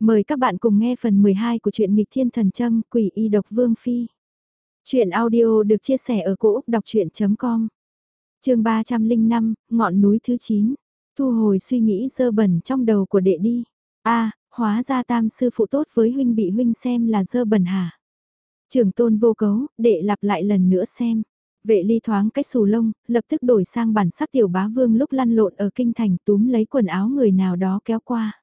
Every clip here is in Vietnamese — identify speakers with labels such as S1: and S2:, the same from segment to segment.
S1: Mời các bạn cùng nghe phần 12 của truyện nghịch thiên thần châm quỷ y độc vương phi. Chuyện audio được chia sẻ ở cỗ đọc chuyện.com Trường 305, ngọn núi thứ 9. Thu hồi suy nghĩ dơ bẩn trong đầu của đệ đi. a hóa ra tam sư phụ tốt với huynh bị huynh xem là dơ bẩn hả? Trường tôn vô cấu, đệ lặp lại lần nữa xem. Vệ ly thoáng cách xù lông, lập tức đổi sang bản sắc tiểu bá vương lúc lăn lộn ở kinh thành túm lấy quần áo người nào đó kéo qua.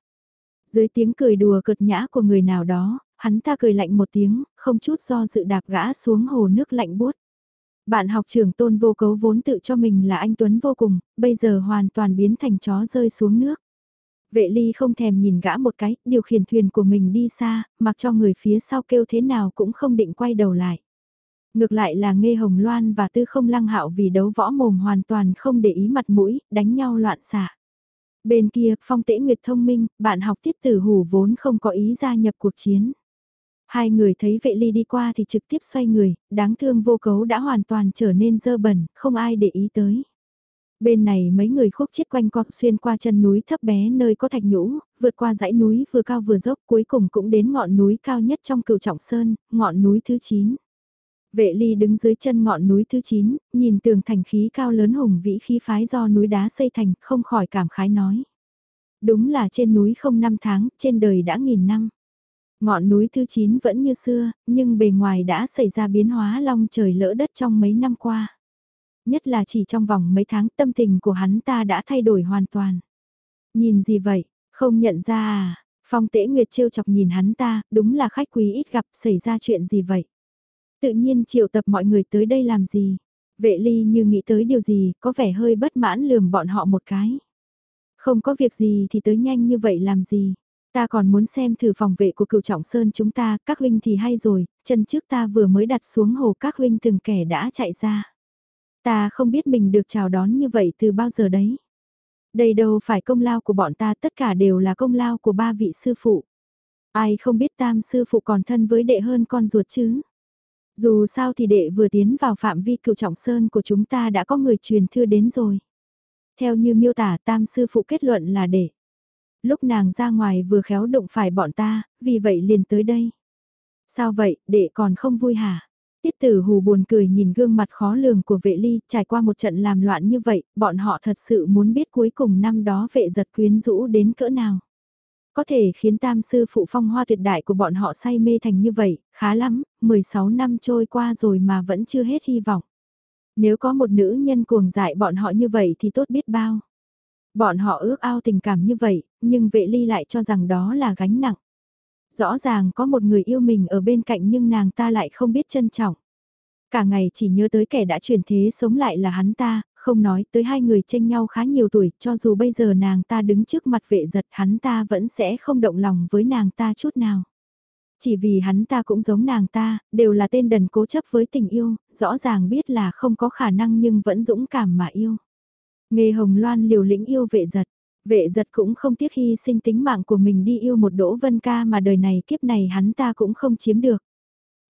S1: Dưới tiếng cười đùa cợt nhã của người nào đó, hắn ta cười lạnh một tiếng, không chút do dự đạp gã xuống hồ nước lạnh buốt. Bạn học trưởng tôn vô cấu vốn tự cho mình là anh Tuấn vô cùng, bây giờ hoàn toàn biến thành chó rơi xuống nước. Vệ ly không thèm nhìn gã một cái, điều khiển thuyền của mình đi xa, mặc cho người phía sau kêu thế nào cũng không định quay đầu lại. Ngược lại là nghe hồng loan và tư không lăng hạo vì đấu võ mồm hoàn toàn không để ý mặt mũi, đánh nhau loạn xạ. Bên kia, phong tễ nguyệt thông minh, bạn học tiết tử hủ vốn không có ý gia nhập cuộc chiến. Hai người thấy vệ ly đi qua thì trực tiếp xoay người, đáng thương vô cấu đã hoàn toàn trở nên dơ bẩn, không ai để ý tới. Bên này mấy người khúc chết quanh co xuyên qua chân núi thấp bé nơi có thạch nhũ, vượt qua dãy núi vừa cao vừa dốc cuối cùng cũng đến ngọn núi cao nhất trong cửu trọng sơn, ngọn núi thứ 9. Vệ ly đứng dưới chân ngọn núi thứ 9, nhìn tường thành khí cao lớn hùng vĩ khí phái do núi đá xây thành, không khỏi cảm khái nói. Đúng là trên núi không năm tháng, trên đời đã nghìn năm. Ngọn núi thứ 9 vẫn như xưa, nhưng bề ngoài đã xảy ra biến hóa long trời lỡ đất trong mấy năm qua. Nhất là chỉ trong vòng mấy tháng tâm tình của hắn ta đã thay đổi hoàn toàn. Nhìn gì vậy, không nhận ra à, phong tễ nguyệt trêu chọc nhìn hắn ta, đúng là khách quý ít gặp xảy ra chuyện gì vậy. Tự nhiên triệu tập mọi người tới đây làm gì? Vệ ly như nghĩ tới điều gì, có vẻ hơi bất mãn lườm bọn họ một cái. Không có việc gì thì tới nhanh như vậy làm gì? Ta còn muốn xem thử phòng vệ của cựu trọng sơn chúng ta, các huynh thì hay rồi, chân trước ta vừa mới đặt xuống hồ các huynh từng kẻ đã chạy ra. Ta không biết mình được chào đón như vậy từ bao giờ đấy. Đây đâu phải công lao của bọn ta, tất cả đều là công lao của ba vị sư phụ. Ai không biết tam sư phụ còn thân với đệ hơn con ruột chứ? Dù sao thì đệ vừa tiến vào phạm vi cựu trọng sơn của chúng ta đã có người truyền thư đến rồi. Theo như miêu tả tam sư phụ kết luận là đệ. Lúc nàng ra ngoài vừa khéo đụng phải bọn ta, vì vậy liền tới đây. Sao vậy, đệ còn không vui hả? Tiết tử hù buồn cười nhìn gương mặt khó lường của vệ ly, trải qua một trận làm loạn như vậy, bọn họ thật sự muốn biết cuối cùng năm đó vệ giật quyến rũ đến cỡ nào có thể khiến tam sư phụ phong hoa tuyệt đại của bọn họ say mê thành như vậy, khá lắm, 16 năm trôi qua rồi mà vẫn chưa hết hy vọng. Nếu có một nữ nhân cuồng dại bọn họ như vậy thì tốt biết bao. Bọn họ ước ao tình cảm như vậy, nhưng vệ ly lại cho rằng đó là gánh nặng. Rõ ràng có một người yêu mình ở bên cạnh nhưng nàng ta lại không biết trân trọng. Cả ngày chỉ nhớ tới kẻ đã chuyển thế sống lại là hắn ta, không nói tới hai người tranh nhau khá nhiều tuổi, cho dù bây giờ nàng ta đứng trước mặt vệ giật hắn ta vẫn sẽ không động lòng với nàng ta chút nào. Chỉ vì hắn ta cũng giống nàng ta, đều là tên đần cố chấp với tình yêu, rõ ràng biết là không có khả năng nhưng vẫn dũng cảm mà yêu. Nghề hồng loan liều lĩnh yêu vệ giật, vệ giật cũng không tiếc hy sinh tính mạng của mình đi yêu một đỗ vân ca mà đời này kiếp này hắn ta cũng không chiếm được.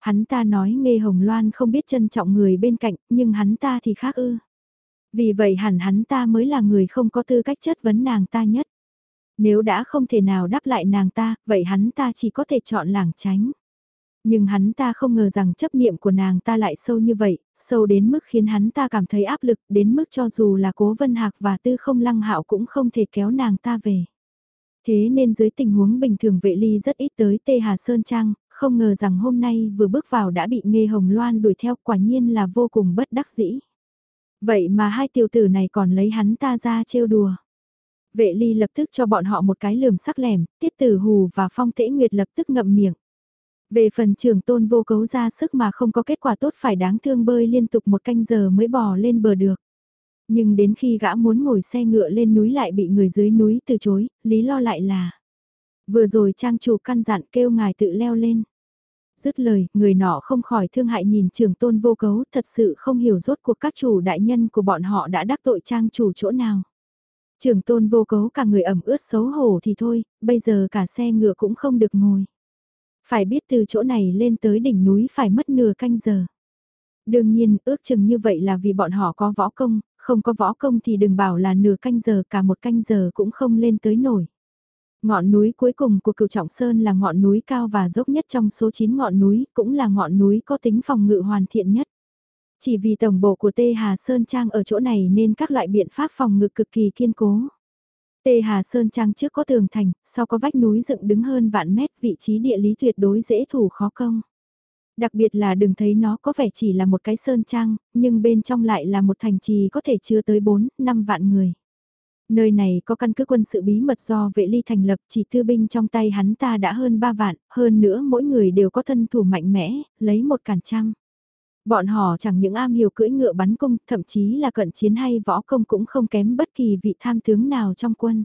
S1: Hắn ta nói nghề hồng loan không biết trân trọng người bên cạnh, nhưng hắn ta thì khác ư. Vì vậy hẳn hắn ta mới là người không có tư cách chất vấn nàng ta nhất. Nếu đã không thể nào đáp lại nàng ta, vậy hắn ta chỉ có thể chọn làng tránh. Nhưng hắn ta không ngờ rằng chấp niệm của nàng ta lại sâu như vậy, sâu đến mức khiến hắn ta cảm thấy áp lực, đến mức cho dù là cố vân hạc và tư không lăng hạo cũng không thể kéo nàng ta về. Thế nên dưới tình huống bình thường vệ ly rất ít tới Tê Hà Sơn Trang, không ngờ rằng hôm nay vừa bước vào đã bị Nghê Hồng Loan đuổi theo quả nhiên là vô cùng bất đắc dĩ. Vậy mà hai tiểu tử này còn lấy hắn ta ra trêu đùa. Vệ ly lập tức cho bọn họ một cái lườm sắc lẻm, tiết tử hù và phong tễ nguyệt lập tức ngậm miệng. Về phần trường tôn vô cấu ra sức mà không có kết quả tốt phải đáng thương bơi liên tục một canh giờ mới bò lên bờ được. Nhưng đến khi gã muốn ngồi xe ngựa lên núi lại bị người dưới núi từ chối, lý lo lại là. Vừa rồi trang chủ căn dặn kêu ngài tự leo lên. Dứt lời, người nọ không khỏi thương hại nhìn trường tôn vô cấu, thật sự không hiểu rốt cuộc các chủ đại nhân của bọn họ đã đắc tội trang chủ chỗ nào. Trường tôn vô cấu cả người ẩm ướt xấu hổ thì thôi, bây giờ cả xe ngựa cũng không được ngồi. Phải biết từ chỗ này lên tới đỉnh núi phải mất nửa canh giờ. Đương nhiên, ước chừng như vậy là vì bọn họ có võ công, không có võ công thì đừng bảo là nửa canh giờ cả một canh giờ cũng không lên tới nổi. Ngọn núi cuối cùng của cửu trọng sơn là ngọn núi cao và dốc nhất trong số 9 ngọn núi, cũng là ngọn núi có tính phòng ngự hoàn thiện nhất. Chỉ vì tổng bộ của Tê Hà Sơn Trang ở chỗ này nên các loại biện pháp phòng ngự cực kỳ kiên cố. Tê Hà Sơn Trang trước có tường thành, sau có vách núi dựng đứng hơn vạn mét vị trí địa lý tuyệt đối dễ thủ khó công. Đặc biệt là đừng thấy nó có vẻ chỉ là một cái sơn trang, nhưng bên trong lại là một thành trì có thể chứa tới 4, 5 vạn người. Nơi này có căn cứ quân sự bí mật do vệ ly thành lập chỉ thư binh trong tay hắn ta đã hơn 3 vạn, hơn nữa mỗi người đều có thân thủ mạnh mẽ, lấy một cản trăng Bọn họ chẳng những am hiểu cưỡi ngựa bắn cung, thậm chí là cận chiến hay võ công cũng không kém bất kỳ vị tham tướng nào trong quân.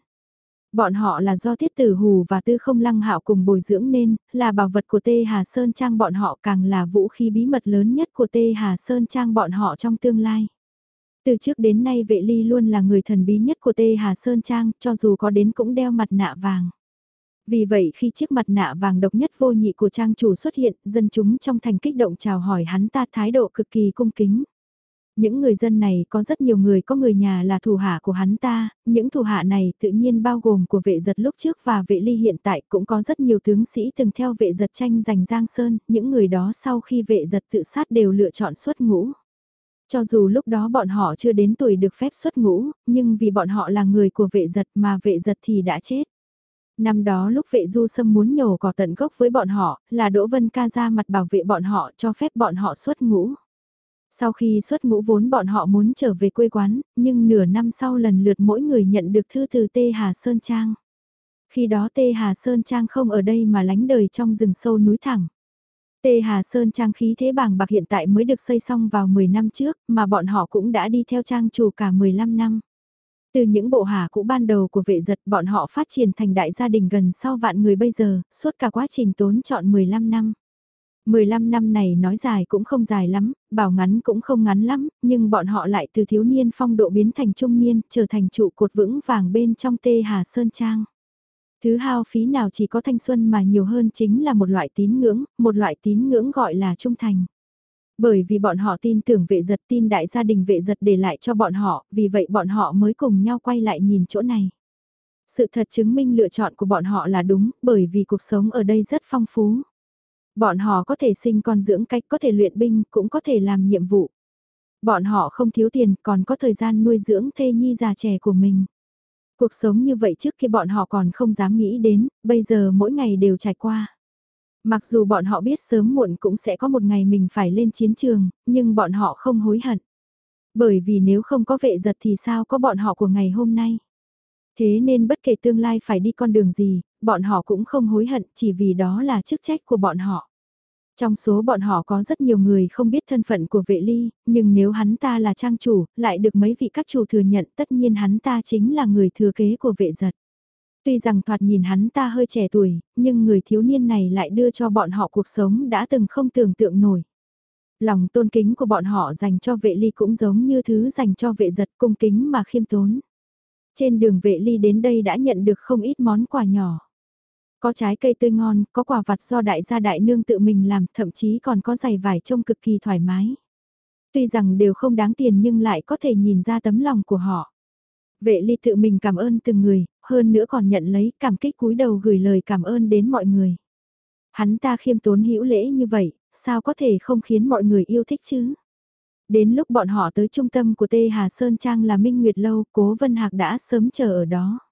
S1: Bọn họ là do tiết tử hù và tư không lăng hạo cùng bồi dưỡng nên, là bảo vật của Tê Hà Sơn Trang bọn họ càng là vũ khí bí mật lớn nhất của Tê Hà Sơn Trang bọn họ trong tương lai. Từ trước đến nay vệ ly luôn là người thần bí nhất của Tê Hà Sơn Trang, cho dù có đến cũng đeo mặt nạ vàng. Vì vậy khi chiếc mặt nạ vàng độc nhất vô nhị của trang chủ xuất hiện, dân chúng trong thành kích động chào hỏi hắn ta thái độ cực kỳ cung kính. Những người dân này có rất nhiều người có người nhà là thủ hạ của hắn ta, những thủ hạ này tự nhiên bao gồm của vệ giật lúc trước và vệ ly hiện tại cũng có rất nhiều tướng sĩ từng theo vệ giật tranh giành Giang Sơn, những người đó sau khi vệ giật tự sát đều lựa chọn xuất ngũ. Cho dù lúc đó bọn họ chưa đến tuổi được phép xuất ngũ, nhưng vì bọn họ là người của vệ giật mà vệ giật thì đã chết. Năm đó lúc vệ du sâm muốn nhổ cỏ tận gốc với bọn họ, là Đỗ Vân Ca ra mặt bảo vệ bọn họ cho phép bọn họ xuất ngũ. Sau khi xuất ngũ vốn bọn họ muốn trở về quê quán, nhưng nửa năm sau lần lượt mỗi người nhận được thư từ Tê Hà Sơn Trang. Khi đó Tê Hà Sơn Trang không ở đây mà lánh đời trong rừng sâu núi thẳng. Tê Hà Sơn Trang khí thế bảng bạc hiện tại mới được xây xong vào 10 năm trước, mà bọn họ cũng đã đi theo trang chủ cả 15 năm. Từ những bộ hà cũ ban đầu của vệ giật bọn họ phát triển thành đại gia đình gần sau vạn người bây giờ, suốt cả quá trình tốn chọn 15 năm. 15 năm này nói dài cũng không dài lắm, bảo ngắn cũng không ngắn lắm, nhưng bọn họ lại từ thiếu niên phong độ biến thành trung niên, trở thành trụ cột vững vàng bên trong tê Hà Sơn Trang. Thứ hao phí nào chỉ có thanh xuân mà nhiều hơn chính là một loại tín ngưỡng, một loại tín ngưỡng gọi là trung thành. Bởi vì bọn họ tin tưởng vệ giật tin đại gia đình vệ giật để lại cho bọn họ, vì vậy bọn họ mới cùng nhau quay lại nhìn chỗ này. Sự thật chứng minh lựa chọn của bọn họ là đúng, bởi vì cuộc sống ở đây rất phong phú. Bọn họ có thể sinh con dưỡng cách, có thể luyện binh, cũng có thể làm nhiệm vụ. Bọn họ không thiếu tiền, còn có thời gian nuôi dưỡng thê nhi già trẻ của mình. Cuộc sống như vậy trước khi bọn họ còn không dám nghĩ đến, bây giờ mỗi ngày đều trải qua. Mặc dù bọn họ biết sớm muộn cũng sẽ có một ngày mình phải lên chiến trường, nhưng bọn họ không hối hận. Bởi vì nếu không có vệ giật thì sao có bọn họ của ngày hôm nay. Thế nên bất kể tương lai phải đi con đường gì, bọn họ cũng không hối hận chỉ vì đó là chức trách của bọn họ. Trong số bọn họ có rất nhiều người không biết thân phận của vệ ly, nhưng nếu hắn ta là trang chủ, lại được mấy vị các chủ thừa nhận tất nhiên hắn ta chính là người thừa kế của vệ giật. Tuy rằng thoạt nhìn hắn ta hơi trẻ tuổi, nhưng người thiếu niên này lại đưa cho bọn họ cuộc sống đã từng không tưởng tượng nổi. Lòng tôn kính của bọn họ dành cho vệ ly cũng giống như thứ dành cho vệ giật cung kính mà khiêm tốn. Trên đường vệ ly đến đây đã nhận được không ít món quà nhỏ. Có trái cây tươi ngon, có quả vặt do đại gia đại nương tự mình làm, thậm chí còn có giày vải trông cực kỳ thoải mái. Tuy rằng đều không đáng tiền nhưng lại có thể nhìn ra tấm lòng của họ. Vệ ly tự mình cảm ơn từng người, hơn nữa còn nhận lấy cảm kích cúi đầu gửi lời cảm ơn đến mọi người. Hắn ta khiêm tốn hữu lễ như vậy, sao có thể không khiến mọi người yêu thích chứ? Đến lúc bọn họ tới trung tâm của Tê Hà Sơn Trang là Minh Nguyệt Lâu, Cố Vân Hạc đã sớm chờ ở đó.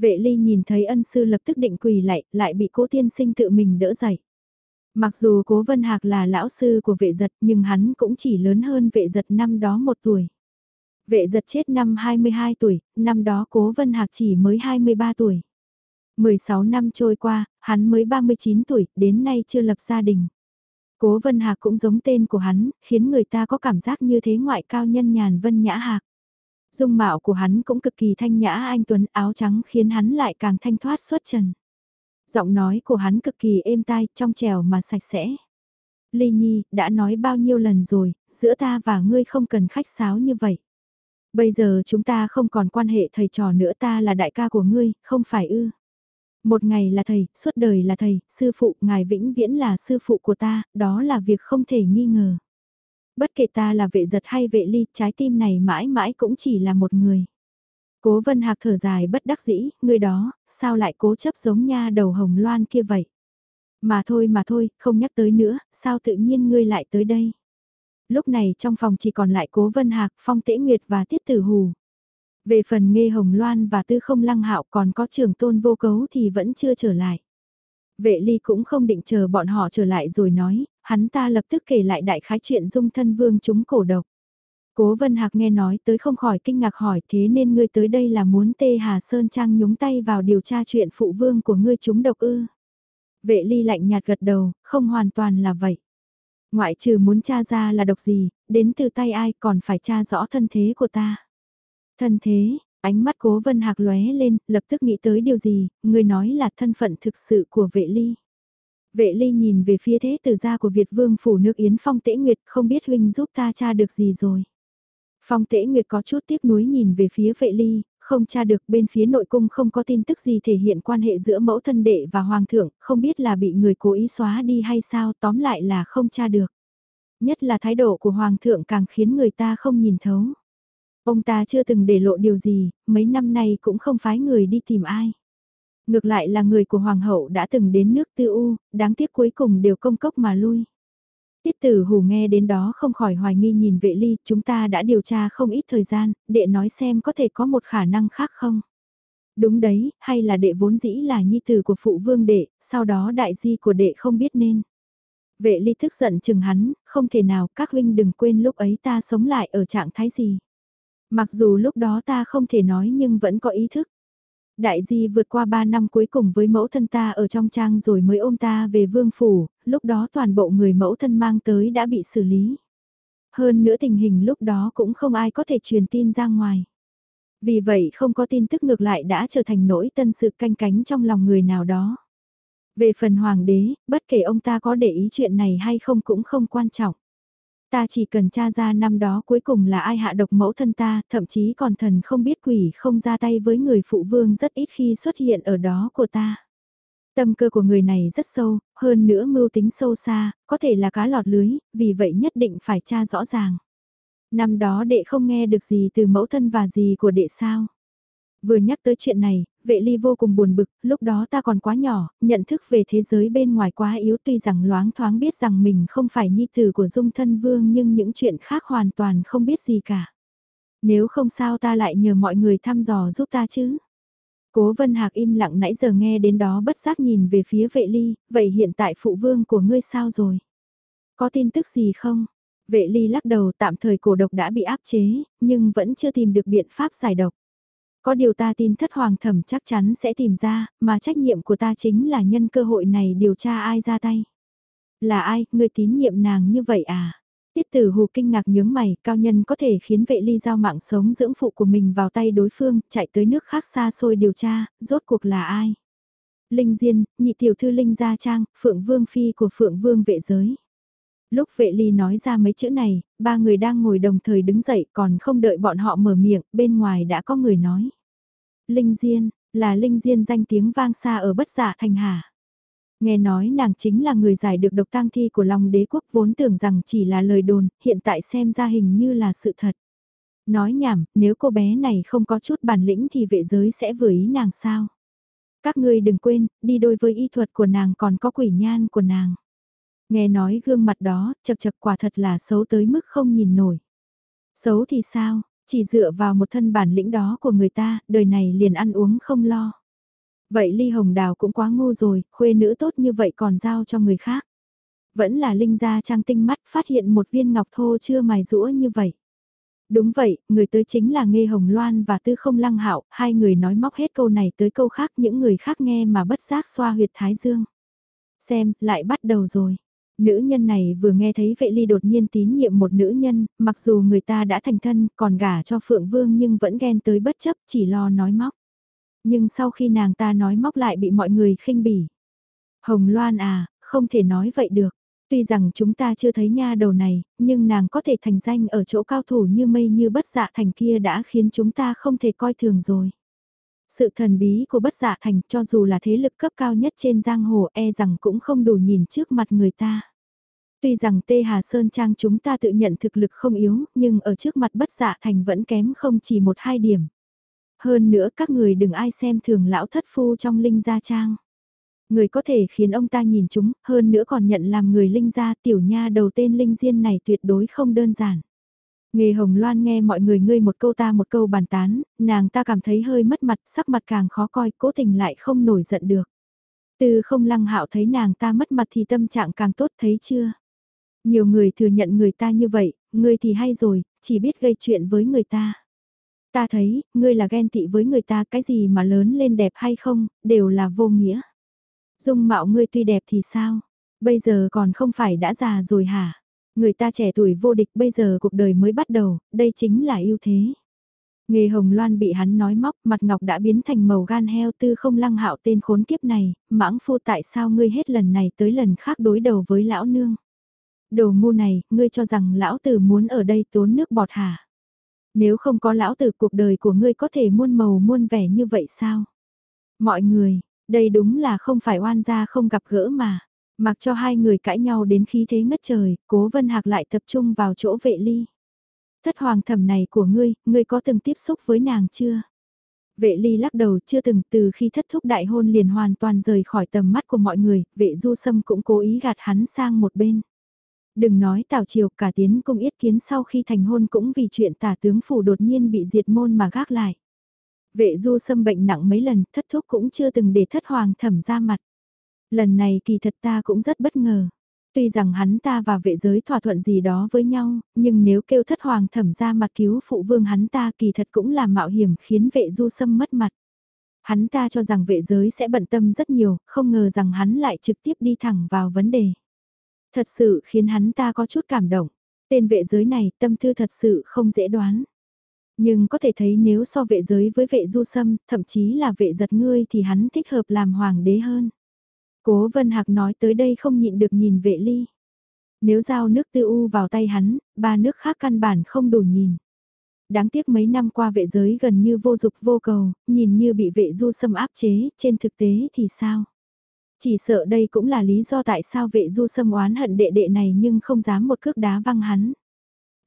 S1: Vệ ly nhìn thấy ân sư lập tức định quỳ lại, lại bị cố tiên sinh tự mình đỡ dậy. Mặc dù cố Vân Hạc là lão sư của vệ giật nhưng hắn cũng chỉ lớn hơn vệ giật năm đó một tuổi. Vệ giật chết năm 22 tuổi, năm đó cố Vân Hạc chỉ mới 23 tuổi. 16 năm trôi qua, hắn mới 39 tuổi, đến nay chưa lập gia đình. Cố Vân Hạc cũng giống tên của hắn, khiến người ta có cảm giác như thế ngoại cao nhân nhàn Vân Nhã Hạc. Dung mạo của hắn cũng cực kỳ thanh nhã anh Tuấn áo trắng khiến hắn lại càng thanh thoát xuất trần. Giọng nói của hắn cực kỳ êm tai, trong trèo mà sạch sẽ. Ly Nhi, đã nói bao nhiêu lần rồi, giữa ta và ngươi không cần khách sáo như vậy. Bây giờ chúng ta không còn quan hệ thầy trò nữa ta là đại ca của ngươi, không phải ư. Một ngày là thầy, suốt đời là thầy, sư phụ, ngài vĩnh viễn là sư phụ của ta, đó là việc không thể nghi ngờ. Bất kể ta là vệ giật hay vệ ly, trái tim này mãi mãi cũng chỉ là một người. Cố vân hạc thở dài bất đắc dĩ, người đó, sao lại cố chấp giống nha đầu hồng loan kia vậy? Mà thôi mà thôi, không nhắc tới nữa, sao tự nhiên ngươi lại tới đây? Lúc này trong phòng chỉ còn lại cố vân hạc, phong tễ nguyệt và tiết tử hù. Về phần nghe hồng loan và tư không lăng hạo còn có trường tôn vô cấu thì vẫn chưa trở lại. Vệ ly cũng không định chờ bọn họ trở lại rồi nói, hắn ta lập tức kể lại đại khái chuyện dung thân vương chúng cổ độc. Cố Vân Hạc nghe nói tới không khỏi kinh ngạc hỏi thế nên ngươi tới đây là muốn tê Hà Sơn Trang nhúng tay vào điều tra chuyện phụ vương của ngươi chúng độc ư. Vệ ly lạnh nhạt gật đầu, không hoàn toàn là vậy. Ngoại trừ muốn tra ra là độc gì, đến từ tay ai còn phải tra rõ thân thế của ta. Thân thế, ánh mắt cố vân hạc lóe lên, lập tức nghĩ tới điều gì, người nói là thân phận thực sự của vệ ly. Vệ ly nhìn về phía thế tử gia của Việt vương phủ nước Yến Phong Tễ Nguyệt không biết huynh giúp ta tra được gì rồi. Phong Tễ Nguyệt có chút tiếc nuối nhìn về phía vệ ly, không tra được bên phía nội cung không có tin tức gì thể hiện quan hệ giữa mẫu thân đệ và hoàng thượng, không biết là bị người cố ý xóa đi hay sao tóm lại là không tra được. Nhất là thái độ của hoàng thượng càng khiến người ta không nhìn thấu. Ông ta chưa từng để lộ điều gì, mấy năm nay cũng không phái người đi tìm ai. Ngược lại là người của hoàng hậu đã từng đến nước tư u, đáng tiếc cuối cùng đều công cốc mà lui. Tiết tử hù nghe đến đó không khỏi hoài nghi nhìn vệ ly, chúng ta đã điều tra không ít thời gian, đệ nói xem có thể có một khả năng khác không? Đúng đấy, hay là đệ vốn dĩ là nhi tử của phụ vương đệ, sau đó đại di của đệ không biết nên. Vệ ly thức giận chừng hắn, không thể nào, các huynh đừng quên lúc ấy ta sống lại ở trạng thái gì. Mặc dù lúc đó ta không thể nói nhưng vẫn có ý thức. Đại di vượt qua 3 năm cuối cùng với mẫu thân ta ở trong trang rồi mới ôm ta về vương phủ, lúc đó toàn bộ người mẫu thân mang tới đã bị xử lý. Hơn nữa tình hình lúc đó cũng không ai có thể truyền tin ra ngoài. Vì vậy không có tin tức ngược lại đã trở thành nỗi tân sự canh cánh trong lòng người nào đó. Về phần hoàng đế, bất kể ông ta có để ý chuyện này hay không cũng không quan trọng. Ta chỉ cần tra ra năm đó cuối cùng là ai hạ độc mẫu thân ta, thậm chí còn thần không biết quỷ không ra tay với người phụ vương rất ít khi xuất hiện ở đó của ta. Tâm cơ của người này rất sâu, hơn nữa mưu tính sâu xa, có thể là cá lọt lưới, vì vậy nhất định phải tra rõ ràng. Năm đó đệ không nghe được gì từ mẫu thân và gì của đệ sao. Vừa nhắc tới chuyện này, vệ ly vô cùng buồn bực, lúc đó ta còn quá nhỏ, nhận thức về thế giới bên ngoài quá yếu tuy rằng loáng thoáng biết rằng mình không phải nhi tử của dung thân vương nhưng những chuyện khác hoàn toàn không biết gì cả. Nếu không sao ta lại nhờ mọi người thăm dò giúp ta chứ. Cố Vân Hạc im lặng nãy giờ nghe đến đó bất giác nhìn về phía vệ ly, vậy hiện tại phụ vương của ngươi sao rồi? Có tin tức gì không? Vệ ly lắc đầu tạm thời cổ độc đã bị áp chế, nhưng vẫn chưa tìm được biện pháp giải độc. Có điều ta tin thất hoàng thẩm chắc chắn sẽ tìm ra, mà trách nhiệm của ta chính là nhân cơ hội này điều tra ai ra tay. Là ai, người tín nhiệm nàng như vậy à? Tiết tử hù kinh ngạc nhướng mày, cao nhân có thể khiến vệ ly giao mạng sống dưỡng phụ của mình vào tay đối phương, chạy tới nước khác xa xôi điều tra, rốt cuộc là ai? Linh Diên, nhị tiểu thư Linh Gia Trang, Phượng Vương Phi của Phượng Vương vệ giới. Lúc vệ ly nói ra mấy chữ này, ba người đang ngồi đồng thời đứng dậy còn không đợi bọn họ mở miệng, bên ngoài đã có người nói. Linh Diên, là Linh Diên danh tiếng vang xa ở bất giả thành hà. Nghe nói nàng chính là người giải được độc tang thi của Long đế quốc vốn tưởng rằng chỉ là lời đồn, hiện tại xem ra hình như là sự thật. Nói nhảm, nếu cô bé này không có chút bản lĩnh thì vệ giới sẽ vừa ý nàng sao? Các ngươi đừng quên, đi đôi với y thuật của nàng còn có quỷ nhan của nàng. Nghe nói gương mặt đó, chật chật quả thật là xấu tới mức không nhìn nổi. Xấu thì sao, chỉ dựa vào một thân bản lĩnh đó của người ta, đời này liền ăn uống không lo. Vậy Ly Hồng Đào cũng quá ngu rồi, khuê nữ tốt như vậy còn giao cho người khác. Vẫn là Linh gia trang tinh mắt phát hiện một viên ngọc thô chưa mài rũa như vậy. Đúng vậy, người tới chính là Nghê Hồng Loan và Tư Không Lăng Hạo, hai người nói móc hết câu này tới câu khác những người khác nghe mà bất giác xoa huyệt thái dương. Xem, lại bắt đầu rồi. Nữ nhân này vừa nghe thấy vệ ly đột nhiên tín nhiệm một nữ nhân, mặc dù người ta đã thành thân, còn gả cho Phượng Vương nhưng vẫn ghen tới bất chấp, chỉ lo nói móc. Nhưng sau khi nàng ta nói móc lại bị mọi người khinh bỉ. Hồng Loan à, không thể nói vậy được. Tuy rằng chúng ta chưa thấy nha đầu này, nhưng nàng có thể thành danh ở chỗ cao thủ như mây như bất dạ thành kia đã khiến chúng ta không thể coi thường rồi. Sự thần bí của bất dạ thành cho dù là thế lực cấp cao nhất trên giang hồ e rằng cũng không đủ nhìn trước mặt người ta. Tuy rằng Tê Hà Sơn Trang chúng ta tự nhận thực lực không yếu, nhưng ở trước mặt bất dạ thành vẫn kém không chỉ một hai điểm. Hơn nữa các người đừng ai xem thường lão thất phu trong linh gia trang. Người có thể khiến ông ta nhìn chúng, hơn nữa còn nhận làm người linh gia tiểu nha đầu tên linh diên này tuyệt đối không đơn giản. Nghề Hồng Loan nghe mọi người ngươi một câu ta một câu bàn tán, nàng ta cảm thấy hơi mất mặt, sắc mặt càng khó coi, cố tình lại không nổi giận được. Từ không lăng hạo thấy nàng ta mất mặt thì tâm trạng càng tốt thấy chưa? Nhiều người thừa nhận người ta như vậy, ngươi thì hay rồi, chỉ biết gây chuyện với người ta. Ta thấy, ngươi là ghen tị với người ta cái gì mà lớn lên đẹp hay không, đều là vô nghĩa. Dung mạo ngươi tuy đẹp thì sao? Bây giờ còn không phải đã già rồi hả? Người ta trẻ tuổi vô địch bây giờ cuộc đời mới bắt đầu, đây chính là ưu thế. Nghề hồng loan bị hắn nói móc, mặt ngọc đã biến thành màu gan heo tư không lăng hạo tên khốn kiếp này, mãng phu tại sao ngươi hết lần này tới lần khác đối đầu với lão nương. Đồ ngu này, ngươi cho rằng lão tử muốn ở đây tốn nước bọt hả? Nếu không có lão tử cuộc đời của ngươi có thể muôn màu muôn vẻ như vậy sao? Mọi người, đây đúng là không phải oan gia không gặp gỡ mà. Mặc cho hai người cãi nhau đến khí thế ngất trời, cố vân hạc lại tập trung vào chỗ vệ ly. Thất hoàng thẩm này của ngươi, ngươi có từng tiếp xúc với nàng chưa? Vệ ly lắc đầu chưa từng từ khi thất thúc đại hôn liền hoàn toàn rời khỏi tầm mắt của mọi người, vệ du sâm cũng cố ý gạt hắn sang một bên. Đừng nói tào triều cả tiến cung yết kiến sau khi thành hôn cũng vì chuyện tả tướng phủ đột nhiên bị diệt môn mà gác lại. Vệ du xâm bệnh nặng mấy lần, thất thúc cũng chưa từng để thất hoàng thẩm ra mặt. Lần này kỳ thật ta cũng rất bất ngờ. Tuy rằng hắn ta và vệ giới thỏa thuận gì đó với nhau, nhưng nếu kêu thất hoàng thẩm ra mặt cứu phụ vương hắn ta kỳ thật cũng là mạo hiểm khiến vệ du sâm mất mặt. Hắn ta cho rằng vệ giới sẽ bận tâm rất nhiều, không ngờ rằng hắn lại trực tiếp đi thẳng vào vấn đề. Thật sự khiến hắn ta có chút cảm động. Tên vệ giới này tâm tư thật sự không dễ đoán. Nhưng có thể thấy nếu so vệ giới với vệ du sâm, thậm chí là vệ giật ngươi thì hắn thích hợp làm hoàng đế hơn. Cố Vân Hạc nói tới đây không nhịn được nhìn vệ ly. Nếu giao nước tư u vào tay hắn, ba nước khác căn bản không đủ nhìn. Đáng tiếc mấy năm qua vệ giới gần như vô dục vô cầu, nhìn như bị vệ du xâm áp chế, trên thực tế thì sao? Chỉ sợ đây cũng là lý do tại sao vệ du xâm oán hận đệ đệ này nhưng không dám một cước đá văng hắn.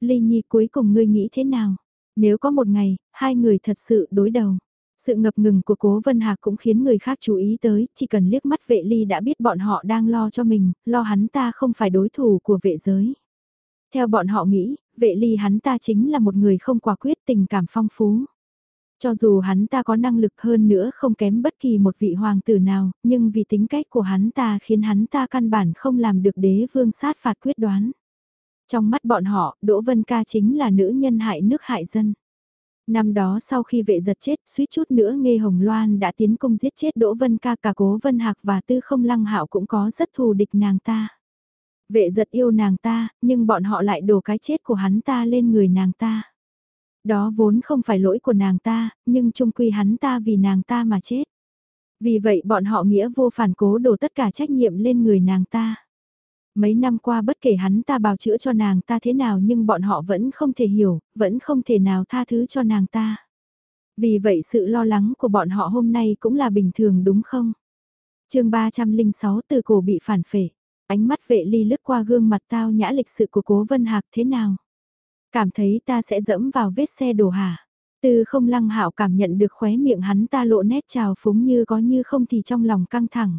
S1: Ly Nhi cuối cùng ngươi nghĩ thế nào? Nếu có một ngày, hai người thật sự đối đầu. Sự ngập ngừng của cố Vân Hạc cũng khiến người khác chú ý tới, chỉ cần liếc mắt vệ ly đã biết bọn họ đang lo cho mình, lo hắn ta không phải đối thủ của vệ giới. Theo bọn họ nghĩ, vệ ly hắn ta chính là một người không quả quyết tình cảm phong phú. Cho dù hắn ta có năng lực hơn nữa không kém bất kỳ một vị hoàng tử nào, nhưng vì tính cách của hắn ta khiến hắn ta căn bản không làm được đế vương sát phạt quyết đoán. Trong mắt bọn họ, Đỗ Vân Ca chính là nữ nhân hại nước hại dân. Năm đó sau khi vệ giật chết, suýt chút nữa Nghê Hồng Loan đã tiến công giết chết Đỗ Vân Ca cả cố Vân Hạc và Tư Không Lăng Hạo cũng có rất thù địch nàng ta. Vệ giật yêu nàng ta, nhưng bọn họ lại đổ cái chết của hắn ta lên người nàng ta. Đó vốn không phải lỗi của nàng ta, nhưng trung quy hắn ta vì nàng ta mà chết. Vì vậy bọn họ nghĩa vô phản cố đổ tất cả trách nhiệm lên người nàng ta. Mấy năm qua bất kể hắn ta bào chữa cho nàng ta thế nào nhưng bọn họ vẫn không thể hiểu, vẫn không thể nào tha thứ cho nàng ta. Vì vậy sự lo lắng của bọn họ hôm nay cũng là bình thường đúng không? chương 306 từ cổ bị phản phệ. Ánh mắt vệ ly lướt qua gương mặt tao nhã lịch sự của cố vân hạc thế nào? Cảm thấy ta sẽ dẫm vào vết xe đổ hả? Từ không lăng hạo cảm nhận được khóe miệng hắn ta lộ nét trào phúng như có như không thì trong lòng căng thẳng.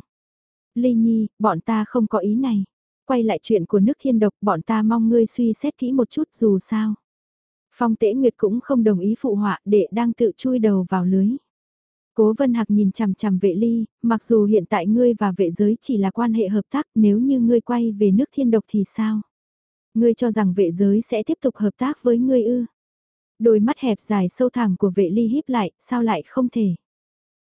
S1: Ly Nhi, bọn ta không có ý này. Quay lại chuyện của nước thiên độc bọn ta mong ngươi suy xét kỹ một chút dù sao. Phong tễ nguyệt cũng không đồng ý phụ họa để đang tự chui đầu vào lưới. Cố Vân Hạc nhìn chằm chằm vệ ly, mặc dù hiện tại ngươi và vệ giới chỉ là quan hệ hợp tác nếu như ngươi quay về nước thiên độc thì sao? Ngươi cho rằng vệ giới sẽ tiếp tục hợp tác với ngươi ư? Đôi mắt hẹp dài sâu thẳm của vệ ly híp lại, sao lại không thể?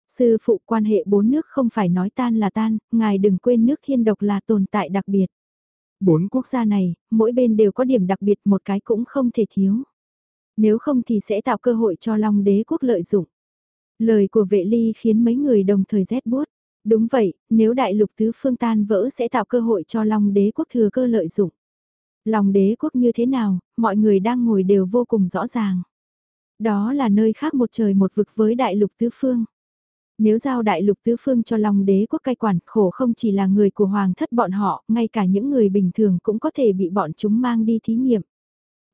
S1: Sư phụ quan hệ bốn nước không phải nói tan là tan, ngài đừng quên nước thiên độc là tồn tại đặc biệt. Bốn quốc gia này, mỗi bên đều có điểm đặc biệt một cái cũng không thể thiếu. Nếu không thì sẽ tạo cơ hội cho Long đế quốc lợi dụng. Lời của vệ ly khiến mấy người đồng thời rét buốt. Đúng vậy, nếu đại lục tứ phương tan vỡ sẽ tạo cơ hội cho Long đế quốc thừa cơ lợi dụng lòng đế quốc như thế nào, mọi người đang ngồi đều vô cùng rõ ràng. Đó là nơi khác một trời một vực với đại lục tứ phương. Nếu giao đại lục tứ phương cho lòng đế quốc cai quản khổ không chỉ là người của hoàng thất bọn họ, ngay cả những người bình thường cũng có thể bị bọn chúng mang đi thí nghiệm.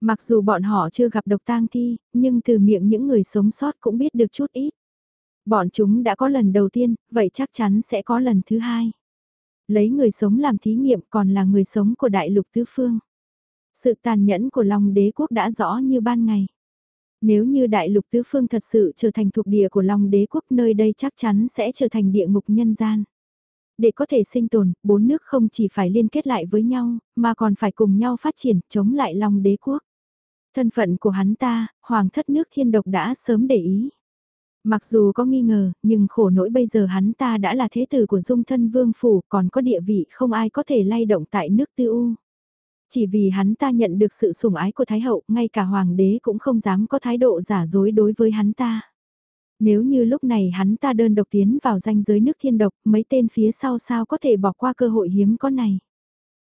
S1: Mặc dù bọn họ chưa gặp độc tang thi, nhưng từ miệng những người sống sót cũng biết được chút ít. Bọn chúng đã có lần đầu tiên, vậy chắc chắn sẽ có lần thứ hai. Lấy người sống làm thí nghiệm còn là người sống của đại lục tứ phương. Sự tàn nhẫn của Long đế quốc đã rõ như ban ngày. Nếu như đại lục tứ phương thật sự trở thành thuộc địa của Long đế quốc nơi đây chắc chắn sẽ trở thành địa ngục nhân gian. Để có thể sinh tồn, bốn nước không chỉ phải liên kết lại với nhau, mà còn phải cùng nhau phát triển, chống lại Long đế quốc. Thân phận của hắn ta, hoàng thất nước thiên độc đã sớm để ý. Mặc dù có nghi ngờ, nhưng khổ nỗi bây giờ hắn ta đã là thế tử của dung thân vương phủ, còn có địa vị không ai có thể lay động tại nước tư u. Chỉ vì hắn ta nhận được sự sủng ái của Thái Hậu, ngay cả Hoàng đế cũng không dám có thái độ giả dối đối với hắn ta. Nếu như lúc này hắn ta đơn độc tiến vào danh giới nước thiên độc, mấy tên phía sau sao có thể bỏ qua cơ hội hiếm có này.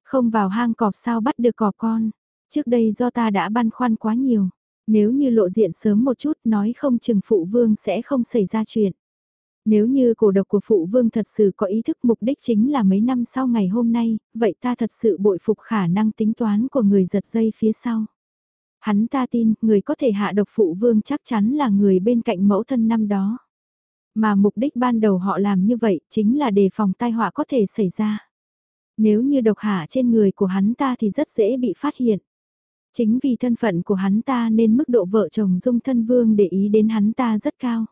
S1: Không vào hang cọp sao bắt được cọp con, trước đây do ta đã băn khoăn quá nhiều. Nếu như lộ diện sớm một chút nói không chừng phụ vương sẽ không xảy ra chuyện. Nếu như cổ độc của phụ vương thật sự có ý thức mục đích chính là mấy năm sau ngày hôm nay, vậy ta thật sự bội phục khả năng tính toán của người giật dây phía sau. Hắn ta tin, người có thể hạ độc phụ vương chắc chắn là người bên cạnh mẫu thân năm đó. Mà mục đích ban đầu họ làm như vậy chính là đề phòng tai họa có thể xảy ra. Nếu như độc hạ trên người của hắn ta thì rất dễ bị phát hiện. Chính vì thân phận của hắn ta nên mức độ vợ chồng dung thân vương để ý đến hắn ta rất cao.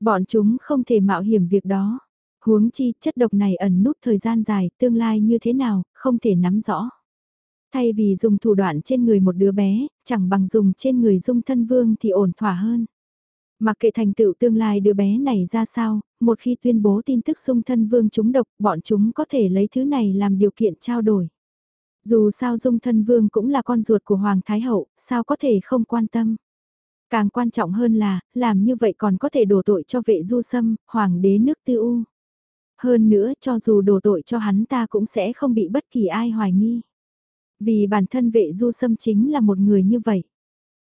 S1: Bọn chúng không thể mạo hiểm việc đó. Huống chi chất độc này ẩn nút thời gian dài, tương lai như thế nào, không thể nắm rõ. Thay vì dùng thủ đoạn trên người một đứa bé, chẳng bằng dùng trên người dung thân vương thì ổn thỏa hơn. Mặc kệ thành tựu tương lai đứa bé này ra sao, một khi tuyên bố tin tức dung thân vương chúng độc, bọn chúng có thể lấy thứ này làm điều kiện trao đổi. Dù sao dung thân vương cũng là con ruột của Hoàng Thái Hậu, sao có thể không quan tâm. Càng quan trọng hơn là, làm như vậy còn có thể đổ tội cho vệ du sâm, Hoàng đế nước tư u. Hơn nữa, cho dù đổ tội cho hắn ta cũng sẽ không bị bất kỳ ai hoài nghi. Vì bản thân vệ du sâm chính là một người như vậy.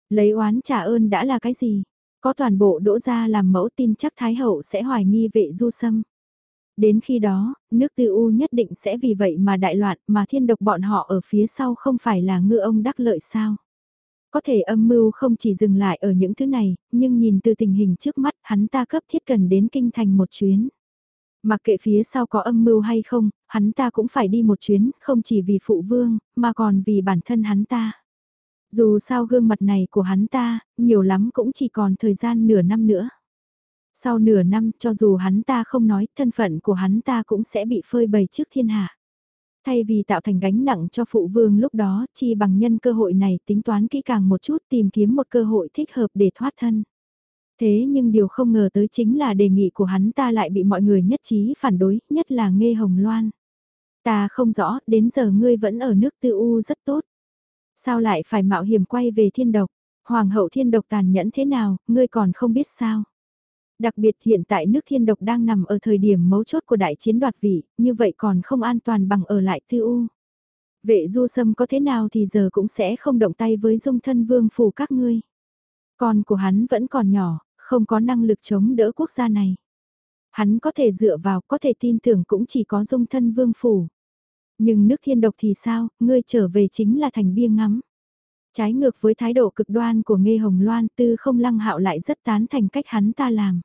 S1: Lấy oán trả ơn đã là cái gì? Có toàn bộ đỗ ra làm mẫu tin chắc Thái Hậu sẽ hoài nghi vệ du sâm. Đến khi đó, nước tư u nhất định sẽ vì vậy mà đại loạn mà thiên độc bọn họ ở phía sau không phải là ngư ông đắc lợi sao. Có thể âm mưu không chỉ dừng lại ở những thứ này, nhưng nhìn từ tình hình trước mắt hắn ta cấp thiết cần đến kinh thành một chuyến. Mặc kệ phía sau có âm mưu hay không, hắn ta cũng phải đi một chuyến, không chỉ vì phụ vương, mà còn vì bản thân hắn ta. Dù sao gương mặt này của hắn ta, nhiều lắm cũng chỉ còn thời gian nửa năm nữa. Sau nửa năm, cho dù hắn ta không nói, thân phận của hắn ta cũng sẽ bị phơi bày trước thiên hạ. Thay vì tạo thành gánh nặng cho phụ vương lúc đó, chi bằng nhân cơ hội này tính toán kỹ càng một chút tìm kiếm một cơ hội thích hợp để thoát thân. Thế nhưng điều không ngờ tới chính là đề nghị của hắn ta lại bị mọi người nhất trí phản đối, nhất là nghe Hồng Loan. Ta không rõ, đến giờ ngươi vẫn ở nước tư u rất tốt. Sao lại phải mạo hiểm quay về thiên độc? Hoàng hậu thiên độc tàn nhẫn thế nào, ngươi còn không biết sao? Đặc biệt hiện tại nước thiên độc đang nằm ở thời điểm mấu chốt của đại chiến đoạt vị, như vậy còn không an toàn bằng ở lại tư u. Vệ du sâm có thế nào thì giờ cũng sẽ không động tay với dung thân vương phủ các ngươi. Con của hắn vẫn còn nhỏ, không có năng lực chống đỡ quốc gia này. Hắn có thể dựa vào, có thể tin tưởng cũng chỉ có dung thân vương phủ. Nhưng nước thiên độc thì sao, ngươi trở về chính là thành bia ngắm. Trái ngược với thái độ cực đoan của Nghê Hồng Loan tư không lăng hạo lại rất tán thành cách hắn ta làm.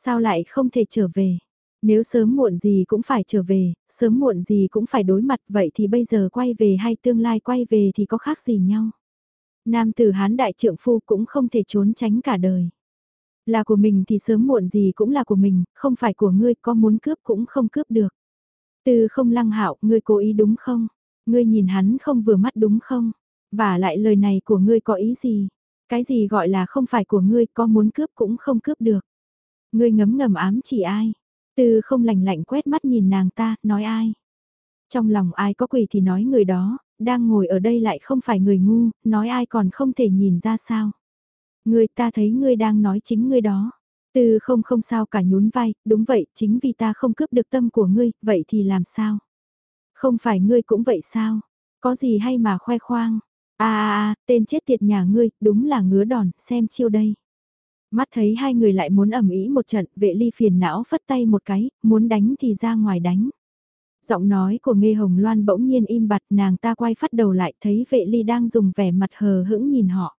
S1: Sao lại không thể trở về? Nếu sớm muộn gì cũng phải trở về, sớm muộn gì cũng phải đối mặt vậy thì bây giờ quay về hay tương lai quay về thì có khác gì nhau? Nam tử hán đại trượng phu cũng không thể trốn tránh cả đời. Là của mình thì sớm muộn gì cũng là của mình, không phải của ngươi có muốn cướp cũng không cướp được. Từ không lăng hạo, ngươi cố ý đúng không? Ngươi nhìn hắn không vừa mắt đúng không? Và lại lời này của ngươi có ý gì? Cái gì gọi là không phải của ngươi có muốn cướp cũng không cướp được. Ngươi ngấm ngầm ám chỉ ai? Từ không lạnh lạnh quét mắt nhìn nàng ta, nói ai? Trong lòng ai có quỷ thì nói người đó, đang ngồi ở đây lại không phải người ngu, nói ai còn không thể nhìn ra sao. người ta thấy ngươi đang nói chính ngươi đó. Từ không không sao cả nhún vai, đúng vậy, chính vì ta không cướp được tâm của ngươi, vậy thì làm sao? Không phải ngươi cũng vậy sao? Có gì hay mà khoe khoang? a a a tên chết tiệt nhà ngươi, đúng là ngứa đòn, xem chiêu đây. Mắt thấy hai người lại muốn ẩm ý một trận, vệ ly phiền não phất tay một cái, muốn đánh thì ra ngoài đánh. Giọng nói của Nghê Hồng Loan bỗng nhiên im bặt nàng ta quay phát đầu lại thấy vệ ly đang dùng vẻ mặt hờ hững nhìn họ.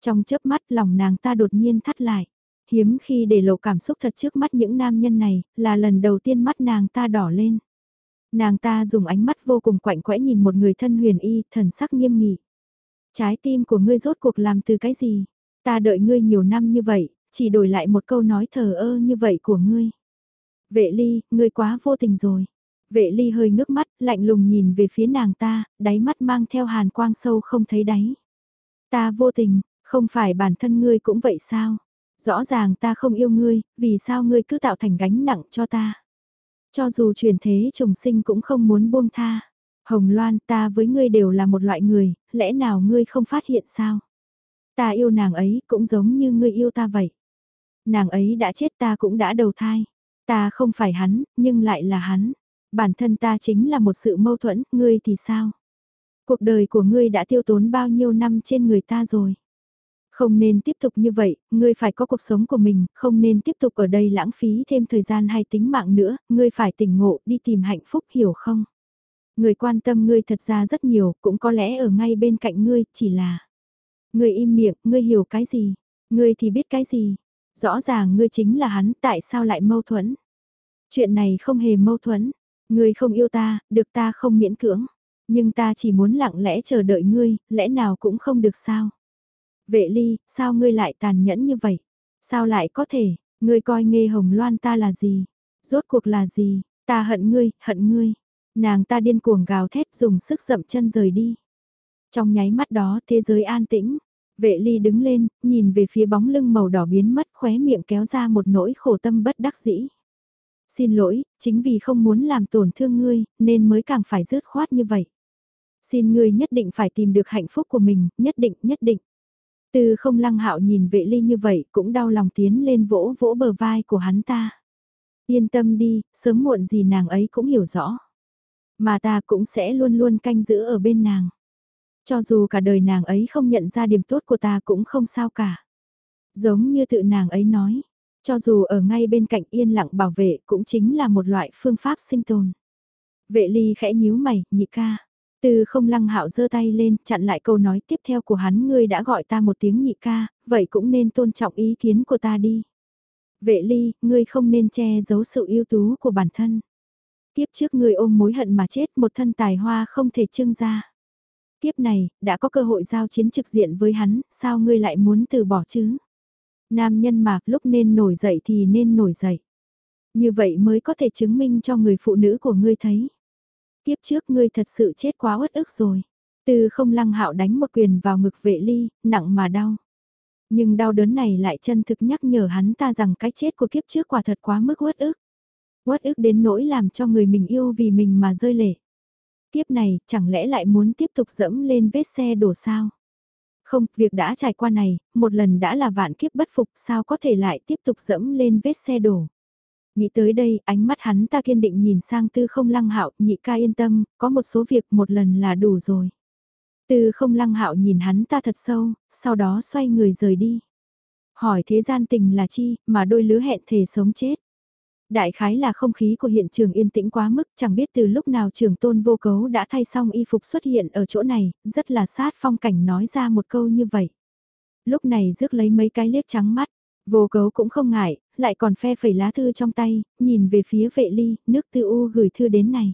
S1: Trong chớp mắt lòng nàng ta đột nhiên thắt lại. Hiếm khi để lộ cảm xúc thật trước mắt những nam nhân này, là lần đầu tiên mắt nàng ta đỏ lên. Nàng ta dùng ánh mắt vô cùng quạnh quẽ nhìn một người thân huyền y, thần sắc nghiêm nghị. Trái tim của ngươi rốt cuộc làm từ cái gì? Ta đợi ngươi nhiều năm như vậy, chỉ đổi lại một câu nói thờ ơ như vậy của ngươi. Vệ ly, ngươi quá vô tình rồi. Vệ ly hơi ngước mắt, lạnh lùng nhìn về phía nàng ta, đáy mắt mang theo hàn quang sâu không thấy đáy. Ta vô tình, không phải bản thân ngươi cũng vậy sao? Rõ ràng ta không yêu ngươi, vì sao ngươi cứ tạo thành gánh nặng cho ta? Cho dù truyền thế trùng sinh cũng không muốn buông tha. Hồng Loan ta với ngươi đều là một loại người, lẽ nào ngươi không phát hiện sao? Ta yêu nàng ấy cũng giống như ngươi yêu ta vậy. Nàng ấy đã chết ta cũng đã đầu thai. Ta không phải hắn, nhưng lại là hắn. Bản thân ta chính là một sự mâu thuẫn, ngươi thì sao? Cuộc đời của ngươi đã tiêu tốn bao nhiêu năm trên người ta rồi? Không nên tiếp tục như vậy, ngươi phải có cuộc sống của mình, không nên tiếp tục ở đây lãng phí thêm thời gian hay tính mạng nữa, ngươi phải tỉnh ngộ đi tìm hạnh phúc hiểu không? Người quan tâm ngươi thật ra rất nhiều, cũng có lẽ ở ngay bên cạnh ngươi, chỉ là... Ngươi im miệng, ngươi hiểu cái gì? Ngươi thì biết cái gì? Rõ ràng ngươi chính là hắn, tại sao lại mâu thuẫn? Chuyện này không hề mâu thuẫn. Ngươi không yêu ta, được ta không miễn cưỡng. Nhưng ta chỉ muốn lặng lẽ chờ đợi ngươi, lẽ nào cũng không được sao? Vệ ly, sao ngươi lại tàn nhẫn như vậy? Sao lại có thể, ngươi coi nghe hồng loan ta là gì? Rốt cuộc là gì? Ta hận ngươi, hận ngươi. Nàng ta điên cuồng gào thét dùng sức dậm chân rời đi. Trong nháy mắt đó thế giới an tĩnh. Vệ ly đứng lên, nhìn về phía bóng lưng màu đỏ biến mất khóe miệng kéo ra một nỗi khổ tâm bất đắc dĩ. Xin lỗi, chính vì không muốn làm tổn thương ngươi, nên mới càng phải rớt khoát như vậy. Xin ngươi nhất định phải tìm được hạnh phúc của mình, nhất định, nhất định. Từ không lăng hạo nhìn vệ ly như vậy cũng đau lòng tiến lên vỗ vỗ bờ vai của hắn ta. Yên tâm đi, sớm muộn gì nàng ấy cũng hiểu rõ. Mà ta cũng sẽ luôn luôn canh giữ ở bên nàng. Cho dù cả đời nàng ấy không nhận ra điểm tốt của ta cũng không sao cả. Giống như tự nàng ấy nói, cho dù ở ngay bên cạnh yên lặng bảo vệ cũng chính là một loại phương pháp sinh tồn. Vệ ly khẽ nhíu mày, nhị ca. Từ không lăng hạo giơ tay lên, chặn lại câu nói tiếp theo của hắn ngươi đã gọi ta một tiếng nhị ca, vậy cũng nên tôn trọng ý kiến của ta đi. Vệ ly, ngươi không nên che giấu sự ưu tú của bản thân. Tiếp trước ngươi ôm mối hận mà chết một thân tài hoa không thể trưng ra. Tiếp này, đã có cơ hội giao chiến trực diện với hắn, sao ngươi lại muốn từ bỏ chứ? Nam nhân mà lúc nên nổi dậy thì nên nổi dậy. Như vậy mới có thể chứng minh cho người phụ nữ của ngươi thấy. Tiếp trước ngươi thật sự chết quá uất ức rồi. Từ không lăng hạo đánh một quyền vào ngực vệ ly, nặng mà đau. Nhưng đau đớn này lại chân thực nhắc nhở hắn ta rằng cái chết của kiếp trước quả thật quá mức uất ức. Uất ức đến nỗi làm cho người mình yêu vì mình mà rơi lệ tiếp này chẳng lẽ lại muốn tiếp tục dẫm lên vết xe đổ sao? Không, việc đã trải qua này, một lần đã là vạn kiếp bất phục sao có thể lại tiếp tục dẫm lên vết xe đổ. Nghĩ tới đây, ánh mắt hắn ta kiên định nhìn sang tư không lăng hạo, nhị ca yên tâm, có một số việc một lần là đủ rồi. Tư không lăng hạo nhìn hắn ta thật sâu, sau đó xoay người rời đi. Hỏi thế gian tình là chi, mà đôi lứa hẹn thề sống chết. Đại khái là không khí của hiện trường yên tĩnh quá mức, chẳng biết từ lúc nào trường tôn vô cấu đã thay xong y phục xuất hiện ở chỗ này, rất là sát phong cảnh nói ra một câu như vậy. Lúc này rước lấy mấy cái liếc trắng mắt, vô cấu cũng không ngại, lại còn phe phẩy lá thư trong tay, nhìn về phía vệ ly, nước tư u gửi thư đến này.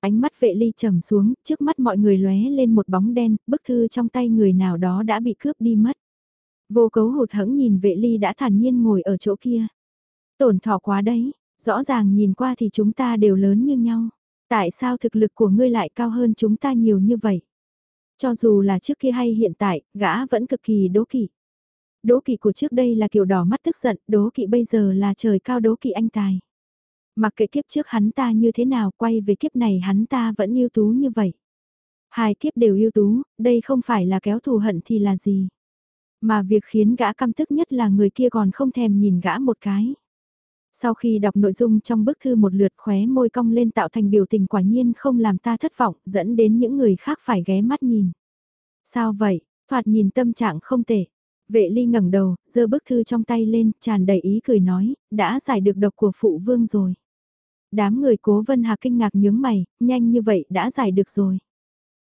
S1: Ánh mắt vệ ly trầm xuống, trước mắt mọi người lóe lên một bóng đen, bức thư trong tay người nào đó đã bị cướp đi mất. Vô cấu hụt hẫng nhìn vệ ly đã thản nhiên ngồi ở chỗ kia. Tổn thọ quá đấy, rõ ràng nhìn qua thì chúng ta đều lớn như nhau. Tại sao thực lực của ngươi lại cao hơn chúng ta nhiều như vậy? Cho dù là trước kia hay hiện tại, gã vẫn cực kỳ đố kỵ. Đố kỵ của trước đây là kiểu đỏ mắt tức giận, đố kỵ bây giờ là trời cao đố kỵ anh tài. Mặc kệ kiếp trước hắn ta như thế nào, quay về kiếp này hắn ta vẫn ưu tú như vậy. Hai kiếp đều ưu tú, đây không phải là kéo thù hận thì là gì. Mà việc khiến gã căm tức nhất là người kia còn không thèm nhìn gã một cái. Sau khi đọc nội dung trong bức thư một lượt khóe môi cong lên tạo thành biểu tình quả nhiên không làm ta thất vọng, dẫn đến những người khác phải ghé mắt nhìn. Sao vậy, thoạt nhìn tâm trạng không tệ. Vệ ly ngẩng đầu, giơ bức thư trong tay lên, tràn đầy ý cười nói, đã giải được độc của phụ vương rồi. Đám người cố vân hà kinh ngạc nhướng mày, nhanh như vậy đã giải được rồi.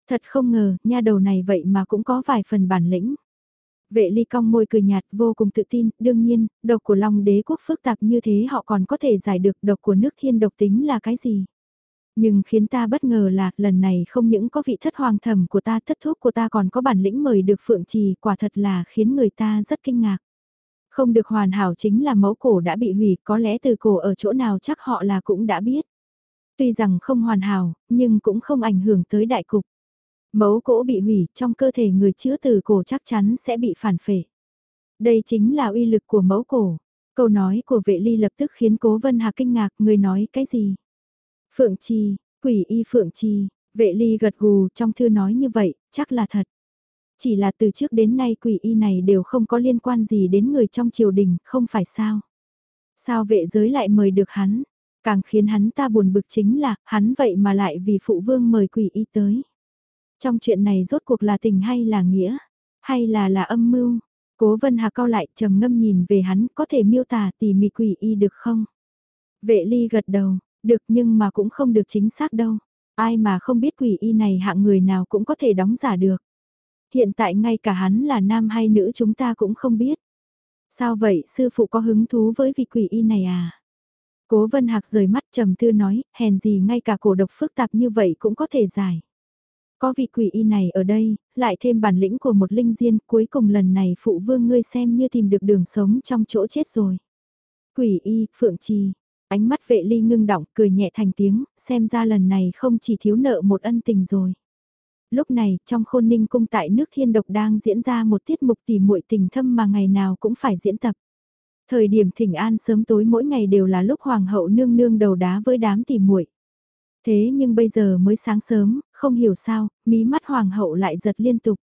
S1: Thật không ngờ, nha đầu này vậy mà cũng có vài phần bản lĩnh. Vệ ly cong môi cười nhạt vô cùng tự tin, đương nhiên, độc của Long đế quốc phức tạp như thế họ còn có thể giải được độc của nước thiên độc tính là cái gì. Nhưng khiến ta bất ngờ là lần này không những có vị thất hoàng thẩm của ta thất thuốc của ta còn có bản lĩnh mời được phượng trì quả thật là khiến người ta rất kinh ngạc. Không được hoàn hảo chính là mẫu cổ đã bị hủy có lẽ từ cổ ở chỗ nào chắc họ là cũng đã biết. Tuy rằng không hoàn hảo, nhưng cũng không ảnh hưởng tới đại cục. Mẫu cổ bị hủy, trong cơ thể người chữa từ cổ chắc chắn sẽ bị phản phệ. Đây chính là uy lực của mẫu cổ. Câu nói của vệ ly lập tức khiến cố vân hà kinh ngạc, người nói cái gì? Phượng chi quỷ y Phượng chi vệ ly gật gù trong thư nói như vậy, chắc là thật. Chỉ là từ trước đến nay quỷ y này đều không có liên quan gì đến người trong triều đình, không phải sao? Sao vệ giới lại mời được hắn? Càng khiến hắn ta buồn bực chính là, hắn vậy mà lại vì phụ vương mời quỷ y tới. Trong chuyện này rốt cuộc là tình hay là nghĩa? Hay là là âm mưu? Cố vân hà cao lại trầm ngâm nhìn về hắn có thể miêu tả tỉ mỉ quỷ y được không? Vệ ly gật đầu, được nhưng mà cũng không được chính xác đâu. Ai mà không biết quỷ y này hạng người nào cũng có thể đóng giả được. Hiện tại ngay cả hắn là nam hay nữ chúng ta cũng không biết. Sao vậy sư phụ có hứng thú với vị quỷ y này à? Cố vân hạc rời mắt trầm tư nói, hèn gì ngay cả cổ độc phức tạp như vậy cũng có thể giải. Có vị quỷ y này ở đây, lại thêm bản lĩnh của một linh diên, cuối cùng lần này phụ vương ngươi xem như tìm được đường sống trong chỗ chết rồi. Quỷ y, phượng trì, ánh mắt vệ ly ngưng động, cười nhẹ thành tiếng, xem ra lần này không chỉ thiếu nợ một ân tình rồi. Lúc này, trong khôn ninh cung tại nước thiên độc đang diễn ra một tiết mục tỉ muội tình thâm mà ngày nào cũng phải diễn tập. Thời điểm thỉnh an sớm tối mỗi ngày đều là lúc hoàng hậu nương nương đầu đá với đám tỉ muội. Thế nhưng bây giờ mới sáng sớm, không hiểu sao, mí mắt hoàng hậu lại giật liên tục.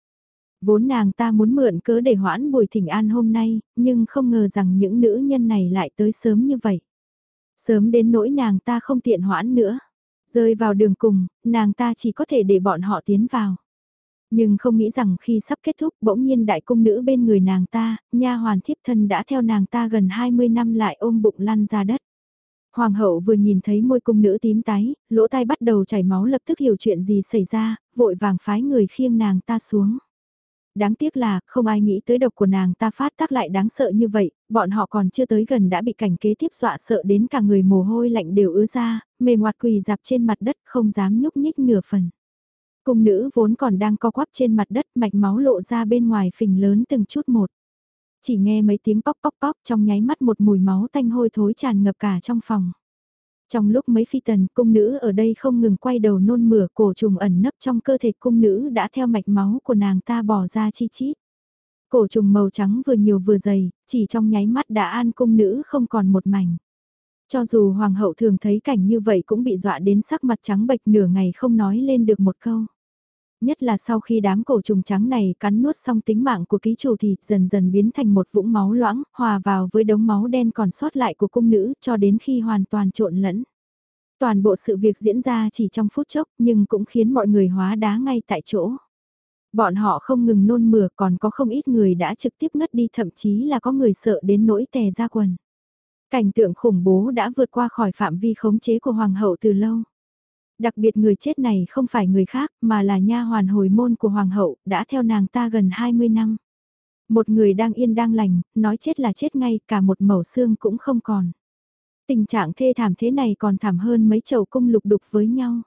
S1: Vốn nàng ta muốn mượn cớ để hoãn buổi thỉnh an hôm nay, nhưng không ngờ rằng những nữ nhân này lại tới sớm như vậy. Sớm đến nỗi nàng ta không tiện hoãn nữa. Rơi vào đường cùng, nàng ta chỉ có thể để bọn họ tiến vào. Nhưng không nghĩ rằng khi sắp kết thúc bỗng nhiên đại cung nữ bên người nàng ta, nha hoàn thiếp thân đã theo nàng ta gần 20 năm lại ôm bụng lăn ra đất. Hoàng hậu vừa nhìn thấy môi cung nữ tím tái, lỗ tai bắt đầu chảy máu lập tức hiểu chuyện gì xảy ra, vội vàng phái người khiêng nàng ta xuống. Đáng tiếc là, không ai nghĩ tới độc của nàng ta phát tác lại đáng sợ như vậy, bọn họ còn chưa tới gần đã bị cảnh kế tiếp dọa sợ đến cả người mồ hôi lạnh đều ứa ra, mềm hoạt quỳ dạp trên mặt đất không dám nhúc nhích nửa phần. Cung nữ vốn còn đang co quắp trên mặt đất mạch máu lộ ra bên ngoài phình lớn từng chút một. Chỉ nghe mấy tiếng póc póc póc trong nháy mắt một mùi máu tanh hôi thối tràn ngập cả trong phòng. Trong lúc mấy phi tần cung nữ ở đây không ngừng quay đầu nôn mửa cổ trùng ẩn nấp trong cơ thể cung nữ đã theo mạch máu của nàng ta bỏ ra chi chít. Cổ trùng màu trắng vừa nhiều vừa dày, chỉ trong nháy mắt đã an cung nữ không còn một mảnh. Cho dù hoàng hậu thường thấy cảnh như vậy cũng bị dọa đến sắc mặt trắng bệch nửa ngày không nói lên được một câu. Nhất là sau khi đám cổ trùng trắng này cắn nuốt xong tính mạng của ký chủ thì dần dần biến thành một vũng máu loãng, hòa vào với đống máu đen còn sót lại của cung nữ cho đến khi hoàn toàn trộn lẫn. Toàn bộ sự việc diễn ra chỉ trong phút chốc nhưng cũng khiến mọi người hóa đá ngay tại chỗ. Bọn họ không ngừng nôn mửa còn có không ít người đã trực tiếp ngất đi thậm chí là có người sợ đến nỗi tè ra quần. Cảnh tượng khủng bố đã vượt qua khỏi phạm vi khống chế của hoàng hậu từ lâu. Đặc biệt người chết này không phải người khác mà là nha hoàn hồi môn của hoàng hậu, đã theo nàng ta gần 20 năm. Một người đang yên đang lành, nói chết là chết ngay, cả một mẩu xương cũng không còn. Tình trạng thê thảm thế này còn thảm hơn mấy chầu cung lục đục với nhau.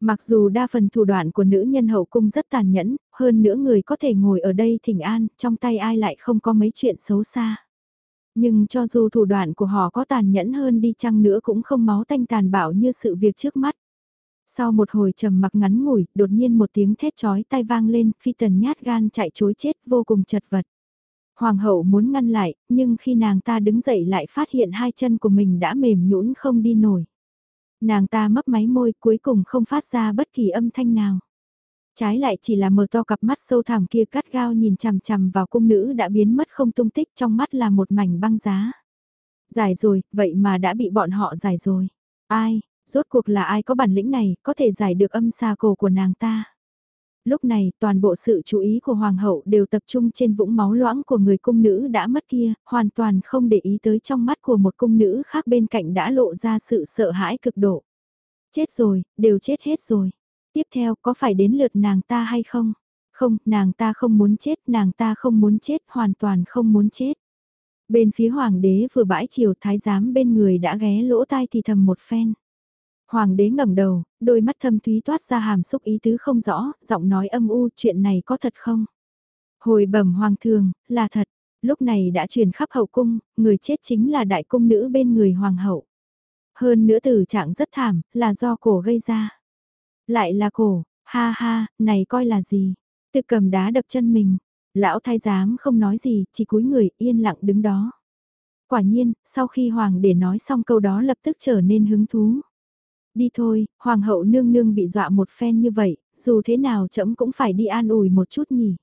S1: Mặc dù đa phần thủ đoạn của nữ nhân hậu cung rất tàn nhẫn, hơn nữa người có thể ngồi ở đây thỉnh an, trong tay ai lại không có mấy chuyện xấu xa. Nhưng cho dù thủ đoạn của họ có tàn nhẫn hơn đi chăng nữa cũng không máu tanh tàn bạo như sự việc trước mắt. Sau một hồi trầm mặc ngắn ngủi, đột nhiên một tiếng thét chói tai vang lên, phi tần nhát gan chạy chối chết vô cùng chật vật. Hoàng hậu muốn ngăn lại, nhưng khi nàng ta đứng dậy lại phát hiện hai chân của mình đã mềm nhũn không đi nổi. Nàng ta mấp máy môi cuối cùng không phát ra bất kỳ âm thanh nào. Trái lại chỉ là mở to cặp mắt sâu thẳm kia cắt gao nhìn chằm chằm vào cung nữ đã biến mất không tung tích trong mắt là một mảnh băng giá. Giải rồi, vậy mà đã bị bọn họ giải rồi. Ai, rốt cuộc là ai có bản lĩnh này, có thể giải được âm xa cổ của nàng ta. Lúc này, toàn bộ sự chú ý của Hoàng hậu đều tập trung trên vũng máu loãng của người cung nữ đã mất kia, hoàn toàn không để ý tới trong mắt của một cung nữ khác bên cạnh đã lộ ra sự sợ hãi cực độ. Chết rồi, đều chết hết rồi. Tiếp theo, có phải đến lượt nàng ta hay không? Không, nàng ta không muốn chết, nàng ta không muốn chết, hoàn toàn không muốn chết. Bên phía hoàng đế vừa bãi chiều thái giám bên người đã ghé lỗ tai thì thầm một phen. Hoàng đế ngẩng đầu, đôi mắt thâm thúy toát ra hàm xúc ý tứ không rõ, giọng nói âm u chuyện này có thật không? Hồi bẩm hoàng thường, là thật, lúc này đã truyền khắp hậu cung, người chết chính là đại cung nữ bên người hoàng hậu. Hơn nữa tử trạng rất thảm, là do cổ gây ra. Lại là cổ, ha ha, này coi là gì? Tự cầm đá đập chân mình, lão thái giám không nói gì, chỉ cúi người yên lặng đứng đó. Quả nhiên, sau khi hoàng để nói xong câu đó lập tức trở nên hứng thú. Đi thôi, hoàng hậu nương nương bị dọa một phen như vậy, dù thế nào trẫm cũng phải đi an ủi một chút nhỉ.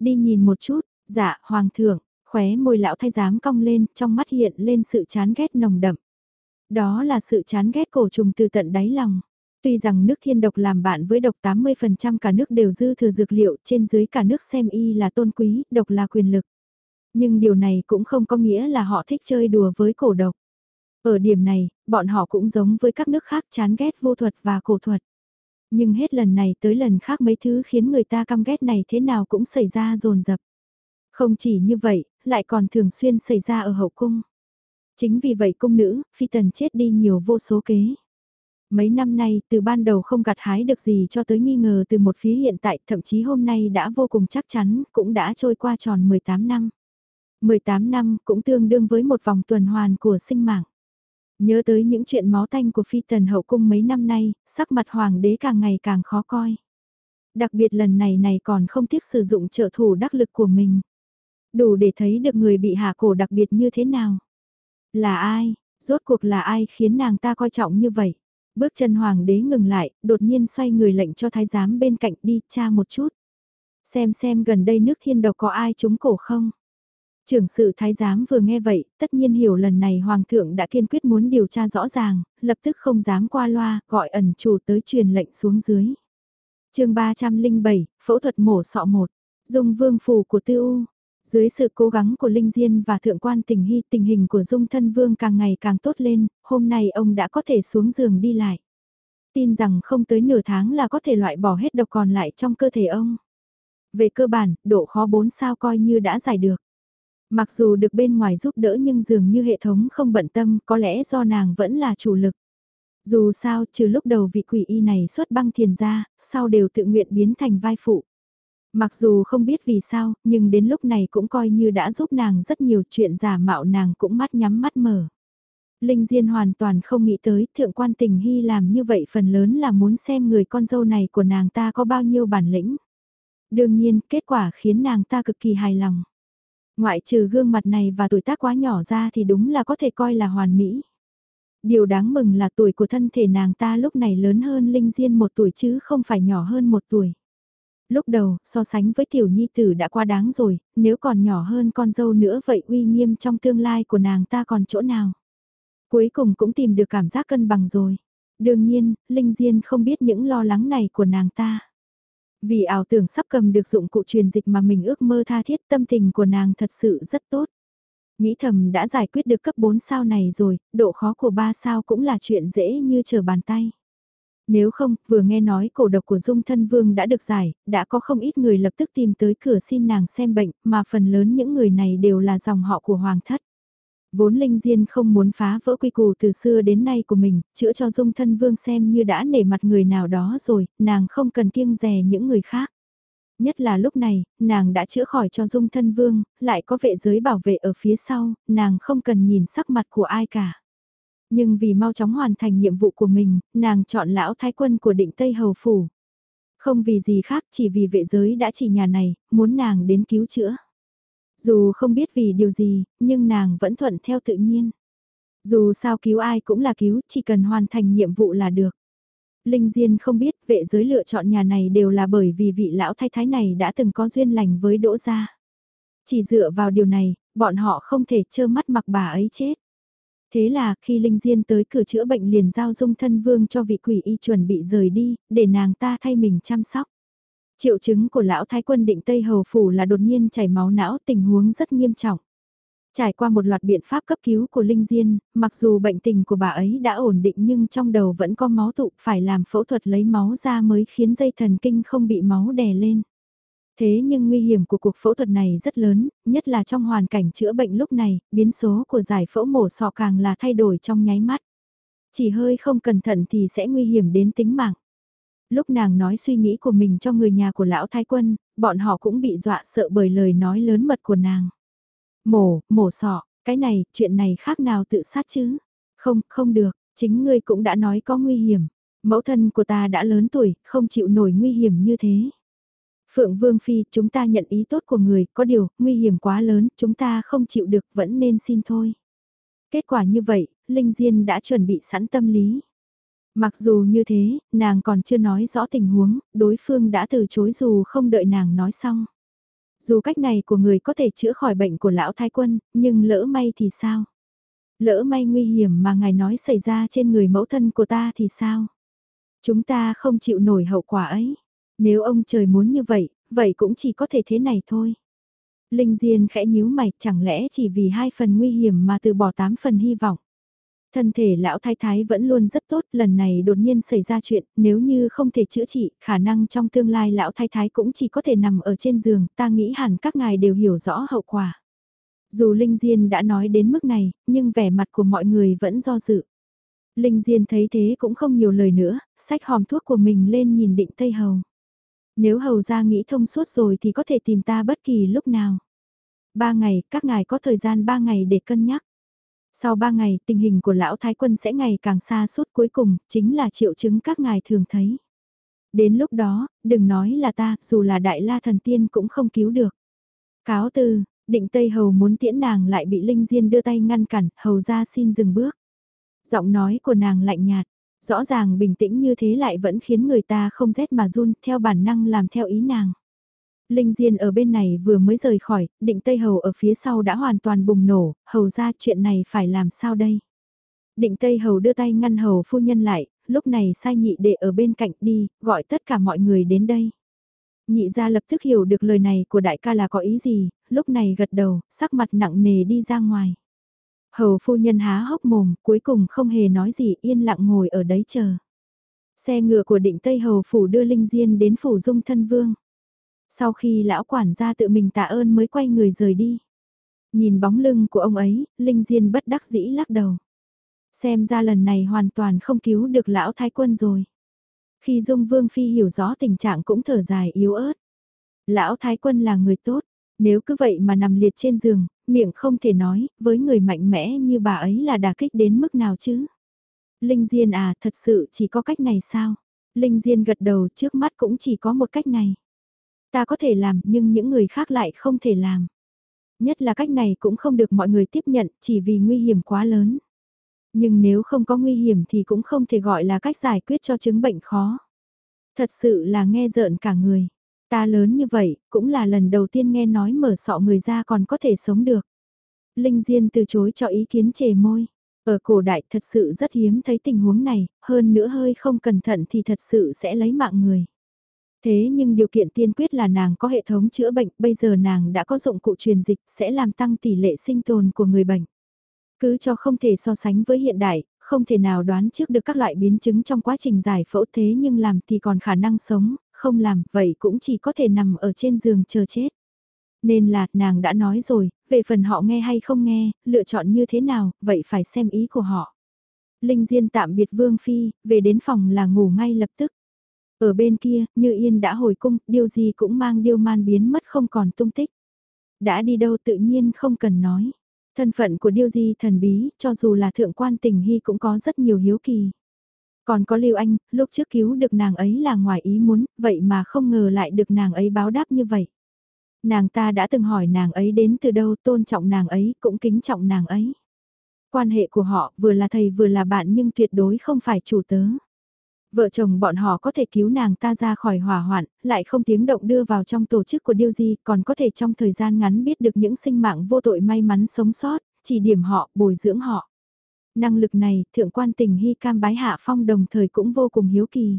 S1: Đi nhìn một chút, dạ, hoàng thượng, khóe môi lão thay dám cong lên, trong mắt hiện lên sự chán ghét nồng đậm. Đó là sự chán ghét cổ trùng từ tận đáy lòng. Tuy rằng nước thiên độc làm bạn với độc 80% cả nước đều dư thừa dược liệu trên dưới cả nước xem y là tôn quý, độc là quyền lực. Nhưng điều này cũng không có nghĩa là họ thích chơi đùa với cổ độc. Ở điểm này, bọn họ cũng giống với các nước khác chán ghét vô thuật và cổ thuật. Nhưng hết lần này tới lần khác mấy thứ khiến người ta căm ghét này thế nào cũng xảy ra rồn rập. Không chỉ như vậy, lại còn thường xuyên xảy ra ở hậu cung. Chính vì vậy cung nữ, phi tần chết đi nhiều vô số kế. Mấy năm nay, từ ban đầu không gặt hái được gì cho tới nghi ngờ từ một phía hiện tại, thậm chí hôm nay đã vô cùng chắc chắn, cũng đã trôi qua tròn 18 năm. 18 năm cũng tương đương với một vòng tuần hoàn của sinh mạng. Nhớ tới những chuyện máu tanh của phi tần hậu cung mấy năm nay, sắc mặt hoàng đế càng ngày càng khó coi. Đặc biệt lần này này còn không tiếc sử dụng trợ thủ đắc lực của mình. Đủ để thấy được người bị hạ cổ đặc biệt như thế nào. Là ai, rốt cuộc là ai khiến nàng ta coi trọng như vậy? Bước chân hoàng đế ngừng lại, đột nhiên xoay người lệnh cho thái giám bên cạnh đi tra một chút. Xem xem gần đây nước thiên độc có ai trúng cổ không? Trưởng sự thái giám vừa nghe vậy, tất nhiên hiểu lần này hoàng thượng đã kiên quyết muốn điều tra rõ ràng, lập tức không dám qua loa, gọi ẩn chủ tới truyền lệnh xuống dưới. chương 307, phẫu thuật mổ sọ 1, dung vương phù của tư u. Dưới sự cố gắng của Linh Diên và Thượng quan Tình Hy tình hình của Dung Thân Vương càng ngày càng tốt lên, hôm nay ông đã có thể xuống giường đi lại. Tin rằng không tới nửa tháng là có thể loại bỏ hết độc còn lại trong cơ thể ông. Về cơ bản, độ khó 4 sao coi như đã giải được. Mặc dù được bên ngoài giúp đỡ nhưng dường như hệ thống không bận tâm có lẽ do nàng vẫn là chủ lực. Dù sao trừ lúc đầu vị quỷ y này xuất băng thiền ra, sau đều tự nguyện biến thành vai phụ. Mặc dù không biết vì sao, nhưng đến lúc này cũng coi như đã giúp nàng rất nhiều chuyện giả mạo nàng cũng mắt nhắm mắt mở. Linh Diên hoàn toàn không nghĩ tới thượng quan tình hy làm như vậy phần lớn là muốn xem người con dâu này của nàng ta có bao nhiêu bản lĩnh. Đương nhiên, kết quả khiến nàng ta cực kỳ hài lòng. Ngoại trừ gương mặt này và tuổi tác quá nhỏ ra thì đúng là có thể coi là hoàn mỹ. Điều đáng mừng là tuổi của thân thể nàng ta lúc này lớn hơn Linh Diên một tuổi chứ không phải nhỏ hơn một tuổi. Lúc đầu, so sánh với tiểu nhi tử đã qua đáng rồi, nếu còn nhỏ hơn con dâu nữa vậy uy nghiêm trong tương lai của nàng ta còn chỗ nào. Cuối cùng cũng tìm được cảm giác cân bằng rồi. Đương nhiên, Linh Diên không biết những lo lắng này của nàng ta. Vì ảo tưởng sắp cầm được dụng cụ truyền dịch mà mình ước mơ tha thiết tâm tình của nàng thật sự rất tốt. Nghĩ thầm đã giải quyết được cấp 4 sao này rồi, độ khó của 3 sao cũng là chuyện dễ như trở bàn tay. Nếu không, vừa nghe nói cổ độc của Dung Thân Vương đã được giải, đã có không ít người lập tức tìm tới cửa xin nàng xem bệnh, mà phần lớn những người này đều là dòng họ của Hoàng thất. Vốn Linh Diên không muốn phá vỡ quy củ từ xưa đến nay của mình, chữa cho dung thân vương xem như đã nể mặt người nào đó rồi, nàng không cần kiêng rè những người khác. Nhất là lúc này, nàng đã chữa khỏi cho dung thân vương, lại có vệ giới bảo vệ ở phía sau, nàng không cần nhìn sắc mặt của ai cả. Nhưng vì mau chóng hoàn thành nhiệm vụ của mình, nàng chọn lão thái quân của định Tây Hầu Phủ. Không vì gì khác chỉ vì vệ giới đã chỉ nhà này, muốn nàng đến cứu chữa. Dù không biết vì điều gì, nhưng nàng vẫn thuận theo tự nhiên. Dù sao cứu ai cũng là cứu, chỉ cần hoàn thành nhiệm vụ là được. Linh Diên không biết vệ giới lựa chọn nhà này đều là bởi vì vị lão thái thái này đã từng có duyên lành với đỗ gia. Chỉ dựa vào điều này, bọn họ không thể trơ mắt mặc bà ấy chết. Thế là khi Linh Diên tới cửa chữa bệnh liền giao dung thân vương cho vị quỷ y chuẩn bị rời đi, để nàng ta thay mình chăm sóc. Triệu chứng của lão thái quân định Tây Hầu Phủ là đột nhiên chảy máu não tình huống rất nghiêm trọng. Trải qua một loạt biện pháp cấp cứu của Linh Diên, mặc dù bệnh tình của bà ấy đã ổn định nhưng trong đầu vẫn có máu tụ phải làm phẫu thuật lấy máu ra mới khiến dây thần kinh không bị máu đè lên. Thế nhưng nguy hiểm của cuộc phẫu thuật này rất lớn, nhất là trong hoàn cảnh chữa bệnh lúc này, biến số của giải phẫu mổ sọ càng là thay đổi trong nháy mắt. Chỉ hơi không cẩn thận thì sẽ nguy hiểm đến tính mạng. Lúc nàng nói suy nghĩ của mình cho người nhà của lão thái quân, bọn họ cũng bị dọa sợ bởi lời nói lớn mật của nàng. Mổ, mổ sọ, cái này, chuyện này khác nào tự sát chứ? Không, không được, chính ngươi cũng đã nói có nguy hiểm. Mẫu thân của ta đã lớn tuổi, không chịu nổi nguy hiểm như thế. Phượng Vương Phi, chúng ta nhận ý tốt của người, có điều, nguy hiểm quá lớn, chúng ta không chịu được, vẫn nên xin thôi. Kết quả như vậy, Linh Diên đã chuẩn bị sẵn tâm lý. Mặc dù như thế, nàng còn chưa nói rõ tình huống, đối phương đã từ chối dù không đợi nàng nói xong. Dù cách này của người có thể chữa khỏi bệnh của lão thái quân, nhưng lỡ may thì sao? Lỡ may nguy hiểm mà ngài nói xảy ra trên người mẫu thân của ta thì sao? Chúng ta không chịu nổi hậu quả ấy. Nếu ông trời muốn như vậy, vậy cũng chỉ có thể thế này thôi. Linh Diên khẽ nhíu mày, chẳng lẽ chỉ vì hai phần nguy hiểm mà từ bỏ tám phần hy vọng. Thân thể lão thái thái vẫn luôn rất tốt, lần này đột nhiên xảy ra chuyện, nếu như không thể chữa trị, khả năng trong tương lai lão thái thái cũng chỉ có thể nằm ở trên giường, ta nghĩ hẳn các ngài đều hiểu rõ hậu quả. Dù Linh Diên đã nói đến mức này, nhưng vẻ mặt của mọi người vẫn do dự. Linh Diên thấy thế cũng không nhiều lời nữa, xách hòm thuốc của mình lên nhìn định Tây Hầu. Nếu Hầu ra nghĩ thông suốt rồi thì có thể tìm ta bất kỳ lúc nào. Ba ngày, các ngài có thời gian ba ngày để cân nhắc. Sau ba ngày, tình hình của lão thái quân sẽ ngày càng xa suốt cuối cùng, chính là triệu chứng các ngài thường thấy. Đến lúc đó, đừng nói là ta, dù là đại la thần tiên cũng không cứu được. Cáo từ, định Tây Hầu muốn tiễn nàng lại bị Linh Diên đưa tay ngăn cản, Hầu ra xin dừng bước. Giọng nói của nàng lạnh nhạt, rõ ràng bình tĩnh như thế lại vẫn khiến người ta không rét mà run, theo bản năng làm theo ý nàng. Linh Diên ở bên này vừa mới rời khỏi, định Tây Hầu ở phía sau đã hoàn toàn bùng nổ, hầu ra chuyện này phải làm sao đây? Định Tây Hầu đưa tay ngăn hầu phu nhân lại, lúc này sai nhị đệ ở bên cạnh đi, gọi tất cả mọi người đến đây. Nhị ra lập tức hiểu được lời này của đại ca là có ý gì, lúc này gật đầu, sắc mặt nặng nề đi ra ngoài. Hầu phu nhân há hốc mồm, cuối cùng không hề nói gì, yên lặng ngồi ở đấy chờ. Xe ngựa của định Tây Hầu phủ đưa Linh Diên đến phủ dung thân vương. Sau khi lão quản gia tự mình tạ ơn mới quay người rời đi. Nhìn bóng lưng của ông ấy, Linh Diên bất đắc dĩ lắc đầu. Xem ra lần này hoàn toàn không cứu được lão thái quân rồi. Khi Dung Vương Phi hiểu rõ tình trạng cũng thở dài yếu ớt. Lão thái quân là người tốt, nếu cứ vậy mà nằm liệt trên giường, miệng không thể nói, với người mạnh mẽ như bà ấy là đả kích đến mức nào chứ? Linh Diên à, thật sự chỉ có cách này sao? Linh Diên gật đầu trước mắt cũng chỉ có một cách này. Ta có thể làm nhưng những người khác lại không thể làm. Nhất là cách này cũng không được mọi người tiếp nhận chỉ vì nguy hiểm quá lớn. Nhưng nếu không có nguy hiểm thì cũng không thể gọi là cách giải quyết cho chứng bệnh khó. Thật sự là nghe rợn cả người. Ta lớn như vậy, cũng là lần đầu tiên nghe nói mở sọ người ra còn có thể sống được. Linh Diên từ chối cho ý kiến chề môi. Ở cổ đại thật sự rất hiếm thấy tình huống này, hơn nữa hơi không cẩn thận thì thật sự sẽ lấy mạng người. Thế nhưng điều kiện tiên quyết là nàng có hệ thống chữa bệnh, bây giờ nàng đã có dụng cụ truyền dịch sẽ làm tăng tỷ lệ sinh tồn của người bệnh. Cứ cho không thể so sánh với hiện đại, không thể nào đoán trước được các loại biến chứng trong quá trình giải phẫu thế nhưng làm thì còn khả năng sống, không làm vậy cũng chỉ có thể nằm ở trên giường chờ chết. Nên là nàng đã nói rồi, về phần họ nghe hay không nghe, lựa chọn như thế nào, vậy phải xem ý của họ. Linh Diên tạm biệt Vương Phi, về đến phòng là ngủ ngay lập tức. Ở bên kia, Như Yên đã hồi cung, điều gì cũng mang điêu man biến mất không còn tung tích. Đã đi đâu tự nhiên không cần nói. Thân phận của điêu di thần bí, cho dù là thượng quan tình hy cũng có rất nhiều hiếu kỳ. Còn có Lưu Anh, lúc trước cứu được nàng ấy là ngoài ý muốn, vậy mà không ngờ lại được nàng ấy báo đáp như vậy. Nàng ta đã từng hỏi nàng ấy đến từ đâu tôn trọng nàng ấy, cũng kính trọng nàng ấy. Quan hệ của họ vừa là thầy vừa là bạn nhưng tuyệt đối không phải chủ tớ. Vợ chồng bọn họ có thể cứu nàng ta ra khỏi hỏa hoạn, lại không tiếng động đưa vào trong tổ chức của Điêu Di, còn có thể trong thời gian ngắn biết được những sinh mạng vô tội may mắn sống sót, chỉ điểm họ, bồi dưỡng họ. Năng lực này, thượng quan tình hy cam bái hạ phong đồng thời cũng vô cùng hiếu kỳ.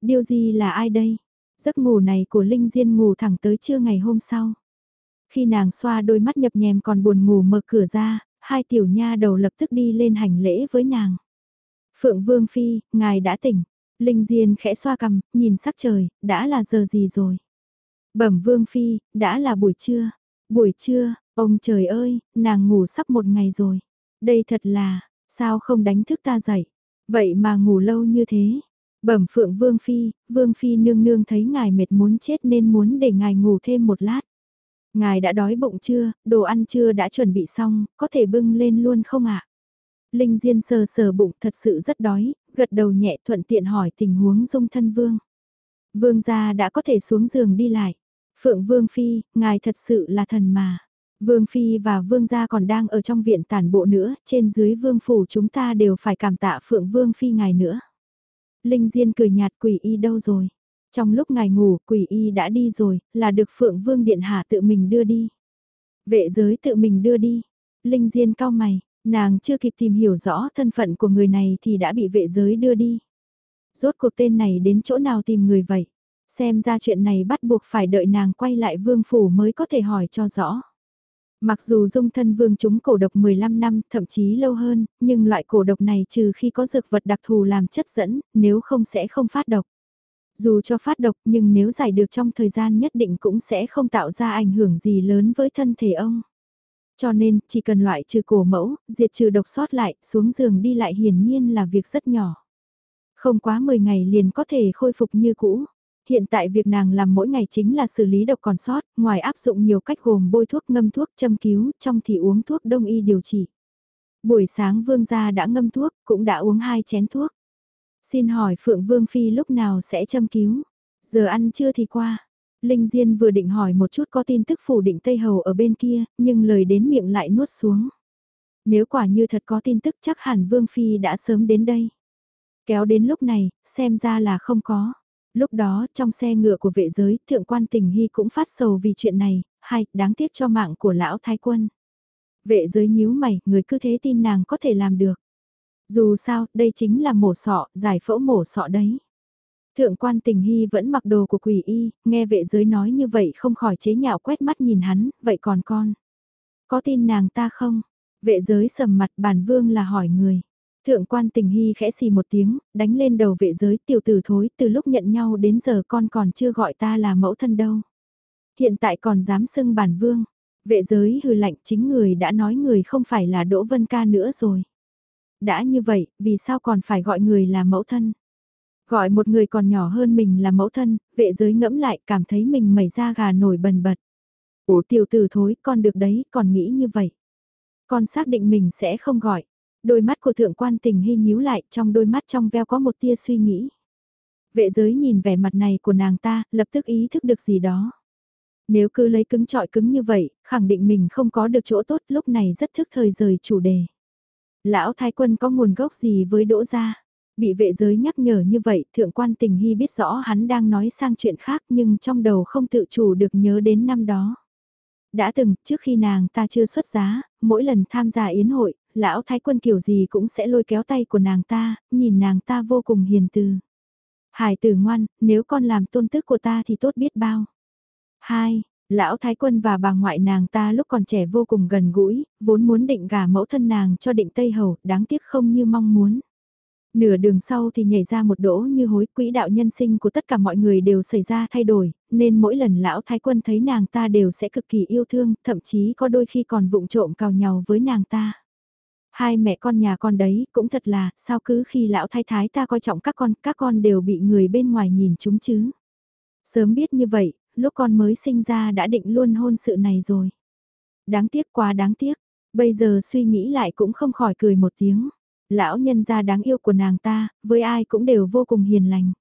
S1: Điêu Di là ai đây? Giấc ngủ này của Linh Diên ngủ thẳng tới trưa ngày hôm sau. Khi nàng xoa đôi mắt nhập nhèm còn buồn ngủ mở cửa ra, hai tiểu nha đầu lập tức đi lên hành lễ với nàng. Phượng Vương Phi, ngài đã tỉnh. Linh Diên khẽ xoa cằm, nhìn sắc trời, đã là giờ gì rồi? Bẩm Vương Phi, đã là buổi trưa. Buổi trưa, ông trời ơi, nàng ngủ sắp một ngày rồi. Đây thật là, sao không đánh thức ta dậy? Vậy mà ngủ lâu như thế. Bẩm Phượng Vương Phi, Vương Phi nương nương thấy ngài mệt muốn chết nên muốn để ngài ngủ thêm một lát. Ngài đã đói bụng chưa, đồ ăn chưa đã chuẩn bị xong, có thể bưng lên luôn không ạ? Linh Diên sờ sờ bụng thật sự rất đói, gật đầu nhẹ thuận tiện hỏi tình huống dung thân vương. Vương gia đã có thể xuống giường đi lại. Phượng Vương Phi, ngài thật sự là thần mà. Vương Phi và Vương gia còn đang ở trong viện tản bộ nữa, trên dưới Vương Phủ chúng ta đều phải cảm tạ Phượng Vương Phi ngài nữa. Linh Diên cười nhạt quỷ y đâu rồi? Trong lúc ngài ngủ, quỷ y đã đi rồi, là được Phượng Vương Điện Hạ tự mình đưa đi. Vệ giới tự mình đưa đi. Linh Diên cao mày, nàng chưa kịp tìm hiểu rõ thân phận của người này thì đã bị vệ giới đưa đi. Rốt cuộc tên này đến chỗ nào tìm người vậy? Xem ra chuyện này bắt buộc phải đợi nàng quay lại vương phủ mới có thể hỏi cho rõ. Mặc dù dung thân vương chúng cổ độc 15 năm, thậm chí lâu hơn, nhưng loại cổ độc này trừ khi có dược vật đặc thù làm chất dẫn, nếu không sẽ không phát độc. Dù cho phát độc nhưng nếu giải được trong thời gian nhất định cũng sẽ không tạo ra ảnh hưởng gì lớn với thân thể ông. Cho nên, chỉ cần loại trừ cổ mẫu, diệt trừ độc sót lại, xuống giường đi lại hiển nhiên là việc rất nhỏ. Không quá 10 ngày liền có thể khôi phục như cũ. Hiện tại việc nàng làm mỗi ngày chính là xử lý độc còn sót, ngoài áp dụng nhiều cách gồm bôi thuốc ngâm thuốc châm cứu, trong thì uống thuốc đông y điều trị. Buổi sáng vương gia đã ngâm thuốc, cũng đã uống hai chén thuốc. Xin hỏi Phượng Vương Phi lúc nào sẽ châm cứu? Giờ ăn chưa thì qua. Linh Diên vừa định hỏi một chút có tin tức phủ định Tây Hầu ở bên kia, nhưng lời đến miệng lại nuốt xuống. Nếu quả như thật có tin tức chắc hẳn Vương Phi đã sớm đến đây. Kéo đến lúc này, xem ra là không có. Lúc đó, trong xe ngựa của vệ giới, thượng quan tình hy cũng phát sầu vì chuyện này, hay, đáng tiếc cho mạng của lão thái quân. Vệ giới nhíu mày, người cứ thế tin nàng có thể làm được. Dù sao, đây chính là mổ sọ, giải phẫu mổ sọ đấy. Thượng quan tình hy vẫn mặc đồ của quỷ y, nghe vệ giới nói như vậy không khỏi chế nhạo quét mắt nhìn hắn, vậy còn con? Có tin nàng ta không? Vệ giới sầm mặt bản vương là hỏi người. Thượng quan tình hy khẽ xì một tiếng, đánh lên đầu vệ giới tiểu tử thối, từ lúc nhận nhau đến giờ con còn chưa gọi ta là mẫu thân đâu. Hiện tại còn dám xưng bản vương. Vệ giới hư lạnh chính người đã nói người không phải là Đỗ Vân Ca nữa rồi. Đã như vậy, vì sao còn phải gọi người là mẫu thân? Gọi một người còn nhỏ hơn mình là mẫu thân, vệ giới ngẫm lại cảm thấy mình mẩy da gà nổi bần bật. Ủa tiểu tử thối, con được đấy, còn nghĩ như vậy. Con xác định mình sẽ không gọi. Đôi mắt của thượng quan tình hy nhíu lại, trong đôi mắt trong veo có một tia suy nghĩ. Vệ giới nhìn vẻ mặt này của nàng ta, lập tức ý thức được gì đó. Nếu cứ lấy cứng trọi cứng như vậy, khẳng định mình không có được chỗ tốt lúc này rất thức thời rời chủ đề. Lão thái quân có nguồn gốc gì với đỗ gia? Bị vệ giới nhắc nhở như vậy, thượng quan tình hy biết rõ hắn đang nói sang chuyện khác nhưng trong đầu không tự chủ được nhớ đến năm đó. Đã từng, trước khi nàng ta chưa xuất giá, mỗi lần tham gia yến hội, lão thái quân kiểu gì cũng sẽ lôi kéo tay của nàng ta, nhìn nàng ta vô cùng hiền từ. Hải tử ngoan, nếu con làm tôn tức của ta thì tốt biết bao. Hai, Lão Thái Quân và bà ngoại nàng ta lúc còn trẻ vô cùng gần gũi, vốn muốn định gả mẫu thân nàng cho định Tây Hầu, đáng tiếc không như mong muốn. Nửa đường sau thì nhảy ra một đỗ như hối quỹ đạo nhân sinh của tất cả mọi người đều xảy ra thay đổi, nên mỗi lần lão thái quân thấy nàng ta đều sẽ cực kỳ yêu thương, thậm chí có đôi khi còn vụng trộm cào nhau với nàng ta. Hai mẹ con nhà con đấy cũng thật là, sao cứ khi lão thái thái ta coi trọng các con, các con đều bị người bên ngoài nhìn chúng chứ. Sớm biết như vậy, lúc con mới sinh ra đã định luôn hôn sự này rồi. Đáng tiếc quá đáng tiếc, bây giờ suy nghĩ lại cũng không khỏi cười một tiếng. Lão nhân gia đáng yêu của nàng ta, với ai cũng đều vô cùng hiền lành.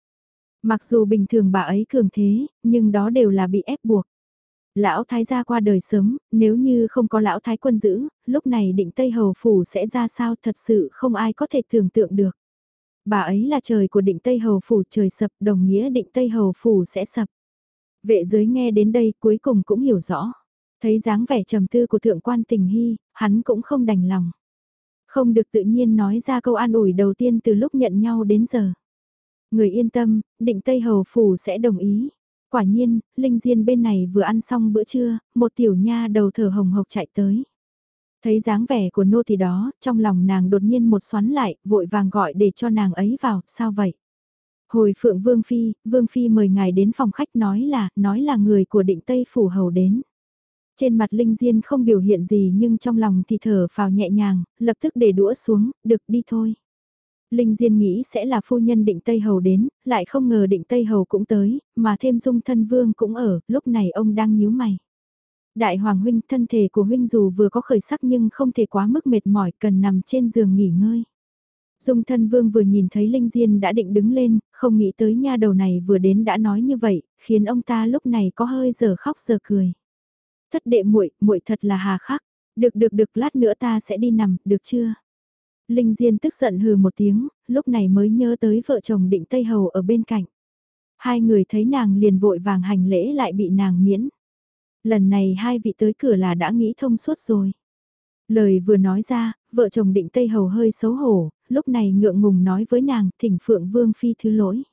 S1: Mặc dù bình thường bà ấy cường thế, nhưng đó đều là bị ép buộc. Lão thái gia qua đời sớm, nếu như không có lão thái quân giữ, lúc này định Tây Hầu Phủ sẽ ra sao thật sự không ai có thể tưởng tượng được. Bà ấy là trời của định Tây Hầu Phủ trời sập đồng nghĩa định Tây Hầu Phủ sẽ sập. Vệ giới nghe đến đây cuối cùng cũng hiểu rõ. Thấy dáng vẻ trầm tư của thượng quan tình hy, hắn cũng không đành lòng. Không được tự nhiên nói ra câu an ủi đầu tiên từ lúc nhận nhau đến giờ. Người yên tâm, định Tây Hầu Phủ sẽ đồng ý. Quả nhiên, Linh Diên bên này vừa ăn xong bữa trưa, một tiểu nha đầu thở hồng hộc chạy tới. Thấy dáng vẻ của nô thì đó, trong lòng nàng đột nhiên một xoắn lại, vội vàng gọi để cho nàng ấy vào, sao vậy? Hồi phượng Vương Phi, Vương Phi mời ngài đến phòng khách nói là, nói là người của định Tây Phủ Hầu đến. Trên mặt Linh Diên không biểu hiện gì nhưng trong lòng thì thở phào nhẹ nhàng, lập tức để đũa xuống, được đi thôi. Linh Diên nghĩ sẽ là phu nhân định Tây Hầu đến, lại không ngờ định Tây Hầu cũng tới, mà thêm dung thân vương cũng ở, lúc này ông đang nhíu mày. Đại Hoàng Huynh, thân thể của Huynh dù vừa có khởi sắc nhưng không thể quá mức mệt mỏi, cần nằm trên giường nghỉ ngơi. Dung thân vương vừa nhìn thấy Linh Diên đã định đứng lên, không nghĩ tới nha đầu này vừa đến đã nói như vậy, khiến ông ta lúc này có hơi giờ khóc giờ cười. Thất đệ muội, muội thật là hà khắc. Được được được, lát nữa ta sẽ đi nằm, được chưa? Linh Diên tức giận hừ một tiếng, lúc này mới nhớ tới vợ chồng định Tây Hầu ở bên cạnh. Hai người thấy nàng liền vội vàng hành lễ lại bị nàng miễn. Lần này hai vị tới cửa là đã nghĩ thông suốt rồi. Lời vừa nói ra, vợ chồng định Tây Hầu hơi xấu hổ, lúc này ngượng ngùng nói với nàng, thỉnh Phượng Vương Phi thứ lỗi.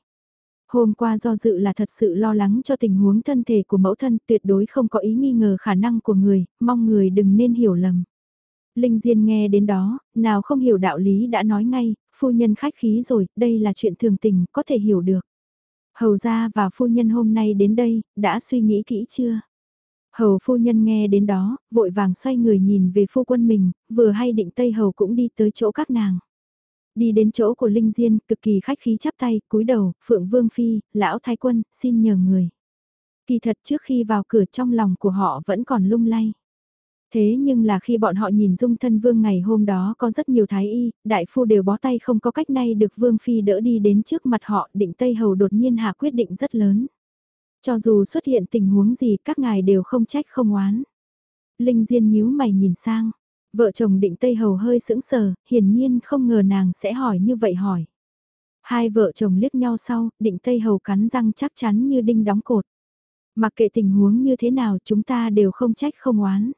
S1: Hôm qua do dự là thật sự lo lắng cho tình huống thân thể của mẫu thân tuyệt đối không có ý nghi ngờ khả năng của người, mong người đừng nên hiểu lầm. Linh Diên nghe đến đó, nào không hiểu đạo lý đã nói ngay, phu nhân khách khí rồi, đây là chuyện thường tình, có thể hiểu được. Hầu gia và phu nhân hôm nay đến đây, đã suy nghĩ kỹ chưa? Hầu phu nhân nghe đến đó, vội vàng xoay người nhìn về phu quân mình, vừa hay định Tây Hầu cũng đi tới chỗ các nàng. Đi đến chỗ của Linh Diên, cực kỳ khách khí chắp tay, cúi đầu, Phượng Vương Phi, Lão Thái Quân, xin nhờ người. Kỳ thật trước khi vào cửa trong lòng của họ vẫn còn lung lay. Thế nhưng là khi bọn họ nhìn dung thân vương ngày hôm đó có rất nhiều thái y, đại phu đều bó tay không có cách nay được vương phi đỡ đi đến trước mặt họ định Tây Hầu đột nhiên hạ quyết định rất lớn. Cho dù xuất hiện tình huống gì các ngài đều không trách không oán. Linh Diên nhíu mày nhìn sang, vợ chồng định Tây Hầu hơi sững sờ, hiển nhiên không ngờ nàng sẽ hỏi như vậy hỏi. Hai vợ chồng liếc nhau sau, định Tây Hầu cắn răng chắc chắn như đinh đóng cột. Mặc kệ tình huống như thế nào chúng ta đều không trách không oán.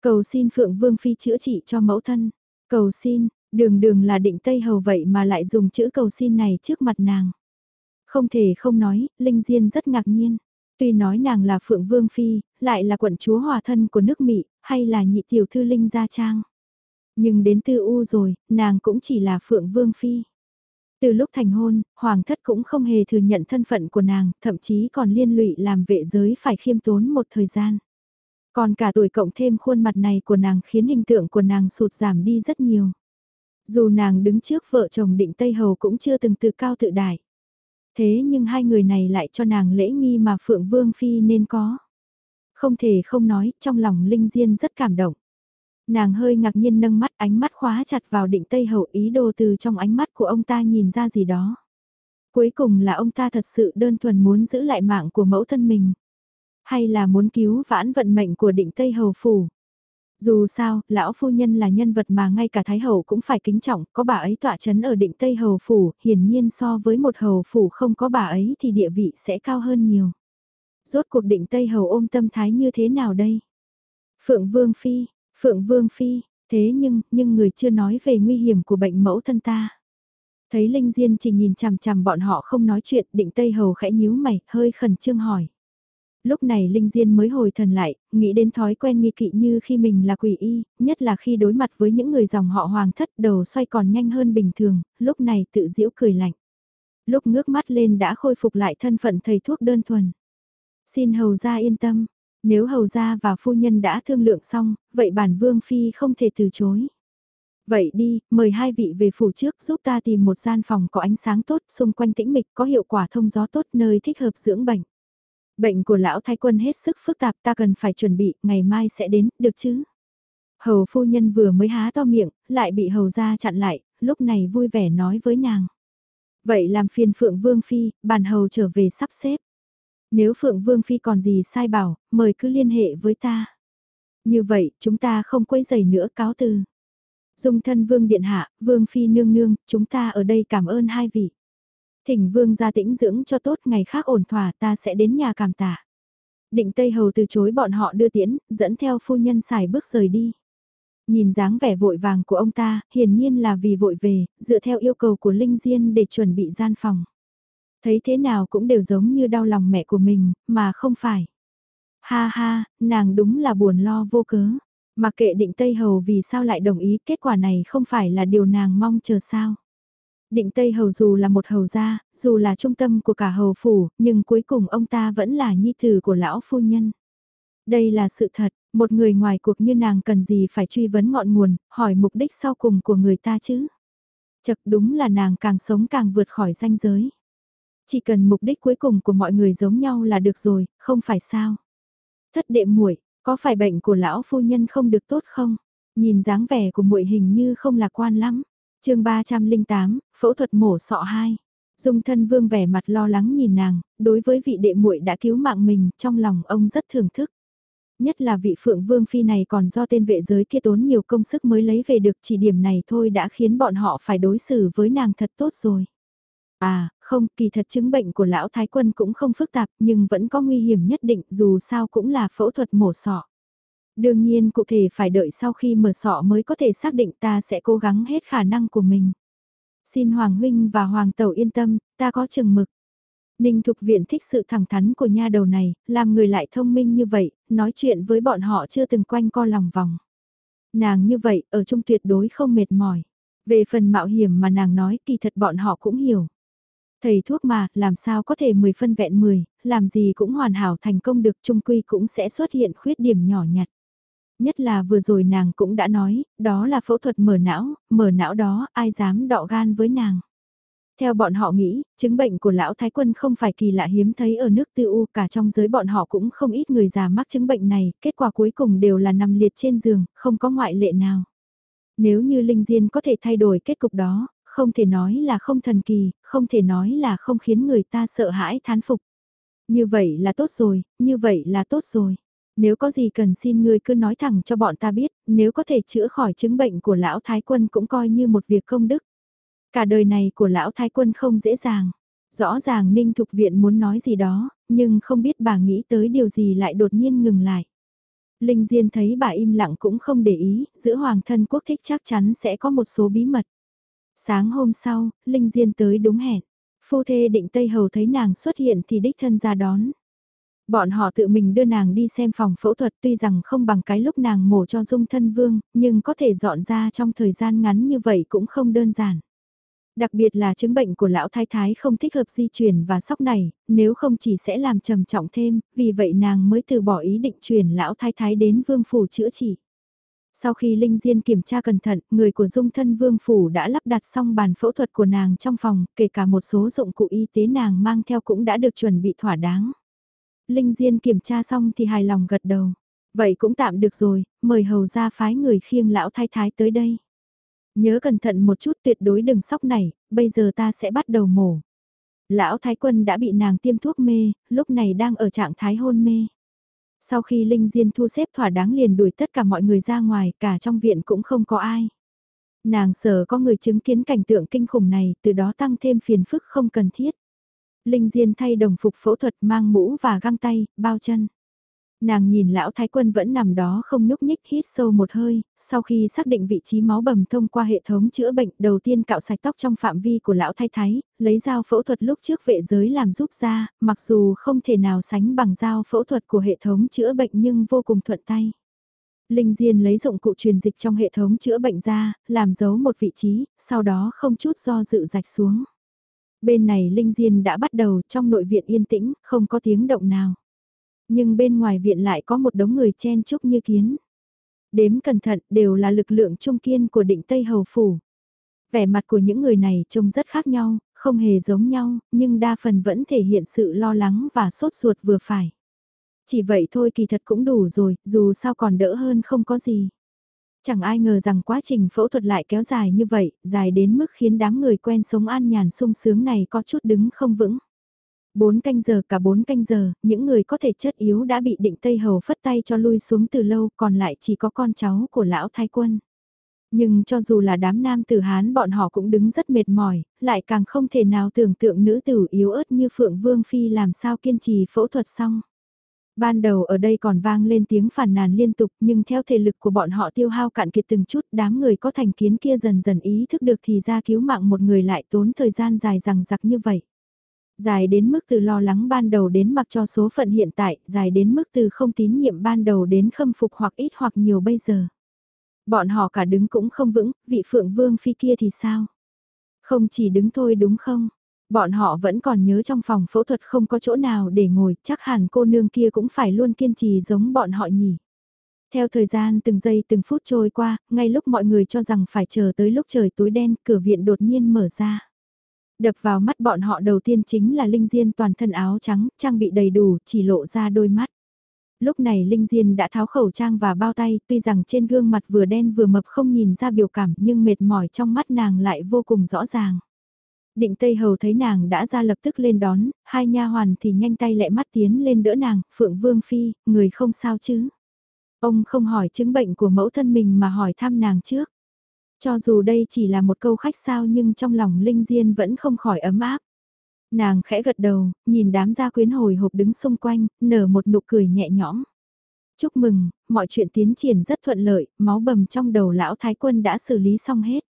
S1: Cầu xin Phượng Vương Phi chữa trị cho mẫu thân. Cầu xin, đường đường là định Tây Hầu vậy mà lại dùng chữ cầu xin này trước mặt nàng. Không thể không nói, Linh Diên rất ngạc nhiên. Tuy nói nàng là Phượng Vương Phi, lại là quận chúa hòa thân của nước Mỹ, hay là nhị tiểu thư Linh Gia Trang. Nhưng đến tư u rồi, nàng cũng chỉ là Phượng Vương Phi. Từ lúc thành hôn, Hoàng thất cũng không hề thừa nhận thân phận của nàng, thậm chí còn liên lụy làm vệ giới phải khiêm tốn một thời gian. Còn cả tuổi cộng thêm khuôn mặt này của nàng khiến hình tượng của nàng sụt giảm đi rất nhiều. Dù nàng đứng trước vợ chồng định Tây Hầu cũng chưa từng tự cao tự đại. Thế nhưng hai người này lại cho nàng lễ nghi mà Phượng Vương Phi nên có. Không thể không nói, trong lòng Linh Diên rất cảm động. Nàng hơi ngạc nhiên nâng mắt ánh mắt khóa chặt vào định Tây Hầu ý đồ từ trong ánh mắt của ông ta nhìn ra gì đó. Cuối cùng là ông ta thật sự đơn thuần muốn giữ lại mạng của mẫu thân mình hay là muốn cứu vãn vận mệnh của định Tây Hầu Phủ. Dù sao, lão phu nhân là nhân vật mà ngay cả Thái hậu cũng phải kính trọng, có bà ấy tọa chấn ở định Tây Hầu Phủ, hiển nhiên so với một Hầu Phủ không có bà ấy thì địa vị sẽ cao hơn nhiều. Rốt cuộc định Tây Hầu ôm tâm thái như thế nào đây? Phượng Vương Phi, Phượng Vương Phi, thế nhưng, nhưng người chưa nói về nguy hiểm của bệnh mẫu thân ta. Thấy Linh Diên chỉ nhìn chằm chằm bọn họ không nói chuyện, định Tây Hầu khẽ nhíu mày, hơi khẩn trương hỏi. Lúc này Linh Diên mới hồi thần lại, nghĩ đến thói quen nghi kỵ như khi mình là quỷ y, nhất là khi đối mặt với những người dòng họ hoàng thất đầu xoay còn nhanh hơn bình thường, lúc này tự giễu cười lạnh. Lúc ngước mắt lên đã khôi phục lại thân phận thầy thuốc đơn thuần. Xin hầu gia yên tâm, nếu hầu gia và phu nhân đã thương lượng xong, vậy bản vương phi không thể từ chối. Vậy đi, mời hai vị về phủ trước giúp ta tìm một gian phòng có ánh sáng tốt, xung quanh tĩnh mịch có hiệu quả thông gió tốt nơi thích hợp dưỡng bệnh. Bệnh của lão thái quân hết sức phức tạp ta cần phải chuẩn bị, ngày mai sẽ đến, được chứ? Hầu phu nhân vừa mới há to miệng, lại bị hầu ra chặn lại, lúc này vui vẻ nói với nàng. Vậy làm phiền Phượng Vương Phi, bàn hầu trở về sắp xếp. Nếu Phượng Vương Phi còn gì sai bảo, mời cứ liên hệ với ta. Như vậy, chúng ta không quấy giày nữa cáo từ. Dung thân Vương Điện Hạ, Vương Phi nương nương, chúng ta ở đây cảm ơn hai vị. Thỉnh vương gia tĩnh dưỡng cho tốt ngày khác ổn thỏa ta sẽ đến nhà cảm tạ. Định Tây Hầu từ chối bọn họ đưa tiễn, dẫn theo phu nhân xài bước rời đi. Nhìn dáng vẻ vội vàng của ông ta, hiển nhiên là vì vội về, dựa theo yêu cầu của Linh Diên để chuẩn bị gian phòng. Thấy thế nào cũng đều giống như đau lòng mẹ của mình, mà không phải. Ha ha, nàng đúng là buồn lo vô cớ. Mà kệ định Tây Hầu vì sao lại đồng ý kết quả này không phải là điều nàng mong chờ sao. Định Tây Hầu dù là một hầu gia, dù là trung tâm của cả hầu phủ, nhưng cuối cùng ông ta vẫn là nhi tử của lão phu nhân. Đây là sự thật, một người ngoài cuộc như nàng cần gì phải truy vấn ngọn nguồn, hỏi mục đích sau cùng của người ta chứ. Chật đúng là nàng càng sống càng vượt khỏi ranh giới. Chỉ cần mục đích cuối cùng của mọi người giống nhau là được rồi, không phải sao. Thất đệ muội có phải bệnh của lão phu nhân không được tốt không? Nhìn dáng vẻ của muội hình như không lạc quan lắm chương 308, phẫu thuật mổ sọ 2. Dung thân vương vẻ mặt lo lắng nhìn nàng, đối với vị đệ muội đã cứu mạng mình, trong lòng ông rất thưởng thức. Nhất là vị phượng vương phi này còn do tên vệ giới kia tốn nhiều công sức mới lấy về được chỉ điểm này thôi đã khiến bọn họ phải đối xử với nàng thật tốt rồi. À, không, kỳ thật chứng bệnh của lão thái quân cũng không phức tạp nhưng vẫn có nguy hiểm nhất định dù sao cũng là phẫu thuật mổ sọ. Đương nhiên cụ thể phải đợi sau khi mở sọ mới có thể xác định ta sẽ cố gắng hết khả năng của mình. Xin Hoàng Huynh và Hoàng Tẩu yên tâm, ta có chừng mực. Ninh Thục Viện thích sự thẳng thắn của nha đầu này, làm người lại thông minh như vậy, nói chuyện với bọn họ chưa từng quanh co lòng vòng. Nàng như vậy, ở chung tuyệt đối không mệt mỏi. Về phần mạo hiểm mà nàng nói kỳ thật bọn họ cũng hiểu. Thầy thuốc mà, làm sao có thể 10 phân vẹn 10, làm gì cũng hoàn hảo thành công được trung quy cũng sẽ xuất hiện khuyết điểm nhỏ nhặt. Nhất là vừa rồi nàng cũng đã nói, đó là phẫu thuật mở não, mở não đó, ai dám đọ gan với nàng. Theo bọn họ nghĩ, chứng bệnh của lão thái quân không phải kỳ lạ hiếm thấy ở nước tư u cả trong giới bọn họ cũng không ít người già mắc chứng bệnh này, kết quả cuối cùng đều là nằm liệt trên giường, không có ngoại lệ nào. Nếu như Linh Diên có thể thay đổi kết cục đó, không thể nói là không thần kỳ, không thể nói là không khiến người ta sợ hãi thán phục. Như vậy là tốt rồi, như vậy là tốt rồi. Nếu có gì cần xin ngươi cứ nói thẳng cho bọn ta biết, nếu có thể chữa khỏi chứng bệnh của lão thái quân cũng coi như một việc công đức. Cả đời này của lão thái quân không dễ dàng. Rõ ràng Ninh Thục Viện muốn nói gì đó, nhưng không biết bà nghĩ tới điều gì lại đột nhiên ngừng lại. Linh Diên thấy bà im lặng cũng không để ý, giữa hoàng thân quốc thích chắc chắn sẽ có một số bí mật. Sáng hôm sau, Linh Diên tới đúng hẹn. Phu thê định Tây Hầu thấy nàng xuất hiện thì đích thân ra đón. Bọn họ tự mình đưa nàng đi xem phòng phẫu thuật tuy rằng không bằng cái lúc nàng mổ cho dung thân vương, nhưng có thể dọn ra trong thời gian ngắn như vậy cũng không đơn giản. Đặc biệt là chứng bệnh của lão thái thái không thích hợp di chuyển và sóc này, nếu không chỉ sẽ làm trầm trọng thêm, vì vậy nàng mới từ bỏ ý định chuyển lão thái thái đến vương phủ chữa trị. Sau khi Linh Diên kiểm tra cẩn thận, người của dung thân vương phủ đã lắp đặt xong bàn phẫu thuật của nàng trong phòng, kể cả một số dụng cụ y tế nàng mang theo cũng đã được chuẩn bị thỏa đáng. Linh Diên kiểm tra xong thì hài lòng gật đầu. Vậy cũng tạm được rồi, mời hầu ra phái người khiêng lão thái thái tới đây. Nhớ cẩn thận một chút tuyệt đối đừng sóc này, bây giờ ta sẽ bắt đầu mổ. Lão thái quân đã bị nàng tiêm thuốc mê, lúc này đang ở trạng thái hôn mê. Sau khi Linh Diên thu xếp thỏa đáng liền đuổi tất cả mọi người ra ngoài, cả trong viện cũng không có ai. Nàng sợ có người chứng kiến cảnh tượng kinh khủng này, từ đó tăng thêm phiền phức không cần thiết. Linh Diên thay đồng phục phẫu thuật mang mũ và găng tay, bao chân. Nàng nhìn lão thái quân vẫn nằm đó không nhúc nhích hít sâu một hơi, sau khi xác định vị trí máu bầm thông qua hệ thống chữa bệnh đầu tiên cạo sạch tóc trong phạm vi của lão thái thái, lấy dao phẫu thuật lúc trước vệ giới làm giúp ra, mặc dù không thể nào sánh bằng dao phẫu thuật của hệ thống chữa bệnh nhưng vô cùng thuận tay. Linh Diên lấy dụng cụ truyền dịch trong hệ thống chữa bệnh ra, làm dấu một vị trí, sau đó không chút do dự rạch xuống. Bên này Linh Diên đã bắt đầu trong nội viện yên tĩnh, không có tiếng động nào. Nhưng bên ngoài viện lại có một đống người chen chúc như kiến. Đếm cẩn thận đều là lực lượng trung kiên của định Tây Hầu Phủ. Vẻ mặt của những người này trông rất khác nhau, không hề giống nhau, nhưng đa phần vẫn thể hiện sự lo lắng và sốt ruột vừa phải. Chỉ vậy thôi kỳ thật cũng đủ rồi, dù sao còn đỡ hơn không có gì. Chẳng ai ngờ rằng quá trình phẫu thuật lại kéo dài như vậy, dài đến mức khiến đám người quen sống an nhàn sung sướng này có chút đứng không vững. Bốn canh giờ cả bốn canh giờ, những người có thể chất yếu đã bị định Tây Hầu phất tay cho lui xuống từ lâu còn lại chỉ có con cháu của lão thái quân. Nhưng cho dù là đám nam tử Hán bọn họ cũng đứng rất mệt mỏi, lại càng không thể nào tưởng tượng nữ tử yếu ớt như Phượng Vương Phi làm sao kiên trì phẫu thuật xong. Ban đầu ở đây còn vang lên tiếng phản nàn liên tục nhưng theo thể lực của bọn họ tiêu hao cạn kiệt từng chút đám người có thành kiến kia dần dần ý thức được thì ra cứu mạng một người lại tốn thời gian dài rằng giặc như vậy. Dài đến mức từ lo lắng ban đầu đến mặc cho số phận hiện tại, dài đến mức từ không tín nhiệm ban đầu đến khâm phục hoặc ít hoặc nhiều bây giờ. Bọn họ cả đứng cũng không vững, vị phượng vương phi kia thì sao? Không chỉ đứng thôi đúng không? Bọn họ vẫn còn nhớ trong phòng phẫu thuật không có chỗ nào để ngồi, chắc hẳn cô nương kia cũng phải luôn kiên trì giống bọn họ nhỉ. Theo thời gian từng giây từng phút trôi qua, ngay lúc mọi người cho rằng phải chờ tới lúc trời tối đen, cửa viện đột nhiên mở ra. Đập vào mắt bọn họ đầu tiên chính là Linh Diên toàn thân áo trắng, trang bị đầy đủ, chỉ lộ ra đôi mắt. Lúc này Linh Diên đã tháo khẩu trang và bao tay, tuy rằng trên gương mặt vừa đen vừa mập không nhìn ra biểu cảm nhưng mệt mỏi trong mắt nàng lại vô cùng rõ ràng. Định Tây Hầu thấy nàng đã ra lập tức lên đón, hai nha hoàn thì nhanh tay lẹ mắt tiến lên đỡ nàng, Phượng Vương Phi, người không sao chứ. Ông không hỏi chứng bệnh của mẫu thân mình mà hỏi thăm nàng trước. Cho dù đây chỉ là một câu khách sao nhưng trong lòng Linh Diên vẫn không khỏi ấm áp. Nàng khẽ gật đầu, nhìn đám gia quyến hồi hộp đứng xung quanh, nở một nụ cười nhẹ nhõm. Chúc mừng, mọi chuyện tiến triển rất thuận lợi, máu bầm trong đầu lão thái quân đã xử lý xong hết.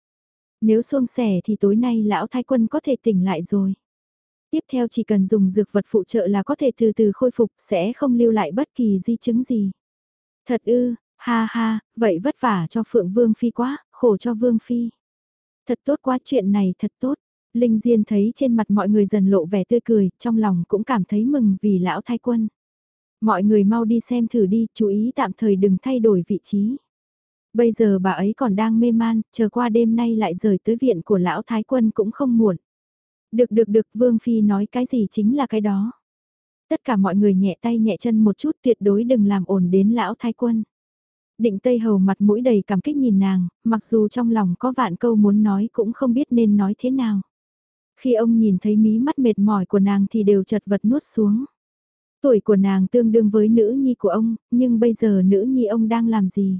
S1: Nếu xuông sẻ thì tối nay lão thái quân có thể tỉnh lại rồi. Tiếp theo chỉ cần dùng dược vật phụ trợ là có thể từ từ khôi phục, sẽ không lưu lại bất kỳ di chứng gì. Thật ư, ha ha, vậy vất vả cho Phượng Vương Phi quá, khổ cho Vương Phi. Thật tốt quá chuyện này thật tốt. Linh Diên thấy trên mặt mọi người dần lộ vẻ tươi cười, trong lòng cũng cảm thấy mừng vì lão thái quân. Mọi người mau đi xem thử đi, chú ý tạm thời đừng thay đổi vị trí. Bây giờ bà ấy còn đang mê man, chờ qua đêm nay lại rời tới viện của lão thái quân cũng không muộn. Được được được, Vương Phi nói cái gì chính là cái đó. Tất cả mọi người nhẹ tay nhẹ chân một chút tuyệt đối đừng làm ổn đến lão thái quân. Định Tây Hầu mặt mũi đầy cảm kích nhìn nàng, mặc dù trong lòng có vạn câu muốn nói cũng không biết nên nói thế nào. Khi ông nhìn thấy mí mắt mệt mỏi của nàng thì đều chật vật nuốt xuống. Tuổi của nàng tương đương với nữ nhi của ông, nhưng bây giờ nữ nhi ông đang làm gì?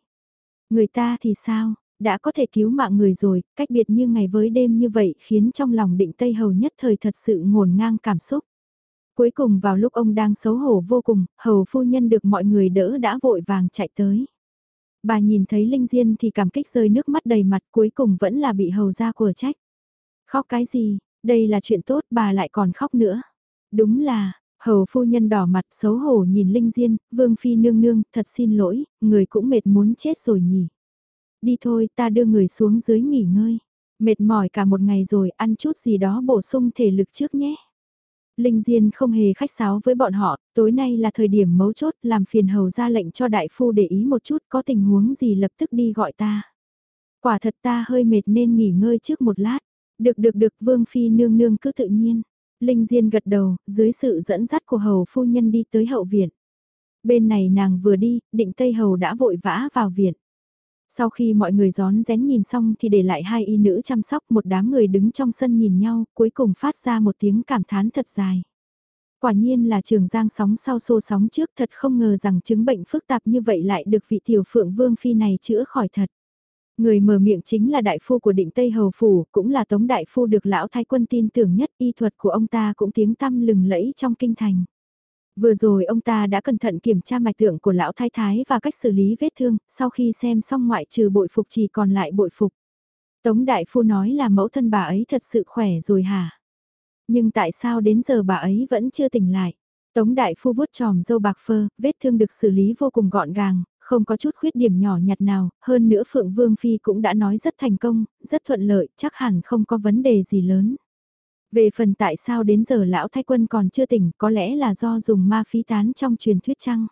S1: Người ta thì sao? Đã có thể cứu mạng người rồi, cách biệt như ngày với đêm như vậy khiến trong lòng định Tây Hầu nhất thời thật sự ngổn ngang cảm xúc. Cuối cùng vào lúc ông đang xấu hổ vô cùng, hầu phu nhân được mọi người đỡ đã vội vàng chạy tới. Bà nhìn thấy Linh Diên thì cảm kích rơi nước mắt đầy mặt cuối cùng vẫn là bị hầu ra của trách. Khóc cái gì, đây là chuyện tốt bà lại còn khóc nữa. Đúng là, hầu phu nhân đỏ mặt xấu hổ nhìn Linh Diên, Vương Phi nương nương, thật xin lỗi, người cũng mệt muốn chết rồi nhỉ. Đi thôi, ta đưa người xuống dưới nghỉ ngơi. Mệt mỏi cả một ngày rồi, ăn chút gì đó bổ sung thể lực trước nhé. Linh Diên không hề khách sáo với bọn họ, tối nay là thời điểm mấu chốt làm phiền hầu ra lệnh cho đại phu để ý một chút có tình huống gì lập tức đi gọi ta. Quả thật ta hơi mệt nên nghỉ ngơi trước một lát. Được được được Vương Phi nương nương cứ tự nhiên. Linh Diên gật đầu, dưới sự dẫn dắt của hầu phu nhân đi tới hậu viện. Bên này nàng vừa đi, định Tây Hầu đã vội vã vào viện. Sau khi mọi người gión rén nhìn xong thì để lại hai y nữ chăm sóc một đám người đứng trong sân nhìn nhau, cuối cùng phát ra một tiếng cảm thán thật dài. Quả nhiên là trường giang sóng sau xô sóng trước thật không ngờ rằng chứng bệnh phức tạp như vậy lại được vị tiểu phượng vương phi này chữa khỏi thật. Người mở miệng chính là đại phu của định Tây Hầu Phủ, cũng là tống đại phu được lão thái quân tin tưởng nhất y thuật của ông ta cũng tiếng tăm lừng lẫy trong kinh thành. Vừa rồi ông ta đã cẩn thận kiểm tra mạch tượng của lão thái thái và cách xử lý vết thương, sau khi xem xong ngoại trừ bội phục chỉ còn lại bội phục. Tống đại phu nói là mẫu thân bà ấy thật sự khỏe rồi hả? Nhưng tại sao đến giờ bà ấy vẫn chưa tỉnh lại? Tống đại phu vuốt tròm dâu bạc phơ, vết thương được xử lý vô cùng gọn gàng, không có chút khuyết điểm nhỏ nhặt nào, hơn nữa Phượng Vương Phi cũng đã nói rất thành công, rất thuận lợi, chắc hẳn không có vấn đề gì lớn. Về phần tại sao đến giờ lão thái quân còn chưa tỉnh, có lẽ là do dùng ma phí tán trong truyền thuyết chăng?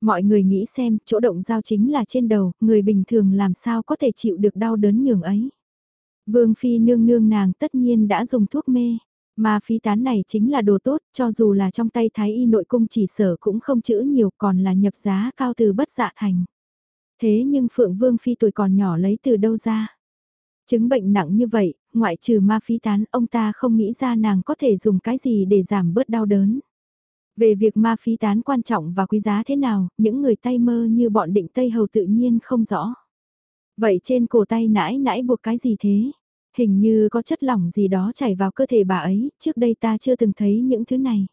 S1: Mọi người nghĩ xem, chỗ động dao chính là trên đầu, người bình thường làm sao có thể chịu được đau đớn nhường ấy. Vương Phi nương nương nàng tất nhiên đã dùng thuốc mê. Ma phí tán này chính là đồ tốt, cho dù là trong tay thái y nội cung chỉ sở cũng không chữ nhiều còn là nhập giá cao từ bất dạ thành. Thế nhưng Phượng Vương Phi tuổi còn nhỏ lấy từ đâu ra? Chứng bệnh nặng như vậy, ngoại trừ ma phí tán, ông ta không nghĩ ra nàng có thể dùng cái gì để giảm bớt đau đớn. Về việc ma phí tán quan trọng và quý giá thế nào, những người tay mơ như bọn định Tây Hầu tự nhiên không rõ. Vậy trên cổ tay nãi nãi buộc cái gì thế? Hình như có chất lỏng gì đó chảy vào cơ thể bà ấy, trước đây ta chưa từng thấy những thứ này.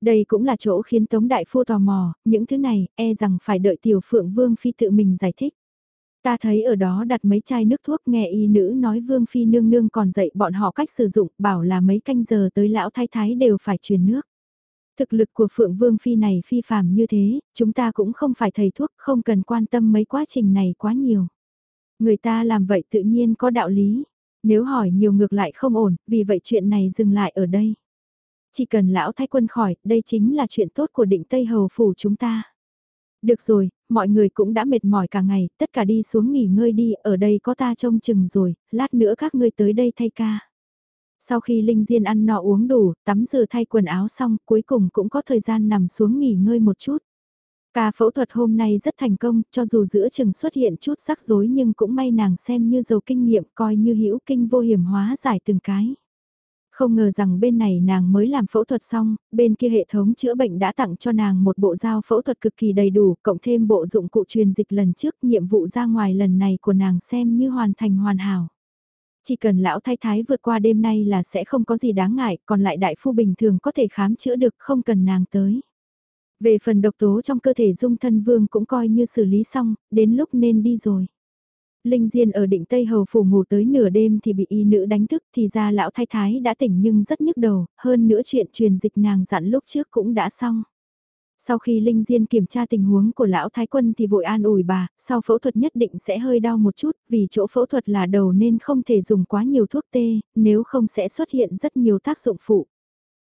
S1: Đây cũng là chỗ khiến Tống Đại Phu tò mò, những thứ này, e rằng phải đợi Tiểu Phượng Vương Phi tự mình giải thích. Ta thấy ở đó đặt mấy chai nước thuốc nghe y nữ nói Vương Phi nương nương còn dạy bọn họ cách sử dụng, bảo là mấy canh giờ tới lão thái thái đều phải truyền nước. Thực lực của Phượng Vương Phi này phi phàm như thế, chúng ta cũng không phải thầy thuốc, không cần quan tâm mấy quá trình này quá nhiều. Người ta làm vậy tự nhiên có đạo lý. Nếu hỏi nhiều ngược lại không ổn, vì vậy chuyện này dừng lại ở đây. Chỉ cần lão thái quân khỏi, đây chính là chuyện tốt của định Tây Hầu Phủ chúng ta. Được rồi, mọi người cũng đã mệt mỏi cả ngày, tất cả đi xuống nghỉ ngơi đi, ở đây có ta trông chừng rồi, lát nữa các ngươi tới đây thay ca. Sau khi Linh Diên ăn nọ uống đủ, tắm rửa thay quần áo xong, cuối cùng cũng có thời gian nằm xuống nghỉ ngơi một chút. Ca phẫu thuật hôm nay rất thành công, cho dù giữa chừng xuất hiện chút rắc rối nhưng cũng may nàng xem như giàu kinh nghiệm coi như hữu kinh vô hiểm hóa giải từng cái. Không ngờ rằng bên này nàng mới làm phẫu thuật xong, bên kia hệ thống chữa bệnh đã tặng cho nàng một bộ dao phẫu thuật cực kỳ đầy đủ, cộng thêm bộ dụng cụ truyền dịch lần trước nhiệm vụ ra ngoài lần này của nàng xem như hoàn thành hoàn hảo. Chỉ cần lão thái thái vượt qua đêm nay là sẽ không có gì đáng ngại, còn lại đại phu bình thường có thể khám chữa được không cần nàng tới. Về phần độc tố trong cơ thể dung thân vương cũng coi như xử lý xong, đến lúc nên đi rồi. Linh Diên ở định Tây Hầu phủ ngủ tới nửa đêm thì bị y nữ đánh thức thì ra lão thái thái đã tỉnh nhưng rất nhức đầu, hơn nữa chuyện truyền dịch nàng dặn lúc trước cũng đã xong. Sau khi Linh Diên kiểm tra tình huống của lão thái quân thì vội an ủi bà, sau phẫu thuật nhất định sẽ hơi đau một chút vì chỗ phẫu thuật là đầu nên không thể dùng quá nhiều thuốc tê, nếu không sẽ xuất hiện rất nhiều tác dụng phụ.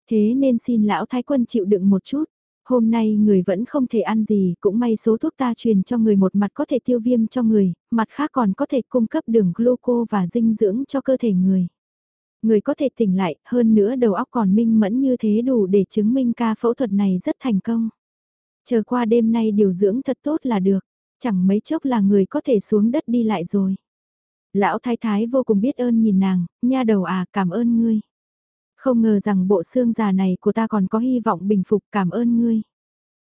S1: Thế nên xin lão thái quân chịu đựng một chút. Hôm nay người vẫn không thể ăn gì, cũng may số thuốc ta truyền cho người một mặt có thể tiêu viêm cho người, mặt khác còn có thể cung cấp đường gluco và dinh dưỡng cho cơ thể người. Người có thể tỉnh lại, hơn nữa đầu óc còn minh mẫn như thế đủ để chứng minh ca phẫu thuật này rất thành công. Chờ qua đêm nay điều dưỡng thật tốt là được, chẳng mấy chốc là người có thể xuống đất đi lại rồi. Lão thái thái vô cùng biết ơn nhìn nàng, nha đầu à cảm ơn ngươi. Không ngờ rằng bộ xương già này của ta còn có hy vọng bình phục cảm ơn ngươi.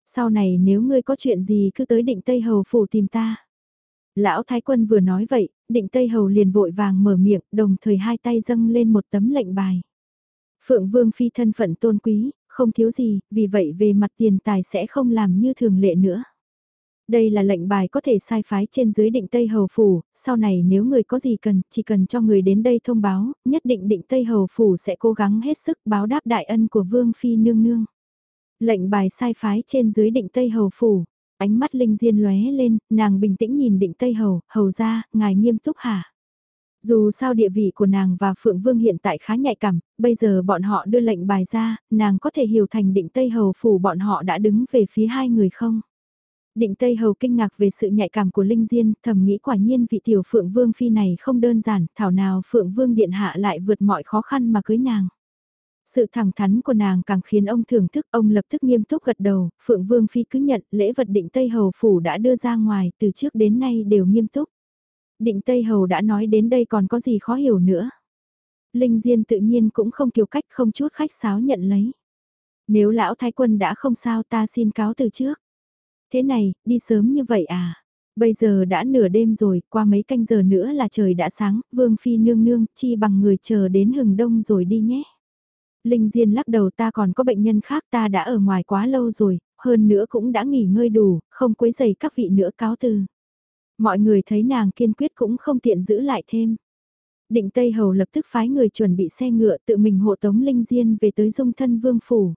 S1: Sau này nếu ngươi có chuyện gì cứ tới định Tây Hầu phủ tìm ta. Lão Thái Quân vừa nói vậy, định Tây Hầu liền vội vàng mở miệng, đồng thời hai tay dâng lên một tấm lệnh bài. Phượng Vương Phi thân phận tôn quý, không thiếu gì, vì vậy về mặt tiền tài sẽ không làm như thường lệ nữa. Đây là lệnh bài có thể sai phái trên dưới định Tây Hầu Phủ, sau này nếu người có gì cần, chỉ cần cho người đến đây thông báo, nhất định định Tây Hầu Phủ sẽ cố gắng hết sức báo đáp đại ân của Vương Phi nương nương. Lệnh bài sai phái trên dưới định Tây Hầu Phủ, ánh mắt Linh Diên lóe lên, nàng bình tĩnh nhìn định Tây Hầu, hầu ra, ngài nghiêm túc hả? Dù sao địa vị của nàng và Phượng Vương hiện tại khá nhạy cảm, bây giờ bọn họ đưa lệnh bài ra, nàng có thể hiểu thành định Tây Hầu Phủ bọn họ đã đứng về phía hai người không? Định Tây Hầu kinh ngạc về sự nhạy cảm của Linh Diên, thầm nghĩ quả nhiên vị tiểu Phượng Vương Phi này không đơn giản, thảo nào Phượng Vương Điện Hạ lại vượt mọi khó khăn mà cưới nàng. Sự thẳng thắn của nàng càng khiến ông thưởng thức, ông lập tức nghiêm túc gật đầu, Phượng Vương Phi cứ nhận lễ vật định Tây Hầu Phủ đã đưa ra ngoài, từ trước đến nay đều nghiêm túc. Định Tây Hầu đã nói đến đây còn có gì khó hiểu nữa. Linh Diên tự nhiên cũng không kiều cách không chút khách sáo nhận lấy. Nếu lão thái quân đã không sao ta xin cáo từ trước. Thế này, đi sớm như vậy à? Bây giờ đã nửa đêm rồi, qua mấy canh giờ nữa là trời đã sáng, Vương Phi nương nương, chi bằng người chờ đến hừng đông rồi đi nhé. Linh Diên lắc đầu ta còn có bệnh nhân khác ta đã ở ngoài quá lâu rồi, hơn nữa cũng đã nghỉ ngơi đủ, không quấy dày các vị nữa cáo từ. Mọi người thấy nàng kiên quyết cũng không tiện giữ lại thêm. Định Tây Hầu lập tức phái người chuẩn bị xe ngựa tự mình hộ tống Linh Diên về tới dung thân vương phủ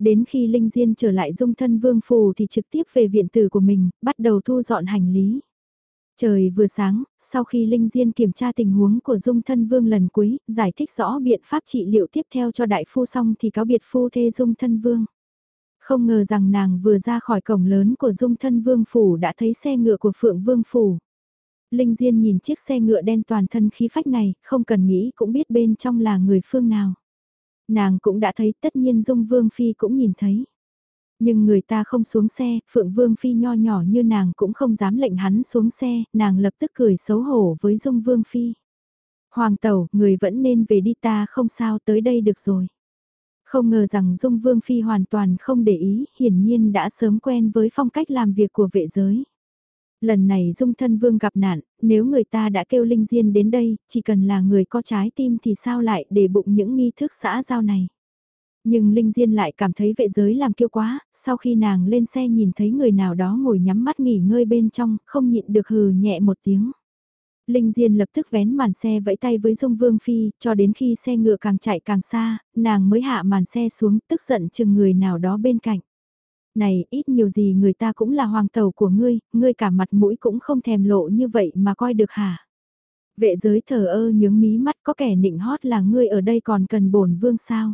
S1: đến khi Linh Diên trở lại dung thân vương phù thì trực tiếp về viện tử của mình, bắt đầu thu dọn hành lý. Trời vừa sáng, sau khi Linh Diên kiểm tra tình huống của dung thân vương lần cuối, giải thích rõ biện pháp trị liệu tiếp theo cho đại phu xong thì cáo biệt phu thê dung thân vương. Không ngờ rằng nàng vừa ra khỏi cổng lớn của dung thân vương phủ đã thấy xe ngựa của phượng vương phủ. Linh Diên nhìn chiếc xe ngựa đen toàn thân khí phách này, không cần nghĩ cũng biết bên trong là người phương nào nàng cũng đã thấy tất nhiên Dung Vương Phi cũng nhìn thấy. Nhưng người ta không xuống xe, Phượng Vương Phi nho nhỏ như nàng cũng không dám lệnh hắn xuống xe, nàng lập tức cười xấu hổ với Dung Vương Phi. Hoàng tẩu, người vẫn nên về đi ta không sao tới đây được rồi. Không ngờ rằng Dung Vương Phi hoàn toàn không để ý, hiển nhiên đã sớm quen với phong cách làm việc của vệ giới. Lần này dung thân vương gặp nạn, nếu người ta đã kêu Linh Diên đến đây, chỉ cần là người có trái tim thì sao lại để bụng những nghi thức xã giao này. Nhưng Linh Diên lại cảm thấy vệ giới làm kiêu quá, sau khi nàng lên xe nhìn thấy người nào đó ngồi nhắm mắt nghỉ ngơi bên trong, không nhịn được hừ nhẹ một tiếng. Linh Diên lập tức vén màn xe vẫy tay với Dung Vương Phi, cho đến khi xe ngựa càng chạy càng xa, nàng mới hạ màn xe xuống tức giận chừng người nào đó bên cạnh. Này, ít nhiều gì người ta cũng là hoàng tàu của ngươi, ngươi cả mặt mũi cũng không thèm lộ như vậy mà coi được hả? Vệ giới thờ ơ nhướng mí mắt có kẻ nịnh hót là ngươi ở đây còn cần bổn vương sao?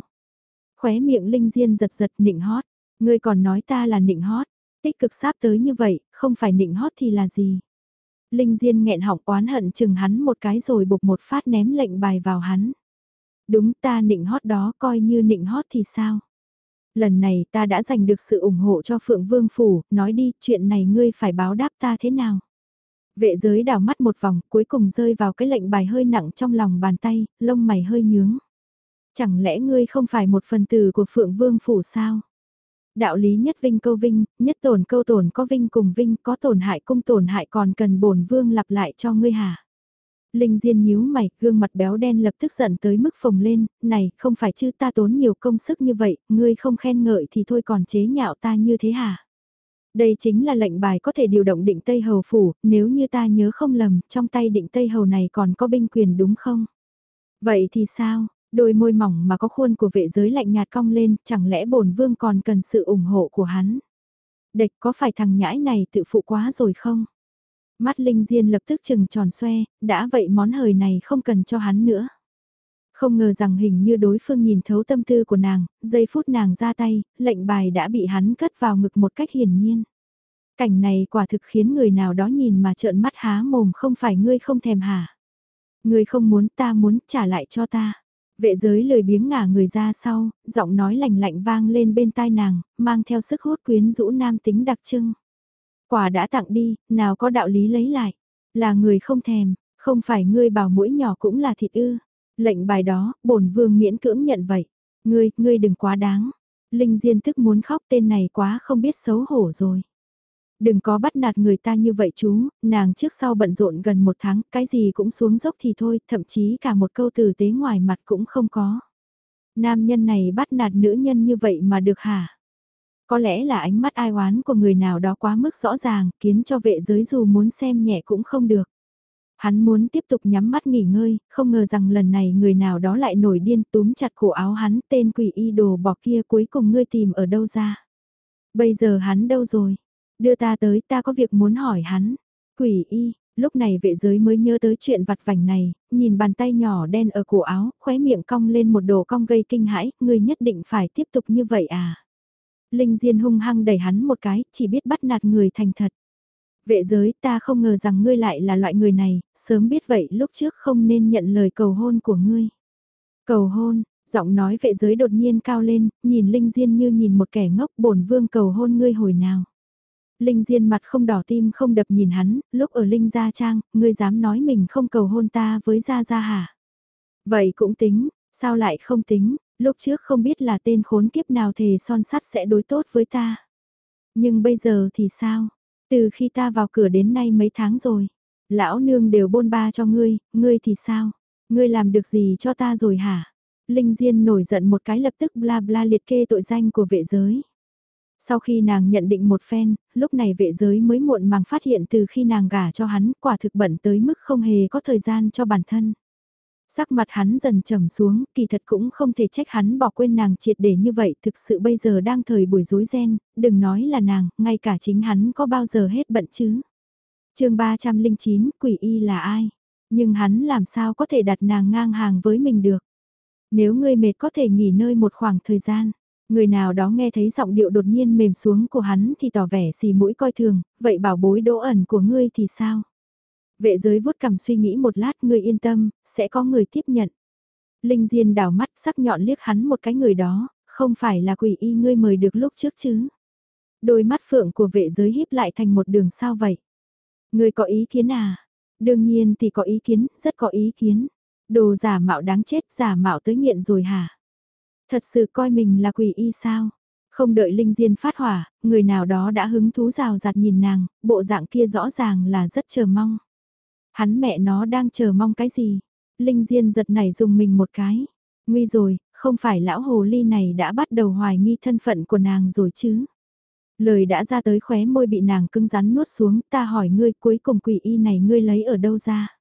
S1: Khóe miệng Linh Diên giật giật nịnh hót, ngươi còn nói ta là nịnh hót, tích cực sáp tới như vậy, không phải nịnh hót thì là gì? Linh Diên nghẹn họng oán hận chừng hắn một cái rồi bục một phát ném lệnh bài vào hắn. Đúng ta nịnh hót đó coi như nịnh hót thì sao? Lần này ta đã giành được sự ủng hộ cho Phượng Vương Phủ, nói đi, chuyện này ngươi phải báo đáp ta thế nào? Vệ giới đảo mắt một vòng, cuối cùng rơi vào cái lệnh bài hơi nặng trong lòng bàn tay, lông mày hơi nhướng. Chẳng lẽ ngươi không phải một phần tử của Phượng Vương Phủ sao? đạo lý nhất vinh câu vinh, nhất tổn câu tổn có vinh cùng vinh, có tổn hại cung tổn hại còn cần bổn vương lặp lại cho ngươi hả? Linh Diên nhíu mày, gương mặt béo đen lập tức giận tới mức phồng lên, này, không phải chứ ta tốn nhiều công sức như vậy, ngươi không khen ngợi thì thôi còn chế nhạo ta như thế hả? Đây chính là lệnh bài có thể điều động định Tây Hầu Phủ, nếu như ta nhớ không lầm, trong tay định Tây Hầu này còn có binh quyền đúng không? Vậy thì sao, Đôi môi mỏng mà có khuôn của vệ giới lạnh nhạt cong lên, chẳng lẽ bổn vương còn cần sự ủng hộ của hắn? Địch có phải thằng nhãi này tự phụ quá rồi không? Mắt Linh Diên lập tức chừng tròn xoe, đã vậy món hời này không cần cho hắn nữa. Không ngờ rằng hình như đối phương nhìn thấu tâm tư của nàng, giây phút nàng ra tay, lệnh bài đã bị hắn cất vào ngực một cách hiển nhiên. Cảnh này quả thực khiến người nào đó nhìn mà trợn mắt há mồm không phải ngươi không thèm hả? Ngươi không muốn ta muốn trả lại cho ta. Vệ giới lười biếng ngả người ra sau, giọng nói lạnh lạnh vang lên bên tai nàng, mang theo sức hút quyến rũ nam tính đặc trưng quà đã tặng đi, nào có đạo lý lấy lại. Là người không thèm, không phải ngươi bảo mũi nhỏ cũng là thịt ư. Lệnh bài đó, bổn vương miễn cưỡng nhận vậy. Ngươi, ngươi đừng quá đáng. Linh Diên tức muốn khóc tên này quá không biết xấu hổ rồi. Đừng có bắt nạt người ta như vậy chú, nàng trước sau bận rộn gần một tháng, cái gì cũng xuống dốc thì thôi, thậm chí cả một câu từ tế ngoài mặt cũng không có. Nam nhân này bắt nạt nữ nhân như vậy mà được hả? Có lẽ là ánh mắt ai oán của người nào đó quá mức rõ ràng, khiến cho vệ giới dù muốn xem nhẹ cũng không được. Hắn muốn tiếp tục nhắm mắt nghỉ ngơi, không ngờ rằng lần này người nào đó lại nổi điên túm chặt cổ áo hắn tên quỷ y đồ bỏ kia cuối cùng ngươi tìm ở đâu ra. Bây giờ hắn đâu rồi? Đưa ta tới ta có việc muốn hỏi hắn. Quỷ y, lúc này vệ giới mới nhớ tới chuyện vặt vảnh này, nhìn bàn tay nhỏ đen ở cổ áo, khóe miệng cong lên một đồ cong gây kinh hãi, ngươi nhất định phải tiếp tục như vậy à. Linh Diên hung hăng đẩy hắn một cái, chỉ biết bắt nạt người thành thật. Vệ giới ta không ngờ rằng ngươi lại là loại người này, sớm biết vậy lúc trước không nên nhận lời cầu hôn của ngươi. Cầu hôn, giọng nói vệ giới đột nhiên cao lên, nhìn Linh Diên như nhìn một kẻ ngốc bổn vương cầu hôn ngươi hồi nào. Linh Diên mặt không đỏ tim không đập nhìn hắn, lúc ở Linh Gia Trang, ngươi dám nói mình không cầu hôn ta với Gia Gia hả? Vậy cũng tính, sao lại không tính, lúc trước không biết là tên khốn kiếp nào thề son sắt sẽ đối tốt với ta. Nhưng bây giờ thì sao? Từ khi ta vào cửa đến nay mấy tháng rồi, lão nương đều bôn ba cho ngươi, ngươi thì sao? Ngươi làm được gì cho ta rồi hả? Linh Diên nổi giận một cái lập tức bla bla liệt kê tội danh của vệ giới. Sau khi nàng nhận định một phen, lúc này vệ giới mới muộn màng phát hiện từ khi nàng gả cho hắn quả thực bận tới mức không hề có thời gian cho bản thân. Sắc mặt hắn dần trầm xuống, kỳ thật cũng không thể trách hắn bỏ quên nàng triệt để như vậy, thực sự bây giờ đang thời buổi rối ren, đừng nói là nàng, ngay cả chính hắn có bao giờ hết bận chứ. chương 309, quỷ y là ai? Nhưng hắn làm sao có thể đặt nàng ngang hàng với mình được? Nếu ngươi mệt có thể nghỉ ngơi một khoảng thời gian. Người nào đó nghe thấy giọng điệu đột nhiên mềm xuống của hắn thì tỏ vẻ xì mũi coi thường, vậy bảo bối đỗ ẩn của ngươi thì sao? Vệ giới vuốt cầm suy nghĩ một lát ngươi yên tâm, sẽ có người tiếp nhận. Linh Diên đảo mắt sắc nhọn liếc hắn một cái người đó, không phải là quỷ y ngươi mời được lúc trước chứ. Đôi mắt phượng của vệ giới híp lại thành một đường sao vậy? Ngươi có ý kiến à? Đương nhiên thì có ý kiến, rất có ý kiến. Đồ giả mạo đáng chết, giả mạo tới nghiện rồi hả? Thật sự coi mình là quỷ y sao? Không đợi Linh Diên phát hỏa, người nào đó đã hứng thú rào rạt nhìn nàng, bộ dạng kia rõ ràng là rất chờ mong. Hắn mẹ nó đang chờ mong cái gì? Linh Diên giật nảy dùng mình một cái. Nguy rồi, không phải lão hồ ly này đã bắt đầu hoài nghi thân phận của nàng rồi chứ. Lời đã ra tới khóe môi bị nàng cứng rắn nuốt xuống, ta hỏi ngươi cuối cùng quỷ y này ngươi lấy ở đâu ra?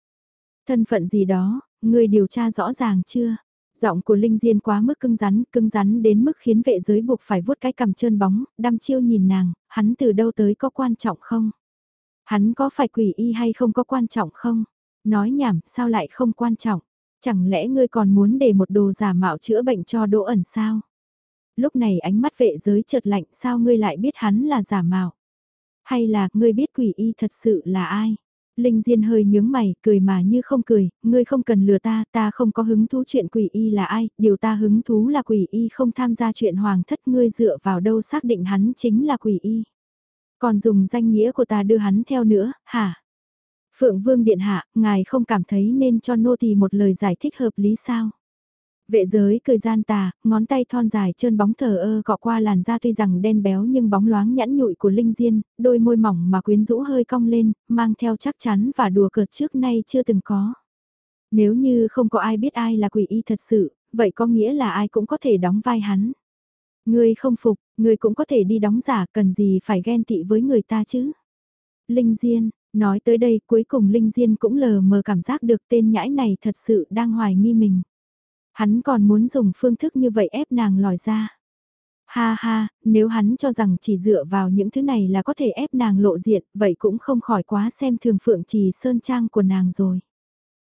S1: Thân phận gì đó, ngươi điều tra rõ ràng chưa? Giọng của Linh Diên quá mức cứng rắn, cứng rắn đến mức khiến vệ giới buộc phải vuốt cái cằm trơn bóng, đăm chiêu nhìn nàng, hắn từ đâu tới có quan trọng không? Hắn có phải quỷ y hay không có quan trọng không? Nói nhảm, sao lại không quan trọng? Chẳng lẽ ngươi còn muốn để một đồ giả mạo chữa bệnh cho đỗ ẩn sao? Lúc này ánh mắt vệ giới chợt lạnh sao ngươi lại biết hắn là giả mạo? Hay là ngươi biết quỷ y thật sự là ai? Linh Diên hơi nhướng mày, cười mà như không cười, ngươi không cần lừa ta, ta không có hứng thú chuyện quỷ y là ai, điều ta hứng thú là quỷ y không tham gia chuyện hoàng thất ngươi dựa vào đâu xác định hắn chính là quỷ y. Còn dùng danh nghĩa của ta đưa hắn theo nữa, hả? Phượng Vương Điện Hạ, ngài không cảm thấy nên cho nô tỳ một lời giải thích hợp lý sao? Vệ giới cười gian tà, ngón tay thon dài trơn bóng thờ ơ gọ qua làn da tuy rằng đen béo nhưng bóng loáng nhẵn nhụi của Linh Diên, đôi môi mỏng mà quyến rũ hơi cong lên, mang theo chắc chắn và đùa cợt trước nay chưa từng có. Nếu như không có ai biết ai là quỷ y thật sự, vậy có nghĩa là ai cũng có thể đóng vai hắn. Ngươi không phục, ngươi cũng có thể đi đóng giả cần gì phải ghen tị với người ta chứ. Linh Diên, nói tới đây cuối cùng Linh Diên cũng lờ mờ cảm giác được tên nhãi này thật sự đang hoài nghi mình. Hắn còn muốn dùng phương thức như vậy ép nàng lòi ra. Ha ha, nếu hắn cho rằng chỉ dựa vào những thứ này là có thể ép nàng lộ diện, vậy cũng không khỏi quá xem thường phượng trì sơn trang của nàng rồi.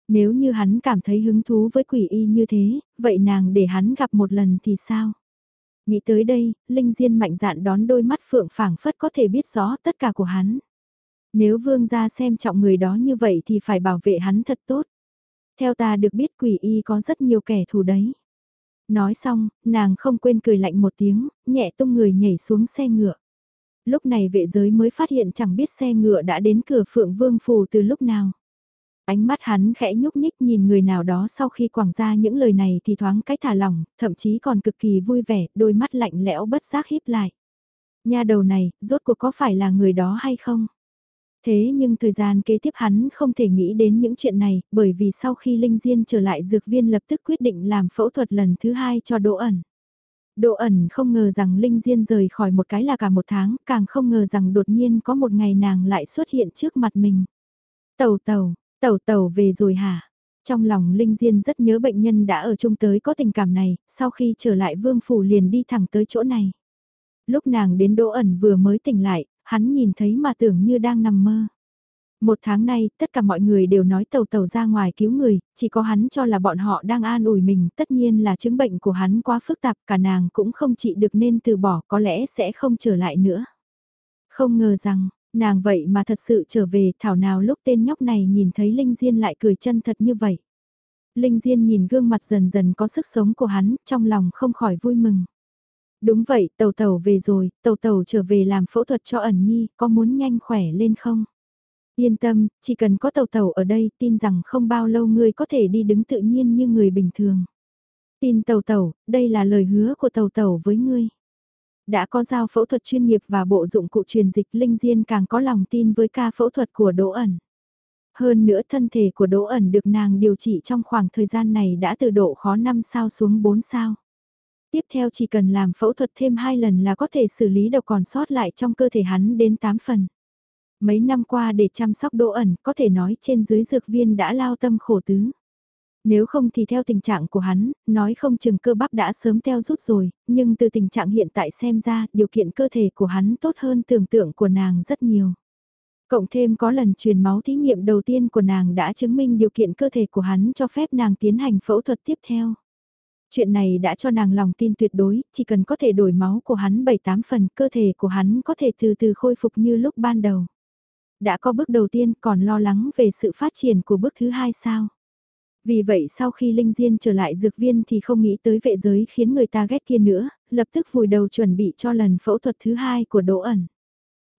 S1: Nếu như hắn cảm thấy hứng thú với quỷ y như thế, vậy nàng để hắn gặp một lần thì sao? Nghĩ tới đây, Linh Diên mạnh dạn đón đôi mắt phượng phảng phất có thể biết rõ tất cả của hắn. Nếu vương gia xem trọng người đó như vậy thì phải bảo vệ hắn thật tốt. Theo ta được biết quỷ y có rất nhiều kẻ thù đấy. Nói xong, nàng không quên cười lạnh một tiếng, nhẹ tung người nhảy xuống xe ngựa. Lúc này vệ giới mới phát hiện chẳng biết xe ngựa đã đến cửa phượng vương phủ từ lúc nào. Ánh mắt hắn khẽ nhúc nhích nhìn người nào đó sau khi quảng ra những lời này thì thoáng cái thả lỏng, thậm chí còn cực kỳ vui vẻ, đôi mắt lạnh lẽo bất giác híp lại. Nhà đầu này, rốt cuộc có phải là người đó hay không? Thế nhưng thời gian kế tiếp hắn không thể nghĩ đến những chuyện này, bởi vì sau khi Linh Diên trở lại dược viên lập tức quyết định làm phẫu thuật lần thứ hai cho Đỗ ẩn. Đỗ ẩn không ngờ rằng Linh Diên rời khỏi một cái là cả một tháng, càng không ngờ rằng đột nhiên có một ngày nàng lại xuất hiện trước mặt mình. Tàu tàu, tàu tàu về rồi hả? Trong lòng Linh Diên rất nhớ bệnh nhân đã ở chung tới có tình cảm này, sau khi trở lại vương phủ liền đi thẳng tới chỗ này. Lúc nàng đến Đỗ ẩn vừa mới tỉnh lại, hắn nhìn thấy mà tưởng như đang nằm mơ. Một tháng nay, tất cả mọi người đều nói tàu tàu ra ngoài cứu người, chỉ có hắn cho là bọn họ đang an ủi mình, tất nhiên là chứng bệnh của hắn quá phức tạp, cả nàng cũng không trị được nên từ bỏ, có lẽ sẽ không trở lại nữa. Không ngờ rằng, nàng vậy mà thật sự trở về, thảo nào lúc tên nhóc này nhìn thấy Linh Diên lại cười chân thật như vậy. Linh Diên nhìn gương mặt dần dần có sức sống của hắn, trong lòng không khỏi vui mừng. Đúng vậy, tàu tàu về rồi, tàu tàu trở về làm phẫu thuật cho ẩn nhi, có muốn nhanh khỏe lên không? Yên tâm, chỉ cần có tàu tàu ở đây, tin rằng không bao lâu ngươi có thể đi đứng tự nhiên như người bình thường. Tin tàu tàu, đây là lời hứa của tàu tàu với ngươi. Đã có giao phẫu thuật chuyên nghiệp và bộ dụng cụ truyền dịch linh diên càng có lòng tin với ca phẫu thuật của Đỗ ẩn. Hơn nữa thân thể của Đỗ ẩn được nàng điều trị trong khoảng thời gian này đã từ độ khó 5 sao xuống 4 sao. Tiếp theo chỉ cần làm phẫu thuật thêm 2 lần là có thể xử lý độc còn sót lại trong cơ thể hắn đến 8 phần. Mấy năm qua để chăm sóc Đỗ ẩn, có thể nói trên dưới dược viên đã lao tâm khổ tứ. Nếu không thì theo tình trạng của hắn, nói không chừng cơ bắp đã sớm teo rút rồi, nhưng từ tình trạng hiện tại xem ra, điều kiện cơ thể của hắn tốt hơn tưởng tượng của nàng rất nhiều. Cộng thêm có lần truyền máu thí nghiệm đầu tiên của nàng đã chứng minh điều kiện cơ thể của hắn cho phép nàng tiến hành phẫu thuật tiếp theo. Chuyện này đã cho nàng lòng tin tuyệt đối, chỉ cần có thể đổi máu của hắn 7-8 phần, cơ thể của hắn có thể từ từ khôi phục như lúc ban đầu. Đã có bước đầu tiên còn lo lắng về sự phát triển của bước thứ hai sao? Vì vậy sau khi Linh Diên trở lại dược viên thì không nghĩ tới vệ giới khiến người ta ghét kia nữa, lập tức vùi đầu chuẩn bị cho lần phẫu thuật thứ hai của Đỗ ẩn.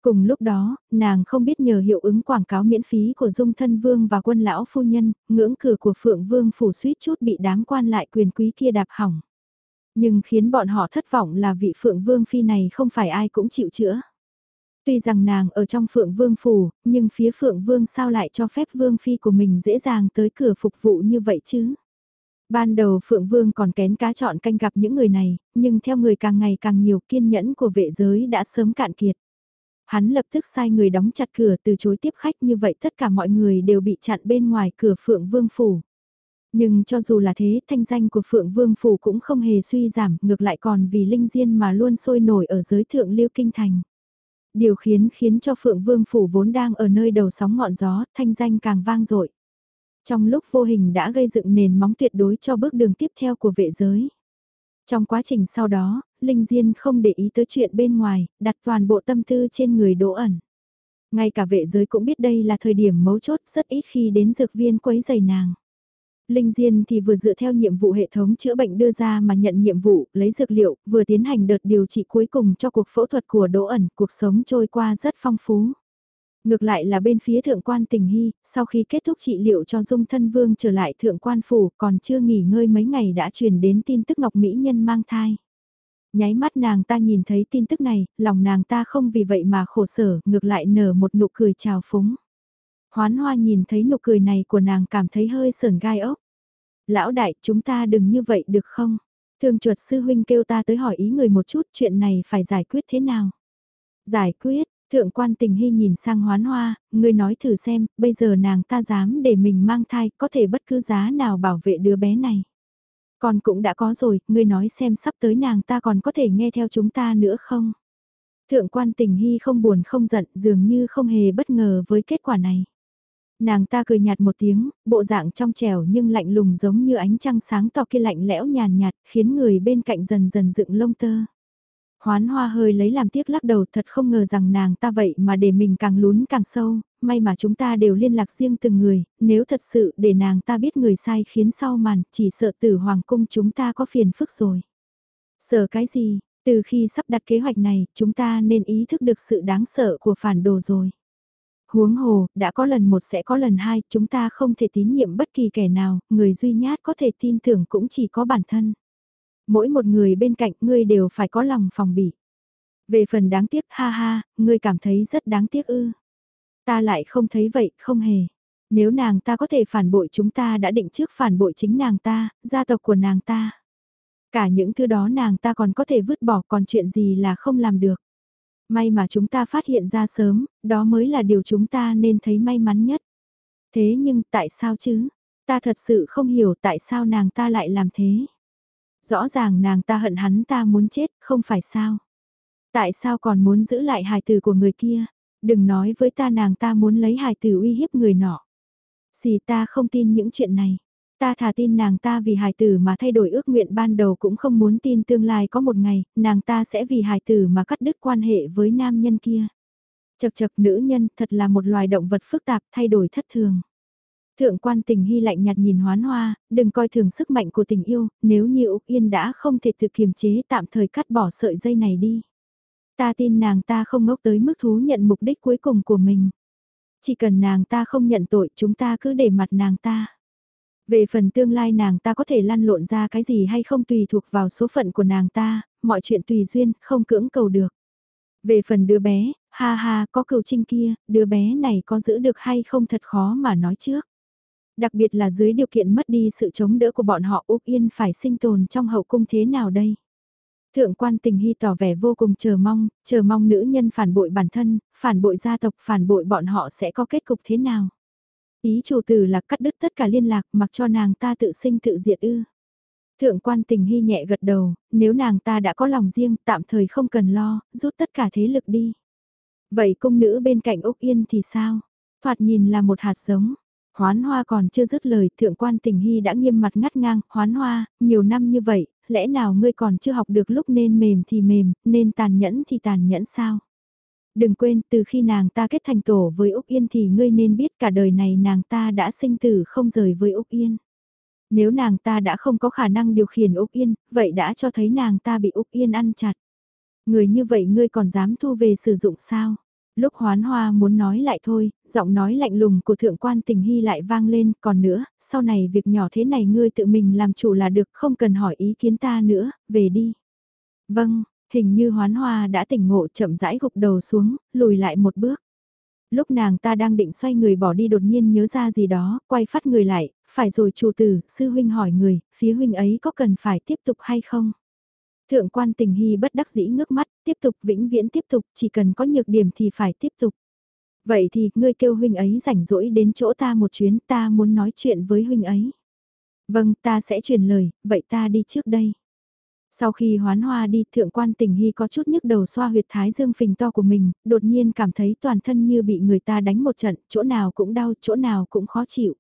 S1: Cùng lúc đó, nàng không biết nhờ hiệu ứng quảng cáo miễn phí của Dung Thân Vương và quân lão phu nhân, ngưỡng cửa của Phượng Vương phủ suýt chút bị đám quan lại quyền quý kia đạp hỏng. Nhưng khiến bọn họ thất vọng là vị Phượng Vương phi này không phải ai cũng chịu chữa. Tuy rằng nàng ở trong Phượng Vương phủ, nhưng phía Phượng Vương sao lại cho phép Vương phi của mình dễ dàng tới cửa phục vụ như vậy chứ? Ban đầu Phượng Vương còn kén cá chọn canh gặp những người này, nhưng theo người càng ngày càng nhiều kiên nhẫn của vệ giới đã sớm cạn kiệt. Hắn lập tức sai người đóng chặt cửa từ chối tiếp khách như vậy tất cả mọi người đều bị chặn bên ngoài cửa Phượng Vương Phủ. Nhưng cho dù là thế, thanh danh của Phượng Vương Phủ cũng không hề suy giảm, ngược lại còn vì linh diên mà luôn sôi nổi ở giới thượng liêu kinh thành. Điều khiến khiến cho Phượng Vương Phủ vốn đang ở nơi đầu sóng ngọn gió, thanh danh càng vang dội Trong lúc vô hình đã gây dựng nền móng tuyệt đối cho bước đường tiếp theo của vệ giới. Trong quá trình sau đó, Linh Diên không để ý tới chuyện bên ngoài, đặt toàn bộ tâm tư trên người đỗ ẩn. Ngay cả vệ giới cũng biết đây là thời điểm mấu chốt rất ít khi đến dược viên quấy giày nàng. Linh Diên thì vừa dựa theo nhiệm vụ hệ thống chữa bệnh đưa ra mà nhận nhiệm vụ, lấy dược liệu, vừa tiến hành đợt điều trị cuối cùng cho cuộc phẫu thuật của Đỗ ẩn, cuộc sống trôi qua rất phong phú. Ngược lại là bên phía thượng quan tình hy, sau khi kết thúc trị liệu cho dung thân vương trở lại thượng quan phủ còn chưa nghỉ ngơi mấy ngày đã truyền đến tin tức Ngọc Mỹ Nhân mang thai. Nháy mắt nàng ta nhìn thấy tin tức này, lòng nàng ta không vì vậy mà khổ sở, ngược lại nở một nụ cười chào phúng. Hoán hoa nhìn thấy nụ cười này của nàng cảm thấy hơi sờn gai ốc. Lão đại, chúng ta đừng như vậy được không? Thường chuột sư huynh kêu ta tới hỏi ý người một chút chuyện này phải giải quyết thế nào? Giải quyết, thượng quan tình hy nhìn sang hoán hoa, người nói thử xem, bây giờ nàng ta dám để mình mang thai, có thể bất cứ giá nào bảo vệ đứa bé này. Còn cũng đã có rồi, ngươi nói xem sắp tới nàng ta còn có thể nghe theo chúng ta nữa không? Thượng quan tình hy không buồn không giận, dường như không hề bất ngờ với kết quả này. Nàng ta cười nhạt một tiếng, bộ dạng trong trẻo nhưng lạnh lùng giống như ánh trăng sáng to kia lạnh lẽo nhàn nhạt, khiến người bên cạnh dần dần dựng lông tơ. Hoán hoa hơi lấy làm tiếc lắc đầu thật không ngờ rằng nàng ta vậy mà để mình càng lún càng sâu, may mà chúng ta đều liên lạc riêng từng người, nếu thật sự để nàng ta biết người sai khiến sau màn, chỉ sợ tử hoàng cung chúng ta có phiền phức rồi. Sợ cái gì, từ khi sắp đặt kế hoạch này, chúng ta nên ý thức được sự đáng sợ của phản đồ rồi. Huống hồ, đã có lần một sẽ có lần hai, chúng ta không thể tín nhiệm bất kỳ kẻ nào, người duy nhất có thể tin tưởng cũng chỉ có bản thân. Mỗi một người bên cạnh ngươi đều phải có lòng phòng bị. Về phần đáng tiếc ha ha, ngươi cảm thấy rất đáng tiếc ư. Ta lại không thấy vậy, không hề. Nếu nàng ta có thể phản bội chúng ta đã định trước phản bội chính nàng ta, gia tộc của nàng ta. Cả những thứ đó nàng ta còn có thể vứt bỏ còn chuyện gì là không làm được. May mà chúng ta phát hiện ra sớm, đó mới là điều chúng ta nên thấy may mắn nhất. Thế nhưng tại sao chứ? Ta thật sự không hiểu tại sao nàng ta lại làm thế. Rõ ràng nàng ta hận hắn ta muốn chết, không phải sao? Tại sao còn muốn giữ lại hài tử của người kia? Đừng nói với ta nàng ta muốn lấy hài tử uy hiếp người nọ. Xì ta không tin những chuyện này. Ta thả tin nàng ta vì hài tử mà thay đổi ước nguyện ban đầu cũng không muốn tin tương lai có một ngày, nàng ta sẽ vì hài tử mà cắt đứt quan hệ với nam nhân kia. Chật chật nữ nhân thật là một loài động vật phức tạp thay đổi thất thường. Thượng quan tình hy lạnh nhạt nhìn hoán hoa, đừng coi thường sức mạnh của tình yêu, nếu như Úc Yên đã không thể tự kiềm chế tạm thời cắt bỏ sợi dây này đi. Ta tin nàng ta không ngốc tới mức thú nhận mục đích cuối cùng của mình. Chỉ cần nàng ta không nhận tội chúng ta cứ để mặt nàng ta. Về phần tương lai nàng ta có thể lăn lộn ra cái gì hay không tùy thuộc vào số phận của nàng ta, mọi chuyện tùy duyên, không cưỡng cầu được. Về phần đứa bé, ha ha, có cầu trinh kia, đứa bé này có giữ được hay không thật khó mà nói trước. Đặc biệt là dưới điều kiện mất đi sự chống đỡ của bọn họ Úc Yên phải sinh tồn trong hậu cung thế nào đây? Thượng quan tình hy tỏ vẻ vô cùng chờ mong, chờ mong nữ nhân phản bội bản thân, phản bội gia tộc, phản bội bọn họ sẽ có kết cục thế nào. Ý chủ tử là cắt đứt tất cả liên lạc mặc cho nàng ta tự sinh tự diệt ư. Thượng quan tình hy nhẹ gật đầu, nếu nàng ta đã có lòng riêng tạm thời không cần lo, rút tất cả thế lực đi. Vậy cung nữ bên cạnh Úc Yên thì sao? Thoạt nhìn là một hạt giống. Hoán hoa còn chưa dứt lời, thượng quan tình hy đã nghiêm mặt ngắt ngang, hoán hoa, nhiều năm như vậy, lẽ nào ngươi còn chưa học được lúc nên mềm thì mềm, nên tàn nhẫn thì tàn nhẫn sao? Đừng quên, từ khi nàng ta kết thành tổ với Úc Yên thì ngươi nên biết cả đời này nàng ta đã sinh tử không rời với Úc Yên. Nếu nàng ta đã không có khả năng điều khiển Úc Yên, vậy đã cho thấy nàng ta bị Úc Yên ăn chặt. Người như vậy ngươi còn dám thu về sử dụng sao? Lúc hoán hoa muốn nói lại thôi, giọng nói lạnh lùng của thượng quan tình hy lại vang lên, còn nữa, sau này việc nhỏ thế này ngươi tự mình làm chủ là được, không cần hỏi ý kiến ta nữa, về đi. Vâng, hình như hoán hoa đã tỉnh ngộ chậm rãi gục đầu xuống, lùi lại một bước. Lúc nàng ta đang định xoay người bỏ đi đột nhiên nhớ ra gì đó, quay phát người lại, phải rồi chủ tử, sư huynh hỏi người, phía huynh ấy có cần phải tiếp tục hay không? Thượng quan tình hy bất đắc dĩ ngước mắt, tiếp tục vĩnh viễn tiếp tục, chỉ cần có nhược điểm thì phải tiếp tục. Vậy thì, ngươi kêu huynh ấy rảnh rỗi đến chỗ ta một chuyến, ta muốn nói chuyện với huynh ấy. Vâng, ta sẽ truyền lời, vậy ta đi trước đây. Sau khi hoán hoa đi, thượng quan tình hy có chút nhức đầu xoa huyệt thái dương phình to của mình, đột nhiên cảm thấy toàn thân như bị người ta đánh một trận, chỗ nào cũng đau, chỗ nào cũng khó chịu.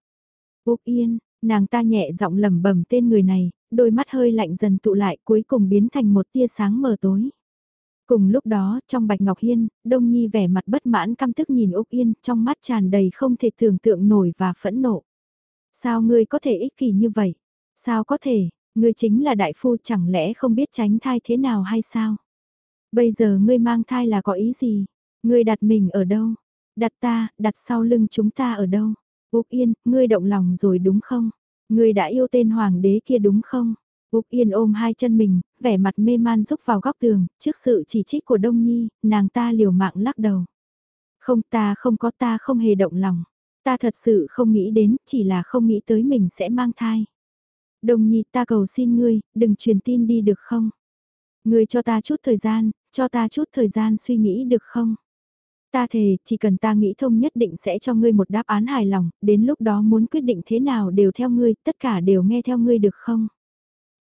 S1: Úc yên, nàng ta nhẹ giọng lẩm bẩm tên người này, đôi mắt hơi lạnh dần tụ lại cuối cùng biến thành một tia sáng mờ tối. Cùng lúc đó, trong Bạch Ngọc Hiên, Đông Nhi vẻ mặt bất mãn căm tức nhìn Úc Yên, trong mắt tràn đầy không thể tưởng tượng nổi và phẫn nộ. Sao ngươi có thể ích kỷ như vậy? Sao có thể, ngươi chính là đại phu chẳng lẽ không biết tránh thai thế nào hay sao? Bây giờ ngươi mang thai là có ý gì? Ngươi đặt mình ở đâu? Đặt ta, đặt sau lưng chúng ta ở đâu? Úc Yên, ngươi động lòng rồi đúng không? Ngươi đã yêu tên hoàng đế kia đúng không? Úc Yên ôm hai chân mình, vẻ mặt mê man rúc vào góc tường, trước sự chỉ trích của Đông Nhi, nàng ta liều mạng lắc đầu. Không ta không có ta không hề động lòng. Ta thật sự không nghĩ đến, chỉ là không nghĩ tới mình sẽ mang thai đồng Nhi ta cầu xin ngươi, đừng truyền tin đi được không? Ngươi cho ta chút thời gian, cho ta chút thời gian suy nghĩ được không? Ta thề, chỉ cần ta nghĩ thông nhất định sẽ cho ngươi một đáp án hài lòng, đến lúc đó muốn quyết định thế nào đều theo ngươi, tất cả đều nghe theo ngươi được không?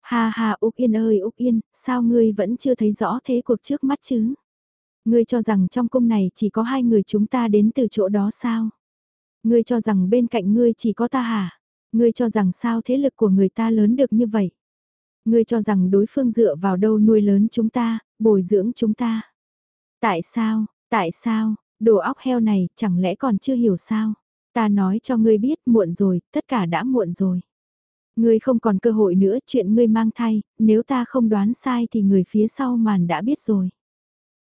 S1: Ha ha Úc Yên ơi Úc Yên, sao ngươi vẫn chưa thấy rõ thế cuộc trước mắt chứ? Ngươi cho rằng trong cung này chỉ có hai người chúng ta đến từ chỗ đó sao? Ngươi cho rằng bên cạnh ngươi chỉ có ta hả? Ngươi cho rằng sao thế lực của người ta lớn được như vậy? Ngươi cho rằng đối phương dựa vào đâu nuôi lớn chúng ta, bồi dưỡng chúng ta? Tại sao, tại sao, đồ óc heo này chẳng lẽ còn chưa hiểu sao? Ta nói cho ngươi biết muộn rồi, tất cả đã muộn rồi. Ngươi không còn cơ hội nữa chuyện ngươi mang thai, nếu ta không đoán sai thì người phía sau màn đã biết rồi.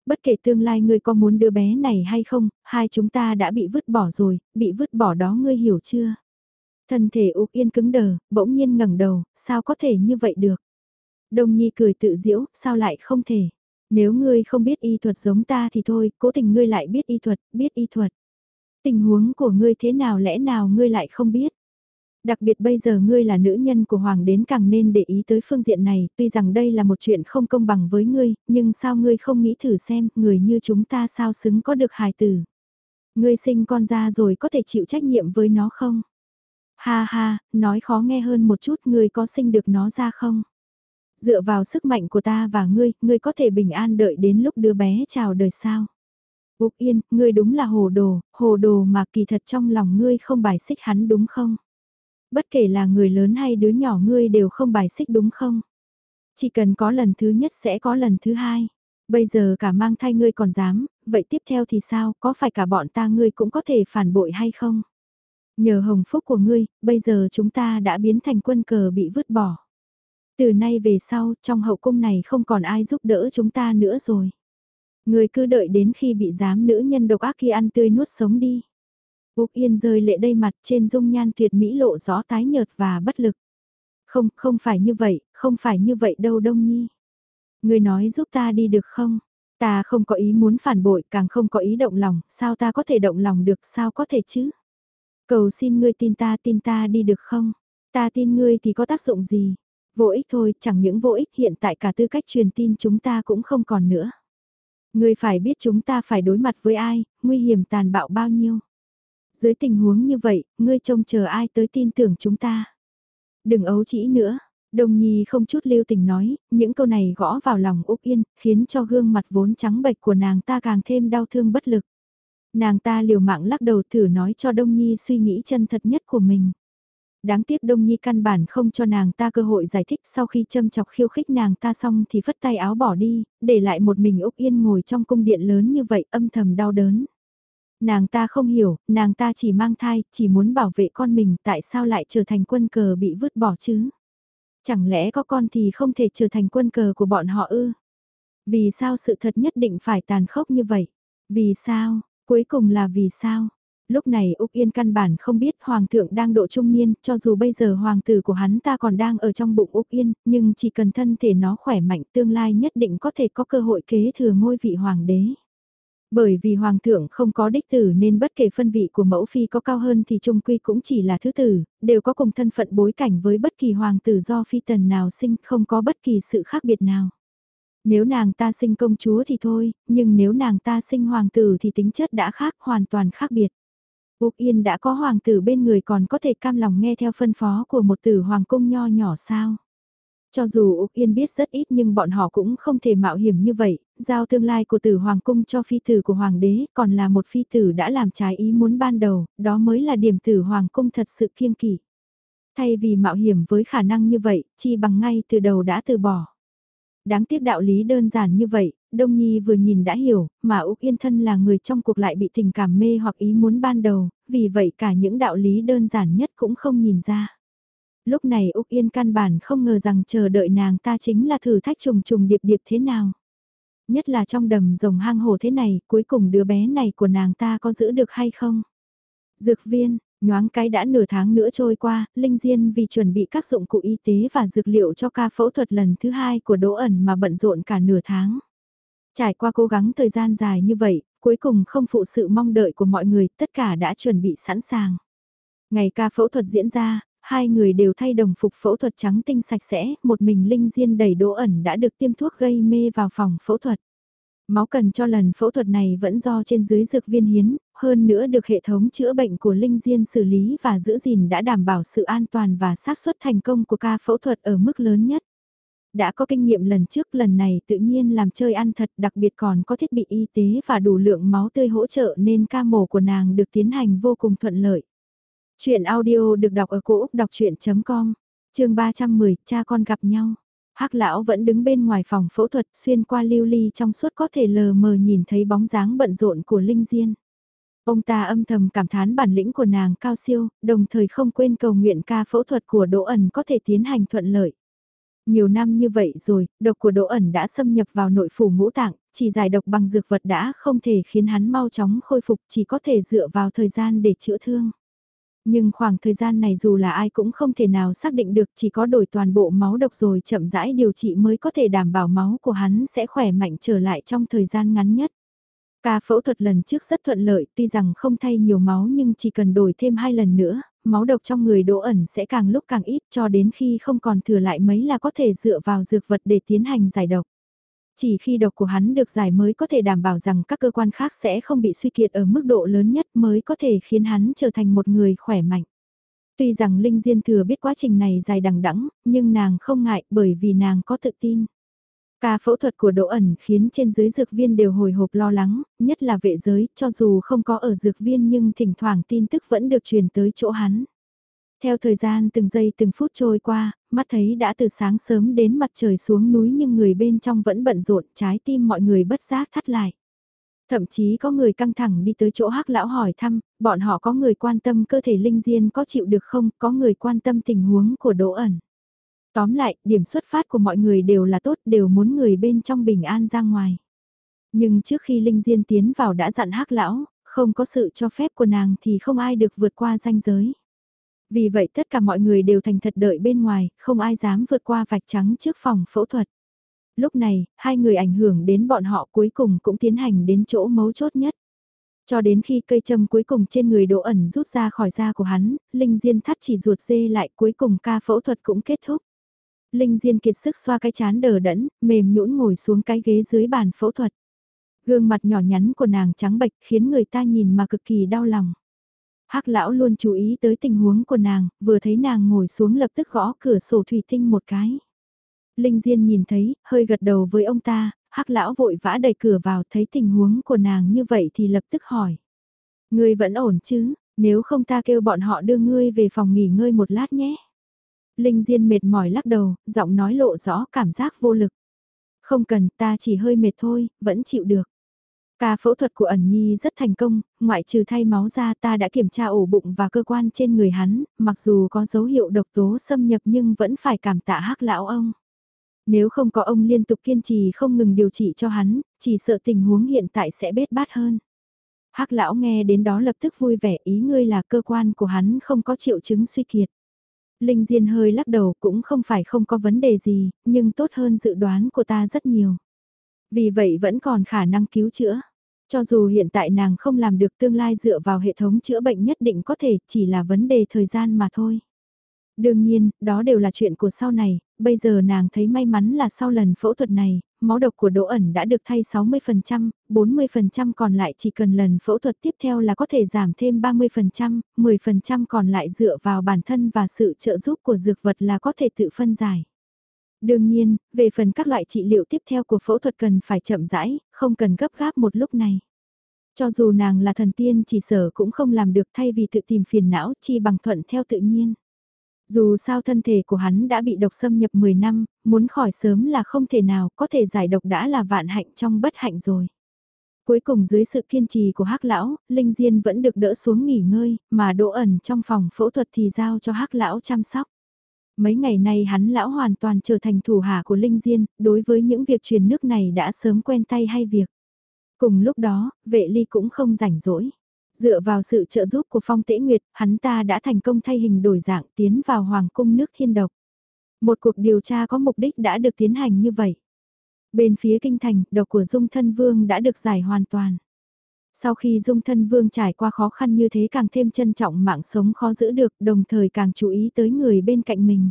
S1: Bất kể tương lai ngươi có muốn đứa bé này hay không, hai chúng ta đã bị vứt bỏ rồi, bị vứt bỏ đó ngươi hiểu chưa? Thân thể Úc Yên cứng đờ, bỗng nhiên ngẩng đầu, sao có thể như vậy được? Đông Nhi cười tự diễu, sao lại không thể? Nếu ngươi không biết y thuật giống ta thì thôi, cố tình ngươi lại biết y thuật, biết y thuật. Tình huống của ngươi thế nào lẽ nào ngươi lại không biết? Đặc biệt bây giờ ngươi là nữ nhân của hoàng đến càng nên để ý tới phương diện này, tuy rằng đây là một chuyện không công bằng với ngươi, nhưng sao ngươi không nghĩ thử xem, người như chúng ta sao xứng có được hài tử. Ngươi sinh con ra rồi có thể chịu trách nhiệm với nó không? Ha ha, nói khó nghe hơn một chút ngươi có sinh được nó ra không? Dựa vào sức mạnh của ta và ngươi, ngươi có thể bình an đợi đến lúc đứa bé chào đời sao? Úc Yên, ngươi đúng là hồ đồ, hồ đồ mà kỳ thật trong lòng ngươi không bài xích hắn đúng không? Bất kể là người lớn hay đứa nhỏ ngươi đều không bài xích đúng không? Chỉ cần có lần thứ nhất sẽ có lần thứ hai. Bây giờ cả mang thai ngươi còn dám, vậy tiếp theo thì sao, có phải cả bọn ta ngươi cũng có thể phản bội hay không? Nhờ hồng phúc của ngươi, bây giờ chúng ta đã biến thành quân cờ bị vứt bỏ. Từ nay về sau, trong hậu cung này không còn ai giúp đỡ chúng ta nữa rồi. Ngươi cứ đợi đến khi bị giám nữ nhân độc ác kia ăn tươi nuốt sống đi. Úc Yên rơi lệ đầy mặt trên dung nhan tuyệt mỹ lộ rõ tái nhợt và bất lực. Không, không phải như vậy, không phải như vậy đâu Đông Nhi. Người nói giúp ta đi được không? Ta không có ý muốn phản bội, càng không có ý động lòng, sao ta có thể động lòng được, sao có thể chứ? Cầu xin ngươi tin ta, tin ta đi được không? Ta tin ngươi thì có tác dụng gì? Vô ích thôi, chẳng những vô ích hiện tại cả tư cách truyền tin chúng ta cũng không còn nữa. Ngươi phải biết chúng ta phải đối mặt với ai, nguy hiểm tàn bạo bao nhiêu. Dưới tình huống như vậy, ngươi trông chờ ai tới tin tưởng chúng ta. Đừng ấu chỉ nữa. Đồng Nhi không chút lưu tình nói, những câu này gõ vào lòng Úc Yên, khiến cho gương mặt vốn trắng bệch của nàng ta càng thêm đau thương bất lực. Nàng ta liều mạng lắc đầu thử nói cho Đông Nhi suy nghĩ chân thật nhất của mình. Đáng tiếc Đông Nhi căn bản không cho nàng ta cơ hội giải thích sau khi châm chọc khiêu khích nàng ta xong thì phất tay áo bỏ đi, để lại một mình Úc Yên ngồi trong cung điện lớn như vậy âm thầm đau đớn. Nàng ta không hiểu, nàng ta chỉ mang thai, chỉ muốn bảo vệ con mình tại sao lại trở thành quân cờ bị vứt bỏ chứ? Chẳng lẽ có con thì không thể trở thành quân cờ của bọn họ ư? Vì sao sự thật nhất định phải tàn khốc như vậy? Vì sao? Cuối cùng là vì sao? Lúc này Úc Yên căn bản không biết Hoàng thượng đang độ trung niên, cho dù bây giờ Hoàng tử của hắn ta còn đang ở trong bụng Úc Yên, nhưng chỉ cần thân thể nó khỏe mạnh tương lai nhất định có thể có cơ hội kế thừa ngôi vị Hoàng đế. Bởi vì hoàng thượng không có đích tử nên bất kể phân vị của mẫu phi có cao hơn thì trung quy cũng chỉ là thứ tử, đều có cùng thân phận bối cảnh với bất kỳ hoàng tử do phi tần nào sinh không có bất kỳ sự khác biệt nào. Nếu nàng ta sinh công chúa thì thôi, nhưng nếu nàng ta sinh hoàng tử thì tính chất đã khác hoàn toàn khác biệt. Úc Yên đã có hoàng tử bên người còn có thể cam lòng nghe theo phân phó của một tử hoàng cung nho nhỏ sao. Cho dù Úc Yên biết rất ít nhưng bọn họ cũng không thể mạo hiểm như vậy, giao tương lai của tử hoàng cung cho phi tử của hoàng đế còn là một phi tử đã làm trái ý muốn ban đầu, đó mới là điểm tử hoàng cung thật sự kiêng kỵ. Thay vì mạo hiểm với khả năng như vậy, chi bằng ngay từ đầu đã từ bỏ. Đáng tiếc đạo lý đơn giản như vậy, Đông Nhi vừa nhìn đã hiểu, mà Úc Yên thân là người trong cuộc lại bị tình cảm mê hoặc ý muốn ban đầu, vì vậy cả những đạo lý đơn giản nhất cũng không nhìn ra lúc này Úc Yên căn bản không ngờ rằng chờ đợi nàng ta chính là thử thách trùng trùng điệp điệp thế nào. Nhất là trong đầm rồng hang hồ thế này, cuối cùng đứa bé này của nàng ta có giữ được hay không? Dược viên, nhoáng cái đã nửa tháng nữa trôi qua, Linh Diên vì chuẩn bị các dụng cụ y tế và dược liệu cho ca phẫu thuật lần thứ hai của Đỗ ẩn mà bận rộn cả nửa tháng. Trải qua cố gắng thời gian dài như vậy, cuối cùng không phụ sự mong đợi của mọi người, tất cả đã chuẩn bị sẵn sàng. Ngày ca phẫu thuật diễn ra, hai người đều thay đồng phục phẫu thuật trắng tinh sạch sẽ, một mình Linh Diên đầy đỗ ẩn đã được tiêm thuốc gây mê vào phòng phẫu thuật. Máu cần cho lần phẫu thuật này vẫn do trên dưới dược viên hiến, hơn nữa được hệ thống chữa bệnh của Linh Diên xử lý và giữ gìn đã đảm bảo sự an toàn và xác suất thành công của ca phẫu thuật ở mức lớn nhất. Đã có kinh nghiệm lần trước lần này tự nhiên làm chơi ăn thật đặc biệt còn có thiết bị y tế và đủ lượng máu tươi hỗ trợ nên ca mổ của nàng được tiến hành vô cùng thuận lợi. Chuyện audio được đọc ở cổ Úc đọc chuyện.com, chương 310, cha con gặp nhau. hắc lão vẫn đứng bên ngoài phòng phẫu thuật xuyên qua lưu ly trong suốt có thể lờ mờ nhìn thấy bóng dáng bận rộn của Linh Diên. Ông ta âm thầm cảm thán bản lĩnh của nàng cao siêu, đồng thời không quên cầu nguyện ca phẫu thuật của Đỗ ẩn có thể tiến hành thuận lợi. Nhiều năm như vậy rồi, độc của Đỗ ẩn đã xâm nhập vào nội phủ ngũ tạng, chỉ giải độc bằng dược vật đã không thể khiến hắn mau chóng khôi phục chỉ có thể dựa vào thời gian để chữa thương. Nhưng khoảng thời gian này dù là ai cũng không thể nào xác định được chỉ có đổi toàn bộ máu độc rồi chậm rãi điều trị mới có thể đảm bảo máu của hắn sẽ khỏe mạnh trở lại trong thời gian ngắn nhất. Ca phẫu thuật lần trước rất thuận lợi, tuy rằng không thay nhiều máu nhưng chỉ cần đổi thêm hai lần nữa, máu độc trong người đỗ ẩn sẽ càng lúc càng ít cho đến khi không còn thừa lại mấy là có thể dựa vào dược vật để tiến hành giải độc. Chỉ khi độc của hắn được giải mới có thể đảm bảo rằng các cơ quan khác sẽ không bị suy kiệt ở mức độ lớn nhất mới có thể khiến hắn trở thành một người khỏe mạnh. Tuy rằng Linh Diên thừa biết quá trình này dài đằng đẵng, nhưng nàng không ngại bởi vì nàng có tự tin. Ca phẫu thuật của Đỗ ẩn khiến trên dưới dược viên đều hồi hộp lo lắng, nhất là vệ giới, cho dù không có ở dược viên nhưng thỉnh thoảng tin tức vẫn được truyền tới chỗ hắn. Theo thời gian từng giây từng phút trôi qua, mắt thấy đã từ sáng sớm đến mặt trời xuống núi nhưng người bên trong vẫn bận rộn, trái tim mọi người bất giác thắt lại. Thậm chí có người căng thẳng đi tới chỗ hắc lão hỏi thăm, bọn họ có người quan tâm cơ thể linh diên có chịu được không, có người quan tâm tình huống của đỗ ẩn. Tóm lại, điểm xuất phát của mọi người đều là tốt, đều muốn người bên trong bình an ra ngoài. Nhưng trước khi Linh Diên tiến vào đã dặn hắc lão, không có sự cho phép của nàng thì không ai được vượt qua ranh giới. Vì vậy tất cả mọi người đều thành thật đợi bên ngoài, không ai dám vượt qua vạch trắng trước phòng phẫu thuật. Lúc này, hai người ảnh hưởng đến bọn họ cuối cùng cũng tiến hành đến chỗ mấu chốt nhất. Cho đến khi cây châm cuối cùng trên người đỗ ẩn rút ra khỏi da của hắn, Linh Diên thắt chỉ ruột dê lại cuối cùng ca phẫu thuật cũng kết thúc. Linh Diên kiệt sức xoa cái chán đờ đẫn, mềm nhũn ngồi xuống cái ghế dưới bàn phẫu thuật. Gương mặt nhỏ nhắn của nàng trắng bệch khiến người ta nhìn mà cực kỳ đau lòng hắc lão luôn chú ý tới tình huống của nàng, vừa thấy nàng ngồi xuống lập tức gõ cửa sổ thủy tinh một cái. Linh Diên nhìn thấy, hơi gật đầu với ông ta, hắc lão vội vã đẩy cửa vào thấy tình huống của nàng như vậy thì lập tức hỏi. Ngươi vẫn ổn chứ, nếu không ta kêu bọn họ đưa ngươi về phòng nghỉ ngơi một lát nhé. Linh Diên mệt mỏi lắc đầu, giọng nói lộ rõ cảm giác vô lực. Không cần, ta chỉ hơi mệt thôi, vẫn chịu được. Ca phẫu thuật của ẩn nhi rất thành công, ngoại trừ thay máu ra ta đã kiểm tra ổ bụng và cơ quan trên người hắn, mặc dù có dấu hiệu độc tố xâm nhập nhưng vẫn phải cảm tạ hắc lão ông. Nếu không có ông liên tục kiên trì không ngừng điều trị cho hắn, chỉ sợ tình huống hiện tại sẽ bết bát hơn. hắc lão nghe đến đó lập tức vui vẻ ý ngươi là cơ quan của hắn không có triệu chứng suy kiệt. Linh Diên hơi lắc đầu cũng không phải không có vấn đề gì, nhưng tốt hơn dự đoán của ta rất nhiều. Vì vậy vẫn còn khả năng cứu chữa. Cho dù hiện tại nàng không làm được tương lai dựa vào hệ thống chữa bệnh nhất định có thể chỉ là vấn đề thời gian mà thôi. Đương nhiên, đó đều là chuyện của sau này, bây giờ nàng thấy may mắn là sau lần phẫu thuật này, máu độc của Đỗ ẩn đã được thay 60%, 40% còn lại chỉ cần lần phẫu thuật tiếp theo là có thể giảm thêm 30%, 10% còn lại dựa vào bản thân và sự trợ giúp của dược vật là có thể tự phân giải. Đương nhiên, về phần các loại trị liệu tiếp theo của phẫu thuật cần phải chậm rãi, không cần gấp gáp một lúc này. Cho dù nàng là thần tiên chỉ sở cũng không làm được thay vì tự tìm phiền não chi bằng thuận theo tự nhiên. Dù sao thân thể của hắn đã bị độc xâm nhập 10 năm, muốn khỏi sớm là không thể nào, có thể giải độc đã là vạn hạnh trong bất hạnh rồi. Cuối cùng dưới sự kiên trì của hắc lão, Linh Diên vẫn được đỡ xuống nghỉ ngơi, mà đỗ ẩn trong phòng phẫu thuật thì giao cho hắc lão chăm sóc. Mấy ngày nay hắn lão hoàn toàn trở thành thủ hạ của Linh Diên, đối với những việc truyền nước này đã sớm quen tay hay việc. Cùng lúc đó, vệ ly cũng không rảnh rỗi. Dựa vào sự trợ giúp của Phong Tễ Nguyệt, hắn ta đã thành công thay hình đổi dạng tiến vào Hoàng cung nước thiên độc. Một cuộc điều tra có mục đích đã được tiến hành như vậy. Bên phía kinh thành, độc của Dung Thân Vương đã được giải hoàn toàn. Sau khi Dung Thân Vương trải qua khó khăn như thế càng thêm trân trọng mạng sống khó giữ được, đồng thời càng chú ý tới người bên cạnh mình.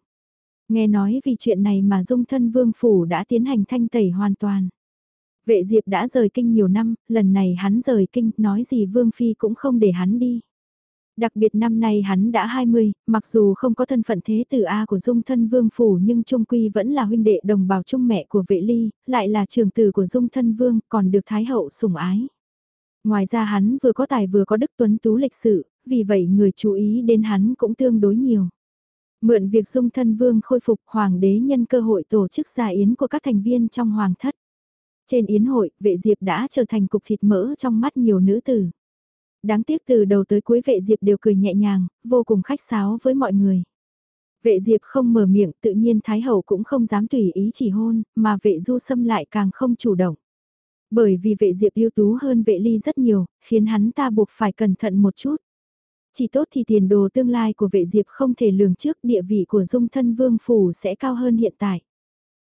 S1: Nghe nói vì chuyện này mà Dung Thân Vương Phủ đã tiến hành thanh tẩy hoàn toàn. Vệ Diệp đã rời kinh nhiều năm, lần này hắn rời kinh, nói gì Vương Phi cũng không để hắn đi. Đặc biệt năm nay hắn đã 20, mặc dù không có thân phận thế tử A của dung thân vương phủ nhưng trung quy vẫn là huynh đệ đồng bào trung mẹ của vệ ly, lại là trường tử của dung thân vương, còn được thái hậu sủng ái. Ngoài ra hắn vừa có tài vừa có đức tuấn tú lịch sự, vì vậy người chú ý đến hắn cũng tương đối nhiều. Mượn việc dung thân vương khôi phục hoàng đế nhân cơ hội tổ chức gia yến của các thành viên trong hoàng thất. Trên yến hội, vệ diệp đã trở thành cục thịt mỡ trong mắt nhiều nữ tử. Đáng tiếc từ đầu tới cuối vệ diệp đều cười nhẹ nhàng, vô cùng khách sáo với mọi người. Vệ diệp không mở miệng tự nhiên Thái Hậu cũng không dám tùy ý chỉ hôn, mà vệ du xâm lại càng không chủ động. Bởi vì vệ diệp ưu tú hơn vệ ly rất nhiều, khiến hắn ta buộc phải cẩn thận một chút. Chỉ tốt thì tiền đồ tương lai của vệ diệp không thể lường trước địa vị của dung thân vương phủ sẽ cao hơn hiện tại.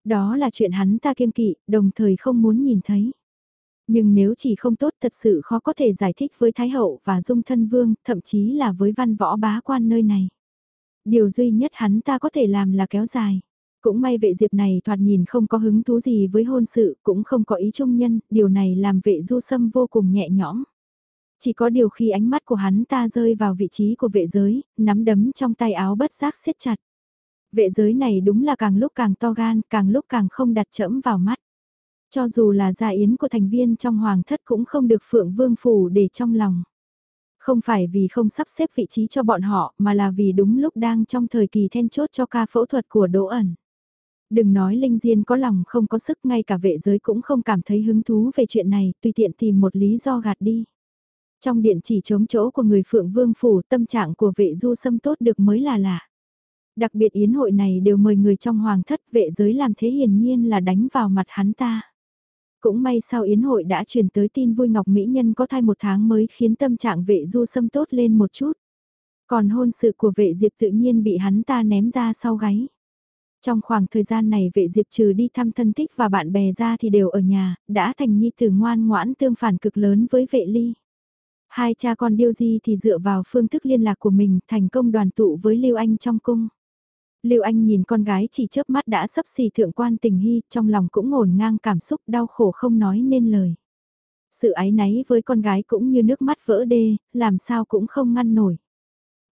S1: Đó là chuyện hắn ta kiêng kỵ, đồng thời không muốn nhìn thấy. Nhưng nếu chỉ không tốt thật sự khó có thể giải thích với Thái Hậu và Dung Thân Vương, thậm chí là với văn võ bá quan nơi này. Điều duy nhất hắn ta có thể làm là kéo dài. Cũng may vệ diệp này thoạt nhìn không có hứng thú gì với hôn sự, cũng không có ý trung nhân, điều này làm vệ du sâm vô cùng nhẹ nhõm. Chỉ có điều khi ánh mắt của hắn ta rơi vào vị trí của vệ giới, nắm đấm trong tay áo bất giác siết chặt. Vệ giới này đúng là càng lúc càng to gan, càng lúc càng không đặt chẫm vào mắt. Cho dù là gia yến của thành viên trong hoàng thất cũng không được Phượng Vương Phủ để trong lòng. Không phải vì không sắp xếp vị trí cho bọn họ mà là vì đúng lúc đang trong thời kỳ then chốt cho ca phẫu thuật của Đỗ ẩn. Đừng nói Linh Diên có lòng không có sức ngay cả vệ giới cũng không cảm thấy hứng thú về chuyện này, tùy tiện tìm một lý do gạt đi. Trong điện chỉ chống chỗ của người Phượng Vương Phủ tâm trạng của vệ du xâm tốt được mới là lạ. Đặc biệt yến hội này đều mời người trong hoàng thất vệ giới làm thế hiển nhiên là đánh vào mặt hắn ta. Cũng may sau yến hội đã truyền tới tin vui Ngọc Mỹ Nhân có thai một tháng mới khiến tâm trạng vệ du sâm tốt lên một chút. Còn hôn sự của vệ diệp tự nhiên bị hắn ta ném ra sau gáy. Trong khoảng thời gian này vệ diệp trừ đi thăm thân thích và bạn bè ra thì đều ở nhà, đã thành nhi tử ngoan ngoãn tương phản cực lớn với vệ ly. Hai cha con điêu di thì dựa vào phương thức liên lạc của mình thành công đoàn tụ với Lưu Anh trong cung. Lưu Anh nhìn con gái chỉ chớp mắt đã sắp xì thượng quan tình hy, trong lòng cũng ngổn ngang cảm xúc đau khổ không nói nên lời. Sự ái náy với con gái cũng như nước mắt vỡ đê, làm sao cũng không ngăn nổi.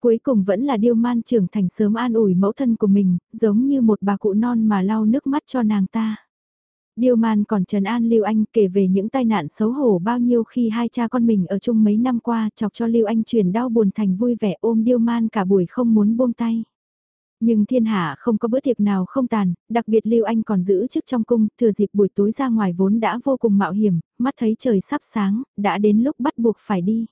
S1: Cuối cùng vẫn là điêu man trưởng thành sớm an ủi mẫu thân của mình, giống như một bà cụ non mà lau nước mắt cho nàng ta. Điêu man còn Trần An Lưu Anh kể về những tai nạn xấu hổ bao nhiêu khi hai cha con mình ở chung mấy năm qua chọc cho Lưu Anh chuyển đau buồn thành vui vẻ ôm Điêu man cả buổi không muốn buông tay. Nhưng thiên hạ không có bữa tiệc nào không tàn, đặc biệt Lưu Anh còn giữ chức trong cung, thừa dịp buổi tối ra ngoài vốn đã vô cùng mạo hiểm, mắt thấy trời sắp sáng, đã đến lúc bắt buộc phải đi.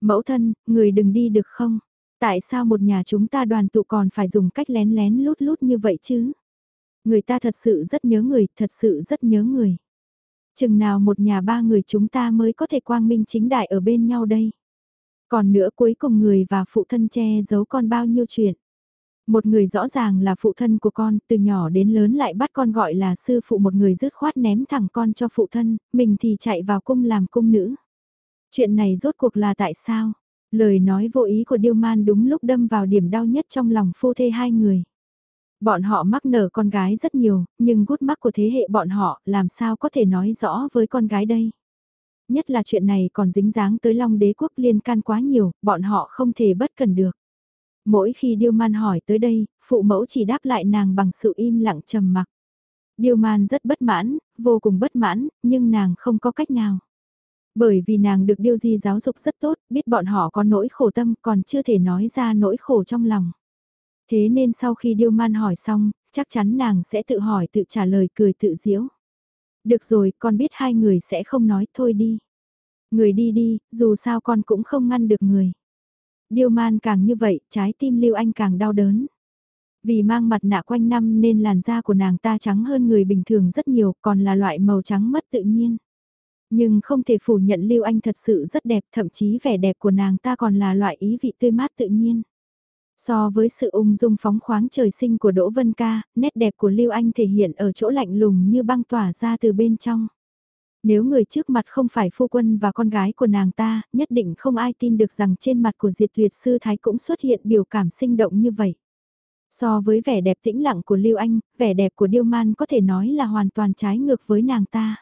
S1: Mẫu thân, người đừng đi được không? Tại sao một nhà chúng ta đoàn tụ còn phải dùng cách lén lén lút lút như vậy chứ? Người ta thật sự rất nhớ người, thật sự rất nhớ người. Chừng nào một nhà ba người chúng ta mới có thể quang minh chính đại ở bên nhau đây? Còn nữa cuối cùng người và phụ thân che giấu con bao nhiêu chuyện. Một người rõ ràng là phụ thân của con, từ nhỏ đến lớn lại bắt con gọi là sư phụ một người dứt khoát ném thẳng con cho phụ thân, mình thì chạy vào cung làm cung nữ. Chuyện này rốt cuộc là tại sao? Lời nói vô ý của Điêu Man đúng lúc đâm vào điểm đau nhất trong lòng phu thê hai người. Bọn họ mắc nở con gái rất nhiều, nhưng gút mắc của thế hệ bọn họ làm sao có thể nói rõ với con gái đây. Nhất là chuyện này còn dính dáng tới Long đế quốc liên can quá nhiều, bọn họ không thể bất cần được. Mỗi khi Điêu Man hỏi tới đây, phụ mẫu chỉ đáp lại nàng bằng sự im lặng trầm mặc. Điêu Man rất bất mãn, vô cùng bất mãn, nhưng nàng không có cách nào. Bởi vì nàng được Điêu Di giáo dục rất tốt, biết bọn họ có nỗi khổ tâm còn chưa thể nói ra nỗi khổ trong lòng. Thế nên sau khi Điêu Man hỏi xong, chắc chắn nàng sẽ tự hỏi tự trả lời cười tự diễu. Được rồi, con biết hai người sẽ không nói, thôi đi. Người đi đi, dù sao con cũng không ngăn được người. Điêu man càng như vậy, trái tim Lưu Anh càng đau đớn. Vì mang mặt nạ quanh năm nên làn da của nàng ta trắng hơn người bình thường rất nhiều, còn là loại màu trắng mất tự nhiên. Nhưng không thể phủ nhận Lưu Anh thật sự rất đẹp, thậm chí vẻ đẹp của nàng ta còn là loại ý vị tươi mát tự nhiên. So với sự ung dung phóng khoáng trời sinh của Đỗ Vân Ca, nét đẹp của Lưu Anh thể hiện ở chỗ lạnh lùng như băng tỏa ra từ bên trong. Nếu người trước mặt không phải phu quân và con gái của nàng ta, nhất định không ai tin được rằng trên mặt của Diệt Tuyệt Sư Thái cũng xuất hiện biểu cảm sinh động như vậy. So với vẻ đẹp tĩnh lặng của Lưu Anh, vẻ đẹp của Điêu Man có thể nói là hoàn toàn trái ngược với nàng ta.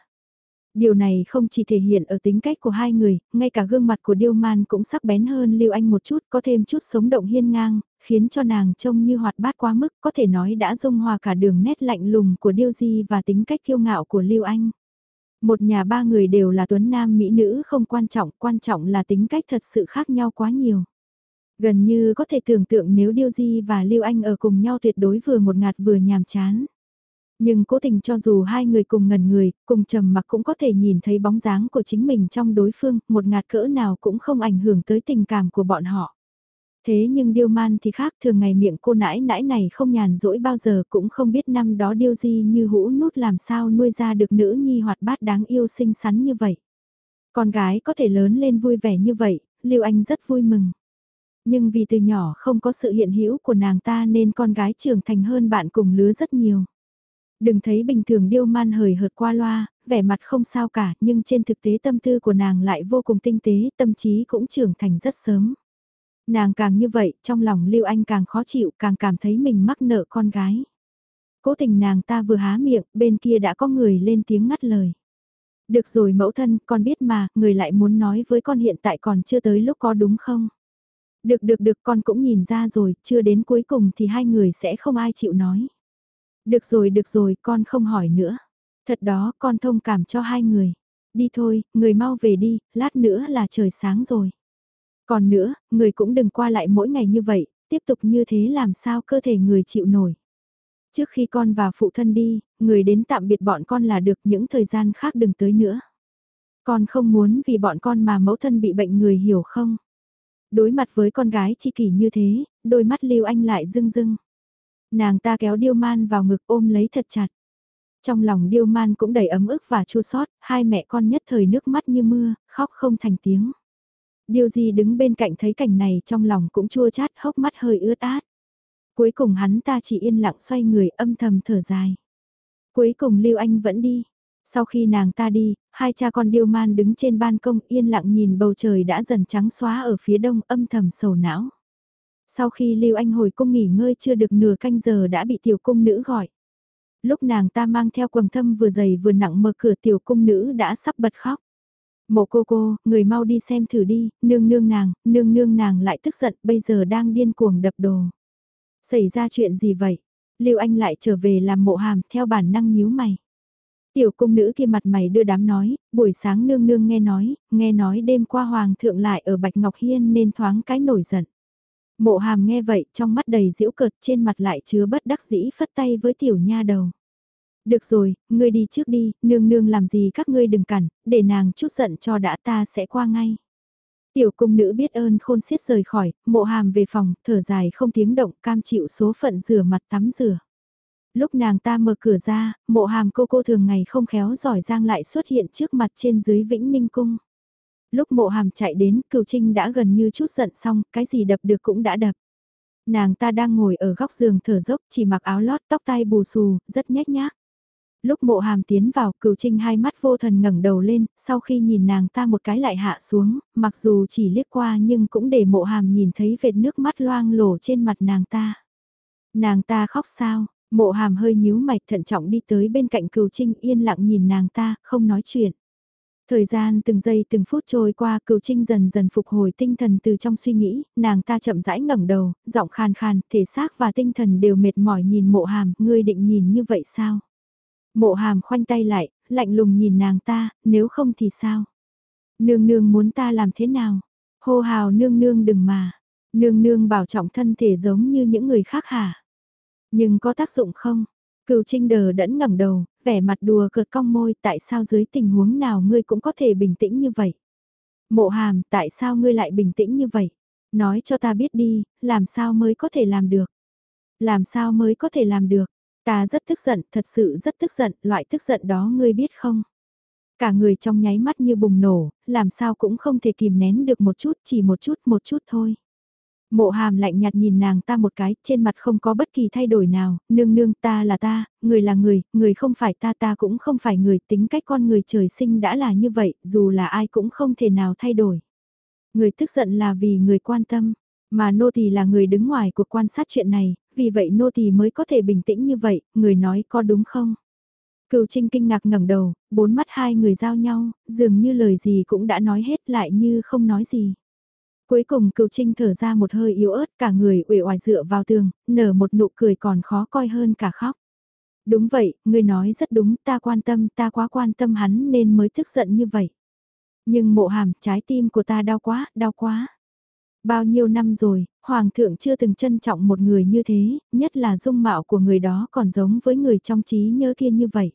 S1: Điều này không chỉ thể hiện ở tính cách của hai người, ngay cả gương mặt của Điêu Man cũng sắc bén hơn Lưu Anh một chút, có thêm chút sống động hiên ngang, khiến cho nàng trông như hoạt bát quá mức, có thể nói đã dung hòa cả đường nét lạnh lùng của Điêu Di và tính cách kiêu ngạo của Lưu Anh. Một nhà ba người đều là tuấn nam mỹ nữ không quan trọng, quan trọng là tính cách thật sự khác nhau quá nhiều. Gần như có thể tưởng tượng nếu Điêu Di và Lưu Anh ở cùng nhau tuyệt đối vừa một ngạt vừa nhàm chán. Nhưng cố tình cho dù hai người cùng ngẩn người, cùng trầm mặc cũng có thể nhìn thấy bóng dáng của chính mình trong đối phương, một ngạt cỡ nào cũng không ảnh hưởng tới tình cảm của bọn họ. Thế nhưng điêu man thì khác thường ngày miệng cô nãi nãi này không nhàn rỗi bao giờ cũng không biết năm đó điêu di như hũ nút làm sao nuôi ra được nữ nhi hoạt bát đáng yêu xinh xắn như vậy. Con gái có thể lớn lên vui vẻ như vậy, Lưu Anh rất vui mừng. Nhưng vì từ nhỏ không có sự hiện hữu của nàng ta nên con gái trưởng thành hơn bạn cùng lứa rất nhiều. Đừng thấy bình thường điêu man hời hợt qua loa, vẻ mặt không sao cả nhưng trên thực tế tâm tư của nàng lại vô cùng tinh tế, tâm trí cũng trưởng thành rất sớm. Nàng càng như vậy, trong lòng Lưu Anh càng khó chịu, càng cảm thấy mình mắc nợ con gái. Cố tình nàng ta vừa há miệng, bên kia đã có người lên tiếng ngắt lời. Được rồi mẫu thân, con biết mà, người lại muốn nói với con hiện tại còn chưa tới lúc có đúng không? Được được được con cũng nhìn ra rồi, chưa đến cuối cùng thì hai người sẽ không ai chịu nói. Được rồi được rồi, con không hỏi nữa. Thật đó, con thông cảm cho hai người. Đi thôi, người mau về đi, lát nữa là trời sáng rồi. Còn nữa, người cũng đừng qua lại mỗi ngày như vậy, tiếp tục như thế làm sao cơ thể người chịu nổi. Trước khi con và phụ thân đi, người đến tạm biệt bọn con là được những thời gian khác đừng tới nữa. Con không muốn vì bọn con mà mẫu thân bị bệnh người hiểu không? Đối mặt với con gái chi kỷ như thế, đôi mắt Lưu Anh lại rưng rưng. Nàng ta kéo Điêu Man vào ngực ôm lấy thật chặt. Trong lòng Điêu Man cũng đầy ấm ức và chua xót, hai mẹ con nhất thời nước mắt như mưa, khóc không thành tiếng điều gì đứng bên cạnh thấy cảnh này trong lòng cũng chua chát hốc mắt hơi ướt át. Cuối cùng hắn ta chỉ yên lặng xoay người âm thầm thở dài. Cuối cùng Lưu Anh vẫn đi. Sau khi nàng ta đi, hai cha con Điêu Man đứng trên ban công yên lặng nhìn bầu trời đã dần trắng xóa ở phía đông âm thầm sầu não. Sau khi Lưu Anh hồi cung nghỉ ngơi chưa được nửa canh giờ đã bị tiểu cung nữ gọi. Lúc nàng ta mang theo quần thâm vừa dày vừa nặng mở cửa tiểu cung nữ đã sắp bật khóc. Mộ cô cô, người mau đi xem thử đi, nương nương nàng, nương nương nàng lại tức giận, bây giờ đang điên cuồng đập đồ. Xảy ra chuyện gì vậy? Lưu Anh lại trở về làm mộ hàm theo bản năng nhíu mày. Tiểu cung nữ kia mặt mày đưa đám nói, buổi sáng nương nương nghe nói, nghe nói đêm qua hoàng thượng lại ở Bạch Ngọc Hiên nên thoáng cái nổi giận. Mộ hàm nghe vậy trong mắt đầy diễu cợt trên mặt lại chứa bất đắc dĩ phất tay với tiểu nha đầu. Được rồi, ngươi đi trước đi, nương nương làm gì các ngươi đừng cản, để nàng chút giận cho đã ta sẽ qua ngay. Tiểu cung nữ biết ơn khôn xiết rời khỏi, mộ hàm về phòng, thở dài không tiếng động, cam chịu số phận rửa mặt tắm rửa. Lúc nàng ta mở cửa ra, mộ hàm cô cô thường ngày không khéo giỏi giang lại xuất hiện trước mặt trên dưới vĩnh ninh cung. Lúc mộ hàm chạy đến, cửu trinh đã gần như chút giận xong, cái gì đập được cũng đã đập. Nàng ta đang ngồi ở góc giường thở dốc chỉ mặc áo lót tóc tai bù xù, rất nhếch nhác. Lúc mộ hàm tiến vào cửu trinh hai mắt vô thần ngẩng đầu lên, sau khi nhìn nàng ta một cái lại hạ xuống, mặc dù chỉ liếc qua nhưng cũng để mộ hàm nhìn thấy vệt nước mắt loang lổ trên mặt nàng ta. Nàng ta khóc sao, mộ hàm hơi nhíu mạch thận trọng đi tới bên cạnh cửu trinh yên lặng nhìn nàng ta, không nói chuyện. Thời gian từng giây từng phút trôi qua cửu trinh dần dần phục hồi tinh thần từ trong suy nghĩ, nàng ta chậm rãi ngẩng đầu, giọng khàn khàn, thể xác và tinh thần đều mệt mỏi nhìn mộ hàm, ngươi định nhìn như vậy sao? Mộ hàm khoanh tay lại, lạnh lùng nhìn nàng ta, nếu không thì sao? Nương nương muốn ta làm thế nào? Hô hào nương nương đừng mà. Nương nương bảo trọng thân thể giống như những người khác hả? Nhưng có tác dụng không? Cựu Trinh đờ đẫn ngẩng đầu, vẻ mặt đùa cợt cong môi, tại sao dưới tình huống nào ngươi cũng có thể bình tĩnh như vậy? Mộ hàm, tại sao ngươi lại bình tĩnh như vậy? Nói cho ta biết đi, làm sao mới có thể làm được? Làm sao mới có thể làm được? Ta rất tức giận, thật sự rất tức giận, loại tức giận đó ngươi biết không? Cả người trong nháy mắt như bùng nổ, làm sao cũng không thể kìm nén được một chút, chỉ một chút một chút thôi. Mộ hàm lạnh nhạt nhìn nàng ta một cái, trên mặt không có bất kỳ thay đổi nào, nương nương ta là ta, người là người, người không phải ta ta cũng không phải người, tính cách con người trời sinh đã là như vậy, dù là ai cũng không thể nào thay đổi. Người tức giận là vì người quan tâm, mà nô thì là người đứng ngoài cuộc quan sát chuyện này, vì vậy nô tỳ mới có thể bình tĩnh như vậy, người nói có đúng không? Cựu Trinh kinh ngạc ngẩng đầu, bốn mắt hai người giao nhau, dường như lời gì cũng đã nói hết lại như không nói gì. Cuối cùng cựu Trinh thở ra một hơi yếu ớt cả người uể oải dựa vào tường, nở một nụ cười còn khó coi hơn cả khóc. Đúng vậy, người nói rất đúng, ta quan tâm, ta quá quan tâm hắn nên mới tức giận như vậy. Nhưng mộ hàm, trái tim của ta đau quá, đau quá. Bao nhiêu năm rồi, Hoàng thượng chưa từng trân trọng một người như thế, nhất là dung mạo của người đó còn giống với người trong trí nhớ kia như vậy.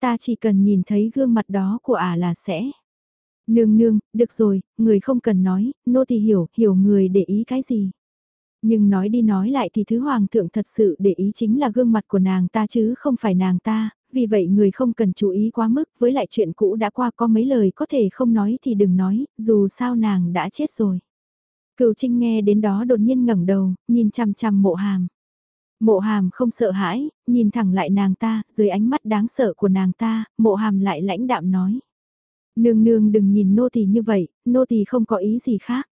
S1: Ta chỉ cần nhìn thấy gương mặt đó của ả là sẽ. Nương nương, được rồi, người không cần nói, nô thì hiểu, hiểu người để ý cái gì. Nhưng nói đi nói lại thì thứ hoàng thượng thật sự để ý chính là gương mặt của nàng ta chứ không phải nàng ta, vì vậy người không cần chú ý quá mức, với lại chuyện cũ đã qua có mấy lời có thể không nói thì đừng nói, dù sao nàng đã chết rồi. Cửu Trinh nghe đến đó đột nhiên ngẩng đầu, nhìn chằm chằm mộ hàm. Mộ hàm không sợ hãi, nhìn thẳng lại nàng ta, dưới ánh mắt đáng sợ của nàng ta, mộ hàm lại lãnh đạm nói. Nương nương đừng nhìn nô tỳ như vậy, nô tỳ không có ý gì khác.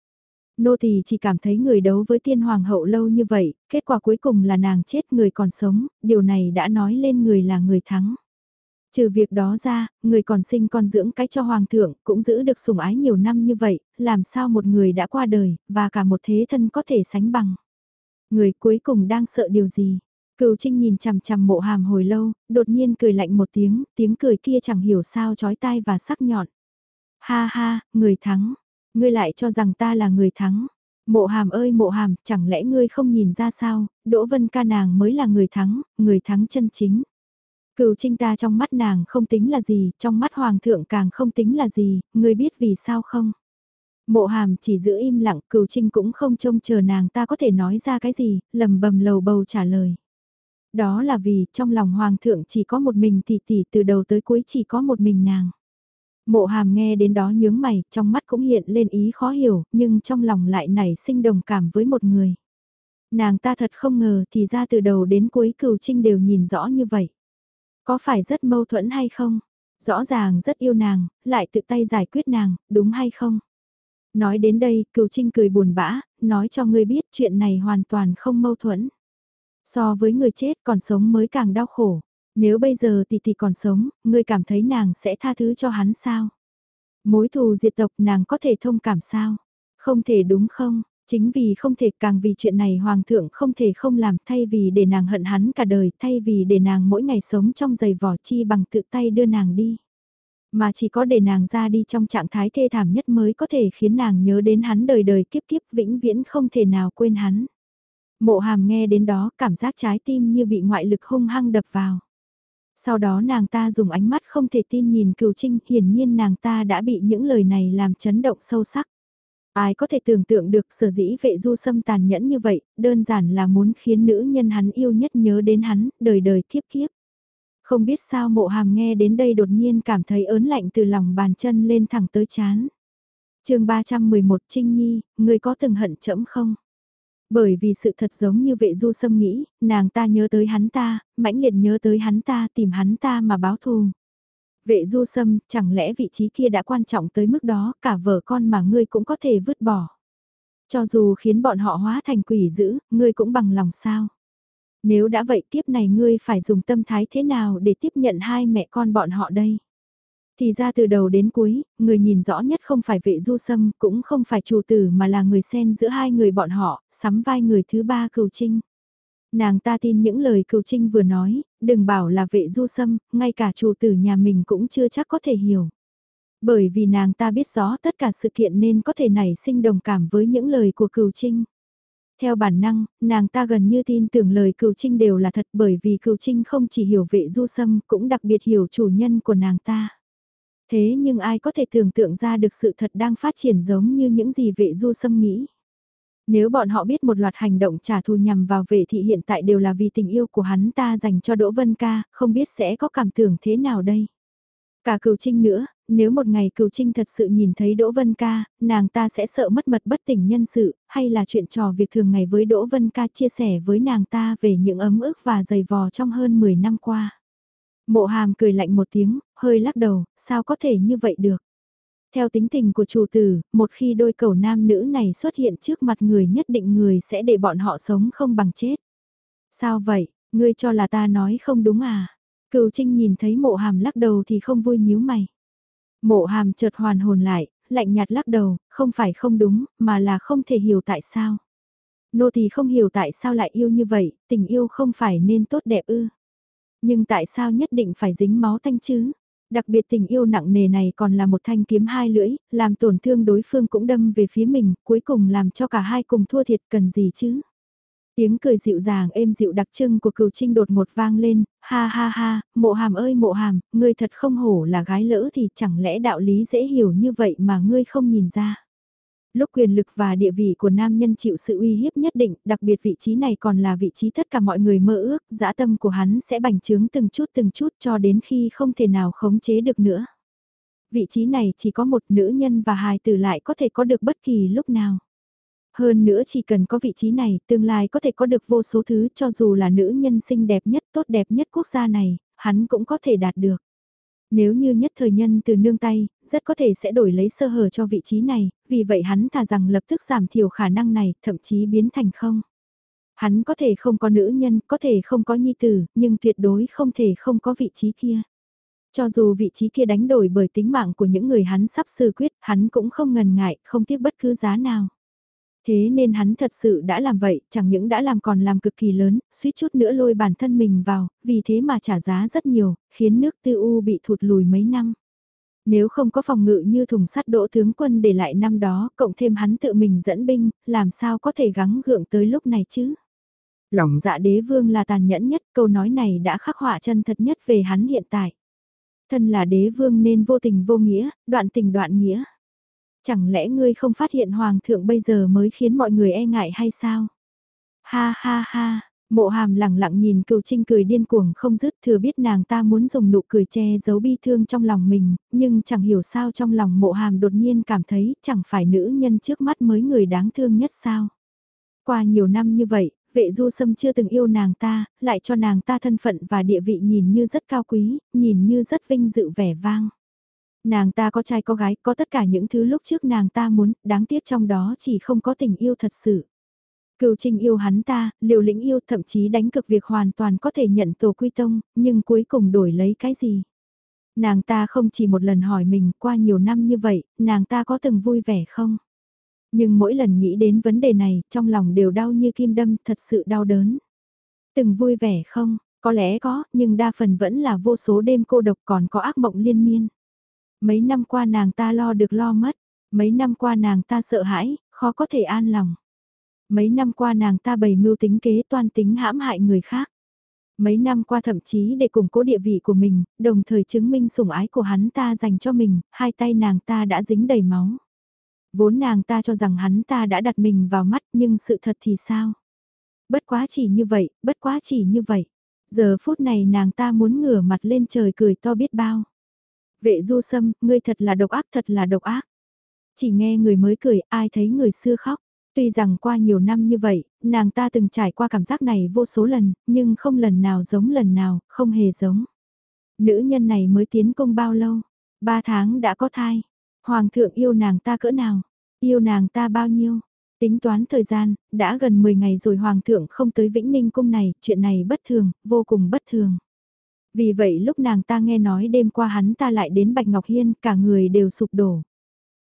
S1: Nô tỳ chỉ cảm thấy người đấu với tiên hoàng hậu lâu như vậy, kết quả cuối cùng là nàng chết người còn sống, điều này đã nói lên người là người thắng. Trừ việc đó ra, người còn sinh con dưỡng cái cho hoàng thượng, cũng giữ được sủng ái nhiều năm như vậy, làm sao một người đã qua đời, và cả một thế thân có thể sánh bằng. Người cuối cùng đang sợ điều gì? Cửu Trinh nhìn chằm chằm mộ hàm hồi lâu, đột nhiên cười lạnh một tiếng, tiếng cười kia chẳng hiểu sao chói tai và sắc nhọn. Ha ha, người thắng. Ngươi lại cho rằng ta là người thắng. Mộ hàm ơi mộ hàm, chẳng lẽ ngươi không nhìn ra sao, Đỗ Vân ca nàng mới là người thắng, người thắng chân chính. Cựu trinh ta trong mắt nàng không tính là gì, trong mắt hoàng thượng càng không tính là gì, ngươi biết vì sao không? Mộ hàm chỉ giữ im lặng, cựu trinh cũng không trông chờ nàng ta có thể nói ra cái gì, lầm bầm lầu bầu trả lời. Đó là vì trong lòng hoàng thượng chỉ có một mình tỷ tỷ từ đầu tới cuối chỉ có một mình nàng. Mộ hàm nghe đến đó nhướng mày, trong mắt cũng hiện lên ý khó hiểu, nhưng trong lòng lại nảy sinh đồng cảm với một người. Nàng ta thật không ngờ thì ra từ đầu đến cuối cửu trinh đều nhìn rõ như vậy. Có phải rất mâu thuẫn hay không? Rõ ràng rất yêu nàng, lại tự tay giải quyết nàng, đúng hay không? Nói đến đây, cửu trinh cười buồn bã, nói cho ngươi biết chuyện này hoàn toàn không mâu thuẫn. So với người chết còn sống mới càng đau khổ. Nếu bây giờ tỷ tỷ còn sống, ngươi cảm thấy nàng sẽ tha thứ cho hắn sao? Mối thù diệt tộc nàng có thể thông cảm sao? Không thể đúng không? Chính vì không thể, càng vì chuyện này hoàng thượng không thể không làm, thay vì để nàng hận hắn cả đời, thay vì để nàng mỗi ngày sống trong giày vỏ chi bằng tự tay đưa nàng đi. Mà chỉ có để nàng ra đi trong trạng thái thê thảm nhất mới có thể khiến nàng nhớ đến hắn đời đời kiếp kiếp, vĩnh viễn không thể nào quên hắn. Mộ hàm nghe đến đó, cảm giác trái tim như bị ngoại lực hung hăng đập vào. Sau đó nàng ta dùng ánh mắt không thể tin nhìn cửu trinh, hiển nhiên nàng ta đã bị những lời này làm chấn động sâu sắc. Ai có thể tưởng tượng được sở dĩ vệ du sâm tàn nhẫn như vậy, đơn giản là muốn khiến nữ nhân hắn yêu nhất nhớ đến hắn, đời đời kiếp kiếp. Không biết sao mộ hàm nghe đến đây đột nhiên cảm thấy ớn lạnh từ lòng bàn chân lên thẳng tới chán. chương 311 Trinh Nhi, người có từng hận chẫm không? Bởi vì sự thật giống như vệ du sâm nghĩ, nàng ta nhớ tới hắn ta, mãnh liệt nhớ tới hắn ta tìm hắn ta mà báo thù. Vệ du sâm, chẳng lẽ vị trí kia đã quan trọng tới mức đó, cả vợ con mà ngươi cũng có thể vứt bỏ. Cho dù khiến bọn họ hóa thành quỷ dữ, ngươi cũng bằng lòng sao. Nếu đã vậy kiếp này ngươi phải dùng tâm thái thế nào để tiếp nhận hai mẹ con bọn họ đây? Thì ra từ đầu đến cuối, người nhìn rõ nhất không phải vệ du sâm, cũng không phải chủ tử mà là người xen giữa hai người bọn họ, sắm vai người thứ ba cừu trinh. Nàng ta tin những lời cựu trinh vừa nói, đừng bảo là vệ du sâm, ngay cả chủ tử nhà mình cũng chưa chắc có thể hiểu. Bởi vì nàng ta biết rõ tất cả sự kiện nên có thể nảy sinh đồng cảm với những lời của cựu trinh. Theo bản năng, nàng ta gần như tin tưởng lời cựu trinh đều là thật bởi vì cựu trinh không chỉ hiểu vệ du sâm cũng đặc biệt hiểu chủ nhân của nàng ta. Thế nhưng ai có thể tưởng tượng ra được sự thật đang phát triển giống như những gì vệ du sâm nghĩ. Nếu bọn họ biết một loạt hành động trả thù nhằm vào vệ thị hiện tại đều là vì tình yêu của hắn ta dành cho Đỗ Vân Ca, không biết sẽ có cảm tưởng thế nào đây. Cả cừu trinh nữa, nếu một ngày cừu trinh thật sự nhìn thấy Đỗ Vân Ca, nàng ta sẽ sợ mất mật bất tỉnh nhân sự, hay là chuyện trò việc thường ngày với Đỗ Vân Ca chia sẻ với nàng ta về những ấm ức và dày vò trong hơn 10 năm qua. Mộ hàm cười lạnh một tiếng, hơi lắc đầu, sao có thể như vậy được. Theo tính tình của chủ tử, một khi đôi cầu nam nữ này xuất hiện trước mặt người nhất định người sẽ để bọn họ sống không bằng chết. Sao vậy, ngươi cho là ta nói không đúng à? Cựu Trinh nhìn thấy mộ hàm lắc đầu thì không vui nhíu mày. Mộ hàm chợt hoàn hồn lại, lạnh nhạt lắc đầu, không phải không đúng, mà là không thể hiểu tại sao. Nô thì không hiểu tại sao lại yêu như vậy, tình yêu không phải nên tốt đẹp ư. Nhưng tại sao nhất định phải dính máu tanh chứ? Đặc biệt tình yêu nặng nề này còn là một thanh kiếm hai lưỡi, làm tổn thương đối phương cũng đâm về phía mình, cuối cùng làm cho cả hai cùng thua thiệt cần gì chứ? Tiếng cười dịu dàng êm dịu đặc trưng của cừu trinh đột một vang lên, ha ha ha, mộ hàm ơi mộ hàm, ngươi thật không hổ là gái lỡ thì chẳng lẽ đạo lý dễ hiểu như vậy mà ngươi không nhìn ra. Lúc quyền lực và địa vị của nam nhân chịu sự uy hiếp nhất định, đặc biệt vị trí này còn là vị trí tất cả mọi người mơ ước, dã tâm của hắn sẽ bành trướng từng chút từng chút cho đến khi không thể nào khống chế được nữa. Vị trí này chỉ có một nữ nhân và hài tử lại có thể có được bất kỳ lúc nào. Hơn nữa chỉ cần có vị trí này, tương lai có thể có được vô số thứ cho dù là nữ nhân xinh đẹp nhất, tốt đẹp nhất quốc gia này, hắn cũng có thể đạt được. Nếu như nhất thời nhân từ nương tay, rất có thể sẽ đổi lấy sơ hở cho vị trí này, vì vậy hắn thà rằng lập tức giảm thiểu khả năng này, thậm chí biến thành không. Hắn có thể không có nữ nhân, có thể không có nhi tử, nhưng tuyệt đối không thể không có vị trí kia. Cho dù vị trí kia đánh đổi bởi tính mạng của những người hắn sắp sư quyết, hắn cũng không ngần ngại, không tiếc bất cứ giá nào. Thế nên hắn thật sự đã làm vậy, chẳng những đã làm còn làm cực kỳ lớn, suýt chút nữa lôi bản thân mình vào, vì thế mà trả giá rất nhiều, khiến nước tư u bị thụt lùi mấy năm. Nếu không có phòng ngự như thùng sắt đỗ tướng quân để lại năm đó, cộng thêm hắn tự mình dẫn binh, làm sao có thể gắng gượng tới lúc này chứ? Lòng dạ đế vương là tàn nhẫn nhất, câu nói này đã khắc họa chân thật nhất về hắn hiện tại. Thân là đế vương nên vô tình vô nghĩa, đoạn tình đoạn nghĩa. Chẳng lẽ ngươi không phát hiện hoàng thượng bây giờ mới khiến mọi người e ngại hay sao? Ha ha ha, mộ hàm lẳng lặng nhìn cựu trinh cười điên cuồng không dứt thừa biết nàng ta muốn dùng nụ cười che giấu bi thương trong lòng mình, nhưng chẳng hiểu sao trong lòng mộ hàm đột nhiên cảm thấy chẳng phải nữ nhân trước mắt mới người đáng thương nhất sao. Qua nhiều năm như vậy, vệ du sâm chưa từng yêu nàng ta, lại cho nàng ta thân phận và địa vị nhìn như rất cao quý, nhìn như rất vinh dự vẻ vang. Nàng ta có trai có gái, có tất cả những thứ lúc trước nàng ta muốn, đáng tiếc trong đó chỉ không có tình yêu thật sự. Cựu Trinh yêu hắn ta, liều lĩnh yêu thậm chí đánh cực việc hoàn toàn có thể nhận tổ quy tông, nhưng cuối cùng đổi lấy cái gì? Nàng ta không chỉ một lần hỏi mình qua nhiều năm như vậy, nàng ta có từng vui vẻ không? Nhưng mỗi lần nghĩ đến vấn đề này, trong lòng đều đau như kim đâm, thật sự đau đớn. Từng vui vẻ không? Có lẽ có, nhưng đa phần vẫn là vô số đêm cô độc còn có ác mộng liên miên. Mấy năm qua nàng ta lo được lo mất, mấy năm qua nàng ta sợ hãi, khó có thể an lòng. Mấy năm qua nàng ta bày mưu tính kế toan tính hãm hại người khác. Mấy năm qua thậm chí để củng cố địa vị của mình, đồng thời chứng minh sủng ái của hắn ta dành cho mình, hai tay nàng ta đã dính đầy máu. Vốn nàng ta cho rằng hắn ta đã đặt mình vào mắt nhưng sự thật thì sao? Bất quá chỉ như vậy, bất quá chỉ như vậy. Giờ phút này nàng ta muốn ngửa mặt lên trời cười to biết bao. Vệ du sâm, ngươi thật là độc ác thật là độc ác. Chỉ nghe người mới cười, ai thấy người xưa khóc. Tuy rằng qua nhiều năm như vậy, nàng ta từng trải qua cảm giác này vô số lần, nhưng không lần nào giống lần nào, không hề giống. Nữ nhân này mới tiến công bao lâu? Ba tháng đã có thai. Hoàng thượng yêu nàng ta cỡ nào? Yêu nàng ta bao nhiêu? Tính toán thời gian, đã gần 10 ngày rồi Hoàng thượng không tới Vĩnh Ninh cung này, chuyện này bất thường, vô cùng bất thường. Vì vậy lúc nàng ta nghe nói đêm qua hắn ta lại đến Bạch Ngọc Hiên, cả người đều sụp đổ.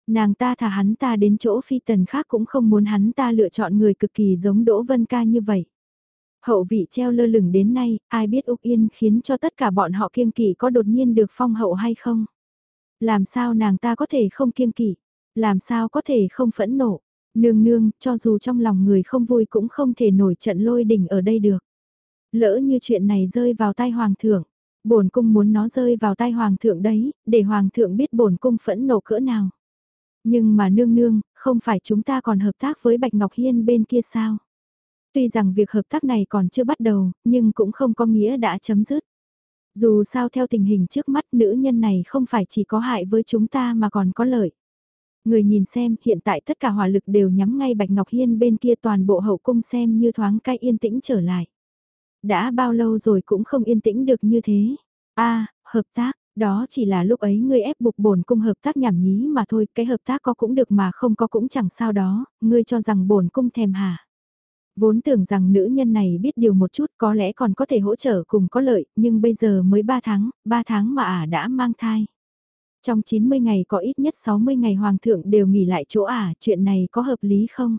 S1: Nàng ta thả hắn ta đến chỗ phi tần khác cũng không muốn hắn ta lựa chọn người cực kỳ giống Đỗ Vân Ca như vậy. Hậu vị treo lơ lửng đến nay, ai biết Úc Yên khiến cho tất cả bọn họ kiêng kỵ có đột nhiên được phong hậu hay không? Làm sao nàng ta có thể không kiêng kỵ? Làm sao có thể không phẫn nộ? Nương nương, cho dù trong lòng người không vui cũng không thể nổi trận lôi đỉnh ở đây được. Lỡ như chuyện này rơi vào tay hoàng thượng, bổn cung muốn nó rơi vào tay hoàng thượng đấy, để hoàng thượng biết bổn cung phẫn nộ cỡ nào. Nhưng mà nương nương, không phải chúng ta còn hợp tác với Bạch Ngọc Hiên bên kia sao? Tuy rằng việc hợp tác này còn chưa bắt đầu, nhưng cũng không có nghĩa đã chấm dứt. Dù sao theo tình hình trước mắt nữ nhân này không phải chỉ có hại với chúng ta mà còn có lợi. Người nhìn xem hiện tại tất cả hỏa lực đều nhắm ngay Bạch Ngọc Hiên bên kia toàn bộ hậu cung xem như thoáng cai yên tĩnh trở lại. Đã bao lâu rồi cũng không yên tĩnh được như thế. a hợp tác, đó chỉ là lúc ấy ngươi ép buộc bổn cung hợp tác nhảm nhí mà thôi, cái hợp tác có cũng được mà không có cũng chẳng sao đó, ngươi cho rằng bổn cung thèm hả. Vốn tưởng rằng nữ nhân này biết điều một chút có lẽ còn có thể hỗ trợ cùng có lợi, nhưng bây giờ mới 3 tháng, 3 tháng mà ả đã mang thai. Trong 90 ngày có ít nhất 60 ngày hoàng thượng đều nghỉ lại chỗ ả, chuyện này có hợp lý không?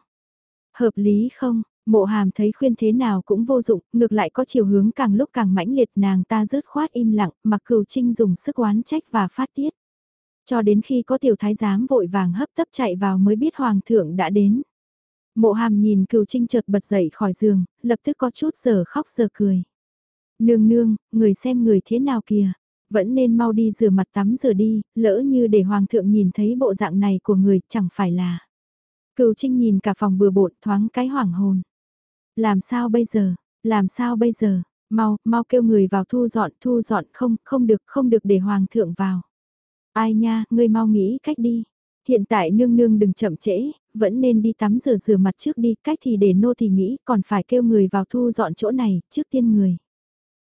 S1: Hợp lý không? Mộ hàm thấy khuyên thế nào cũng vô dụng, ngược lại có chiều hướng càng lúc càng mãnh liệt nàng ta rớt khoát im lặng, mặc cừu trinh dùng sức oán trách và phát tiết. Cho đến khi có tiểu thái giám vội vàng hấp tấp chạy vào mới biết hoàng thượng đã đến. Mộ hàm nhìn cừu trinh chợt bật dậy khỏi giường, lập tức có chút giờ khóc giờ cười. Nương nương, người xem người thế nào kìa, vẫn nên mau đi rửa mặt tắm rửa đi, lỡ như để hoàng thượng nhìn thấy bộ dạng này của người chẳng phải là. cừu trinh nhìn cả phòng bừa bộn thoáng cái hoảng hồn. Làm sao bây giờ, làm sao bây giờ, mau, mau kêu người vào thu dọn, thu dọn không, không được, không được để hoàng thượng vào. Ai nha, ngươi mau nghĩ cách đi. Hiện tại nương nương đừng chậm trễ, vẫn nên đi tắm rửa rửa mặt trước đi, cách thì để nô thì nghĩ, còn phải kêu người vào thu dọn chỗ này, trước tiên người.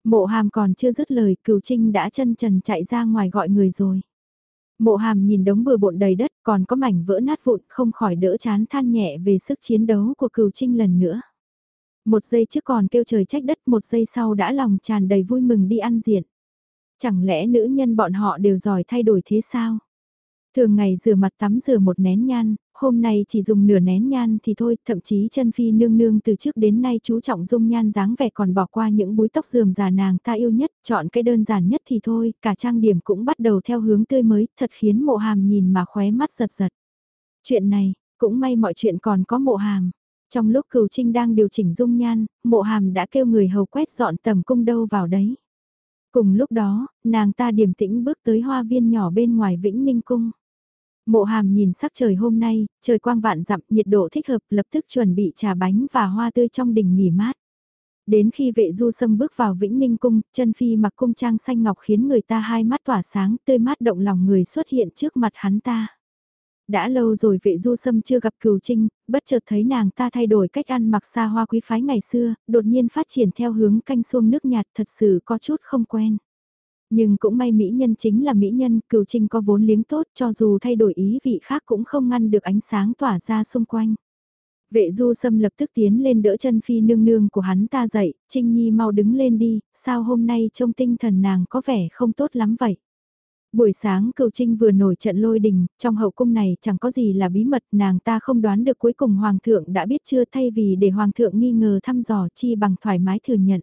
S1: Mộ hàm còn chưa dứt lời, cửu trinh đã chân trần chạy ra ngoài gọi người rồi. Mộ hàm nhìn đống bừa bộn đầy đất, còn có mảnh vỡ nát vụn, không khỏi đỡ chán than nhẹ về sức chiến đấu của cửu trinh lần nữa. Một giây trước còn kêu trời trách đất, một giây sau đã lòng tràn đầy vui mừng đi ăn diện. Chẳng lẽ nữ nhân bọn họ đều giỏi thay đổi thế sao? Thường ngày rửa mặt tắm rửa một nén nhan, hôm nay chỉ dùng nửa nén nhan thì thôi, thậm chí chân phi nương nương từ trước đến nay chú trọng dung nhan dáng vẻ còn bỏ qua những búi tóc rườm già nàng ta yêu nhất, chọn cái đơn giản nhất thì thôi, cả trang điểm cũng bắt đầu theo hướng tươi mới, thật khiến mộ hàm nhìn mà khóe mắt giật giật. Chuyện này, cũng may mọi chuyện còn có mộ hàm. Trong lúc cửu trinh đang điều chỉnh dung nhan, mộ hàm đã kêu người hầu quét dọn tầm cung đâu vào đấy. Cùng lúc đó, nàng ta điềm tĩnh bước tới hoa viên nhỏ bên ngoài Vĩnh Ninh Cung. Mộ hàm nhìn sắc trời hôm nay, trời quang vạn dặm nhiệt độ thích hợp lập tức chuẩn bị trà bánh và hoa tươi trong đình nghỉ mát. Đến khi vệ du sâm bước vào Vĩnh Ninh Cung, chân phi mặc cung trang xanh ngọc khiến người ta hai mắt tỏa sáng tươi mát động lòng người xuất hiện trước mặt hắn ta. Đã lâu rồi vệ du sâm chưa gặp cừu trinh, bất chợt thấy nàng ta thay đổi cách ăn mặc xa hoa quý phái ngày xưa, đột nhiên phát triển theo hướng canh xuông nước nhạt thật sự có chút không quen. Nhưng cũng may mỹ nhân chính là mỹ nhân, cừu trinh có vốn liếng tốt cho dù thay đổi ý vị khác cũng không ngăn được ánh sáng tỏa ra xung quanh. Vệ du sâm lập tức tiến lên đỡ chân phi nương nương của hắn ta dậy, Trinh Nhi mau đứng lên đi, sao hôm nay trông tinh thần nàng có vẻ không tốt lắm vậy. Buổi sáng cựu trinh vừa nổi trận lôi đình, trong hậu cung này chẳng có gì là bí mật, nàng ta không đoán được cuối cùng hoàng thượng đã biết chưa thay vì để hoàng thượng nghi ngờ thăm dò chi bằng thoải mái thừa nhận.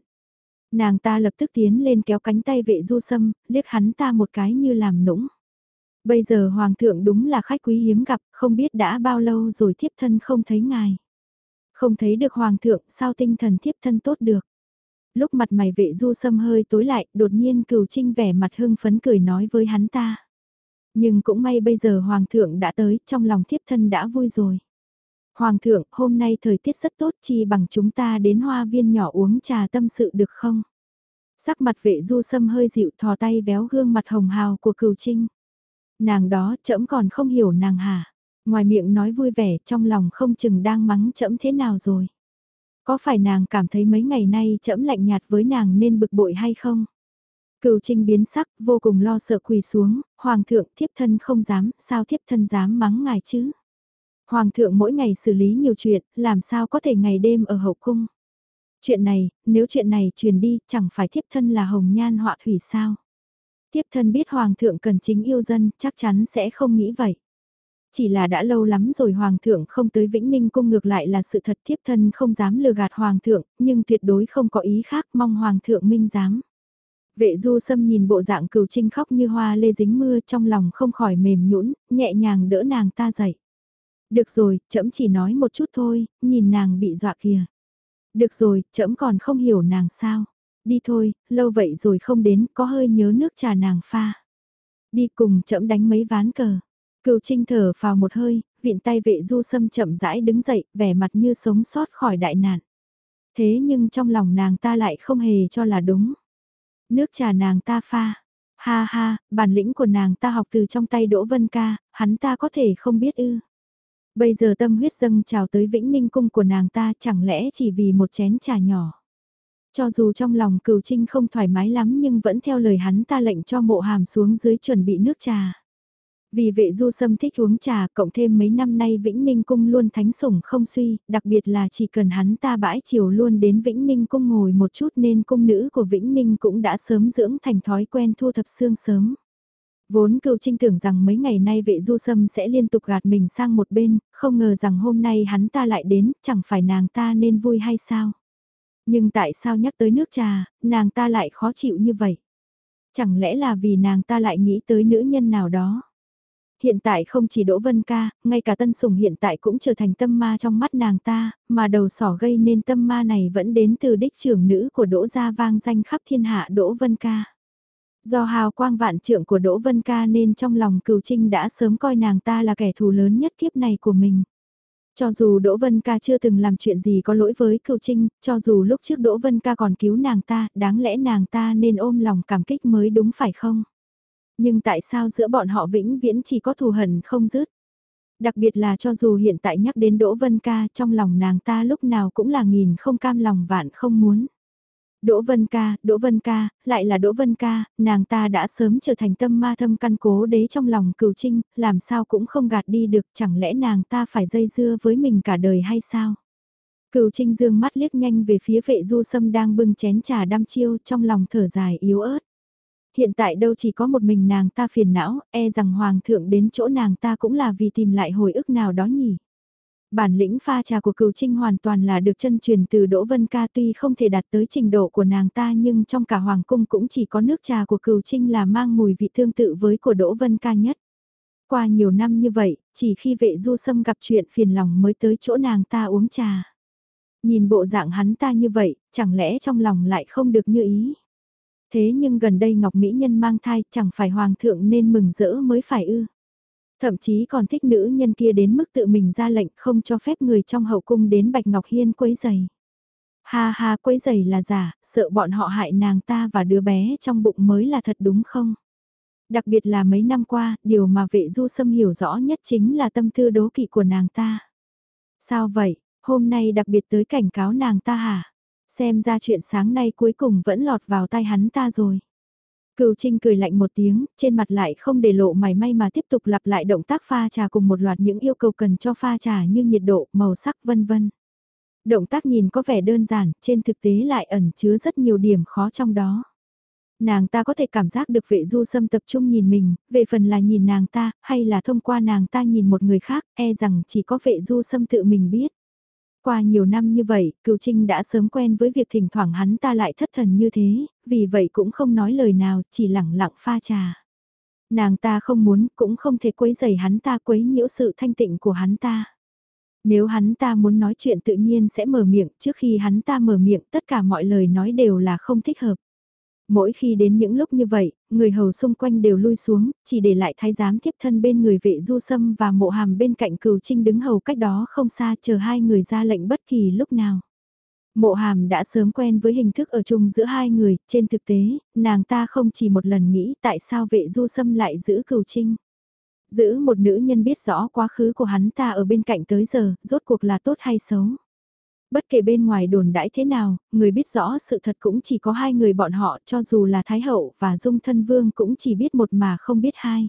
S1: Nàng ta lập tức tiến lên kéo cánh tay vệ du sâm, liếc hắn ta một cái như làm nũng. Bây giờ hoàng thượng đúng là khách quý hiếm gặp, không biết đã bao lâu rồi thiếp thân không thấy ngài. Không thấy được hoàng thượng, sao tinh thần thiếp thân tốt được lúc mặt mày vệ du sâm hơi tối lại, đột nhiên cửu trinh vẻ mặt hưng phấn cười nói với hắn ta. Nhưng cũng may bây giờ hoàng thượng đã tới, trong lòng thiếp thân đã vui rồi. Hoàng thượng, hôm nay thời tiết rất tốt chi bằng chúng ta đến hoa viên nhỏ uống trà tâm sự được không? Sắc mặt vệ du sâm hơi dịu thò tay véo gương mặt hồng hào của cửu trinh. Nàng đó chậm còn không hiểu nàng hả? Ngoài miệng nói vui vẻ, trong lòng không chừng đang mắng trẫm thế nào rồi. Có phải nàng cảm thấy mấy ngày nay trẫm lạnh nhạt với nàng nên bực bội hay không? Cửu trinh biến sắc, vô cùng lo sợ quỳ xuống, hoàng thượng thiếp thân không dám, sao thiếp thân dám mắng ngài chứ? Hoàng thượng mỗi ngày xử lý nhiều chuyện, làm sao có thể ngày đêm ở hậu cung? Chuyện này, nếu chuyện này truyền đi, chẳng phải thiếp thân là hồng nhan họa thủy sao? Thiếp thân biết hoàng thượng cần chính yêu dân, chắc chắn sẽ không nghĩ vậy. Chỉ là đã lâu lắm rồi hoàng thượng không tới Vĩnh Ninh cung ngược lại là sự thật thiếp thân không dám lừa gạt hoàng thượng, nhưng tuyệt đối không có ý khác mong hoàng thượng minh giám. Vệ du sâm nhìn bộ dạng cừu trinh khóc như hoa lê dính mưa trong lòng không khỏi mềm nhũn nhẹ nhàng đỡ nàng ta dậy. Được rồi, trẫm chỉ nói một chút thôi, nhìn nàng bị dọa kìa. Được rồi, trẫm còn không hiểu nàng sao. Đi thôi, lâu vậy rồi không đến, có hơi nhớ nước trà nàng pha. Đi cùng trẫm đánh mấy ván cờ. Cừu Trinh thở vào một hơi, viện tay vệ du sâm chậm rãi đứng dậy, vẻ mặt như sống sót khỏi đại nạn. Thế nhưng trong lòng nàng ta lại không hề cho là đúng. Nước trà nàng ta pha. Ha ha, bản lĩnh của nàng ta học từ trong tay Đỗ Vân Ca, hắn ta có thể không biết ư. Bây giờ tâm huyết dâng trào tới vĩnh ninh cung của nàng ta chẳng lẽ chỉ vì một chén trà nhỏ. Cho dù trong lòng cừu trinh không thoải mái lắm nhưng vẫn theo lời hắn ta lệnh cho mộ hàm xuống dưới chuẩn bị nước trà. Vì vệ du sâm thích uống trà cộng thêm mấy năm nay Vĩnh Ninh Cung luôn thánh sủng không suy, đặc biệt là chỉ cần hắn ta bãi chiều luôn đến Vĩnh Ninh Cung ngồi một chút nên cung nữ của Vĩnh Ninh cũng đã sớm dưỡng thành thói quen thu thập xương sớm. Vốn cựu trinh tưởng rằng mấy ngày nay vệ du sâm sẽ liên tục gạt mình sang một bên, không ngờ rằng hôm nay hắn ta lại đến, chẳng phải nàng ta nên vui hay sao? Nhưng tại sao nhắc tới nước trà, nàng ta lại khó chịu như vậy? Chẳng lẽ là vì nàng ta lại nghĩ tới nữ nhân nào đó? Hiện tại không chỉ Đỗ Vân Ca, ngay cả Tân Sùng hiện tại cũng trở thành tâm ma trong mắt nàng ta, mà đầu sỏ gây nên tâm ma này vẫn đến từ đích trưởng nữ của Đỗ Gia vang danh khắp thiên hạ Đỗ Vân Ca. Do hào quang vạn trượng của Đỗ Vân Ca nên trong lòng cừu trinh đã sớm coi nàng ta là kẻ thù lớn nhất kiếp này của mình. Cho dù Đỗ Vân Ca chưa từng làm chuyện gì có lỗi với cừu trinh, cho dù lúc trước Đỗ Vân Ca còn cứu nàng ta, đáng lẽ nàng ta nên ôm lòng cảm kích mới đúng phải không? Nhưng tại sao giữa bọn họ vĩnh viễn chỉ có thù hận không dứt? Đặc biệt là cho dù hiện tại nhắc đến Đỗ Vân Ca trong lòng nàng ta lúc nào cũng là nghìn không cam lòng vạn không muốn. Đỗ Vân Ca, Đỗ Vân Ca, lại là Đỗ Vân Ca, nàng ta đã sớm trở thành tâm ma thâm căn cố đế trong lòng Cửu trinh, làm sao cũng không gạt đi được, chẳng lẽ nàng ta phải dây dưa với mình cả đời hay sao? Cửu trinh dương mắt liếc nhanh về phía vệ du sâm đang bưng chén trà đăm chiêu trong lòng thở dài yếu ớt. Hiện tại đâu chỉ có một mình nàng ta phiền não, e rằng hoàng thượng đến chỗ nàng ta cũng là vì tìm lại hồi ức nào đó nhỉ. Bản lĩnh pha trà của cừu trinh hoàn toàn là được chân truyền từ Đỗ Vân Ca tuy không thể đạt tới trình độ của nàng ta nhưng trong cả hoàng cung cũng chỉ có nước trà của cừu trinh là mang mùi vị tương tự với của Đỗ Vân Ca nhất. Qua nhiều năm như vậy, chỉ khi vệ du sâm gặp chuyện phiền lòng mới tới chỗ nàng ta uống trà. Nhìn bộ dạng hắn ta như vậy, chẳng lẽ trong lòng lại không được như ý. Thế nhưng gần đây Ngọc Mỹ Nhân mang thai chẳng phải hoàng thượng nên mừng rỡ mới phải ư. Thậm chí còn thích nữ nhân kia đến mức tự mình ra lệnh không cho phép người trong hậu cung đến Bạch Ngọc Hiên quấy giày. Ha ha quấy giày là giả, sợ bọn họ hại nàng ta và đứa bé trong bụng mới là thật đúng không? Đặc biệt là mấy năm qua, điều mà vệ du sâm hiểu rõ nhất chính là tâm tư đố kỵ của nàng ta. Sao vậy, hôm nay đặc biệt tới cảnh cáo nàng ta hả? Xem ra chuyện sáng nay cuối cùng vẫn lọt vào tai hắn ta rồi. Cửu Trinh cười lạnh một tiếng, trên mặt lại không để lộ mày may mà tiếp tục lặp lại động tác pha trà cùng một loạt những yêu cầu cần cho pha trà như nhiệt độ, màu sắc vân vân. Động tác nhìn có vẻ đơn giản, trên thực tế lại ẩn chứa rất nhiều điểm khó trong đó. Nàng ta có thể cảm giác được vệ du sâm tập trung nhìn mình, về phần là nhìn nàng ta, hay là thông qua nàng ta nhìn một người khác, e rằng chỉ có vệ du sâm tự mình biết. Qua nhiều năm như vậy, cựu trinh đã sớm quen với việc thỉnh thoảng hắn ta lại thất thần như thế, vì vậy cũng không nói lời nào, chỉ lẳng lặng pha trà. Nàng ta không muốn, cũng không thể quấy rầy hắn ta quấy nhiễu sự thanh tịnh của hắn ta. Nếu hắn ta muốn nói chuyện tự nhiên sẽ mở miệng, trước khi hắn ta mở miệng tất cả mọi lời nói đều là không thích hợp. Mỗi khi đến những lúc như vậy, người hầu xung quanh đều lui xuống, chỉ để lại thái giám tiếp thân bên người vệ du sâm và mộ hàm bên cạnh cừu trinh đứng hầu cách đó không xa chờ hai người ra lệnh bất kỳ lúc nào. Mộ hàm đã sớm quen với hình thức ở chung giữa hai người, trên thực tế, nàng ta không chỉ một lần nghĩ tại sao vệ du sâm lại giữ cừu trinh. Giữ một nữ nhân biết rõ quá khứ của hắn ta ở bên cạnh tới giờ, rốt cuộc là tốt hay xấu. Bất kể bên ngoài đồn đãi thế nào, người biết rõ sự thật cũng chỉ có hai người bọn họ cho dù là Thái Hậu và Dung Thân Vương cũng chỉ biết một mà không biết hai.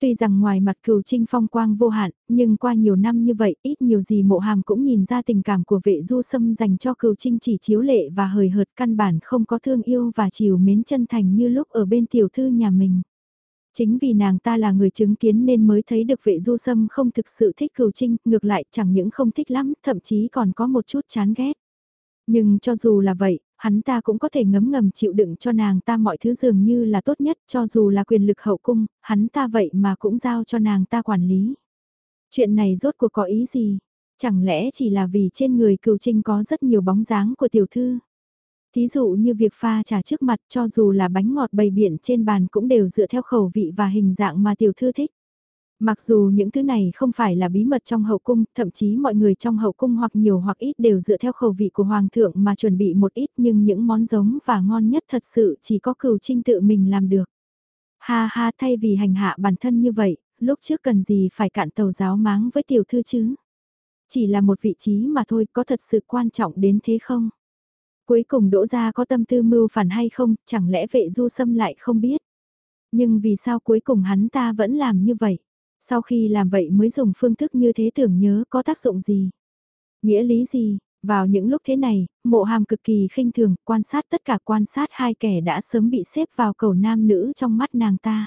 S1: Tuy rằng ngoài mặt cừu trinh phong quang vô hạn, nhưng qua nhiều năm như vậy, ít nhiều gì mộ hàm cũng nhìn ra tình cảm của vệ du sâm dành cho cừu trinh chỉ chiếu lệ và hời hợt căn bản không có thương yêu và chiều mến chân thành như lúc ở bên tiểu thư nhà mình. Chính vì nàng ta là người chứng kiến nên mới thấy được vệ du sâm không thực sự thích cừu trinh, ngược lại chẳng những không thích lắm, thậm chí còn có một chút chán ghét. Nhưng cho dù là vậy, hắn ta cũng có thể ngấm ngầm chịu đựng cho nàng ta mọi thứ dường như là tốt nhất cho dù là quyền lực hậu cung, hắn ta vậy mà cũng giao cho nàng ta quản lý. Chuyện này rốt cuộc có ý gì? Chẳng lẽ chỉ là vì trên người cừu trinh có rất nhiều bóng dáng của tiểu thư? Thí dụ như việc pha trà trước mặt cho dù là bánh ngọt bày biện trên bàn cũng đều dựa theo khẩu vị và hình dạng mà tiểu thư thích. Mặc dù những thứ này không phải là bí mật trong hậu cung, thậm chí mọi người trong hậu cung hoặc nhiều hoặc ít đều dựa theo khẩu vị của hoàng thượng mà chuẩn bị một ít nhưng những món giống và ngon nhất thật sự chỉ có cừu trinh tự mình làm được. Ha ha thay vì hành hạ bản thân như vậy, lúc trước cần gì phải cạn tàu giáo máng với tiểu thư chứ? Chỉ là một vị trí mà thôi có thật sự quan trọng đến thế không? Cuối cùng đỗ ra có tâm tư mưu phản hay không, chẳng lẽ vệ du sâm lại không biết? Nhưng vì sao cuối cùng hắn ta vẫn làm như vậy? Sau khi làm vậy mới dùng phương thức như thế tưởng nhớ có tác dụng gì? Nghĩa lý gì? Vào những lúc thế này, mộ hàm cực kỳ khinh thường, quan sát tất cả quan sát hai kẻ đã sớm bị xếp vào cầu nam nữ trong mắt nàng ta.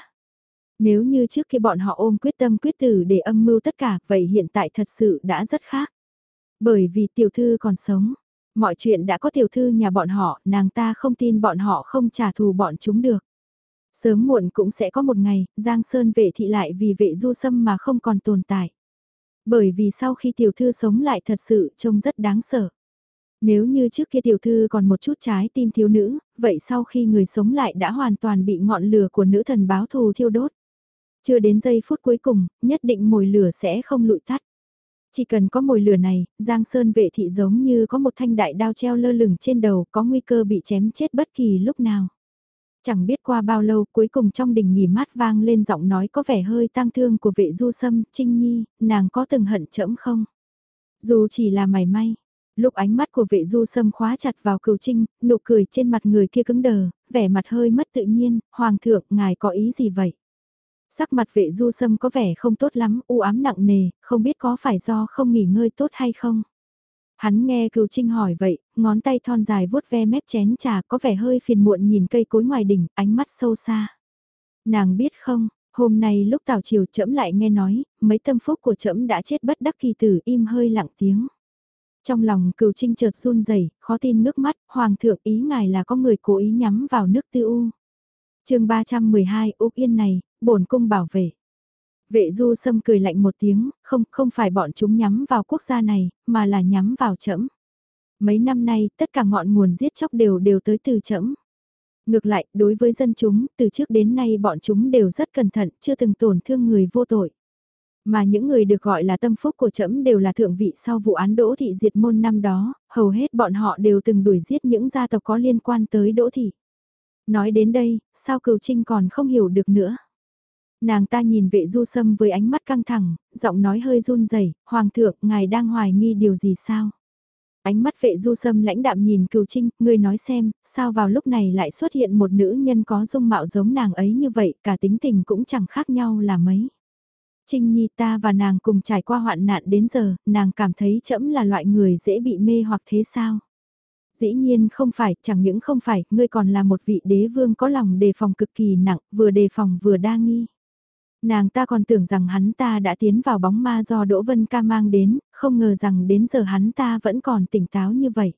S1: Nếu như trước khi bọn họ ôm quyết tâm quyết tử để âm mưu tất cả, vậy hiện tại thật sự đã rất khác. Bởi vì tiểu thư còn sống, mọi chuyện đã có tiểu thư nhà bọn họ, nàng ta không tin bọn họ không trả thù bọn chúng được. Sớm muộn cũng sẽ có một ngày, Giang Sơn vệ thị lại vì vệ du sâm mà không còn tồn tại. Bởi vì sau khi tiểu thư sống lại thật sự trông rất đáng sợ. Nếu như trước kia tiểu thư còn một chút trái tim thiếu nữ, vậy sau khi người sống lại đã hoàn toàn bị ngọn lửa của nữ thần báo thù thiêu đốt. Chưa đến giây phút cuối cùng, nhất định mồi lửa sẽ không lụi tắt. Chỉ cần có mồi lửa này, Giang Sơn vệ thị giống như có một thanh đại đao treo lơ lửng trên đầu có nguy cơ bị chém chết bất kỳ lúc nào. Chẳng biết qua bao lâu cuối cùng trong đình nghỉ mát vang lên giọng nói có vẻ hơi tang thương của vệ du sâm, Trinh Nhi, nàng có từng hận chẫm không? Dù chỉ là mày may, lúc ánh mắt của vệ du sâm khóa chặt vào cừu trinh, nụ cười trên mặt người kia cứng đờ, vẻ mặt hơi mất tự nhiên, hoàng thượng, ngài có ý gì vậy? Sắc mặt vệ du sâm có vẻ không tốt lắm, u ám nặng nề, không biết có phải do không nghỉ ngơi tốt hay không? Hắn nghe cừu trinh hỏi vậy, ngón tay thon dài vuốt ve mép chén trà có vẻ hơi phiền muộn nhìn cây cối ngoài đỉnh, ánh mắt sâu xa. Nàng biết không, hôm nay lúc tào chiều trẫm lại nghe nói, mấy tâm phúc của trẫm đã chết bất đắc kỳ tử im hơi lặng tiếng. Trong lòng cừu trinh chợt run rẩy khó tin nước mắt, hoàng thượng ý ngài là có người cố ý nhắm vào nước tư u. chương 312 Úc Yên này, bổn cung bảo vệ. Vệ du sâm cười lạnh một tiếng, không, không phải bọn chúng nhắm vào quốc gia này, mà là nhắm vào trẫm. Mấy năm nay, tất cả ngọn nguồn giết chóc đều đều tới từ trẫm. Ngược lại, đối với dân chúng, từ trước đến nay bọn chúng đều rất cẩn thận, chưa từng tổn thương người vô tội. Mà những người được gọi là tâm phúc của trẫm đều là thượng vị sau vụ án Đỗ Thị diệt môn năm đó, hầu hết bọn họ đều từng đuổi giết những gia tộc có liên quan tới Đỗ Thị. Nói đến đây, sao cừu trinh còn không hiểu được nữa. Nàng ta nhìn vệ du sâm với ánh mắt căng thẳng, giọng nói hơi run rẩy Hoàng thượng, ngài đang hoài nghi điều gì sao? Ánh mắt vệ du sâm lãnh đạm nhìn cừu trinh, ngươi nói xem, sao vào lúc này lại xuất hiện một nữ nhân có dung mạo giống nàng ấy như vậy, cả tính tình cũng chẳng khác nhau là mấy. Trinh Nhi ta và nàng cùng trải qua hoạn nạn đến giờ, nàng cảm thấy trẫm là loại người dễ bị mê hoặc thế sao? Dĩ nhiên không phải, chẳng những không phải, ngươi còn là một vị đế vương có lòng đề phòng cực kỳ nặng, vừa đề phòng vừa đa nghi. Nàng ta còn tưởng rằng hắn ta đã tiến vào bóng ma do Đỗ Vân Ca mang đến, không ngờ rằng đến giờ hắn ta vẫn còn tỉnh táo như vậy.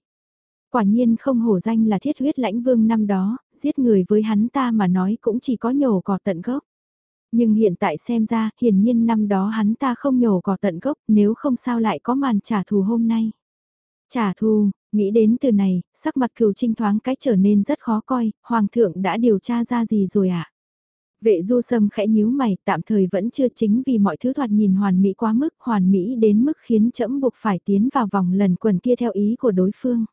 S1: Quả nhiên không hổ danh là thiết huyết lãnh vương năm đó, giết người với hắn ta mà nói cũng chỉ có nhổ cỏ tận gốc. Nhưng hiện tại xem ra, hiển nhiên năm đó hắn ta không nhổ cỏ tận gốc, nếu không sao lại có màn trả thù hôm nay. Trả thù, nghĩ đến từ này, sắc mặt cừu trinh thoáng cái trở nên rất khó coi, hoàng thượng đã điều tra ra gì rồi ạ? À? Vệ du sâm khẽ nhíu mày, tạm thời vẫn chưa chính vì mọi thứ thoạt nhìn hoàn mỹ quá mức, hoàn mỹ đến mức khiến trẫm buộc phải tiến vào vòng lần quần kia theo ý của đối phương.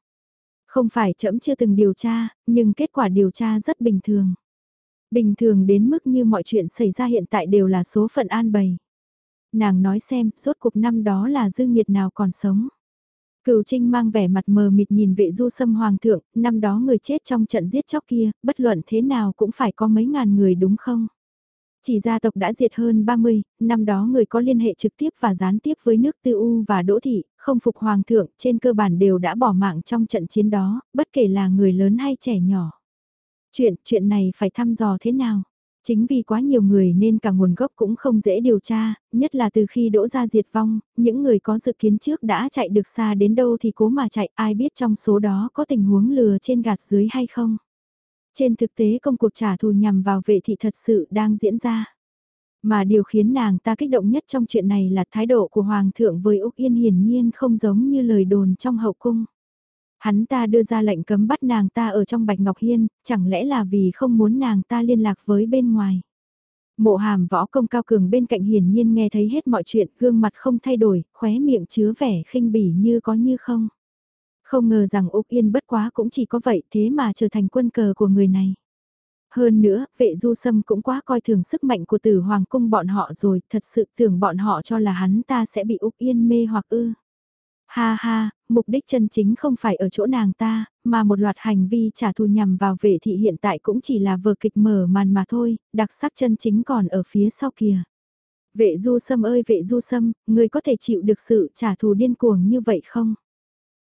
S1: Không phải trẫm chưa từng điều tra, nhưng kết quả điều tra rất bình thường. Bình thường đến mức như mọi chuyện xảy ra hiện tại đều là số phận an bày. Nàng nói xem, rốt cuộc năm đó là dư nghiệt nào còn sống. Cửu Trinh mang vẻ mặt mờ mịt nhìn vệ du sâm hoàng thượng, năm đó người chết trong trận giết chóc kia, bất luận thế nào cũng phải có mấy ngàn người đúng không? Chỉ gia tộc đã diệt hơn 30, năm đó người có liên hệ trực tiếp và gián tiếp với nước tư u và đỗ thị, không phục hoàng thượng, trên cơ bản đều đã bỏ mạng trong trận chiến đó, bất kể là người lớn hay trẻ nhỏ. Chuyện, chuyện này phải thăm dò thế nào? Chính vì quá nhiều người nên cả nguồn gốc cũng không dễ điều tra, nhất là từ khi đỗ ra diệt vong, những người có dự kiến trước đã chạy được xa đến đâu thì cố mà chạy, ai biết trong số đó có tình huống lừa trên gạt dưới hay không. Trên thực tế công cuộc trả thù nhằm vào vệ thị thật sự đang diễn ra. Mà điều khiến nàng ta kích động nhất trong chuyện này là thái độ của Hoàng thượng với Úc Yên hiển nhiên không giống như lời đồn trong hậu cung. Hắn ta đưa ra lệnh cấm bắt nàng ta ở trong Bạch Ngọc Hiên, chẳng lẽ là vì không muốn nàng ta liên lạc với bên ngoài. Mộ hàm võ công cao cường bên cạnh hiển nhiên nghe thấy hết mọi chuyện, gương mặt không thay đổi, khóe miệng chứa vẻ khinh bỉ như có như không. Không ngờ rằng Úc Yên bất quá cũng chỉ có vậy thế mà trở thành quân cờ của người này. Hơn nữa, vệ du sâm cũng quá coi thường sức mạnh của tử hoàng cung bọn họ rồi, thật sự tưởng bọn họ cho là hắn ta sẽ bị Úc Yên mê hoặc ư. Ha ha, mục đích chân chính không phải ở chỗ nàng ta, mà một loạt hành vi trả thù nhằm vào vệ thị hiện tại cũng chỉ là vở kịch mở màn mà thôi, đặc sắc chân chính còn ở phía sau kìa. Vệ du sâm ơi vệ du sâm, người có thể chịu được sự trả thù điên cuồng như vậy không?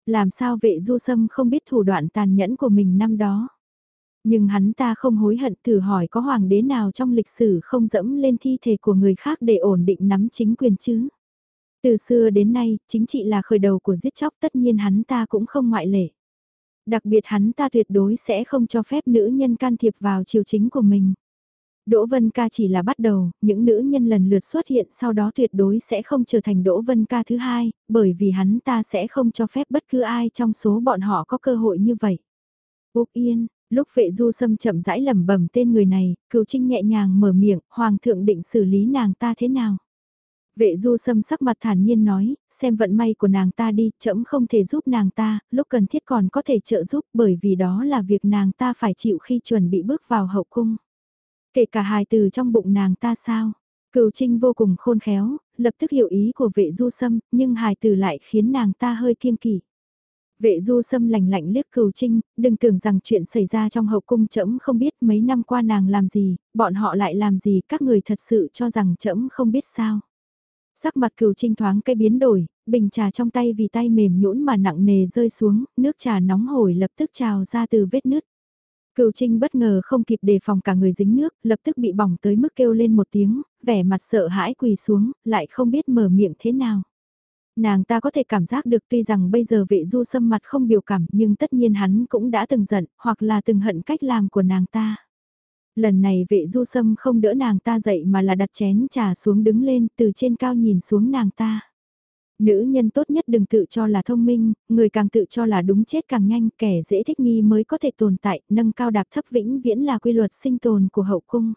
S1: Làm sao vệ du sâm không biết thủ đoạn tàn nhẫn của mình năm đó? Nhưng hắn ta không hối hận thử hỏi có hoàng đế nào trong lịch sử không dẫm lên thi thể của người khác để ổn định nắm chính quyền chứ? Từ xưa đến nay, chính trị là khởi đầu của giết chóc tất nhiên hắn ta cũng không ngoại lệ. Đặc biệt hắn ta tuyệt đối sẽ không cho phép nữ nhân can thiệp vào triều chính của mình. Đỗ Vân Ca chỉ là bắt đầu, những nữ nhân lần lượt xuất hiện sau đó tuyệt đối sẽ không trở thành Đỗ Vân Ca thứ hai, bởi vì hắn ta sẽ không cho phép bất cứ ai trong số bọn họ có cơ hội như vậy. Úc Yên, lúc vệ du sâm chậm rãi lẩm bẩm tên người này, cựu trinh nhẹ nhàng mở miệng, hoàng thượng định xử lý nàng ta thế nào? Vệ du sâm sắc mặt thản nhiên nói, xem vận may của nàng ta đi, chậm không thể giúp nàng ta, lúc cần thiết còn có thể trợ giúp bởi vì đó là việc nàng ta phải chịu khi chuẩn bị bước vào hậu cung. Kể cả hài từ trong bụng nàng ta sao? Cửu Trinh vô cùng khôn khéo, lập tức hiểu ý của vệ du sâm, nhưng hài từ lại khiến nàng ta hơi kiêng kỵ. Vệ du sâm lạnh lạnh liếc cửu trinh, đừng tưởng rằng chuyện xảy ra trong hậu cung trẫm không biết mấy năm qua nàng làm gì, bọn họ lại làm gì, các người thật sự cho rằng trẫm không biết sao. Sắc mặt cửu trinh thoáng cây biến đổi, bình trà trong tay vì tay mềm nhũn mà nặng nề rơi xuống, nước trà nóng hổi lập tức trào ra từ vết nứt. Cửu Trinh bất ngờ không kịp đề phòng cả người dính nước, lập tức bị bỏng tới mức kêu lên một tiếng, vẻ mặt sợ hãi quỳ xuống, lại không biết mở miệng thế nào. Nàng ta có thể cảm giác được tuy rằng bây giờ vệ du sâm mặt không biểu cảm nhưng tất nhiên hắn cũng đã từng giận, hoặc là từng hận cách làm của nàng ta. Lần này vệ du sâm không đỡ nàng ta dậy mà là đặt chén trà xuống đứng lên từ trên cao nhìn xuống nàng ta. Nữ nhân tốt nhất đừng tự cho là thông minh, người càng tự cho là đúng chết càng nhanh, kẻ dễ thích nghi mới có thể tồn tại, nâng cao đạp thấp vĩnh viễn là quy luật sinh tồn của hậu cung.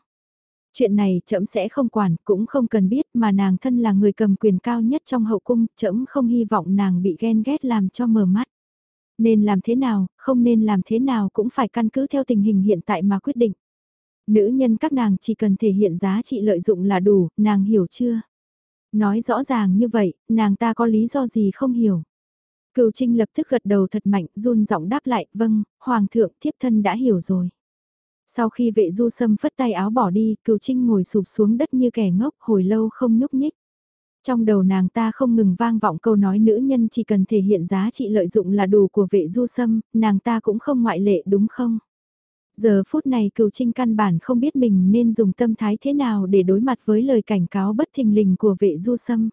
S1: Chuyện này trẫm sẽ không quản, cũng không cần biết mà nàng thân là người cầm quyền cao nhất trong hậu cung, trẫm không hy vọng nàng bị ghen ghét làm cho mờ mắt. Nên làm thế nào, không nên làm thế nào cũng phải căn cứ theo tình hình hiện tại mà quyết định. Nữ nhân các nàng chỉ cần thể hiện giá trị lợi dụng là đủ, nàng hiểu chưa? Nói rõ ràng như vậy, nàng ta có lý do gì không hiểu. Cựu Trinh lập tức gật đầu thật mạnh, run giọng đáp lại, vâng, Hoàng thượng thiếp thân đã hiểu rồi. Sau khi vệ du sâm phất tay áo bỏ đi, cựu Trinh ngồi sụp xuống đất như kẻ ngốc hồi lâu không nhúc nhích. Trong đầu nàng ta không ngừng vang vọng câu nói nữ nhân chỉ cần thể hiện giá trị lợi dụng là đủ của vệ du sâm, nàng ta cũng không ngoại lệ đúng không? Giờ phút này cựu trinh căn bản không biết mình nên dùng tâm thái thế nào để đối mặt với lời cảnh cáo bất thình lình của vệ du sâm.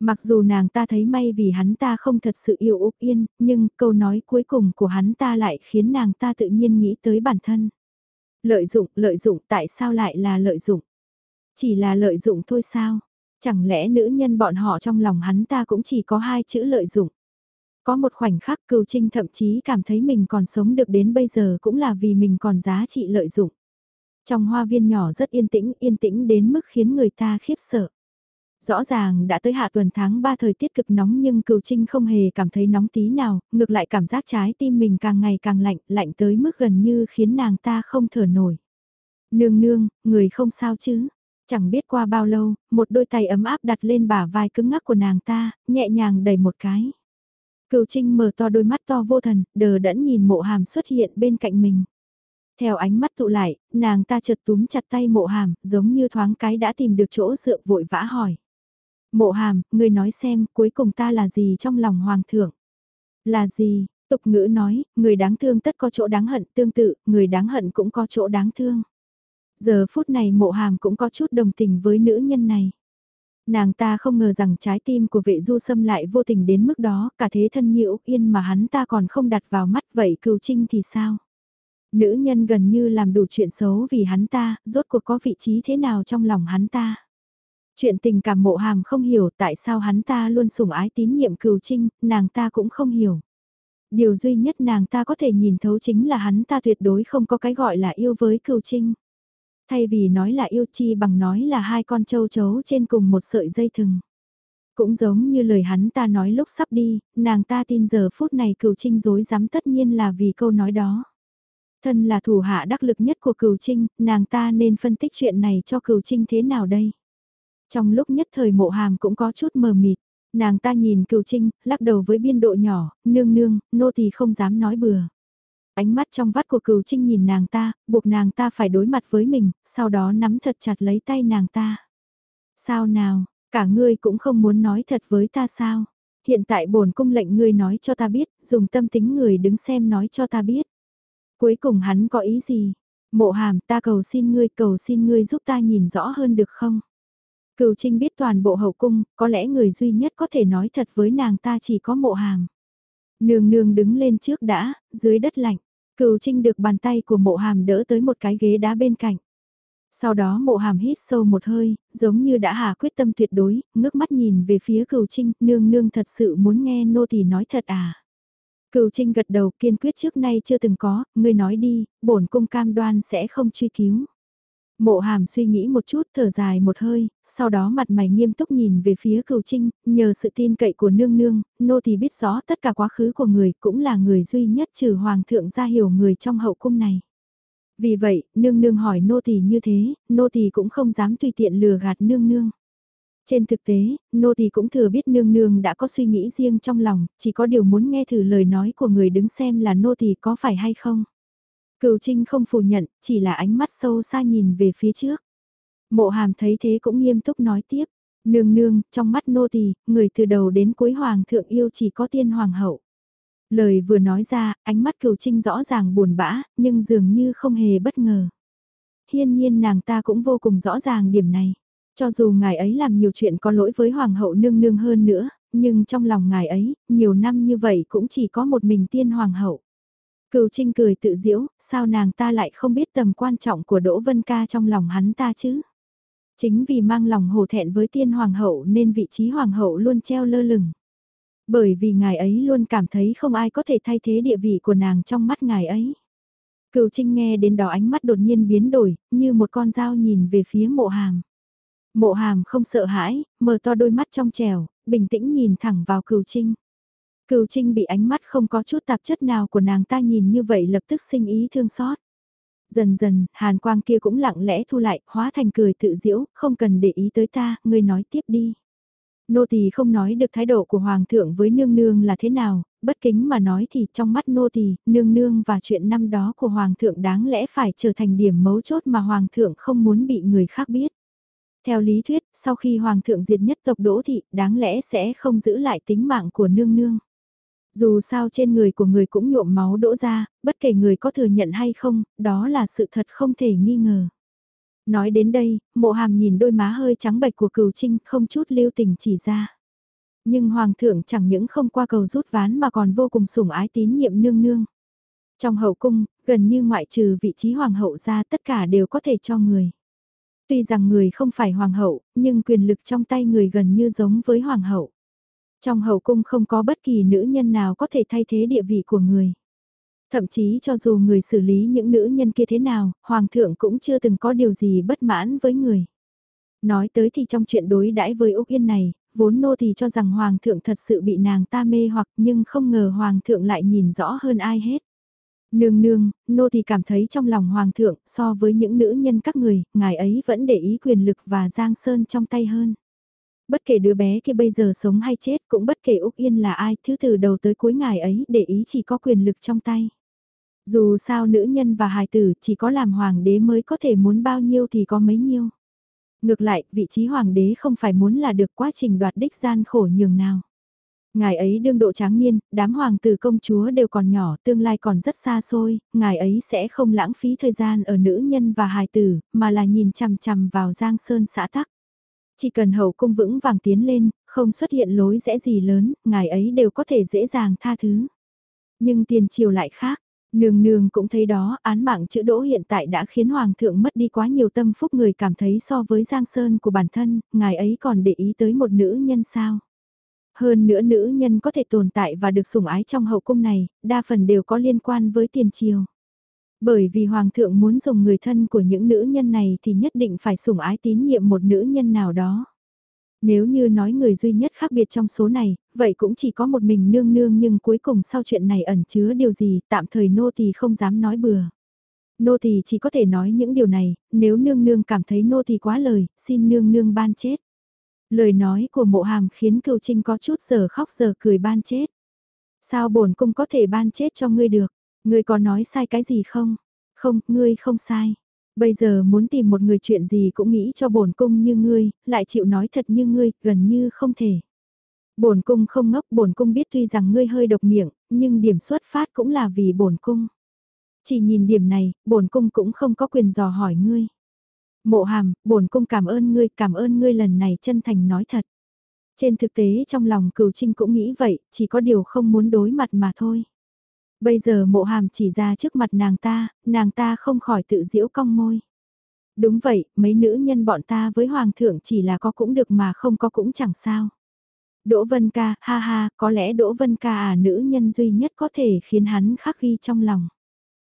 S1: Mặc dù nàng ta thấy may vì hắn ta không thật sự yêu Úc Yên, nhưng câu nói cuối cùng của hắn ta lại khiến nàng ta tự nhiên nghĩ tới bản thân. Lợi dụng, lợi dụng, tại sao lại là lợi dụng? Chỉ là lợi dụng thôi sao? Chẳng lẽ nữ nhân bọn họ trong lòng hắn ta cũng chỉ có hai chữ lợi dụng? Có một khoảnh khắc cừu trinh thậm chí cảm thấy mình còn sống được đến bây giờ cũng là vì mình còn giá trị lợi dụng. Trong hoa viên nhỏ rất yên tĩnh, yên tĩnh đến mức khiến người ta khiếp sợ. Rõ ràng đã tới hạ tuần tháng 3 thời tiết cực nóng nhưng cừu trinh không hề cảm thấy nóng tí nào, ngược lại cảm giác trái tim mình càng ngày càng lạnh, lạnh tới mức gần như khiến nàng ta không thở nổi. Nương nương, người không sao chứ? Chẳng biết qua bao lâu, một đôi tay ấm áp đặt lên bả vai cứng ngắc của nàng ta, nhẹ nhàng đẩy một cái. Cựu Trinh mở to đôi mắt to vô thần, đờ đẫn nhìn mộ hàm xuất hiện bên cạnh mình. Theo ánh mắt tụ lại, nàng ta chợt túm chặt tay mộ hàm, giống như thoáng cái đã tìm được chỗ dựa vội vã hỏi. Mộ hàm, người nói xem, cuối cùng ta là gì trong lòng hoàng thượng? Là gì? Tục ngữ nói, người đáng thương tất có chỗ đáng hận tương tự, người đáng hận cũng có chỗ đáng thương. Giờ phút này mộ hàm cũng có chút đồng tình với nữ nhân này. Nàng ta không ngờ rằng trái tim của vệ du sâm lại vô tình đến mức đó, cả thế thân như Úc Yên mà hắn ta còn không đặt vào mắt vậy cừu trinh thì sao? Nữ nhân gần như làm đủ chuyện xấu vì hắn ta, rốt cuộc có vị trí thế nào trong lòng hắn ta? Chuyện tình cảm mộ hàm không hiểu tại sao hắn ta luôn sủng ái tín nhiệm cừu trinh, nàng ta cũng không hiểu. Điều duy nhất nàng ta có thể nhìn thấu chính là hắn ta tuyệt đối không có cái gọi là yêu với cừu trinh. Thay vì nói là yêu chi bằng nói là hai con châu chấu trên cùng một sợi dây thừng. Cũng giống như lời hắn ta nói lúc sắp đi, nàng ta tin giờ phút này cửu trinh dối dám tất nhiên là vì câu nói đó. Thân là thủ hạ đắc lực nhất của cửu trinh, nàng ta nên phân tích chuyện này cho cửu trinh thế nào đây? Trong lúc nhất thời mộ hàm cũng có chút mờ mịt, nàng ta nhìn cửu trinh, lắc đầu với biên độ nhỏ, nương nương, nô thì không dám nói bừa. Ánh mắt trong vắt của cừu trinh nhìn nàng ta, buộc nàng ta phải đối mặt với mình, sau đó nắm thật chặt lấy tay nàng ta. Sao nào, cả ngươi cũng không muốn nói thật với ta sao? Hiện tại bổn cung lệnh ngươi nói cho ta biết, dùng tâm tính người đứng xem nói cho ta biết. Cuối cùng hắn có ý gì? Mộ hàm ta cầu xin ngươi cầu xin ngươi giúp ta nhìn rõ hơn được không? Cửu Trinh biết toàn bộ hậu cung, có lẽ người duy nhất có thể nói thật với nàng ta chỉ có mộ hàm. Nương nương đứng lên trước đã, dưới đất lạnh. Cửu Trinh được bàn tay của mộ hàm đỡ tới một cái ghế đá bên cạnh. Sau đó mộ hàm hít sâu một hơi, giống như đã hà quyết tâm tuyệt đối, ngước mắt nhìn về phía cửu Trinh, nương nương thật sự muốn nghe nô thì nói thật à. Cửu Trinh gật đầu kiên quyết trước nay chưa từng có, ngươi nói đi, bổn cung cam đoan sẽ không truy cứu. Mộ hàm suy nghĩ một chút thở dài một hơi, sau đó mặt mày nghiêm túc nhìn về phía cửu trinh, nhờ sự tin cậy của nương nương, nô thì biết rõ tất cả quá khứ của người cũng là người duy nhất trừ hoàng thượng ra hiểu người trong hậu cung này. Vì vậy, nương nương hỏi nô tỳ như thế, nô tỳ cũng không dám tùy tiện lừa gạt nương nương. Trên thực tế, nô tỳ cũng thừa biết nương nương đã có suy nghĩ riêng trong lòng, chỉ có điều muốn nghe thử lời nói của người đứng xem là nô tỳ có phải hay không. Cửu Trinh không phủ nhận, chỉ là ánh mắt sâu xa nhìn về phía trước. Mộ hàm thấy thế cũng nghiêm túc nói tiếp. Nương nương, trong mắt nô tỳ, người từ đầu đến cuối hoàng thượng yêu chỉ có tiên hoàng hậu. Lời vừa nói ra, ánh mắt cửu trinh rõ ràng buồn bã, nhưng dường như không hề bất ngờ. Hiên nhiên nàng ta cũng vô cùng rõ ràng điểm này. Cho dù ngài ấy làm nhiều chuyện có lỗi với hoàng hậu nương nương hơn nữa, nhưng trong lòng ngài ấy, nhiều năm như vậy cũng chỉ có một mình tiên hoàng hậu. Cửu Trinh cười tự diễu, sao nàng ta lại không biết tầm quan trọng của Đỗ Vân Ca trong lòng hắn ta chứ? Chính vì mang lòng hổ thẹn với tiên hoàng hậu nên vị trí hoàng hậu luôn treo lơ lửng. Bởi vì ngài ấy luôn cảm thấy không ai có thể thay thế địa vị của nàng trong mắt ngài ấy. Cửu Trinh nghe đến đó ánh mắt đột nhiên biến đổi, như một con dao nhìn về phía mộ hàm. Mộ hàm không sợ hãi, mở to đôi mắt trong trèo, bình tĩnh nhìn thẳng vào cửu Trinh. Cửu Trinh bị ánh mắt không có chút tạp chất nào của nàng ta nhìn như vậy lập tức sinh ý thương xót. Dần dần, hàn quang kia cũng lặng lẽ thu lại, hóa thành cười tự diễu, không cần để ý tới ta, ngươi nói tiếp đi. Nô tỳ không nói được thái độ của hoàng thượng với nương nương là thế nào, bất kính mà nói thì trong mắt nô tỳ, nương nương và chuyện năm đó của hoàng thượng đáng lẽ phải trở thành điểm mấu chốt mà hoàng thượng không muốn bị người khác biết. Theo lý thuyết, sau khi hoàng thượng diệt nhất tộc đỗ thị, đáng lẽ sẽ không giữ lại tính mạng của nương nương. Dù sao trên người của người cũng nhuộm máu đỗ ra, bất kể người có thừa nhận hay không, đó là sự thật không thể nghi ngờ. Nói đến đây, mộ hàm nhìn đôi má hơi trắng bệch của cửu trinh không chút lưu tình chỉ ra. Nhưng hoàng thượng chẳng những không qua cầu rút ván mà còn vô cùng sủng ái tín nhiệm nương nương. Trong hậu cung, gần như ngoại trừ vị trí hoàng hậu ra tất cả đều có thể cho người. Tuy rằng người không phải hoàng hậu, nhưng quyền lực trong tay người gần như giống với hoàng hậu. Trong hậu cung không có bất kỳ nữ nhân nào có thể thay thế địa vị của người. Thậm chí cho dù người xử lý những nữ nhân kia thế nào, hoàng thượng cũng chưa từng có điều gì bất mãn với người. Nói tới thì trong chuyện đối đãi với Úc Yên này, vốn nô thì cho rằng hoàng thượng thật sự bị nàng ta mê hoặc nhưng không ngờ hoàng thượng lại nhìn rõ hơn ai hết. Nương nương, nô thì cảm thấy trong lòng hoàng thượng so với những nữ nhân các người, ngài ấy vẫn để ý quyền lực và giang sơn trong tay hơn. Bất kể đứa bé kia bây giờ sống hay chết cũng bất kể Úc Yên là ai, thứ từ đầu tới cuối ngài ấy để ý chỉ có quyền lực trong tay. Dù sao nữ nhân và hài tử chỉ có làm hoàng đế mới có thể muốn bao nhiêu thì có mấy nhiêu. Ngược lại, vị trí hoàng đế không phải muốn là được quá trình đoạt đích gian khổ nhường nào. Ngài ấy đương độ tráng niên, đám hoàng tử công chúa đều còn nhỏ, tương lai còn rất xa xôi, ngài ấy sẽ không lãng phí thời gian ở nữ nhân và hài tử, mà là nhìn chằm chằm vào giang sơn xã tắc. Chỉ cần hậu cung vững vàng tiến lên, không xuất hiện lối rẽ gì lớn, ngài ấy đều có thể dễ dàng tha thứ. Nhưng tiền triều lại khác, Nương nương cũng thấy đó, án mạng chữ đỗ hiện tại đã khiến Hoàng thượng mất đi quá nhiều tâm phúc người cảm thấy so với Giang Sơn của bản thân, ngài ấy còn để ý tới một nữ nhân sao. Hơn nữa nữ nhân có thể tồn tại và được sủng ái trong hậu cung này, đa phần đều có liên quan với tiền triều. Bởi vì Hoàng thượng muốn dùng người thân của những nữ nhân này thì nhất định phải sủng ái tín nhiệm một nữ nhân nào đó. Nếu như nói người duy nhất khác biệt trong số này, vậy cũng chỉ có một mình nương nương nhưng cuối cùng sau chuyện này ẩn chứa điều gì tạm thời nô tỳ không dám nói bừa. Nô tỳ chỉ có thể nói những điều này, nếu nương nương cảm thấy nô tỳ quá lời, xin nương nương ban chết. Lời nói của mộ hàm khiến cựu trinh có chút giờ khóc giờ cười ban chết. Sao bổn cung có thể ban chết cho ngươi được? Ngươi có nói sai cái gì không? Không, ngươi không sai. Bây giờ muốn tìm một người chuyện gì cũng nghĩ cho bổn cung như ngươi, lại chịu nói thật như ngươi, gần như không thể. Bổn cung không ngốc, bổn cung biết tuy rằng ngươi hơi độc miệng, nhưng điểm xuất phát cũng là vì bổn cung. Chỉ nhìn điểm này, bổn cung cũng không có quyền dò hỏi ngươi. Mộ hàm, bổn cung cảm ơn ngươi, cảm ơn ngươi lần này chân thành nói thật. Trên thực tế trong lòng cửu trinh cũng nghĩ vậy, chỉ có điều không muốn đối mặt mà thôi. Bây giờ mộ hàm chỉ ra trước mặt nàng ta, nàng ta không khỏi tự diễu cong môi. Đúng vậy, mấy nữ nhân bọn ta với hoàng thượng chỉ là có cũng được mà không có cũng chẳng sao. Đỗ Vân Ca, ha ha, có lẽ Đỗ Vân Ca à nữ nhân duy nhất có thể khiến hắn khắc ghi trong lòng.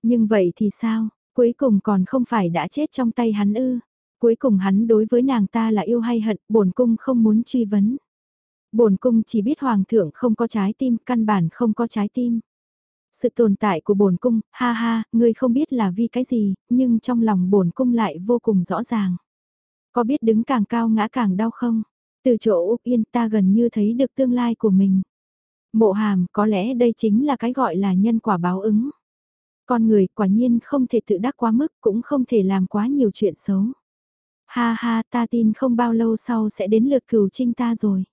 S1: Nhưng vậy thì sao, cuối cùng còn không phải đã chết trong tay hắn ư. Cuối cùng hắn đối với nàng ta là yêu hay hận, bổn cung không muốn truy vấn. Bổn cung chỉ biết hoàng thượng không có trái tim, căn bản không có trái tim. Sự tồn tại của bổn cung, ha ha, ngươi không biết là vì cái gì, nhưng trong lòng bổn cung lại vô cùng rõ ràng. Có biết đứng càng cao ngã càng đau không? Từ chỗ Úc Yên ta gần như thấy được tương lai của mình. Mộ hàm, có lẽ đây chính là cái gọi là nhân quả báo ứng. Con người quả nhiên không thể tự đắc quá mức, cũng không thể làm quá nhiều chuyện xấu. Ha ha, ta tin không bao lâu sau sẽ đến lượt cửu trinh ta rồi.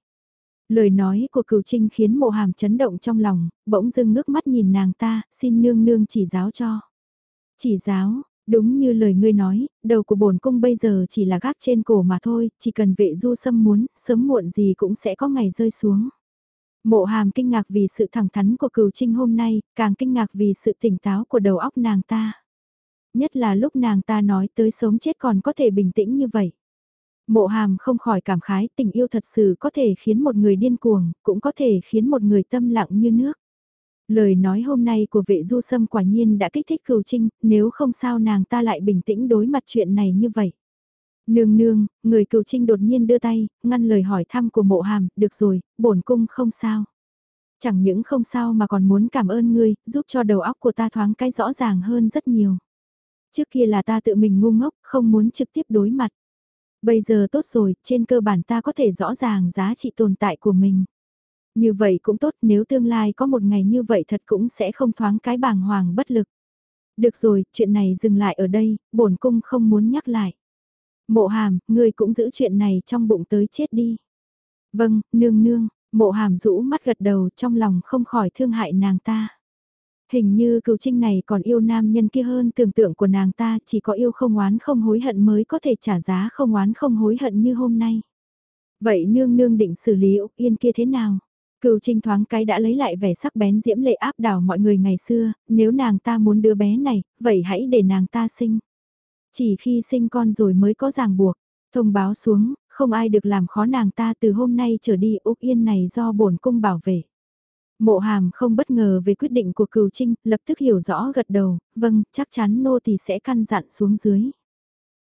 S1: Lời nói của cửu trinh khiến mộ hàm chấn động trong lòng, bỗng dưng ngước mắt nhìn nàng ta, xin nương nương chỉ giáo cho. Chỉ giáo, đúng như lời ngươi nói, đầu của bổn cung bây giờ chỉ là gác trên cổ mà thôi, chỉ cần vệ du sâm muốn, sớm muộn gì cũng sẽ có ngày rơi xuống. Mộ hàm kinh ngạc vì sự thẳng thắn của cửu trinh hôm nay, càng kinh ngạc vì sự tỉnh táo của đầu óc nàng ta. Nhất là lúc nàng ta nói tới sống chết còn có thể bình tĩnh như vậy. Mộ hàm không khỏi cảm khái tình yêu thật sự có thể khiến một người điên cuồng, cũng có thể khiến một người tâm lặng như nước. Lời nói hôm nay của vệ du sâm quả nhiên đã kích thích cừu trinh, nếu không sao nàng ta lại bình tĩnh đối mặt chuyện này như vậy. Nương nương, người cừu trinh đột nhiên đưa tay, ngăn lời hỏi thăm của mộ hàm, được rồi, bổn cung không sao. Chẳng những không sao mà còn muốn cảm ơn ngươi, giúp cho đầu óc của ta thoáng cái rõ ràng hơn rất nhiều. Trước kia là ta tự mình ngu ngốc, không muốn trực tiếp đối mặt. Bây giờ tốt rồi, trên cơ bản ta có thể rõ ràng giá trị tồn tại của mình. Như vậy cũng tốt nếu tương lai có một ngày như vậy thật cũng sẽ không thoáng cái bàng hoàng bất lực. Được rồi, chuyện này dừng lại ở đây, bổn cung không muốn nhắc lại. Mộ hàm, ngươi cũng giữ chuyện này trong bụng tới chết đi. Vâng, nương nương, mộ hàm rũ mắt gật đầu trong lòng không khỏi thương hại nàng ta. Hình như cựu trinh này còn yêu nam nhân kia hơn tưởng tượng của nàng ta chỉ có yêu không oán không hối hận mới có thể trả giá không oán không hối hận như hôm nay. Vậy nương nương định xử lý Úc Yên kia thế nào? Cựu trinh thoáng cái đã lấy lại vẻ sắc bén diễm lệ áp đảo mọi người ngày xưa, nếu nàng ta muốn đứa bé này, vậy hãy để nàng ta sinh. Chỉ khi sinh con rồi mới có ràng buộc, thông báo xuống, không ai được làm khó nàng ta từ hôm nay trở đi Úc Yên này do bổn cung bảo vệ. Mộ hàm không bất ngờ về quyết định của cừu trinh, lập tức hiểu rõ gật đầu, vâng, chắc chắn nô thì sẽ căn dặn xuống dưới.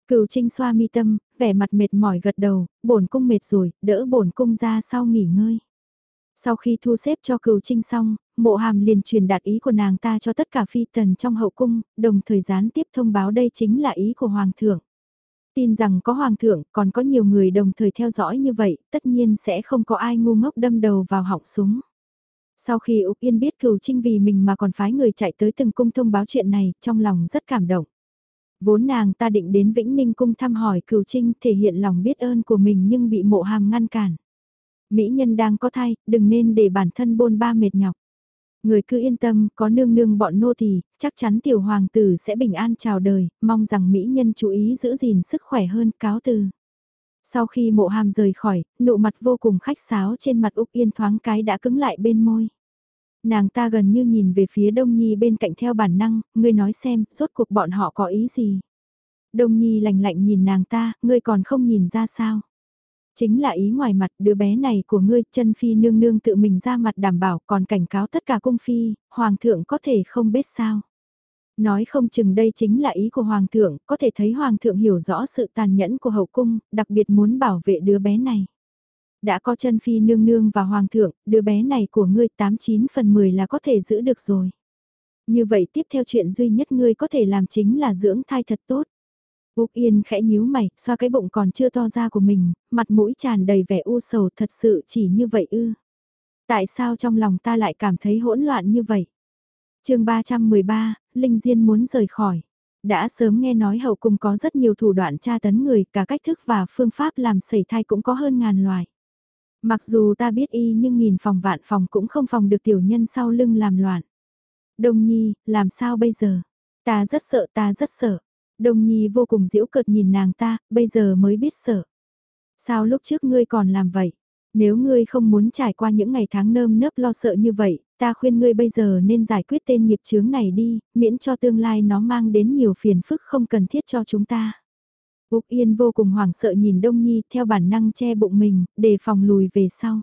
S1: Cừu trinh xoa mi tâm, vẻ mặt mệt mỏi gật đầu, bổn cung mệt rồi, đỡ bổn cung ra sau nghỉ ngơi. Sau khi thu xếp cho cừu trinh xong, mộ hàm liền truyền đạt ý của nàng ta cho tất cả phi tần trong hậu cung, đồng thời gián tiếp thông báo đây chính là ý của Hoàng thượng. Tin rằng có Hoàng thượng, còn có nhiều người đồng thời theo dõi như vậy, tất nhiên sẽ không có ai ngu ngốc đâm đầu vào họng súng. Sau khi Úc Yên biết cửu trinh vì mình mà còn phái người chạy tới từng cung thông báo chuyện này, trong lòng rất cảm động. Vốn nàng ta định đến Vĩnh Ninh cung thăm hỏi cửu trinh thể hiện lòng biết ơn của mình nhưng bị mộ hàm ngăn cản. Mỹ nhân đang có thai, đừng nên để bản thân bôn ba mệt nhọc. Người cứ yên tâm, có nương nương bọn nô tỳ, chắc chắn tiểu hoàng tử sẽ bình an chào đời, mong rằng Mỹ nhân chú ý giữ gìn sức khỏe hơn, cáo từ. Sau khi mộ hàm rời khỏi, nụ mặt vô cùng khách sáo trên mặt Úc Yên thoáng cái đã cứng lại bên môi. Nàng ta gần như nhìn về phía Đông Nhi bên cạnh theo bản năng, ngươi nói xem, rốt cuộc bọn họ có ý gì. Đông Nhi lạnh lạnh nhìn nàng ta, ngươi còn không nhìn ra sao. Chính là ý ngoài mặt đứa bé này của ngươi, chân phi nương nương tự mình ra mặt đảm bảo còn cảnh cáo tất cả cung phi, hoàng thượng có thể không biết sao. Nói không chừng đây chính là ý của Hoàng thượng, có thể thấy Hoàng thượng hiểu rõ sự tàn nhẫn của hậu cung, đặc biệt muốn bảo vệ đứa bé này. Đã có chân phi nương nương và Hoàng thượng, đứa bé này của ngươi 89 phần 10 là có thể giữ được rồi. Như vậy tiếp theo chuyện duy nhất ngươi có thể làm chính là dưỡng thai thật tốt. Úc Yên khẽ nhíu mày, xoa cái bụng còn chưa to ra của mình, mặt mũi tràn đầy vẻ u sầu thật sự chỉ như vậy ư. Tại sao trong lòng ta lại cảm thấy hỗn loạn như vậy? Chương 313, Linh Diên muốn rời khỏi. Đã sớm nghe nói hậu cung có rất nhiều thủ đoạn tra tấn người, cả cách thức và phương pháp làm sẩy thai cũng có hơn ngàn loài. Mặc dù ta biết y nhưng nghìn phòng vạn phòng cũng không phòng được tiểu nhân sau lưng làm loạn. Đông Nhi, làm sao bây giờ? Ta rất sợ, ta rất sợ. Đông Nhi vô cùng diễu cợt nhìn nàng ta, bây giờ mới biết sợ. Sao lúc trước ngươi còn làm vậy? Nếu ngươi không muốn trải qua những ngày tháng nơm nớp lo sợ như vậy, ta khuyên ngươi bây giờ nên giải quyết tên nghiệp chướng này đi, miễn cho tương lai nó mang đến nhiều phiền phức không cần thiết cho chúng ta. Úc Yên vô cùng hoảng sợ nhìn Đông Nhi theo bản năng che bụng mình, để phòng lùi về sau.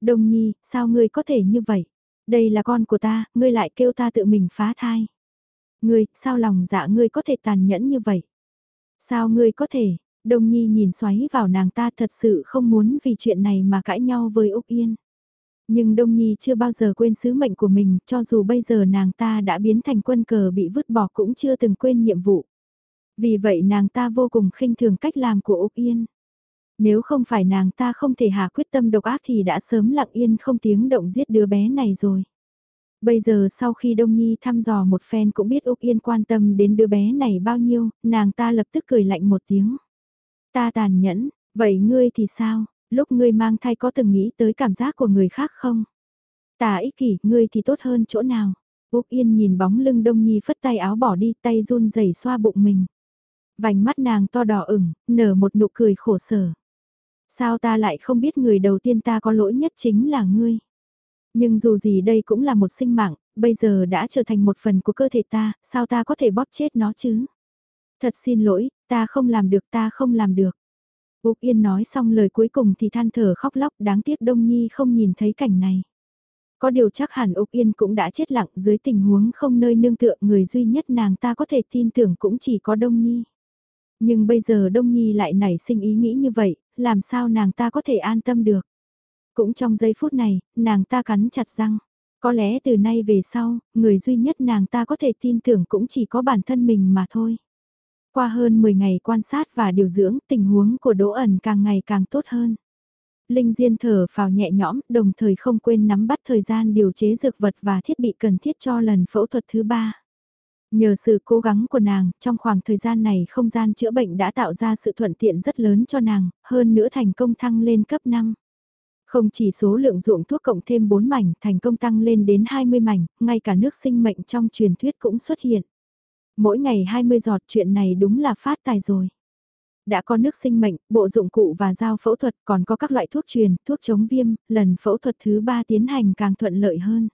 S1: Đông Nhi, sao ngươi có thể như vậy? Đây là con của ta, ngươi lại kêu ta tự mình phá thai. Ngươi, sao lòng dạ ngươi có thể tàn nhẫn như vậy? Sao ngươi có thể? Đông Nhi nhìn xoáy vào nàng ta thật sự không muốn vì chuyện này mà cãi nhau với Úc Yên. Nhưng Đông Nhi chưa bao giờ quên sứ mệnh của mình, cho dù bây giờ nàng ta đã biến thành quân cờ bị vứt bỏ cũng chưa từng quên nhiệm vụ. Vì vậy nàng ta vô cùng khinh thường cách làm của Úc Yên. Nếu không phải nàng ta không thể hạ quyết tâm độc ác thì đã sớm lặng yên không tiếng động giết đứa bé này rồi. Bây giờ sau khi Đông Nhi thăm dò một phen cũng biết Úc Yên quan tâm đến đứa bé này bao nhiêu, nàng ta lập tức cười lạnh một tiếng. Ta tàn nhẫn, vậy ngươi thì sao, lúc ngươi mang thai có từng nghĩ tới cảm giác của người khác không? tà ích kỷ, ngươi thì tốt hơn chỗ nào? Úc Yên nhìn bóng lưng Đông Nhi phất tay áo bỏ đi, tay run rẩy xoa bụng mình. Vành mắt nàng to đỏ ửng, nở một nụ cười khổ sở. Sao ta lại không biết người đầu tiên ta có lỗi nhất chính là ngươi? Nhưng dù gì đây cũng là một sinh mạng, bây giờ đã trở thành một phần của cơ thể ta, sao ta có thể bóp chết nó chứ? Thật xin lỗi, ta không làm được ta không làm được. Úc Yên nói xong lời cuối cùng thì than thở khóc lóc đáng tiếc Đông Nhi không nhìn thấy cảnh này. Có điều chắc hẳn Úc Yên cũng đã chết lặng dưới tình huống không nơi nương tựa người duy nhất nàng ta có thể tin tưởng cũng chỉ có Đông Nhi. Nhưng bây giờ Đông Nhi lại nảy sinh ý nghĩ như vậy, làm sao nàng ta có thể an tâm được. Cũng trong giây phút này, nàng ta cắn chặt răng. Có lẽ từ nay về sau, người duy nhất nàng ta có thể tin tưởng cũng chỉ có bản thân mình mà thôi. Qua hơn 10 ngày quan sát và điều dưỡng, tình huống của Đỗ ẩn càng ngày càng tốt hơn. Linh Diên thở phào nhẹ nhõm, đồng thời không quên nắm bắt thời gian điều chế dược vật và thiết bị cần thiết cho lần phẫu thuật thứ ba. Nhờ sự cố gắng của nàng, trong khoảng thời gian này không gian chữa bệnh đã tạo ra sự thuận tiện rất lớn cho nàng, hơn nữa thành công thăng lên cấp 5. Không chỉ số lượng dụng thuốc cộng thêm 4 mảnh, thành công tăng lên đến 20 mảnh, ngay cả nước sinh mệnh trong truyền thuyết cũng xuất hiện. Mỗi ngày 20 giọt chuyện này đúng là phát tài rồi. Đã có nước sinh mệnh, bộ dụng cụ và dao phẫu thuật còn có các loại thuốc truyền, thuốc chống viêm, lần phẫu thuật thứ 3 tiến hành càng thuận lợi hơn.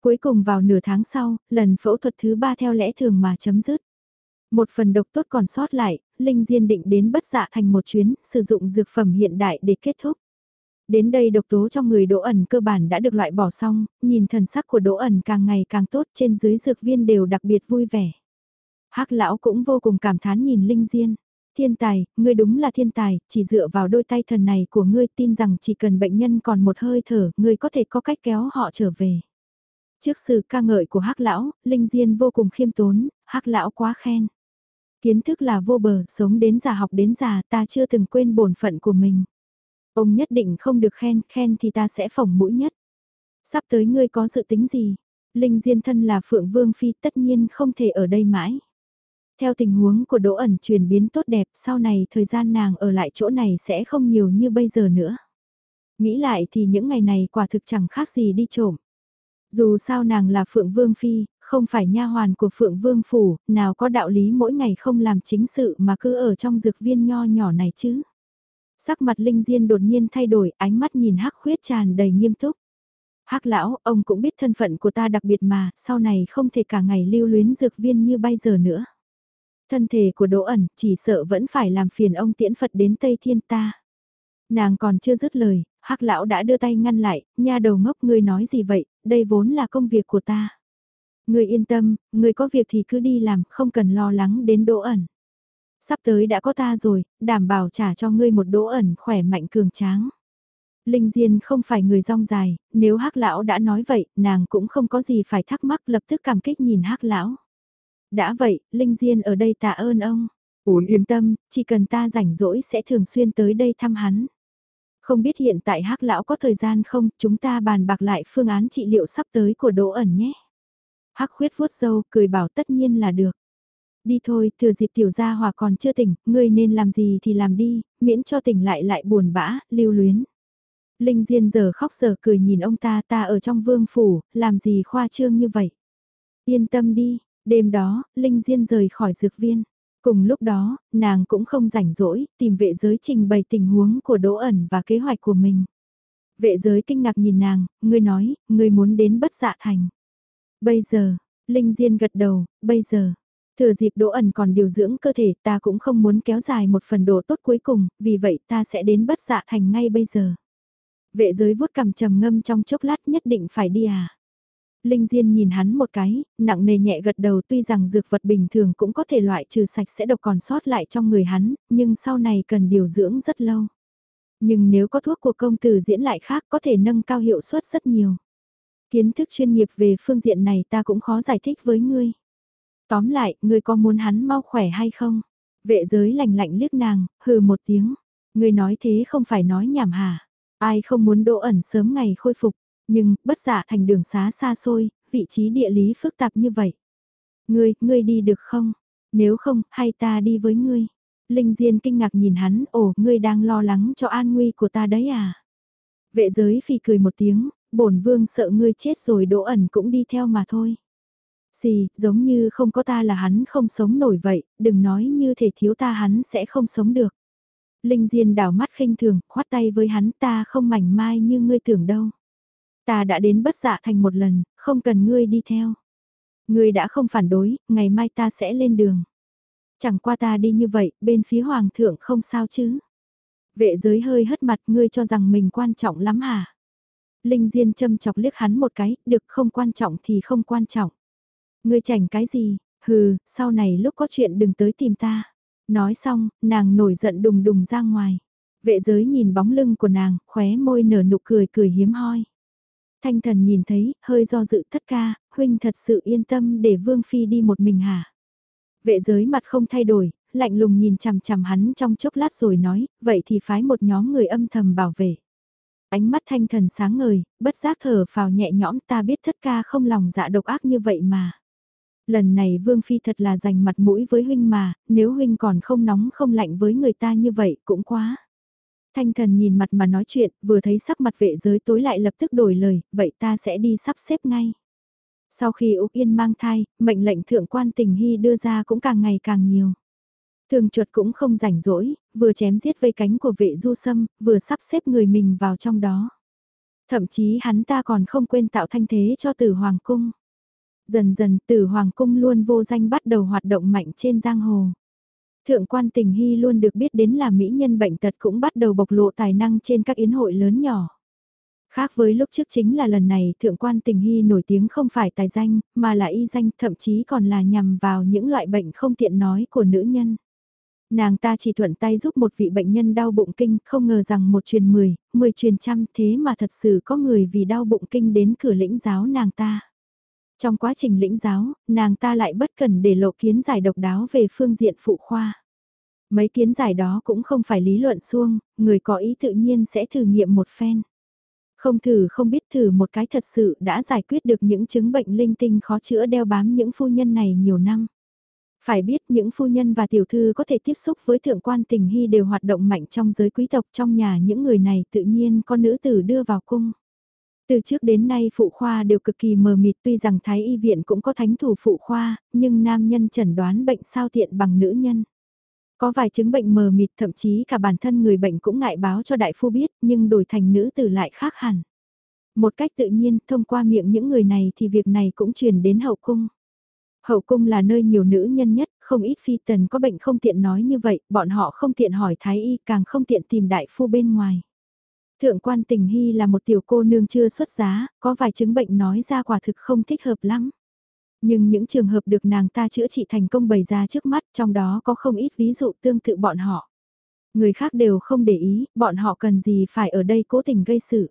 S1: Cuối cùng vào nửa tháng sau, lần phẫu thuật thứ 3 theo lẽ thường mà chấm dứt. Một phần độc tốt còn sót lại, Linh Diên định đến bất dạ thành một chuyến, sử dụng dược phẩm hiện đại để kết thúc. Đến đây độc tố trong người Đỗ ẩn cơ bản đã được loại bỏ xong, nhìn thần sắc của Đỗ ẩn càng ngày càng tốt trên dưới dược viên đều đặc biệt vui vẻ hắc lão cũng vô cùng cảm thán nhìn Linh Diên. Thiên tài, ngươi đúng là thiên tài, chỉ dựa vào đôi tay thần này của ngươi tin rằng chỉ cần bệnh nhân còn một hơi thở, ngươi có thể có cách kéo họ trở về. Trước sự ca ngợi của hắc lão, Linh Diên vô cùng khiêm tốn, hắc lão quá khen. Kiến thức là vô bờ, sống đến già học đến già, ta chưa từng quên bổn phận của mình. Ông nhất định không được khen, khen thì ta sẽ phỏng mũi nhất. Sắp tới ngươi có dự tính gì? Linh Diên thân là Phượng Vương Phi tất nhiên không thể ở đây mãi. Theo tình huống của Đỗ ẩn chuyển biến tốt đẹp sau này thời gian nàng ở lại chỗ này sẽ không nhiều như bây giờ nữa. Nghĩ lại thì những ngày này quả thực chẳng khác gì đi trộm. Dù sao nàng là Phượng Vương Phi, không phải nha hoàn của Phượng Vương Phủ, nào có đạo lý mỗi ngày không làm chính sự mà cứ ở trong dược viên nho nhỏ này chứ. Sắc mặt Linh Diên đột nhiên thay đổi, ánh mắt nhìn hắc khuyết tràn đầy nghiêm túc. hắc lão, ông cũng biết thân phận của ta đặc biệt mà, sau này không thể cả ngày lưu luyến dược viên như bây giờ nữa. Thân thể của Đỗ ẩn, chỉ sợ vẫn phải làm phiền ông tiễn Phật đến Tây Thiên ta. Nàng còn chưa dứt lời, hắc lão đã đưa tay ngăn lại, nha đầu ngốc ngươi nói gì vậy, đây vốn là công việc của ta. Ngươi yên tâm, ngươi có việc thì cứ đi làm, không cần lo lắng đến Đỗ ẩn. Sắp tới đã có ta rồi, đảm bảo trả cho ngươi một Đỗ ẩn khỏe mạnh cường tráng. Linh Diên không phải người rong dài, nếu hắc lão đã nói vậy, nàng cũng không có gì phải thắc mắc lập tức cảm kích nhìn hắc lão. Đã vậy, Linh Diên ở đây tạ ơn ông. Uốn yên tâm, chỉ cần ta rảnh rỗi sẽ thường xuyên tới đây thăm hắn. Không biết hiện tại hắc lão có thời gian không, chúng ta bàn bạc lại phương án trị liệu sắp tới của Đỗ ẩn nhé. Hắc khuyết vuốt râu cười bảo tất nhiên là được. Đi thôi, thừa dịp tiểu gia hòa còn chưa tỉnh, ngươi nên làm gì thì làm đi, miễn cho tỉnh lại lại buồn bã, lưu luyến. Linh Diên giờ khóc giờ cười nhìn ông ta ta ở trong vương phủ, làm gì khoa trương như vậy. Yên tâm đi, đêm đó, Linh Diên rời khỏi dược viên. Cùng lúc đó, nàng cũng không rảnh rỗi, tìm vệ giới trình bày tình huống của Đỗ ẩn và kế hoạch của mình. Vệ giới kinh ngạc nhìn nàng, ngươi nói, ngươi muốn đến bất dạ thành. Bây giờ, Linh Diên gật đầu, bây giờ, thừa dịp Đỗ ẩn còn điều dưỡng cơ thể ta cũng không muốn kéo dài một phần đồ tốt cuối cùng, vì vậy ta sẽ đến bất dạ thành ngay bây giờ. Vệ giới vuốt cầm trầm ngâm trong chốc lát nhất định phải đi à. Linh Diên nhìn hắn một cái, nặng nề nhẹ gật đầu tuy rằng dược vật bình thường cũng có thể loại trừ sạch sẽ độc còn sót lại trong người hắn, nhưng sau này cần điều dưỡng rất lâu. Nhưng nếu có thuốc của công tử diễn lại khác có thể nâng cao hiệu suất rất nhiều. Kiến thức chuyên nghiệp về phương diện này ta cũng khó giải thích với ngươi. Tóm lại, ngươi có muốn hắn mau khỏe hay không? Vệ giới lạnh lạnh liếc nàng, hừ một tiếng. Ngươi nói thế không phải nói nhảm hả? Ai không muốn đỗ ẩn sớm ngày khôi phục, nhưng, bất giả thành đường xá xa xôi, vị trí địa lý phức tạp như vậy. Ngươi, ngươi đi được không? Nếu không, hay ta đi với ngươi? Linh Diên kinh ngạc nhìn hắn, ồ, ngươi đang lo lắng cho an nguy của ta đấy à? Vệ giới phi cười một tiếng, bổn vương sợ ngươi chết rồi đỗ ẩn cũng đi theo mà thôi. Xì, giống như không có ta là hắn không sống nổi vậy, đừng nói như thể thiếu ta hắn sẽ không sống được. Linh Diên đảo mắt khinh thường, khoát tay với hắn ta không mảnh mai như ngươi tưởng đâu. Ta đã đến bất dạ thành một lần, không cần ngươi đi theo. Ngươi đã không phản đối, ngày mai ta sẽ lên đường. Chẳng qua ta đi như vậy, bên phía hoàng thượng không sao chứ. Vệ giới hơi hất mặt ngươi cho rằng mình quan trọng lắm hả? Linh Diên châm chọc liếc hắn một cái, được không quan trọng thì không quan trọng. Ngươi chảnh cái gì, hừ, sau này lúc có chuyện đừng tới tìm ta. Nói xong, nàng nổi giận đùng đùng ra ngoài. Vệ giới nhìn bóng lưng của nàng, khóe môi nở nụ cười cười hiếm hoi. Thanh thần nhìn thấy, hơi do dự thất ca, huynh thật sự yên tâm để Vương Phi đi một mình hả? Vệ giới mặt không thay đổi, lạnh lùng nhìn chằm chằm hắn trong chốc lát rồi nói, vậy thì phái một nhóm người âm thầm bảo vệ. Ánh mắt thanh thần sáng ngời, bất giác thở phào nhẹ nhõm ta biết thất ca không lòng dạ độc ác như vậy mà. Lần này Vương Phi thật là dành mặt mũi với huynh mà, nếu huynh còn không nóng không lạnh với người ta như vậy cũng quá. Thanh thần nhìn mặt mà nói chuyện, vừa thấy sắc mặt vệ giới tối lại lập tức đổi lời, vậy ta sẽ đi sắp xếp ngay. Sau khi Úc Yên mang thai, mệnh lệnh thượng quan tình hy đưa ra cũng càng ngày càng nhiều. Thường chuột cũng không rảnh rỗi, vừa chém giết vây cánh của vệ du sâm, vừa sắp xếp người mình vào trong đó. Thậm chí hắn ta còn không quên tạo thanh thế cho tử hoàng cung. Dần dần tử hoàng cung luôn vô danh bắt đầu hoạt động mạnh trên giang hồ. Thượng quan tình hy luôn được biết đến là mỹ nhân bệnh tật cũng bắt đầu bộc lộ tài năng trên các yến hội lớn nhỏ. Khác với lúc trước chính là lần này thượng quan tình hy nổi tiếng không phải tài danh, mà là y danh thậm chí còn là nhằm vào những loại bệnh không tiện nói của nữ nhân. Nàng ta chỉ thuận tay giúp một vị bệnh nhân đau bụng kinh, không ngờ rằng một truyền mười, mười truyền trăm thế mà thật sự có người vì đau bụng kinh đến cửa lĩnh giáo nàng ta. Trong quá trình lĩnh giáo, nàng ta lại bất cần để lộ kiến giải độc đáo về phương diện phụ khoa. Mấy kiến giải đó cũng không phải lý luận xuông, người có ý tự nhiên sẽ thử nghiệm một phen. Không thử không biết thử một cái thật sự đã giải quyết được những chứng bệnh linh tinh khó chữa đeo bám những phu nhân này nhiều năm. Phải biết những phu nhân và tiểu thư có thể tiếp xúc với thượng quan tình hy đều hoạt động mạnh trong giới quý tộc trong nhà những người này tự nhiên có nữ tử đưa vào cung. Từ trước đến nay phụ khoa đều cực kỳ mờ mịt tuy rằng thái y viện cũng có thánh thủ phụ khoa, nhưng nam nhân chẩn đoán bệnh sao tiện bằng nữ nhân. Có vài chứng bệnh mờ mịt thậm chí cả bản thân người bệnh cũng ngại báo cho đại phu biết nhưng đổi thành nữ tử lại khác hẳn. Một cách tự nhiên thông qua miệng những người này thì việc này cũng truyền đến hậu cung. Hậu cung là nơi nhiều nữ nhân nhất, không ít phi tần có bệnh không tiện nói như vậy, bọn họ không tiện hỏi thái y càng không tiện tìm đại phu bên ngoài. Thượng quan tình hy là một tiểu cô nương chưa xuất giá, có vài chứng bệnh nói ra quả thực không thích hợp lắm. Nhưng những trường hợp được nàng ta chữa trị thành công bày ra trước mắt trong đó có không ít ví dụ tương tự bọn họ. Người khác đều không để ý, bọn họ cần gì phải ở đây cố tình gây sự.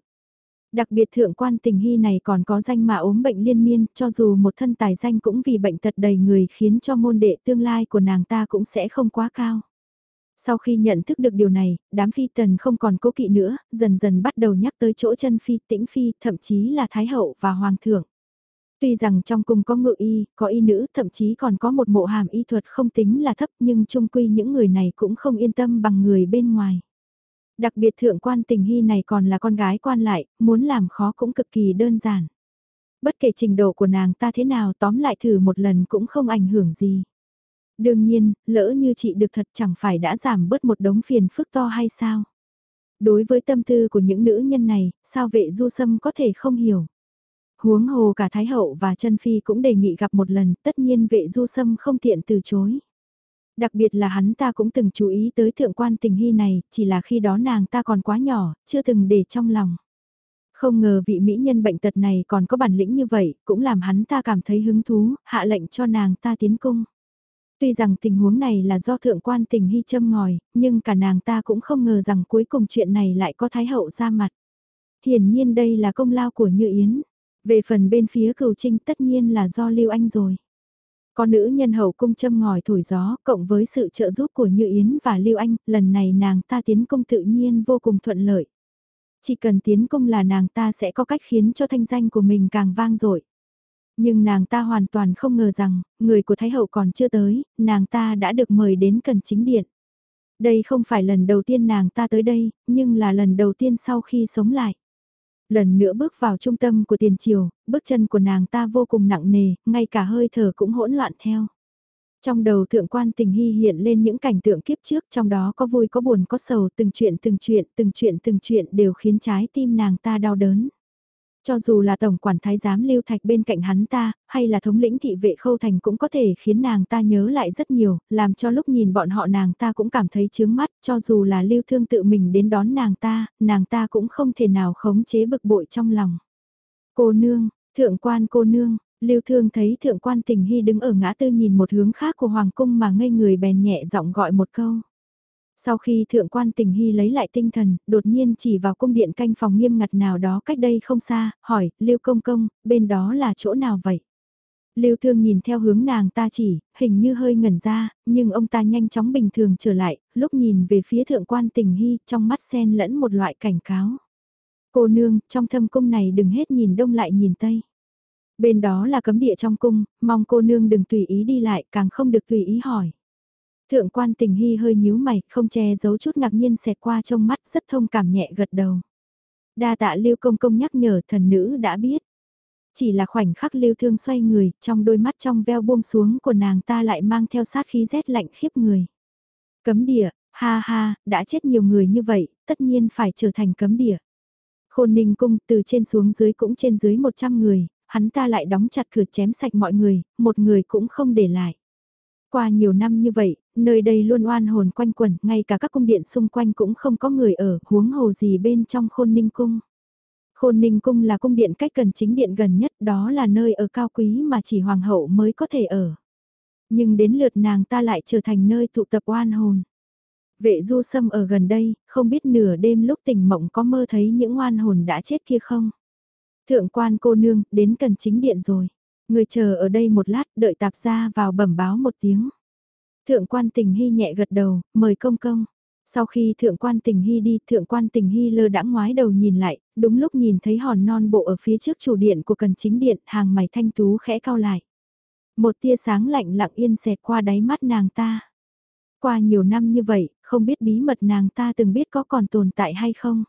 S1: Đặc biệt thượng quan tình hy này còn có danh mà ốm bệnh liên miên, cho dù một thân tài danh cũng vì bệnh tật đầy người khiến cho môn đệ tương lai của nàng ta cũng sẽ không quá cao. Sau khi nhận thức được điều này, đám phi tần không còn cố kỵ nữa, dần dần bắt đầu nhắc tới chỗ chân phi, tĩnh phi, thậm chí là thái hậu và hoàng thượng. Tuy rằng trong cung có ngự y, có y nữ, thậm chí còn có một mộ hàm y thuật không tính là thấp nhưng chung quy những người này cũng không yên tâm bằng người bên ngoài. Đặc biệt thượng quan tình hy này còn là con gái quan lại, muốn làm khó cũng cực kỳ đơn giản. Bất kể trình độ của nàng ta thế nào tóm lại thử một lần cũng không ảnh hưởng gì. Đương nhiên, lỡ như chị được thật chẳng phải đã giảm bớt một đống phiền phức to hay sao? Đối với tâm tư của những nữ nhân này, sao vệ du sâm có thể không hiểu? Huống hồ cả Thái Hậu và chân Phi cũng đề nghị gặp một lần, tất nhiên vệ du sâm không tiện từ chối. Đặc biệt là hắn ta cũng từng chú ý tới thượng quan tình hy này, chỉ là khi đó nàng ta còn quá nhỏ, chưa từng để trong lòng. Không ngờ vị mỹ nhân bệnh tật này còn có bản lĩnh như vậy, cũng làm hắn ta cảm thấy hứng thú, hạ lệnh cho nàng ta tiến cung. Tuy rằng tình huống này là do thượng quan tình hy châm ngòi, nhưng cả nàng ta cũng không ngờ rằng cuối cùng chuyện này lại có thái hậu ra mặt. Hiển nhiên đây là công lao của Như Yến. Về phần bên phía cửu trinh tất nhiên là do Lưu Anh rồi. Có nữ nhân hậu cung châm ngòi thổi gió cộng với sự trợ giúp của Như Yến và Lưu Anh, lần này nàng ta tiến công tự nhiên vô cùng thuận lợi. Chỉ cần tiến công là nàng ta sẽ có cách khiến cho thanh danh của mình càng vang dội. Nhưng nàng ta hoàn toàn không ngờ rằng, người của Thái Hậu còn chưa tới, nàng ta đã được mời đến cần chính điện. Đây không phải lần đầu tiên nàng ta tới đây, nhưng là lần đầu tiên sau khi sống lại. Lần nữa bước vào trung tâm của tiền triều, bước chân của nàng ta vô cùng nặng nề, ngay cả hơi thở cũng hỗn loạn theo. Trong đầu thượng quan tình hy hiện lên những cảnh tượng kiếp trước trong đó có vui có buồn có sầu từng chuyện từng chuyện từng chuyện từng chuyện đều khiến trái tim nàng ta đau đớn. Cho dù là tổng quản thái giám lưu thạch bên cạnh hắn ta, hay là thống lĩnh thị vệ khâu thành cũng có thể khiến nàng ta nhớ lại rất nhiều, làm cho lúc nhìn bọn họ nàng ta cũng cảm thấy chướng mắt, cho dù là lưu thương tự mình đến đón nàng ta, nàng ta cũng không thể nào khống chế bực bội trong lòng. Cô nương, thượng quan cô nương, lưu thương thấy thượng quan tình hy đứng ở ngã tư nhìn một hướng khác của hoàng cung mà ngây người bèn nhẹ giọng gọi một câu. Sau khi thượng quan tình hy lấy lại tinh thần, đột nhiên chỉ vào cung điện canh phòng nghiêm ngặt nào đó cách đây không xa, hỏi, Lưu Công Công, bên đó là chỗ nào vậy? Lưu Thương nhìn theo hướng nàng ta chỉ, hình như hơi ngẩn ra, nhưng ông ta nhanh chóng bình thường trở lại, lúc nhìn về phía thượng quan tình hy, trong mắt xen lẫn một loại cảnh cáo. Cô nương, trong thâm cung này đừng hết nhìn đông lại nhìn tây. Bên đó là cấm địa trong cung, mong cô nương đừng tùy ý đi lại, càng không được tùy ý hỏi. Thượng quan tình hy hơi nhíu mày, không che giấu chút ngạc nhiên xẹt qua trong mắt rất thông cảm nhẹ gật đầu. Đa tạ lưu công công nhắc nhở thần nữ đã biết. Chỉ là khoảnh khắc lưu thương xoay người, trong đôi mắt trong veo buông xuống của nàng ta lại mang theo sát khí rét lạnh khiếp người. Cấm địa, ha ha, đã chết nhiều người như vậy, tất nhiên phải trở thành cấm địa. Khôn ninh cung từ trên xuống dưới cũng trên dưới 100 người, hắn ta lại đóng chặt cửa chém sạch mọi người, một người cũng không để lại. Qua nhiều năm như vậy, nơi đây luôn oan hồn quanh quẩn, ngay cả các cung điện xung quanh cũng không có người ở, huống hồ gì bên trong khôn ninh cung. Khôn ninh cung là cung điện cách Cần chính điện gần nhất, đó là nơi ở cao quý mà chỉ hoàng hậu mới có thể ở. Nhưng đến lượt nàng ta lại trở thành nơi tụ tập oan hồn. Vệ du sâm ở gần đây, không biết nửa đêm lúc tỉnh mộng có mơ thấy những oan hồn đã chết kia không? Thượng quan cô nương, đến cần chính điện rồi. Người chờ ở đây một lát, đợi tạp gia vào bẩm báo một tiếng. Thượng quan tình hy nhẹ gật đầu, mời công công. Sau khi thượng quan tình hy đi, thượng quan tình hy lơ đãng ngoái đầu nhìn lại, đúng lúc nhìn thấy hòn non bộ ở phía trước chủ điện của cần chính điện, hàng mày thanh tú khẽ cao lại. Một tia sáng lạnh lặng yên xẹt qua đáy mắt nàng ta. Qua nhiều năm như vậy, không biết bí mật nàng ta từng biết có còn tồn tại hay không.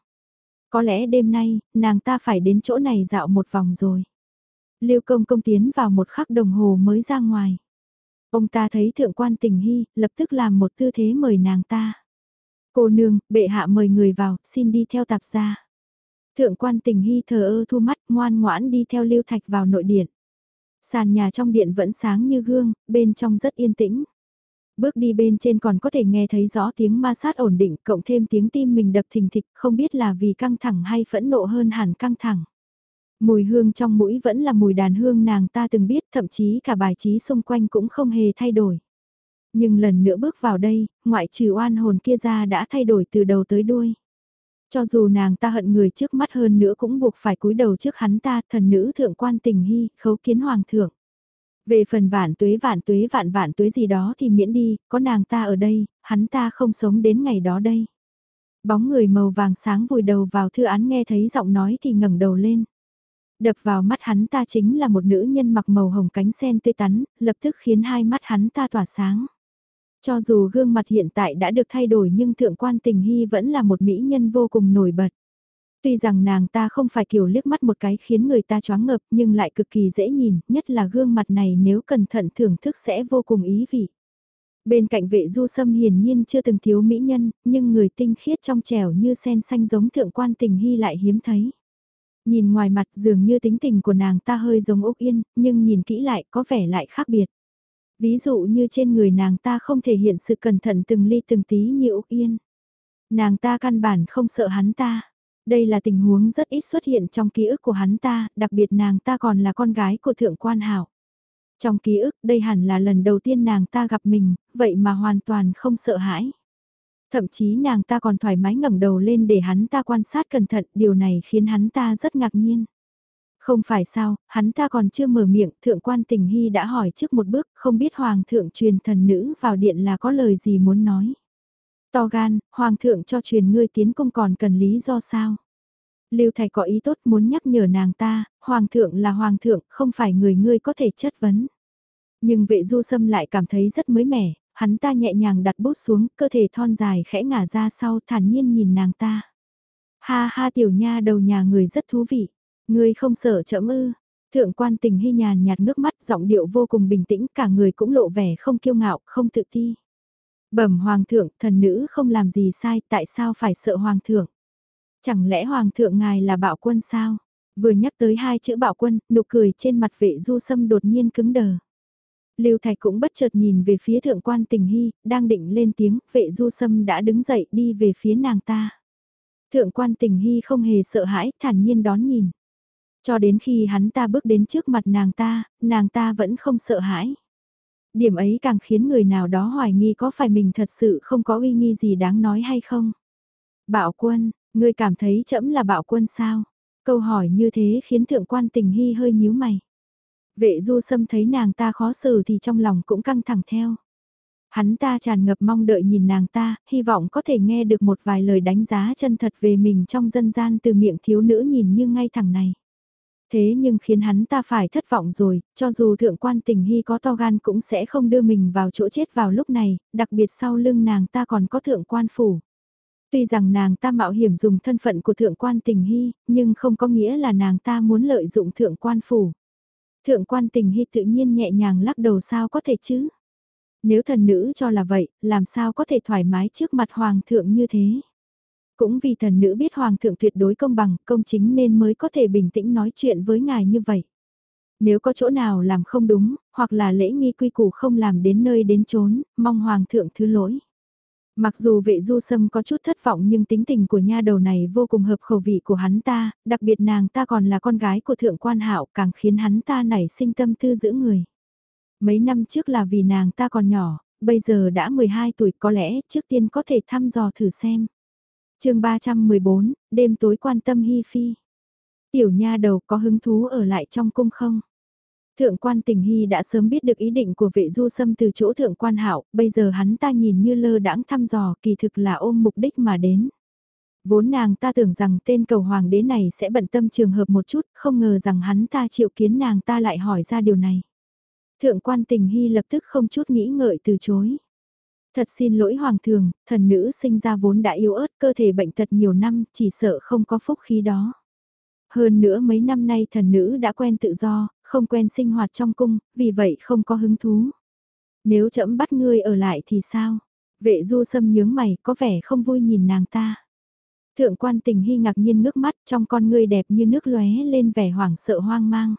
S1: Có lẽ đêm nay, nàng ta phải đến chỗ này dạo một vòng rồi. Lưu công công tiến vào một khắc đồng hồ mới ra ngoài. Ông ta thấy thượng quan tình hy, lập tức làm một tư thế mời nàng ta. Cô nương, bệ hạ mời người vào, xin đi theo tạp gia. Thượng quan tình hy thờ ơ thu mắt ngoan ngoãn đi theo lưu thạch vào nội điện. Sàn nhà trong điện vẫn sáng như gương, bên trong rất yên tĩnh. Bước đi bên trên còn có thể nghe thấy rõ tiếng ma sát ổn định cộng thêm tiếng tim mình đập thình thịch không biết là vì căng thẳng hay phẫn nộ hơn hẳn căng thẳng. Mùi hương trong mũi vẫn là mùi đàn hương nàng ta từng biết thậm chí cả bài trí xung quanh cũng không hề thay đổi. Nhưng lần nữa bước vào đây, ngoại trừ oan hồn kia ra đã thay đổi từ đầu tới đuôi. Cho dù nàng ta hận người trước mắt hơn nữa cũng buộc phải cúi đầu trước hắn ta, thần nữ thượng quan tình hy, khấu kiến hoàng thượng. Về phần vạn tuế vạn tuế vạn vạn tuế gì đó thì miễn đi, có nàng ta ở đây, hắn ta không sống đến ngày đó đây. Bóng người màu vàng sáng vùi đầu vào thư án nghe thấy giọng nói thì ngẩng đầu lên. Đập vào mắt hắn ta chính là một nữ nhân mặc màu hồng cánh sen tươi tắn, lập tức khiến hai mắt hắn ta tỏa sáng. Cho dù gương mặt hiện tại đã được thay đổi nhưng thượng quan tình hy vẫn là một mỹ nhân vô cùng nổi bật. Tuy rằng nàng ta không phải kiểu liếc mắt một cái khiến người ta choáng ngợp nhưng lại cực kỳ dễ nhìn, nhất là gương mặt này nếu cẩn thận thưởng thức sẽ vô cùng ý vị. Bên cạnh vệ du sâm hiển nhiên chưa từng thiếu mỹ nhân, nhưng người tinh khiết trong trẻo như sen xanh giống thượng quan tình hy lại hiếm thấy. Nhìn ngoài mặt dường như tính tình của nàng ta hơi giống Úc Yên, nhưng nhìn kỹ lại có vẻ lại khác biệt. Ví dụ như trên người nàng ta không thể hiện sự cẩn thận từng ly từng tí như Úc Yên. Nàng ta căn bản không sợ hắn ta. Đây là tình huống rất ít xuất hiện trong ký ức của hắn ta, đặc biệt nàng ta còn là con gái của thượng quan hảo. Trong ký ức đây hẳn là lần đầu tiên nàng ta gặp mình, vậy mà hoàn toàn không sợ hãi. Thậm chí nàng ta còn thoải mái ngẩng đầu lên để hắn ta quan sát cẩn thận, điều này khiến hắn ta rất ngạc nhiên. Không phải sao, hắn ta còn chưa mở miệng, thượng quan tình hy đã hỏi trước một bước, không biết hoàng thượng truyền thần nữ vào điện là có lời gì muốn nói. To gan, hoàng thượng cho truyền ngươi tiến công còn cần lý do sao? Lưu Thạch có ý tốt muốn nhắc nhở nàng ta, hoàng thượng là hoàng thượng, không phải người ngươi có thể chất vấn. Nhưng vệ du sâm lại cảm thấy rất mới mẻ, hắn ta nhẹ nhàng đặt bút xuống, cơ thể thon dài khẽ ngả ra sau thản nhiên nhìn nàng ta. Ha ha tiểu nha đầu nhà người rất thú vị, người không sợ chậm ư. Thượng quan tình hy nhàn nhạt nước mắt giọng điệu vô cùng bình tĩnh cả người cũng lộ vẻ không kiêu ngạo, không tự ti. Bẩm hoàng thượng, thần nữ không làm gì sai, tại sao phải sợ hoàng thượng? Chẳng lẽ hoàng thượng ngài là bạo quân sao? Vừa nhắc tới hai chữ bạo quân, nụ cười trên mặt vệ du sâm đột nhiên cứng đờ. Lưu Thạch cũng bất chợt nhìn về phía thượng quan tình hy, đang định lên tiếng, vệ du sâm đã đứng dậy đi về phía nàng ta. Thượng quan tình hy không hề sợ hãi, thản nhiên đón nhìn. Cho đến khi hắn ta bước đến trước mặt nàng ta, nàng ta vẫn không sợ hãi. Điểm ấy càng khiến người nào đó hoài nghi có phải mình thật sự không có uy nghi gì đáng nói hay không. Bạo quân, ngươi cảm thấy trẫm là bạo quân sao? Câu hỏi như thế khiến thượng quan tình hy hơi nhíu mày. Vệ du sâm thấy nàng ta khó xử thì trong lòng cũng căng thẳng theo. Hắn ta tràn ngập mong đợi nhìn nàng ta, hy vọng có thể nghe được một vài lời đánh giá chân thật về mình trong dân gian từ miệng thiếu nữ nhìn như ngay thẳng này. Thế nhưng khiến hắn ta phải thất vọng rồi, cho dù thượng quan tình hy có to gan cũng sẽ không đưa mình vào chỗ chết vào lúc này, đặc biệt sau lưng nàng ta còn có thượng quan phủ. Tuy rằng nàng ta mạo hiểm dùng thân phận của thượng quan tình hy, nhưng không có nghĩa là nàng ta muốn lợi dụng thượng quan phủ. Thượng quan tình hy tự nhiên nhẹ nhàng lắc đầu sao có thể chứ? Nếu thần nữ cho là vậy, làm sao có thể thoải mái trước mặt hoàng thượng như thế? Cũng vì thần nữ biết hoàng thượng tuyệt đối công bằng, công chính nên mới có thể bình tĩnh nói chuyện với ngài như vậy. Nếu có chỗ nào làm không đúng, hoặc là lễ nghi quy củ không làm đến nơi đến chốn, mong hoàng thượng thứ lỗi. Mặc dù vệ du sâm có chút thất vọng nhưng tính tình của nha đầu này vô cùng hợp khẩu vị của hắn ta, đặc biệt nàng ta còn là con gái của thượng quan hạo càng khiến hắn ta nảy sinh tâm tư giữ người. Mấy năm trước là vì nàng ta còn nhỏ, bây giờ đã 12 tuổi có lẽ trước tiên có thể thăm dò thử xem. chương 314, đêm tối quan tâm Hi Phi. Tiểu nha đầu có hứng thú ở lại trong cung không? Thượng quan tình hy đã sớm biết được ý định của vệ du sâm từ chỗ thượng quan hạo, bây giờ hắn ta nhìn như lơ đãng thăm dò kỳ thực là ôm mục đích mà đến. Vốn nàng ta tưởng rằng tên cầu hoàng đế này sẽ bận tâm trường hợp một chút, không ngờ rằng hắn ta chịu kiến nàng ta lại hỏi ra điều này. Thượng quan tình hy lập tức không chút nghĩ ngợi từ chối. Thật xin lỗi hoàng thường, thần nữ sinh ra vốn đã yếu ớt cơ thể bệnh tật nhiều năm, chỉ sợ không có phúc khí đó. Hơn nữa mấy năm nay thần nữ đã quen tự do, không quen sinh hoạt trong cung, vì vậy không có hứng thú. Nếu trẫm bắt ngươi ở lại thì sao? Vệ du sâm nhướng mày, có vẻ không vui nhìn nàng ta. Thượng quan tình hy ngạc nhiên ngước mắt trong con ngươi đẹp như nước lóe lên vẻ hoảng sợ hoang mang.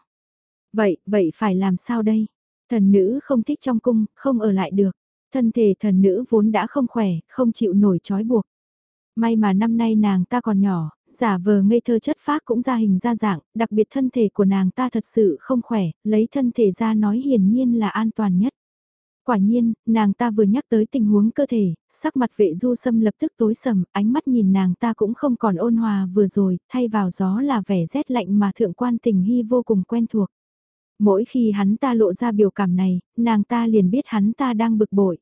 S1: Vậy, vậy phải làm sao đây? Thần nữ không thích trong cung, không ở lại được. Thân thể thần nữ vốn đã không khỏe, không chịu nổi trói buộc. May mà năm nay nàng ta còn nhỏ, giả vờ ngây thơ chất phác cũng ra hình ra dạng, đặc biệt thân thể của nàng ta thật sự không khỏe, lấy thân thể ra nói hiển nhiên là an toàn nhất. Quả nhiên, nàng ta vừa nhắc tới tình huống cơ thể, sắc mặt vệ du sâm lập tức tối sầm, ánh mắt nhìn nàng ta cũng không còn ôn hòa vừa rồi, thay vào gió là vẻ rét lạnh mà thượng quan tình hy vô cùng quen thuộc. Mỗi khi hắn ta lộ ra biểu cảm này, nàng ta liền biết hắn ta đang bực bội.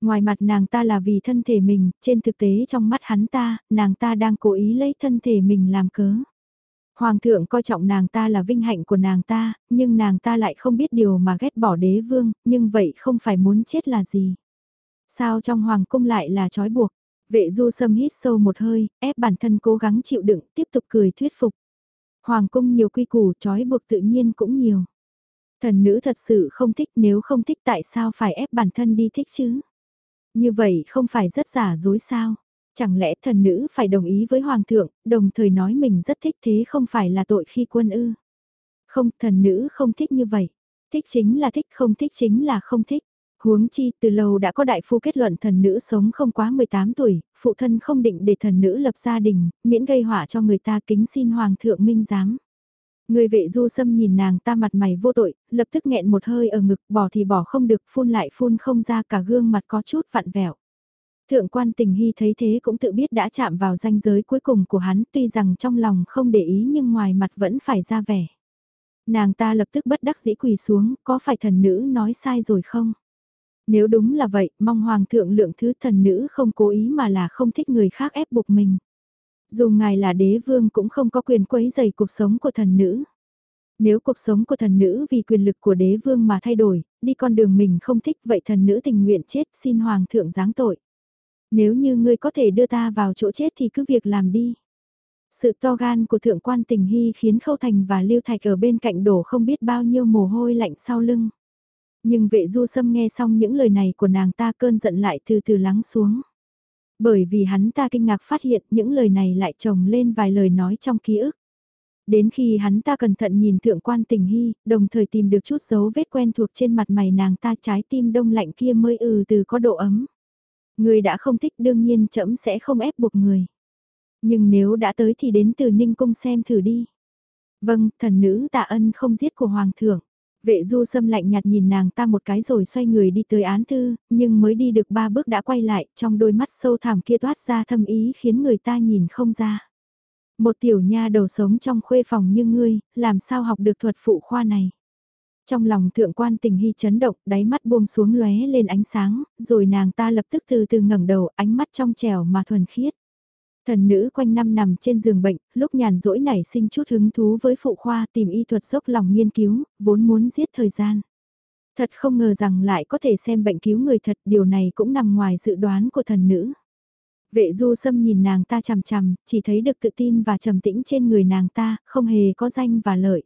S1: Ngoài mặt nàng ta là vì thân thể mình, trên thực tế trong mắt hắn ta, nàng ta đang cố ý lấy thân thể mình làm cớ. Hoàng thượng coi trọng nàng ta là vinh hạnh của nàng ta, nhưng nàng ta lại không biết điều mà ghét bỏ đế vương, nhưng vậy không phải muốn chết là gì. Sao trong hoàng cung lại là trói buộc? Vệ du sâm hít sâu một hơi, ép bản thân cố gắng chịu đựng, tiếp tục cười thuyết phục. Hoàng cung nhiều quy củ, trói buộc tự nhiên cũng nhiều. Thần nữ thật sự không thích nếu không thích tại sao phải ép bản thân đi thích chứ? Như vậy không phải rất giả dối sao? Chẳng lẽ thần nữ phải đồng ý với hoàng thượng, đồng thời nói mình rất thích thế không phải là tội khi quân ư? Không, thần nữ không thích như vậy. Thích chính là thích, không thích chính là không thích. Huống chi từ lâu đã có đại phu kết luận thần nữ sống không quá 18 tuổi, phụ thân không định để thần nữ lập gia đình, miễn gây họa cho người ta kính xin hoàng thượng minh giám. Người vệ du sâm nhìn nàng ta mặt mày vô tội, lập tức nghẹn một hơi ở ngực, bỏ thì bỏ không được, phun lại phun không ra cả gương mặt có chút vặn vẹo. Thượng quan tình hy thấy thế cũng tự biết đã chạm vào ranh giới cuối cùng của hắn tuy rằng trong lòng không để ý nhưng ngoài mặt vẫn phải ra vẻ. Nàng ta lập tức bất đắc dĩ quỳ xuống, có phải thần nữ nói sai rồi không? Nếu đúng là vậy, mong hoàng thượng lượng thứ thần nữ không cố ý mà là không thích người khác ép buộc mình. Dù ngài là đế vương cũng không có quyền quấy dày cuộc sống của thần nữ. Nếu cuộc sống của thần nữ vì quyền lực của đế vương mà thay đổi, đi con đường mình không thích vậy thần nữ tình nguyện chết xin hoàng thượng giáng tội. Nếu như ngươi có thể đưa ta vào chỗ chết thì cứ việc làm đi. Sự to gan của thượng quan tình hy khiến Khâu Thành và Lưu Thạch ở bên cạnh đổ không biết bao nhiêu mồ hôi lạnh sau lưng. Nhưng vệ du sâm nghe xong những lời này của nàng ta cơn giận lại từ từ lắng xuống. Bởi vì hắn ta kinh ngạc phát hiện những lời này lại chồng lên vài lời nói trong ký ức. Đến khi hắn ta cẩn thận nhìn thượng quan tình hy, đồng thời tìm được chút dấu vết quen thuộc trên mặt mày nàng ta trái tim đông lạnh kia mới ừ từ có độ ấm. Người đã không thích đương nhiên trẫm sẽ không ép buộc người. Nhưng nếu đã tới thì đến từ Ninh Cung xem thử đi. Vâng, thần nữ tạ ân không giết của Hoàng thượng. Vệ du sâm lạnh nhạt nhìn nàng ta một cái rồi xoay người đi tới án thư, nhưng mới đi được ba bước đã quay lại, trong đôi mắt sâu thẳm kia toát ra thâm ý khiến người ta nhìn không ra. Một tiểu nha đầu sống trong khuê phòng như ngươi, làm sao học được thuật phụ khoa này? Trong lòng thượng quan tình hy chấn động, đáy mắt buông xuống lóe lên ánh sáng, rồi nàng ta lập tức từ từ ngẩng đầu, ánh mắt trong trẻo mà thuần khiết. Thần nữ quanh năm nằm trên giường bệnh, lúc nhàn rỗi nảy sinh chút hứng thú với phụ khoa tìm y thuật dốc lòng nghiên cứu, vốn muốn giết thời gian. Thật không ngờ rằng lại có thể xem bệnh cứu người thật, điều này cũng nằm ngoài dự đoán của thần nữ. Vệ du sâm nhìn nàng ta chằm chằm, chỉ thấy được tự tin và trầm tĩnh trên người nàng ta, không hề có danh và lợi.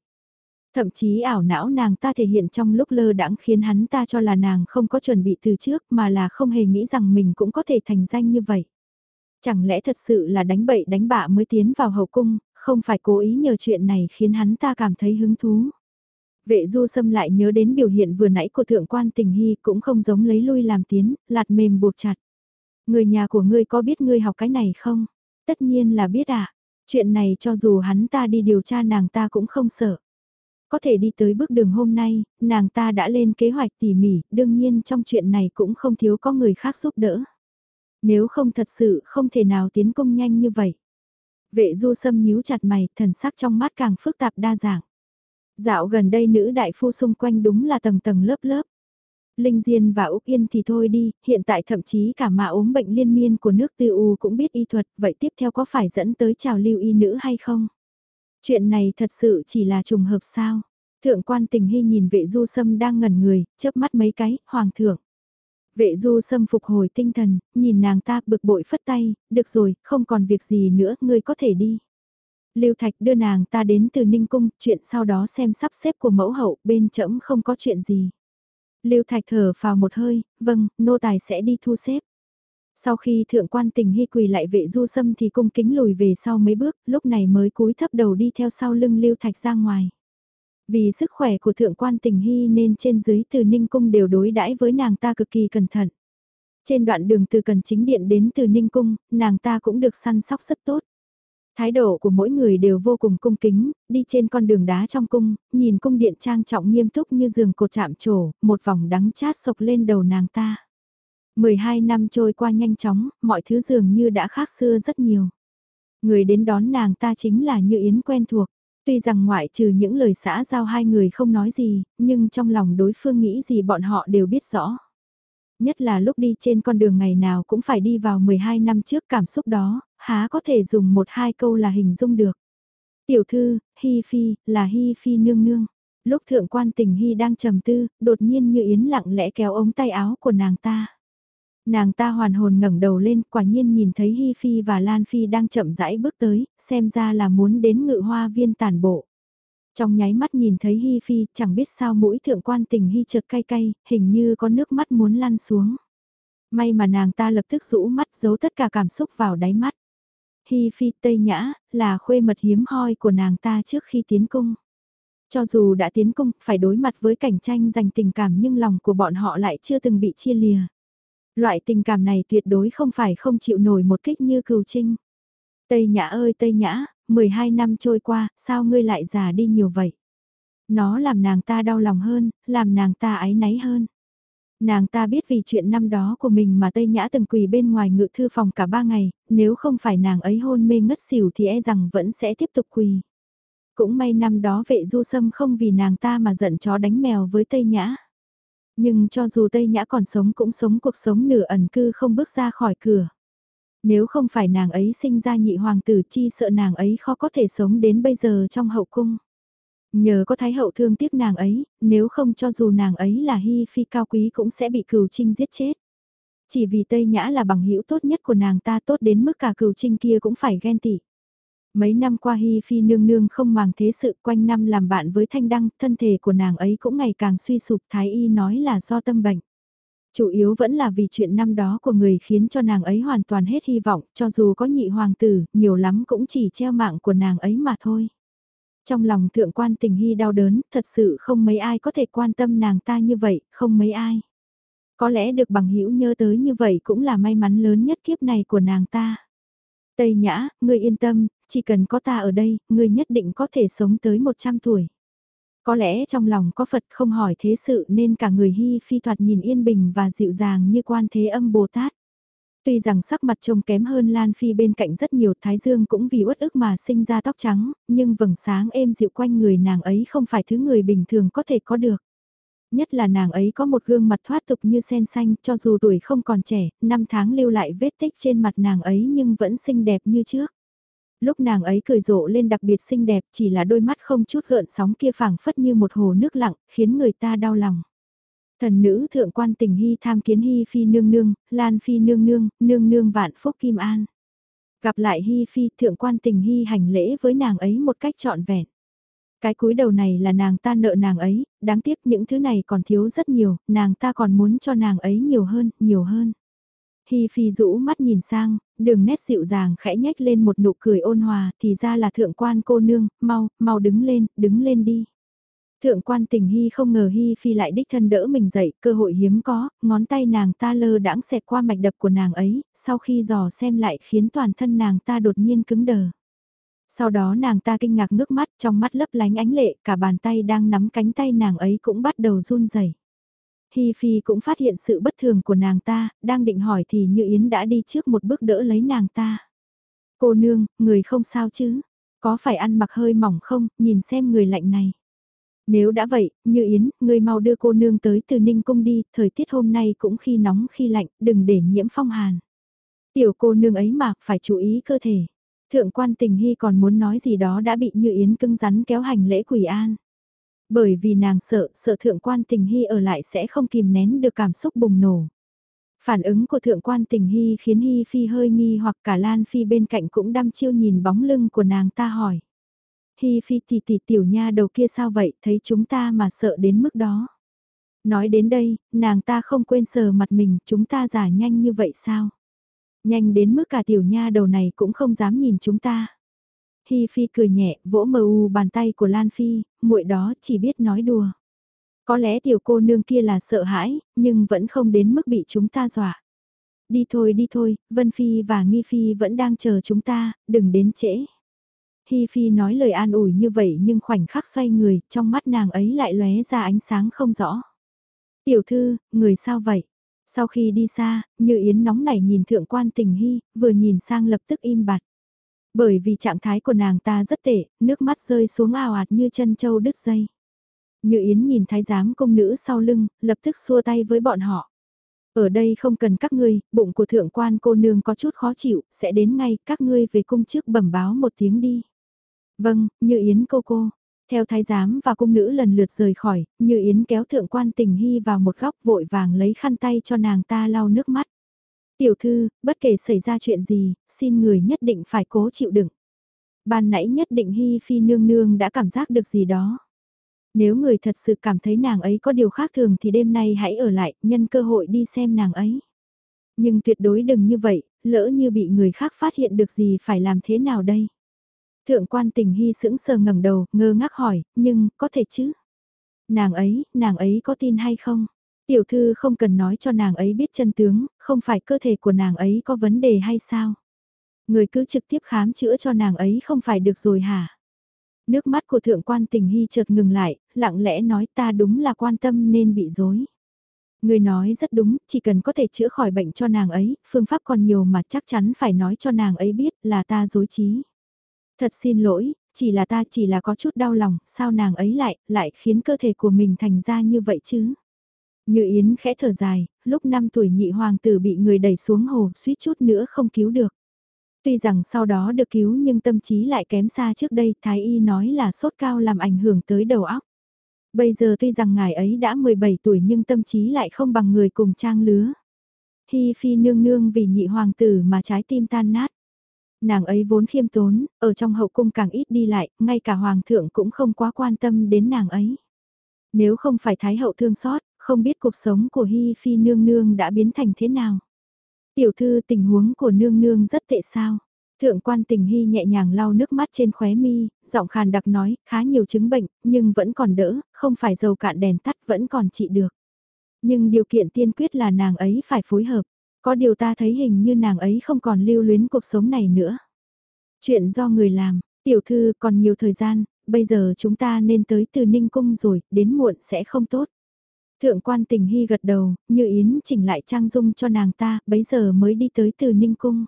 S1: Thậm chí ảo não nàng ta thể hiện trong lúc lơ đãng khiến hắn ta cho là nàng không có chuẩn bị từ trước mà là không hề nghĩ rằng mình cũng có thể thành danh như vậy. Chẳng lẽ thật sự là đánh bậy đánh bạ mới tiến vào hậu cung, không phải cố ý nhờ chuyện này khiến hắn ta cảm thấy hứng thú. Vệ du xâm lại nhớ đến biểu hiện vừa nãy của thượng quan tình hy cũng không giống lấy lui làm tiến, lạt mềm buộc chặt. Người nhà của ngươi có biết ngươi học cái này không? Tất nhiên là biết ạ. À. Chuyện này cho dù hắn ta đi điều tra nàng ta cũng không sợ. Có thể đi tới bước đường hôm nay, nàng ta đã lên kế hoạch tỉ mỉ, đương nhiên trong chuyện này cũng không thiếu có người khác giúp đỡ. Nếu không thật sự không thể nào tiến công nhanh như vậy. Vệ du sâm nhíu chặt mày, thần sắc trong mắt càng phức tạp đa dạng. Dạo gần đây nữ đại phu xung quanh đúng là tầng tầng lớp lớp. Linh Diên và Úc Yên thì thôi đi, hiện tại thậm chí cả mà ốm bệnh liên miên của nước tư u cũng biết y thuật, vậy tiếp theo có phải dẫn tới trào lưu y nữ hay không? Chuyện này thật sự chỉ là trùng hợp sao? Thượng quan tình hy nhìn vệ du sâm đang ngẩn người, chớp mắt mấy cái, hoàng thượng. Vệ du sâm phục hồi tinh thần, nhìn nàng ta bực bội phất tay, được rồi, không còn việc gì nữa, ngươi có thể đi. Lưu Thạch đưa nàng ta đến từ Ninh Cung, chuyện sau đó xem sắp xếp của mẫu hậu, bên trẫm không có chuyện gì. Lưu Thạch thở vào một hơi, vâng, nô tài sẽ đi thu xếp. Sau khi thượng quan tình hy quỳ lại vệ du sâm thì cung kính lùi về sau mấy bước, lúc này mới cúi thấp đầu đi theo sau lưng Lưu Thạch ra ngoài. Vì sức khỏe của thượng quan tình hy nên trên dưới từ Ninh Cung đều đối đãi với nàng ta cực kỳ cẩn thận. Trên đoạn đường từ Cần Chính Điện đến từ Ninh Cung, nàng ta cũng được săn sóc rất tốt. Thái độ của mỗi người đều vô cùng cung kính, đi trên con đường đá trong cung, nhìn cung điện trang trọng nghiêm túc như giường cột chạm trổ, một vòng đắng chát sộc lên đầu nàng ta. 12 năm trôi qua nhanh chóng, mọi thứ dường như đã khác xưa rất nhiều. Người đến đón nàng ta chính là Như Yến quen thuộc. Tuy rằng ngoại trừ những lời xã giao hai người không nói gì, nhưng trong lòng đối phương nghĩ gì bọn họ đều biết rõ. Nhất là lúc đi trên con đường ngày nào cũng phải đi vào 12 năm trước cảm xúc đó, há có thể dùng một hai câu là hình dung được. Tiểu thư, Hi Phi, là Hi Phi nương nương. Lúc thượng quan tình Hi đang trầm tư, đột nhiên như yến lặng lẽ kéo ống tay áo của nàng ta. Nàng ta hoàn hồn ngẩng đầu lên, quả nhiên nhìn thấy Hi Phi và Lan Phi đang chậm rãi bước tới, xem ra là muốn đến ngự hoa viên tàn bộ. Trong nháy mắt nhìn thấy Hi Phi, chẳng biết sao mũi thượng quan tình Hi chợt cay cay, hình như có nước mắt muốn lăn xuống. May mà nàng ta lập tức rũ mắt giấu tất cả cảm xúc vào đáy mắt. Hi Phi Tây Nhã, là khuê mật hiếm hoi của nàng ta trước khi tiến cung. Cho dù đã tiến cung, phải đối mặt với cảnh tranh giành tình cảm nhưng lòng của bọn họ lại chưa từng bị chia lìa. Loại tình cảm này tuyệt đối không phải không chịu nổi một kích như cừu trinh. Tây Nhã ơi Tây Nhã, 12 năm trôi qua, sao ngươi lại già đi nhiều vậy? Nó làm nàng ta đau lòng hơn, làm nàng ta áy náy hơn. Nàng ta biết vì chuyện năm đó của mình mà Tây Nhã từng quỳ bên ngoài ngự thư phòng cả ba ngày, nếu không phải nàng ấy hôn mê ngất xỉu thì e rằng vẫn sẽ tiếp tục quỳ. Cũng may năm đó vệ du sâm không vì nàng ta mà giận chó đánh mèo với Tây Nhã. Nhưng cho dù Tây Nhã còn sống cũng sống cuộc sống nửa ẩn cư không bước ra khỏi cửa. Nếu không phải nàng ấy sinh ra nhị hoàng tử chi sợ nàng ấy khó có thể sống đến bây giờ trong hậu cung. Nhờ có thái hậu thương tiếc nàng ấy, nếu không cho dù nàng ấy là hy phi cao quý cũng sẽ bị cừu trinh giết chết. Chỉ vì Tây Nhã là bằng hữu tốt nhất của nàng ta tốt đến mức cả cừu trinh kia cũng phải ghen tị. Mấy năm qua Hi Phi nương nương không màng thế sự quanh năm làm bạn với Thanh Đăng, thân thể của nàng ấy cũng ngày càng suy sụp Thái Y nói là do tâm bệnh. Chủ yếu vẫn là vì chuyện năm đó của người khiến cho nàng ấy hoàn toàn hết hy vọng, cho dù có nhị hoàng tử, nhiều lắm cũng chỉ treo mạng của nàng ấy mà thôi. Trong lòng thượng quan tình hy đau đớn, thật sự không mấy ai có thể quan tâm nàng ta như vậy, không mấy ai. Có lẽ được bằng hữu nhớ tới như vậy cũng là may mắn lớn nhất kiếp này của nàng ta. Tây Nhã, ngươi yên tâm, chỉ cần có ta ở đây, ngươi nhất định có thể sống tới 100 tuổi. Có lẽ trong lòng có Phật không hỏi thế sự nên cả người hy phi thoạt nhìn yên bình và dịu dàng như quan thế âm Bồ Tát. Tuy rằng sắc mặt trông kém hơn Lan Phi bên cạnh rất nhiều Thái Dương cũng vì uất ức mà sinh ra tóc trắng, nhưng vầng sáng êm dịu quanh người nàng ấy không phải thứ người bình thường có thể có được. Nhất là nàng ấy có một gương mặt thoát tục như sen xanh cho dù tuổi không còn trẻ, năm tháng lưu lại vết tích trên mặt nàng ấy nhưng vẫn xinh đẹp như trước. Lúc nàng ấy cười rộ lên đặc biệt xinh đẹp chỉ là đôi mắt không chút gợn sóng kia phảng phất như một hồ nước lặng, khiến người ta đau lòng. Thần nữ thượng quan tình hy tham kiến hy phi nương nương, lan phi nương nương, nương nương vạn phúc kim an. Gặp lại hy phi thượng quan tình hy hành lễ với nàng ấy một cách trọn vẹn. Cái cúi đầu này là nàng ta nợ nàng ấy, đáng tiếc những thứ này còn thiếu rất nhiều, nàng ta còn muốn cho nàng ấy nhiều hơn, nhiều hơn. Hi Phi rũ mắt nhìn sang, đường nét dịu dàng khẽ nhếch lên một nụ cười ôn hòa, thì ra là thượng quan cô nương, mau, mau đứng lên, đứng lên đi. Thượng quan tình Hi không ngờ Hi Phi lại đích thân đỡ mình dậy, cơ hội hiếm có, ngón tay nàng ta lơ đãng xẹt qua mạch đập của nàng ấy, sau khi dò xem lại khiến toàn thân nàng ta đột nhiên cứng đờ. Sau đó nàng ta kinh ngạc ngước mắt, trong mắt lấp lánh ánh lệ, cả bàn tay đang nắm cánh tay nàng ấy cũng bắt đầu run rẩy. Hi Phi cũng phát hiện sự bất thường của nàng ta, đang định hỏi thì Như Yến đã đi trước một bước đỡ lấy nàng ta. Cô nương, người không sao chứ? Có phải ăn mặc hơi mỏng không, nhìn xem người lạnh này. Nếu đã vậy, như Yến, người mau đưa cô nương tới từ Ninh Cung đi, thời tiết hôm nay cũng khi nóng khi lạnh, đừng để nhiễm phong hàn. Tiểu cô nương ấy mà, phải chú ý cơ thể. Thượng quan tình hy còn muốn nói gì đó đã bị Như Yến cưng rắn kéo hành lễ quỷ an. Bởi vì nàng sợ, sợ thượng quan tình hy ở lại sẽ không kìm nén được cảm xúc bùng nổ. Phản ứng của thượng quan tình hy khiến Hy Phi hơi nghi hoặc cả Lan Phi bên cạnh cũng đăm chiêu nhìn bóng lưng của nàng ta hỏi. Hy Phi tỷ tỷ tiểu nha đầu kia sao vậy, thấy chúng ta mà sợ đến mức đó. Nói đến đây, nàng ta không quên sờ mặt mình, chúng ta giả nhanh như vậy sao? Nhanh đến mức cả tiểu nha đầu này cũng không dám nhìn chúng ta. Hi Phi cười nhẹ, vỗ mờ u bàn tay của Lan Phi, muội đó chỉ biết nói đùa. Có lẽ tiểu cô nương kia là sợ hãi, nhưng vẫn không đến mức bị chúng ta dọa. Đi thôi đi thôi, Vân Phi và Nghi Phi vẫn đang chờ chúng ta, đừng đến trễ. Hi Phi nói lời an ủi như vậy nhưng khoảnh khắc xoay người, trong mắt nàng ấy lại lóe ra ánh sáng không rõ. Tiểu thư, người sao vậy? Sau khi đi xa, Như Yến nóng nảy nhìn thượng quan tình hy, vừa nhìn sang lập tức im bặt. Bởi vì trạng thái của nàng ta rất tệ, nước mắt rơi xuống ào ạt như chân châu đứt dây. Như Yến nhìn thái giám công nữ sau lưng, lập tức xua tay với bọn họ. Ở đây không cần các ngươi, bụng của thượng quan cô nương có chút khó chịu, sẽ đến ngay, các ngươi về cung trước bẩm báo một tiếng đi. Vâng, Như Yến cô cô. Theo thái giám và cung nữ lần lượt rời khỏi, Như Yến kéo thượng quan tình hy vào một góc vội vàng lấy khăn tay cho nàng ta lau nước mắt. Tiểu thư, bất kể xảy ra chuyện gì, xin người nhất định phải cố chịu đựng. Ban nãy nhất định Hy Phi nương nương đã cảm giác được gì đó. Nếu người thật sự cảm thấy nàng ấy có điều khác thường thì đêm nay hãy ở lại, nhân cơ hội đi xem nàng ấy. Nhưng tuyệt đối đừng như vậy, lỡ như bị người khác phát hiện được gì phải làm thế nào đây? Thượng quan tình hy sững sờ ngẩng đầu, ngơ ngác hỏi, nhưng, có thể chứ? Nàng ấy, nàng ấy có tin hay không? Tiểu thư không cần nói cho nàng ấy biết chân tướng, không phải cơ thể của nàng ấy có vấn đề hay sao? Người cứ trực tiếp khám chữa cho nàng ấy không phải được rồi hả? Nước mắt của thượng quan tình hy chợt ngừng lại, lặng lẽ nói ta đúng là quan tâm nên bị dối. Người nói rất đúng, chỉ cần có thể chữa khỏi bệnh cho nàng ấy, phương pháp còn nhiều mà chắc chắn phải nói cho nàng ấy biết là ta dối trí. Thật xin lỗi, chỉ là ta chỉ là có chút đau lòng, sao nàng ấy lại, lại khiến cơ thể của mình thành ra như vậy chứ? Như Yến khẽ thở dài, lúc 5 tuổi nhị hoàng tử bị người đẩy xuống hồ, suýt chút nữa không cứu được. Tuy rằng sau đó được cứu nhưng tâm trí lại kém xa trước đây, Thái Y nói là sốt cao làm ảnh hưởng tới đầu óc. Bây giờ tuy rằng ngài ấy đã 17 tuổi nhưng tâm trí lại không bằng người cùng trang lứa. Hi phi nương nương vì nhị hoàng tử mà trái tim tan nát. Nàng ấy vốn khiêm tốn, ở trong hậu cung càng ít đi lại, ngay cả hoàng thượng cũng không quá quan tâm đến nàng ấy. Nếu không phải thái hậu thương xót, không biết cuộc sống của Hi Phi nương nương đã biến thành thế nào. Tiểu thư tình huống của nương nương rất tệ sao. Thượng quan tình hy nhẹ nhàng lau nước mắt trên khóe mi, giọng khàn đặc nói, khá nhiều chứng bệnh, nhưng vẫn còn đỡ, không phải dầu cạn đèn tắt vẫn còn trị được. Nhưng điều kiện tiên quyết là nàng ấy phải phối hợp, có điều ta thấy hình như nàng ấy không còn lưu luyến cuộc sống này nữa. Chuyện do người làm, tiểu thư còn nhiều thời gian, bây giờ chúng ta nên tới từ Ninh Cung rồi, đến muộn sẽ không tốt. Thượng quan tình hy gật đầu, như Yến chỉnh lại trang dung cho nàng ta, bấy giờ mới đi tới từ Ninh Cung.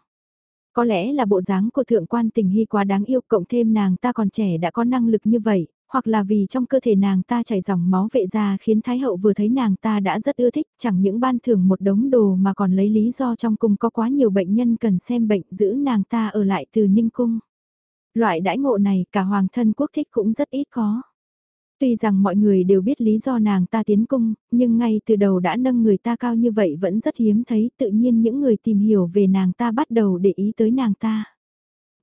S1: Có lẽ là bộ dáng của thượng quan tình hy quá đáng yêu cộng thêm nàng ta còn trẻ đã có năng lực như vậy, hoặc là vì trong cơ thể nàng ta chảy dòng máu vệ ra khiến Thái hậu vừa thấy nàng ta đã rất ưa thích, chẳng những ban thưởng một đống đồ mà còn lấy lý do trong cung có quá nhiều bệnh nhân cần xem bệnh giữ nàng ta ở lại từ Ninh Cung. Loại đãi ngộ này cả hoàng thân quốc thích cũng rất ít có. Tuy rằng mọi người đều biết lý do nàng ta tiến cung, nhưng ngay từ đầu đã nâng người ta cao như vậy vẫn rất hiếm thấy tự nhiên những người tìm hiểu về nàng ta bắt đầu để ý tới nàng ta.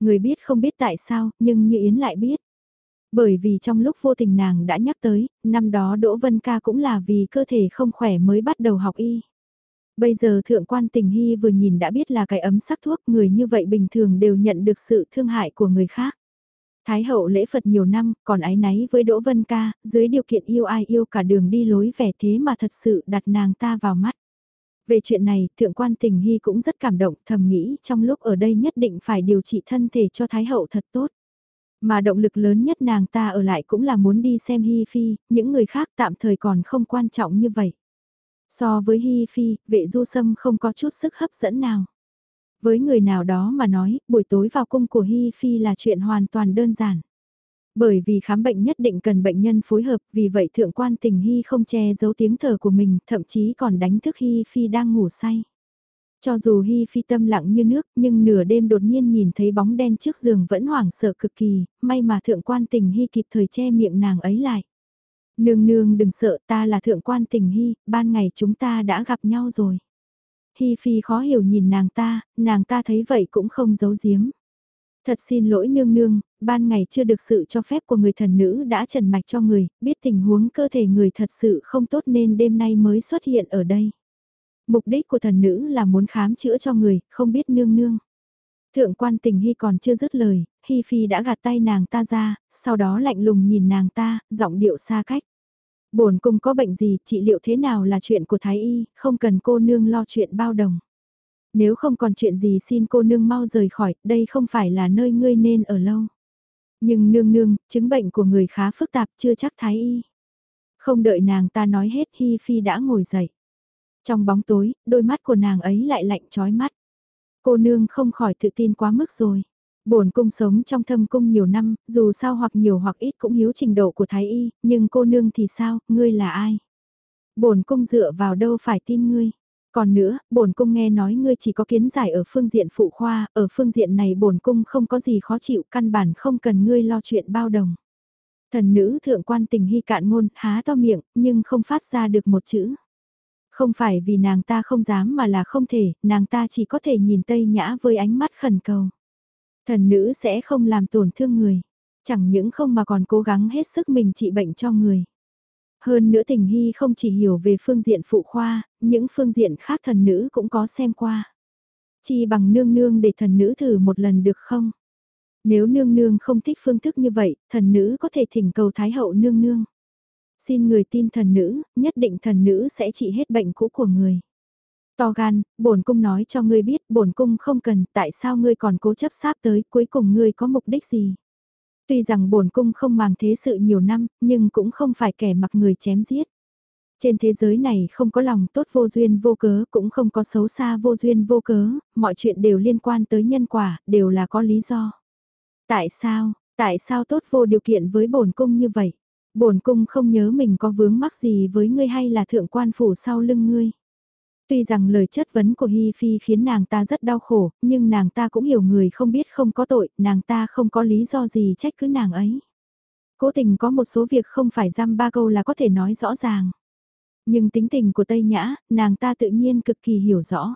S1: Người biết không biết tại sao, nhưng như Yến lại biết. Bởi vì trong lúc vô tình nàng đã nhắc tới, năm đó Đỗ Vân Ca cũng là vì cơ thể không khỏe mới bắt đầu học y. Bây giờ thượng quan tình hy vừa nhìn đã biết là cái ấm sắc thuốc người như vậy bình thường đều nhận được sự thương hại của người khác. Thái hậu lễ Phật nhiều năm, còn ái náy với Đỗ Vân Ca, dưới điều kiện yêu ai yêu cả đường đi lối vẻ thế mà thật sự đặt nàng ta vào mắt. Về chuyện này, thượng quan tình hy cũng rất cảm động, thầm nghĩ trong lúc ở đây nhất định phải điều trị thân thể cho Thái hậu thật tốt. Mà động lực lớn nhất nàng ta ở lại cũng là muốn đi xem Hi Phi, những người khác tạm thời còn không quan trọng như vậy. So với Hi Phi, vệ du sâm không có chút sức hấp dẫn nào. Với người nào đó mà nói, buổi tối vào cung của Hi Phi là chuyện hoàn toàn đơn giản. Bởi vì khám bệnh nhất định cần bệnh nhân phối hợp, vì vậy thượng quan tình Hi không che giấu tiếng thở của mình, thậm chí còn đánh thức Hi Phi đang ngủ say. Cho dù Hi Phi tâm lặng như nước, nhưng nửa đêm đột nhiên nhìn thấy bóng đen trước giường vẫn hoảng sợ cực kỳ, may mà thượng quan tình Hi kịp thời che miệng nàng ấy lại. Nương nương đừng sợ ta là thượng quan tình Hi ban ngày chúng ta đã gặp nhau rồi. Hi Phi khó hiểu nhìn nàng ta, nàng ta thấy vậy cũng không giấu giếm. Thật xin lỗi nương nương, ban ngày chưa được sự cho phép của người thần nữ đã trần mạch cho người, biết tình huống cơ thể người thật sự không tốt nên đêm nay mới xuất hiện ở đây. Mục đích của thần nữ là muốn khám chữa cho người, không biết nương nương. Thượng quan tình hy còn chưa dứt lời, Hi Phi đã gạt tay nàng ta ra, sau đó lạnh lùng nhìn nàng ta, giọng điệu xa cách bổn cung có bệnh gì, trị liệu thế nào là chuyện của Thái Y, không cần cô nương lo chuyện bao đồng. Nếu không còn chuyện gì xin cô nương mau rời khỏi, đây không phải là nơi ngươi nên ở lâu. Nhưng nương nương, chứng bệnh của người khá phức tạp chưa chắc thái y. Không đợi nàng ta nói hết Hi Phi đã ngồi dậy. Trong bóng tối, đôi mắt của nàng ấy lại lạnh trói mắt. Cô nương không khỏi tự tin quá mức rồi. Bổn cung sống trong thâm cung nhiều năm, dù sao hoặc nhiều hoặc ít cũng hiếu trình độ của thái y, nhưng cô nương thì sao, ngươi là ai? Bổn cung dựa vào đâu phải tin ngươi? Còn nữa, bổn cung nghe nói ngươi chỉ có kiến giải ở phương diện phụ khoa, ở phương diện này bổn cung không có gì khó chịu, căn bản không cần ngươi lo chuyện bao đồng. Thần nữ thượng quan tình hy cạn ngôn, há to miệng, nhưng không phát ra được một chữ. Không phải vì nàng ta không dám mà là không thể, nàng ta chỉ có thể nhìn Tây Nhã với ánh mắt khẩn cầu. Thần nữ sẽ không làm tổn thương người, chẳng những không mà còn cố gắng hết sức mình trị bệnh cho người. Hơn nữa tình hy không chỉ hiểu về phương diện phụ khoa, những phương diện khác thần nữ cũng có xem qua. Chi bằng nương nương để thần nữ thử một lần được không? Nếu nương nương không thích phương thức như vậy, thần nữ có thể thỉnh cầu Thái hậu nương nương. Xin người tin thần nữ, nhất định thần nữ sẽ trị hết bệnh cũ của người. To gan, bổn cung nói cho ngươi biết, bổn cung không cần, tại sao ngươi còn cố chấp sáp tới, cuối cùng ngươi có mục đích gì? Tuy rằng bổn cung không màng thế sự nhiều năm, nhưng cũng không phải kẻ mặc người chém giết. Trên thế giới này không có lòng tốt vô duyên vô cớ, cũng không có xấu xa vô duyên vô cớ, mọi chuyện đều liên quan tới nhân quả, đều là có lý do. Tại sao, tại sao tốt vô điều kiện với bổn cung như vậy? Bổn cung không nhớ mình có vướng mắc gì với ngươi hay là thượng quan phủ sau lưng ngươi. Tuy rằng lời chất vấn của Hi Phi khiến nàng ta rất đau khổ, nhưng nàng ta cũng hiểu người không biết không có tội, nàng ta không có lý do gì trách cứ nàng ấy. Cố tình có một số việc không phải dăm ba câu là có thể nói rõ ràng. Nhưng tính tình của Tây Nhã, nàng ta tự nhiên cực kỳ hiểu rõ.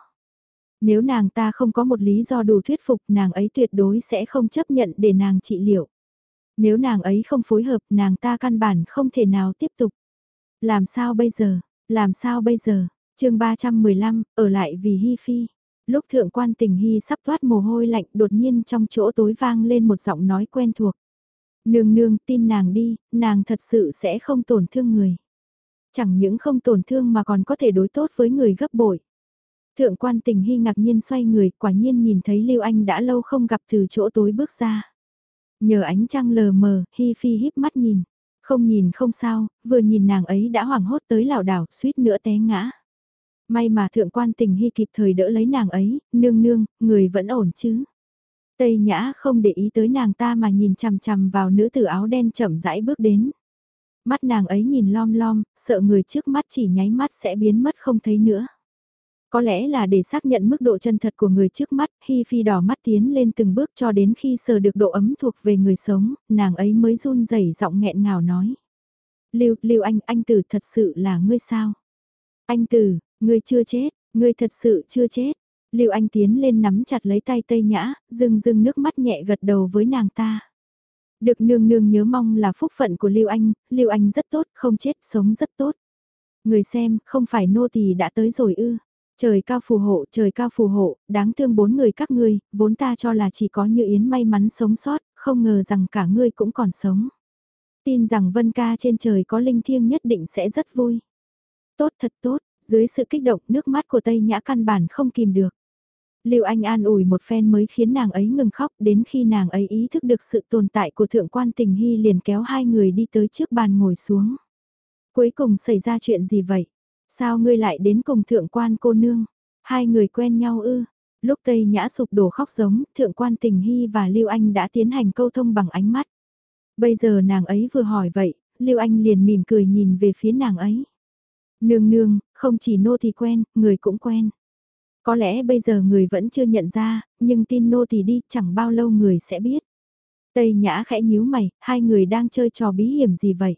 S1: Nếu nàng ta không có một lý do đủ thuyết phục nàng ấy tuyệt đối sẽ không chấp nhận để nàng trị liệu. Nếu nàng ấy không phối hợp nàng ta căn bản không thể nào tiếp tục. Làm sao bây giờ, làm sao bây giờ, chương 315, ở lại vì Hi Phi. Lúc thượng quan tình Hy sắp thoát mồ hôi lạnh đột nhiên trong chỗ tối vang lên một giọng nói quen thuộc. Nương nương tin nàng đi, nàng thật sự sẽ không tổn thương người. Chẳng những không tổn thương mà còn có thể đối tốt với người gấp bội. Thượng quan tình Hy ngạc nhiên xoay người quả nhiên nhìn thấy Lưu Anh đã lâu không gặp từ chỗ tối bước ra. Nhờ ánh trăng lờ mờ, hi Phi híp mắt nhìn. Không nhìn không sao, vừa nhìn nàng ấy đã hoảng hốt tới lảo đảo, suýt nữa té ngã. May mà thượng quan tình hy kịp thời đỡ lấy nàng ấy, nương nương, người vẫn ổn chứ. Tây Nhã không để ý tới nàng ta mà nhìn chằm chằm vào nữ tử áo đen chậm rãi bước đến. Mắt nàng ấy nhìn lom lom, sợ người trước mắt chỉ nháy mắt sẽ biến mất không thấy nữa. Có lẽ là để xác nhận mức độ chân thật của người trước mắt, Hi Phi đỏ mắt tiến lên từng bước cho đến khi sờ được độ ấm thuộc về người sống, nàng ấy mới run rẩy giọng nghẹn ngào nói. Lưu, Lưu anh, anh tử thật sự là ngươi sao? Anh tử, ngươi chưa chết, ngươi thật sự chưa chết. Lưu Anh tiến lên nắm chặt lấy tay Tây Nhã, dưng dưng nước mắt nhẹ gật đầu với nàng ta. Được nương nương nhớ mong là phúc phận của Lưu Anh, Lưu Anh rất tốt, không chết, sống rất tốt. Người xem, không phải nô tỳ đã tới rồi ư. Trời cao phù hộ, trời cao phù hộ, đáng thương bốn người các ngươi, vốn ta cho là chỉ có như Yến may mắn sống sót, không ngờ rằng cả ngươi cũng còn sống. Tin rằng Vân ca trên trời có linh thiêng nhất định sẽ rất vui. Tốt thật tốt, dưới sự kích động nước mắt của Tây Nhã căn bản không kìm được. Lưu Anh an ủi một phen mới khiến nàng ấy ngừng khóc đến khi nàng ấy ý thức được sự tồn tại của thượng quan tình hy liền kéo hai người đi tới trước bàn ngồi xuống. Cuối cùng xảy ra chuyện gì vậy? Sao ngươi lại đến cùng thượng quan cô nương? Hai người quen nhau ư? Lúc Tây Nhã sụp đổ khóc giống, thượng quan tình hy và Lưu Anh đã tiến hành câu thông bằng ánh mắt. Bây giờ nàng ấy vừa hỏi vậy, Lưu Anh liền mỉm cười nhìn về phía nàng ấy. Nương nương, không chỉ nô thì quen, người cũng quen. Có lẽ bây giờ người vẫn chưa nhận ra, nhưng tin nô thì đi, chẳng bao lâu người sẽ biết. Tây Nhã khẽ nhíu mày, hai người đang chơi trò bí hiểm gì vậy?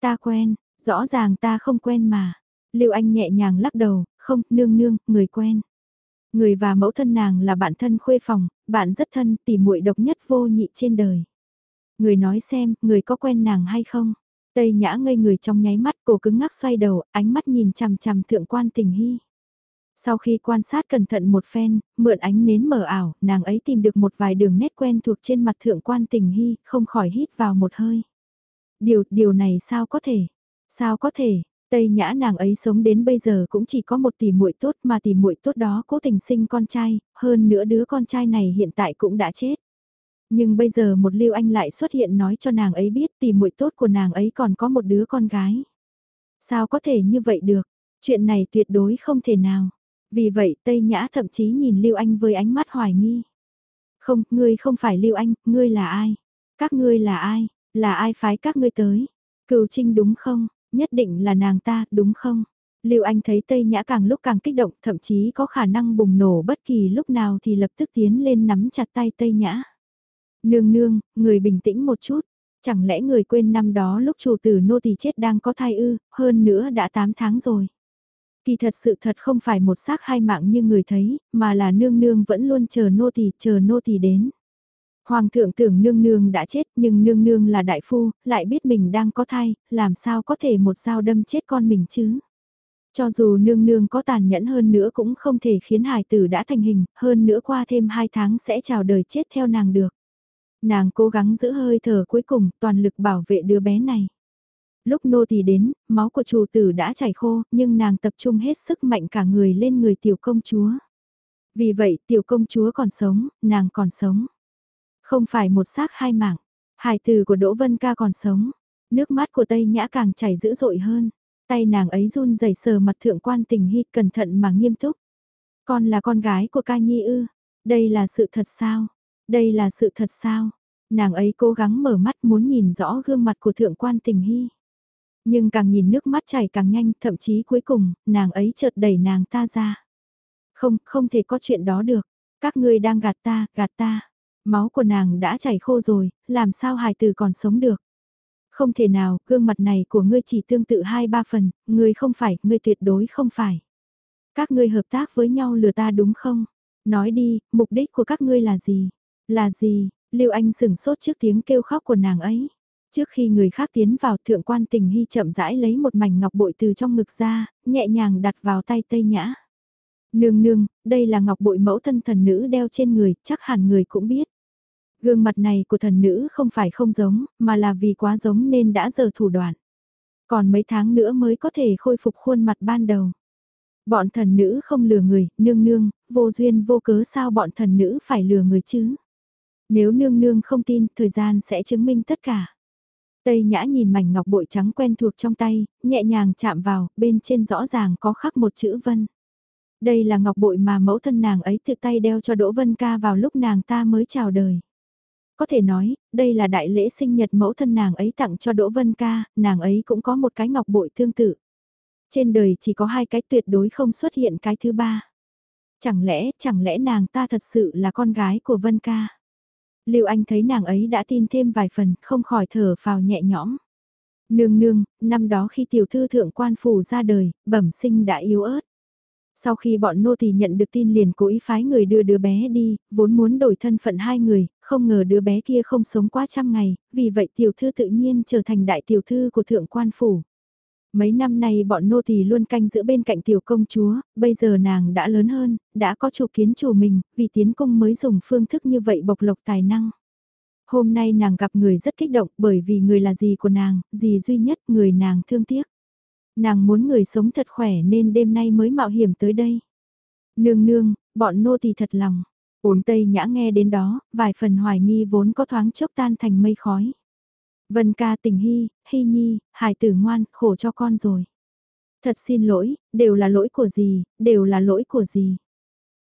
S1: Ta quen, rõ ràng ta không quen mà. Lưu Anh nhẹ nhàng lắc đầu, không, nương nương, người quen. Người và mẫu thân nàng là bạn thân khuê phòng, bạn rất thân, tỉ muội độc nhất vô nhị trên đời. Người nói xem, người có quen nàng hay không? Tây Nhã ngây người trong nháy mắt, cô cứng ngắc xoay đầu, ánh mắt nhìn chằm chằm thượng quan tình hy. Sau khi quan sát cẩn thận một phen, mượn ánh nến mờ ảo, nàng ấy tìm được một vài đường nét quen thuộc trên mặt thượng quan tình hy, không khỏi hít vào một hơi. Điều, điều này sao có thể? Sao có thể? Tây nhã nàng ấy sống đến bây giờ cũng chỉ có một tỷ muội tốt mà tỷ muội tốt đó cố tình sinh con trai, hơn nữa đứa con trai này hiện tại cũng đã chết. Nhưng bây giờ một lưu anh lại xuất hiện nói cho nàng ấy biết tìm muội tốt của nàng ấy còn có một đứa con gái. Sao có thể như vậy được? Chuyện này tuyệt đối không thể nào. Vì vậy Tây Nhã thậm chí nhìn Lưu Anh với ánh mắt hoài nghi. Không, ngươi không phải Lưu Anh, ngươi là ai? Các ngươi là ai? Là ai phái các ngươi tới? Cửu Trinh đúng không? Nhất định là nàng ta, đúng không? Lưu Anh thấy Tây Nhã càng lúc càng kích động, thậm chí có khả năng bùng nổ bất kỳ lúc nào thì lập tức tiến lên nắm chặt tay Tây Nhã. Nương nương, người bình tĩnh một chút. Chẳng lẽ người quên năm đó lúc chủ tử nô tỳ chết đang có thai ư, hơn nữa đã 8 tháng rồi. Kỳ thật sự thật không phải một xác hai mạng như người thấy, mà là nương nương vẫn luôn chờ nô tỳ, chờ nô tỳ đến. Hoàng thượng tưởng nương nương đã chết nhưng nương nương là đại phu, lại biết mình đang có thai, làm sao có thể một dao đâm chết con mình chứ. Cho dù nương nương có tàn nhẫn hơn nữa cũng không thể khiến hài tử đã thành hình, hơn nữa qua thêm hai tháng sẽ chào đời chết theo nàng được. Nàng cố gắng giữ hơi thở cuối cùng, toàn lực bảo vệ đứa bé này lúc nô tỳ đến, máu của chủ tử đã chảy khô, nhưng nàng tập trung hết sức mạnh cả người lên người tiểu công chúa. Vì vậy tiểu công chúa còn sống, nàng còn sống. Không phải một xác hai mảng, hài tử của Đỗ Vân Ca còn sống. Nước mắt của Tây Nhã càng chảy dữ dội hơn. Tay nàng ấy run rẩy sờ mặt thượng quan tình hy cẩn thận mà nghiêm túc. Con là con gái của ca nhi ư. Đây là sự thật sao? Đây là sự thật sao? Nàng ấy cố gắng mở mắt muốn nhìn rõ gương mặt của thượng quan tình hy. Nhưng càng nhìn nước mắt chảy càng nhanh, thậm chí cuối cùng, nàng ấy chợt đẩy nàng ta ra. Không, không thể có chuyện đó được. Các ngươi đang gạt ta, gạt ta. Máu của nàng đã chảy khô rồi, làm sao hài tử còn sống được. Không thể nào, gương mặt này của ngươi chỉ tương tự hai ba phần, ngươi không phải, ngươi tuyệt đối không phải. Các ngươi hợp tác với nhau lừa ta đúng không? Nói đi, mục đích của các ngươi là gì? Là gì? Lưu Anh sửng sốt trước tiếng kêu khóc của nàng ấy. Trước khi người khác tiến vào thượng quan tình hy chậm rãi lấy một mảnh ngọc bội từ trong ngực ra, nhẹ nhàng đặt vào tay Tây Nhã. Nương nương, đây là ngọc bội mẫu thân thần nữ đeo trên người, chắc hẳn người cũng biết. Gương mặt này của thần nữ không phải không giống, mà là vì quá giống nên đã giờ thủ đoạn. Còn mấy tháng nữa mới có thể khôi phục khuôn mặt ban đầu. Bọn thần nữ không lừa người, nương nương, vô duyên vô cớ sao bọn thần nữ phải lừa người chứ? Nếu nương nương không tin, thời gian sẽ chứng minh tất cả. Tây Nhã nhìn mảnh ngọc bội trắng quen thuộc trong tay, nhẹ nhàng chạm vào, bên trên rõ ràng có khắc một chữ vân. Đây là ngọc bội mà mẫu thân nàng ấy tự tay đeo cho Đỗ Vân Ca vào lúc nàng ta mới chào đời. Có thể nói, đây là đại lễ sinh nhật mẫu thân nàng ấy tặng cho Đỗ Vân Ca, nàng ấy cũng có một cái ngọc bội tương tự. Trên đời chỉ có hai cái tuyệt đối không xuất hiện cái thứ ba. Chẳng lẽ, chẳng lẽ nàng ta thật sự là con gái của Vân Ca? Lưu Anh thấy nàng ấy đã tin thêm vài phần, không khỏi thở phào nhẹ nhõm. Nương nương, năm đó khi tiểu thư thượng quan phủ ra đời, bẩm sinh đã yếu ớt. Sau khi bọn nô tỳ nhận được tin liền cố ý phái người đưa đứa bé đi, vốn muốn đổi thân phận hai người, không ngờ đứa bé kia không sống quá trăm ngày, vì vậy tiểu thư tự nhiên trở thành đại tiểu thư của thượng quan phủ. Mấy năm nay bọn nô tỳ luôn canh giữ bên cạnh tiểu công chúa, bây giờ nàng đã lớn hơn, đã có chủ kiến chủ mình, vì tiến công mới dùng phương thức như vậy bộc lộc tài năng. Hôm nay nàng gặp người rất kích động bởi vì người là gì của nàng, gì duy nhất người nàng thương tiếc. Nàng muốn người sống thật khỏe nên đêm nay mới mạo hiểm tới đây. Nương nương, bọn nô tỳ thật lòng. Ổn Tây Nhã nghe đến đó, vài phần hoài nghi vốn có thoáng chốc tan thành mây khói. Vân ca tình hy, hy nhi, hải tử ngoan, khổ cho con rồi. Thật xin lỗi, đều là lỗi của gì, đều là lỗi của gì.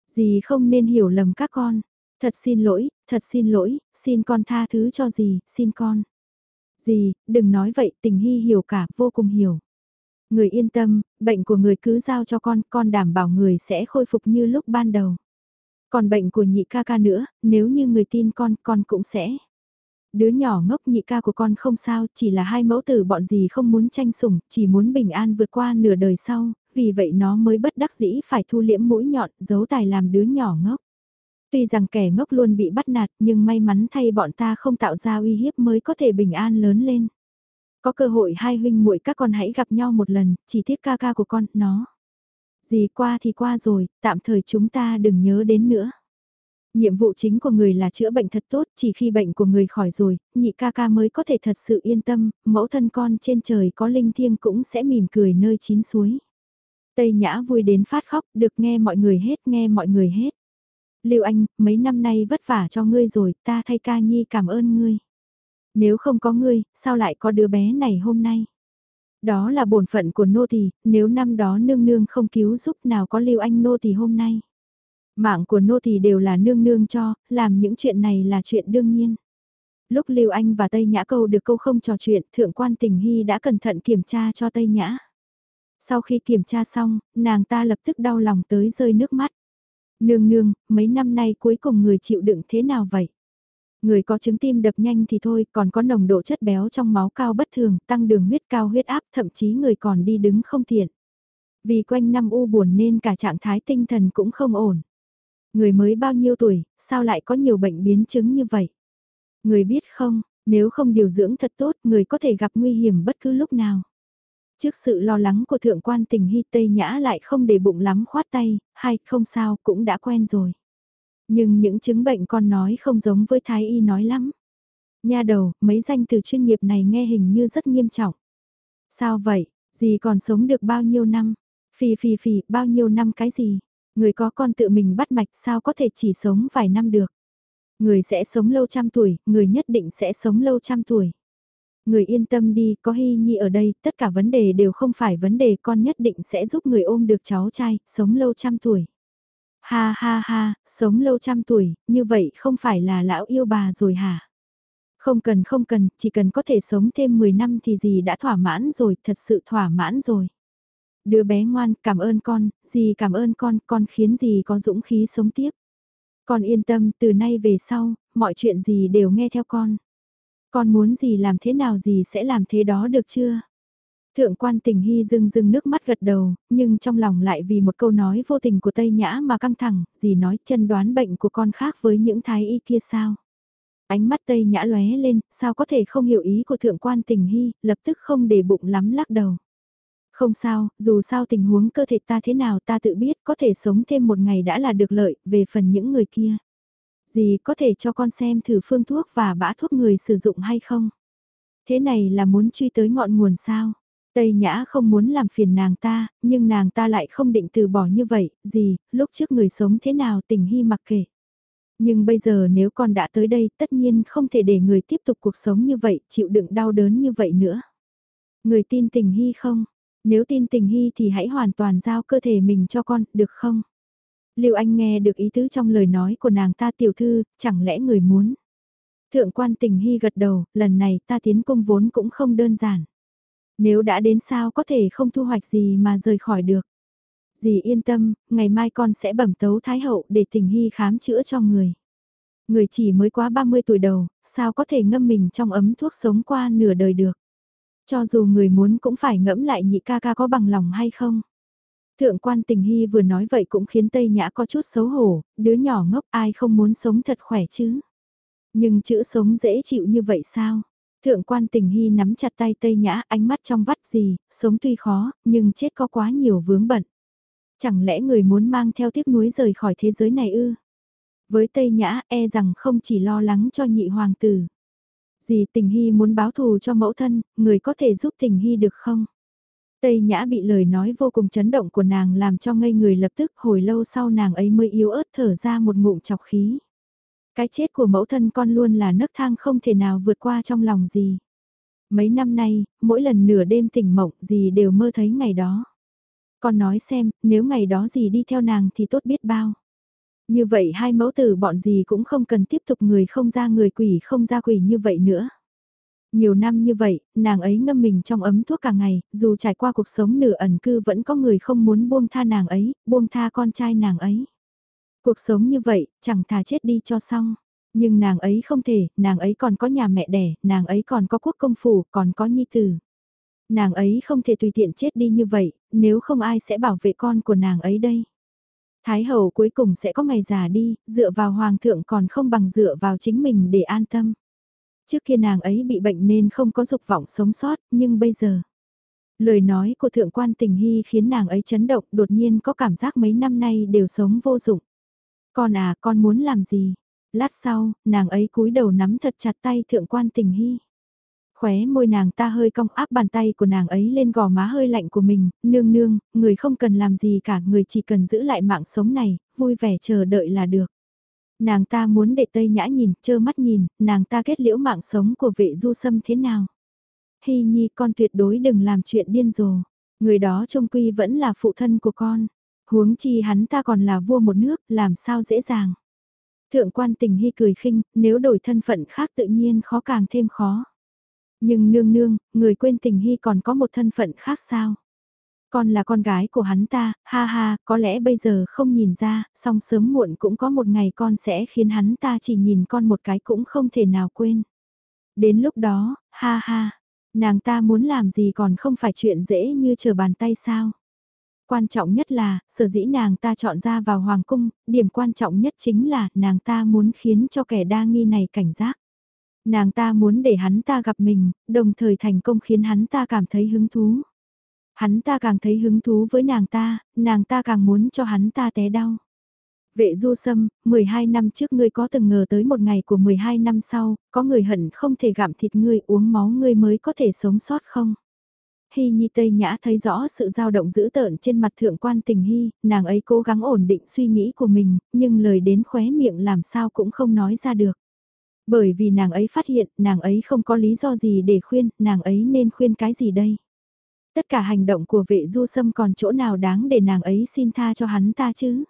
S1: Dì không nên hiểu lầm các con. Thật xin lỗi, thật xin lỗi, xin con tha thứ cho dì, xin con. Gì, đừng nói vậy, tình hy hiểu cả, vô cùng hiểu. Người yên tâm, bệnh của người cứ giao cho con, con đảm bảo người sẽ khôi phục như lúc ban đầu. Còn bệnh của nhị ca ca nữa, nếu như người tin con, con cũng sẽ. Đứa nhỏ ngốc nhị ca của con không sao, chỉ là hai mẫu tử bọn gì không muốn tranh sủng, chỉ muốn bình an vượt qua nửa đời sau, vì vậy nó mới bất đắc dĩ phải thu liễm mũi nhọn, giấu tài làm đứa nhỏ ngốc. Tuy rằng kẻ ngốc luôn bị bắt nạt nhưng may mắn thay bọn ta không tạo ra uy hiếp mới có thể bình an lớn lên. Có cơ hội hai huynh muội các con hãy gặp nhau một lần, chỉ tiếc ca ca của con, nó. Gì qua thì qua rồi, tạm thời chúng ta đừng nhớ đến nữa. Nhiệm vụ chính của người là chữa bệnh thật tốt, chỉ khi bệnh của người khỏi rồi, nhị ca ca mới có thể thật sự yên tâm, mẫu thân con trên trời có linh thiêng cũng sẽ mỉm cười nơi chín suối. Tây Nhã vui đến phát khóc, được nghe mọi người hết, nghe mọi người hết. Lưu Anh, mấy năm nay vất vả cho ngươi rồi, ta thay ca nhi cảm ơn ngươi. Nếu không có ngươi, sao lại có đứa bé này hôm nay? Đó là bổn phận của nô tỳ, nếu năm đó nương nương không cứu giúp nào có Lưu Anh nô tỳ hôm nay. Mạng của nô thì đều là nương nương cho, làm những chuyện này là chuyện đương nhiên. Lúc Lưu Anh và Tây Nhã câu được câu không trò chuyện, thượng quan tình hy đã cẩn thận kiểm tra cho Tây Nhã. Sau khi kiểm tra xong, nàng ta lập tức đau lòng tới rơi nước mắt. Nương nương, mấy năm nay cuối cùng người chịu đựng thế nào vậy? Người có chứng tim đập nhanh thì thôi, còn có nồng độ chất béo trong máu cao bất thường, tăng đường huyết cao huyết áp, thậm chí người còn đi đứng không tiện. Vì quanh năm u buồn nên cả trạng thái tinh thần cũng không ổn. Người mới bao nhiêu tuổi, sao lại có nhiều bệnh biến chứng như vậy? Người biết không, nếu không điều dưỡng thật tốt, người có thể gặp nguy hiểm bất cứ lúc nào. Trước sự lo lắng của thượng quan tình hy Tây Nhã lại không để bụng lắm khoát tay, hay không sao cũng đã quen rồi. Nhưng những chứng bệnh con nói không giống với thái y nói lắm. Nha đầu, mấy danh từ chuyên nghiệp này nghe hình như rất nghiêm trọng. Sao vậy, gì còn sống được bao nhiêu năm? Phì phì phì, bao nhiêu năm cái gì? Người có con tự mình bắt mạch sao có thể chỉ sống vài năm được? Người sẽ sống lâu trăm tuổi, người nhất định sẽ sống lâu trăm tuổi. Người yên tâm đi, có Hy Nhi ở đây, tất cả vấn đề đều không phải vấn đề con nhất định sẽ giúp người ôm được cháu trai, sống lâu trăm tuổi. Ha ha ha, sống lâu trăm tuổi, như vậy không phải là lão yêu bà rồi hả? Không cần không cần, chỉ cần có thể sống thêm 10 năm thì gì đã thỏa mãn rồi, thật sự thỏa mãn rồi. Đứa bé ngoan, cảm ơn con, gì cảm ơn con, con khiến gì có dũng khí sống tiếp. Con yên tâm, từ nay về sau, mọi chuyện gì đều nghe theo con. Con muốn gì làm thế nào gì sẽ làm thế đó được chưa? Thượng quan tình hy dưng dưng nước mắt gật đầu, nhưng trong lòng lại vì một câu nói vô tình của Tây Nhã mà căng thẳng, gì nói chân đoán bệnh của con khác với những thái y kia sao? Ánh mắt Tây Nhã lóe lên, sao có thể không hiểu ý của thượng quan tình hy, lập tức không để bụng lắm lắc đầu. Không sao, dù sao tình huống cơ thể ta thế nào ta tự biết có thể sống thêm một ngày đã là được lợi, về phần những người kia. Gì có thể cho con xem thử phương thuốc và bã thuốc người sử dụng hay không? Thế này là muốn truy tới ngọn nguồn sao? Tây Nhã không muốn làm phiền nàng ta, nhưng nàng ta lại không định từ bỏ như vậy, gì, lúc trước người sống thế nào tình hy mặc kệ. Nhưng bây giờ nếu con đã tới đây tất nhiên không thể để người tiếp tục cuộc sống như vậy, chịu đựng đau đớn như vậy nữa. Người tin tình hy không? Nếu tin tình hy thì hãy hoàn toàn giao cơ thể mình cho con, được không? Lưu Anh nghe được ý tứ trong lời nói của nàng ta tiểu thư, chẳng lẽ người muốn? Thượng quan tình hy gật đầu, lần này ta tiến công vốn cũng không đơn giản. Nếu đã đến sao có thể không thu hoạch gì mà rời khỏi được. Dì yên tâm, ngày mai con sẽ bẩm tấu Thái Hậu để tình hy khám chữa cho người. Người chỉ mới quá 30 tuổi đầu, sao có thể ngâm mình trong ấm thuốc sống qua nửa đời được. Cho dù người muốn cũng phải ngẫm lại nhị ca ca có bằng lòng hay không. Thượng quan tình hy vừa nói vậy cũng khiến Tây Nhã có chút xấu hổ, đứa nhỏ ngốc ai không muốn sống thật khỏe chứ. Nhưng chữ sống dễ chịu như vậy sao? Thượng quan tình hy nắm chặt tay Tây Nhã ánh mắt trong vắt gì, sống tuy khó, nhưng chết có quá nhiều vướng bận. Chẳng lẽ người muốn mang theo tiếc nuối rời khỏi thế giới này ư? Với Tây Nhã e rằng không chỉ lo lắng cho nhị hoàng tử. Dì tình hy muốn báo thù cho mẫu thân, người có thể giúp tình hy được không? Tây Nhã bị lời nói vô cùng chấn động của nàng làm cho ngây người lập tức hồi lâu sau nàng ấy mới yếu ớt thở ra một ngụm chọc khí. Cái chết của mẫu thân con luôn là nấc thang không thể nào vượt qua trong lòng gì. Mấy năm nay, mỗi lần nửa đêm tỉnh mộng gì đều mơ thấy ngày đó. Con nói xem, nếu ngày đó gì đi theo nàng thì tốt biết bao. Như vậy hai mẫu tử bọn gì cũng không cần tiếp tục người không ra người quỷ không ra quỷ như vậy nữa. Nhiều năm như vậy, nàng ấy ngâm mình trong ấm thuốc cả ngày, dù trải qua cuộc sống nửa ẩn cư vẫn có người không muốn buông tha nàng ấy, buông tha con trai nàng ấy. Cuộc sống như vậy, chẳng thà chết đi cho xong. Nhưng nàng ấy không thể, nàng ấy còn có nhà mẹ đẻ, nàng ấy còn có quốc công phủ, còn có nhi tử. Nàng ấy không thể tùy tiện chết đi như vậy, nếu không ai sẽ bảo vệ con của nàng ấy đây. Thái hậu cuối cùng sẽ có ngày già đi, dựa vào hoàng thượng còn không bằng dựa vào chính mình để an tâm. Trước kia nàng ấy bị bệnh nên không có dục vọng sống sót, nhưng bây giờ... Lời nói của thượng quan tình hy khiến nàng ấy chấn động đột nhiên có cảm giác mấy năm nay đều sống vô dụng. Con à, con muốn làm gì? Lát sau, nàng ấy cúi đầu nắm thật chặt tay thượng quan tình hy. Khóe môi nàng ta hơi cong áp bàn tay của nàng ấy lên gò má hơi lạnh của mình, nương nương, người không cần làm gì cả, người chỉ cần giữ lại mạng sống này, vui vẻ chờ đợi là được. Nàng ta muốn để Tây Nhã nhìn, chơ mắt nhìn, nàng ta kết liễu mạng sống của vệ du sâm thế nào. Hy nhi con tuyệt đối đừng làm chuyện điên rồ, người đó trông quy vẫn là phụ thân của con, huống chi hắn ta còn là vua một nước, làm sao dễ dàng. Thượng quan tình hy cười khinh, nếu đổi thân phận khác tự nhiên khó càng thêm khó. Nhưng nương nương, người quên tình hy còn có một thân phận khác sao? Con là con gái của hắn ta, ha ha, có lẽ bây giờ không nhìn ra, song sớm muộn cũng có một ngày con sẽ khiến hắn ta chỉ nhìn con một cái cũng không thể nào quên. Đến lúc đó, ha ha, nàng ta muốn làm gì còn không phải chuyện dễ như chờ bàn tay sao? Quan trọng nhất là, sở dĩ nàng ta chọn ra vào hoàng cung, điểm quan trọng nhất chính là nàng ta muốn khiến cho kẻ đa nghi này cảnh giác. Nàng ta muốn để hắn ta gặp mình, đồng thời thành công khiến hắn ta cảm thấy hứng thú. Hắn ta càng thấy hứng thú với nàng ta, nàng ta càng muốn cho hắn ta té đau. Vệ du sâm, 12 năm trước ngươi có từng ngờ tới một ngày của 12 năm sau, có người hận không thể gặm thịt ngươi uống máu ngươi mới có thể sống sót không? Hy Nhi Tây Nhã thấy rõ sự dao động dữ tợn trên mặt thượng quan tình Hy, nàng ấy cố gắng ổn định suy nghĩ của mình, nhưng lời đến khóe miệng làm sao cũng không nói ra được. Bởi vì nàng ấy phát hiện, nàng ấy không có lý do gì để khuyên, nàng ấy nên khuyên cái gì đây? Tất cả hành động của vệ du sâm còn chỗ nào đáng để nàng ấy xin tha cho hắn ta chứ?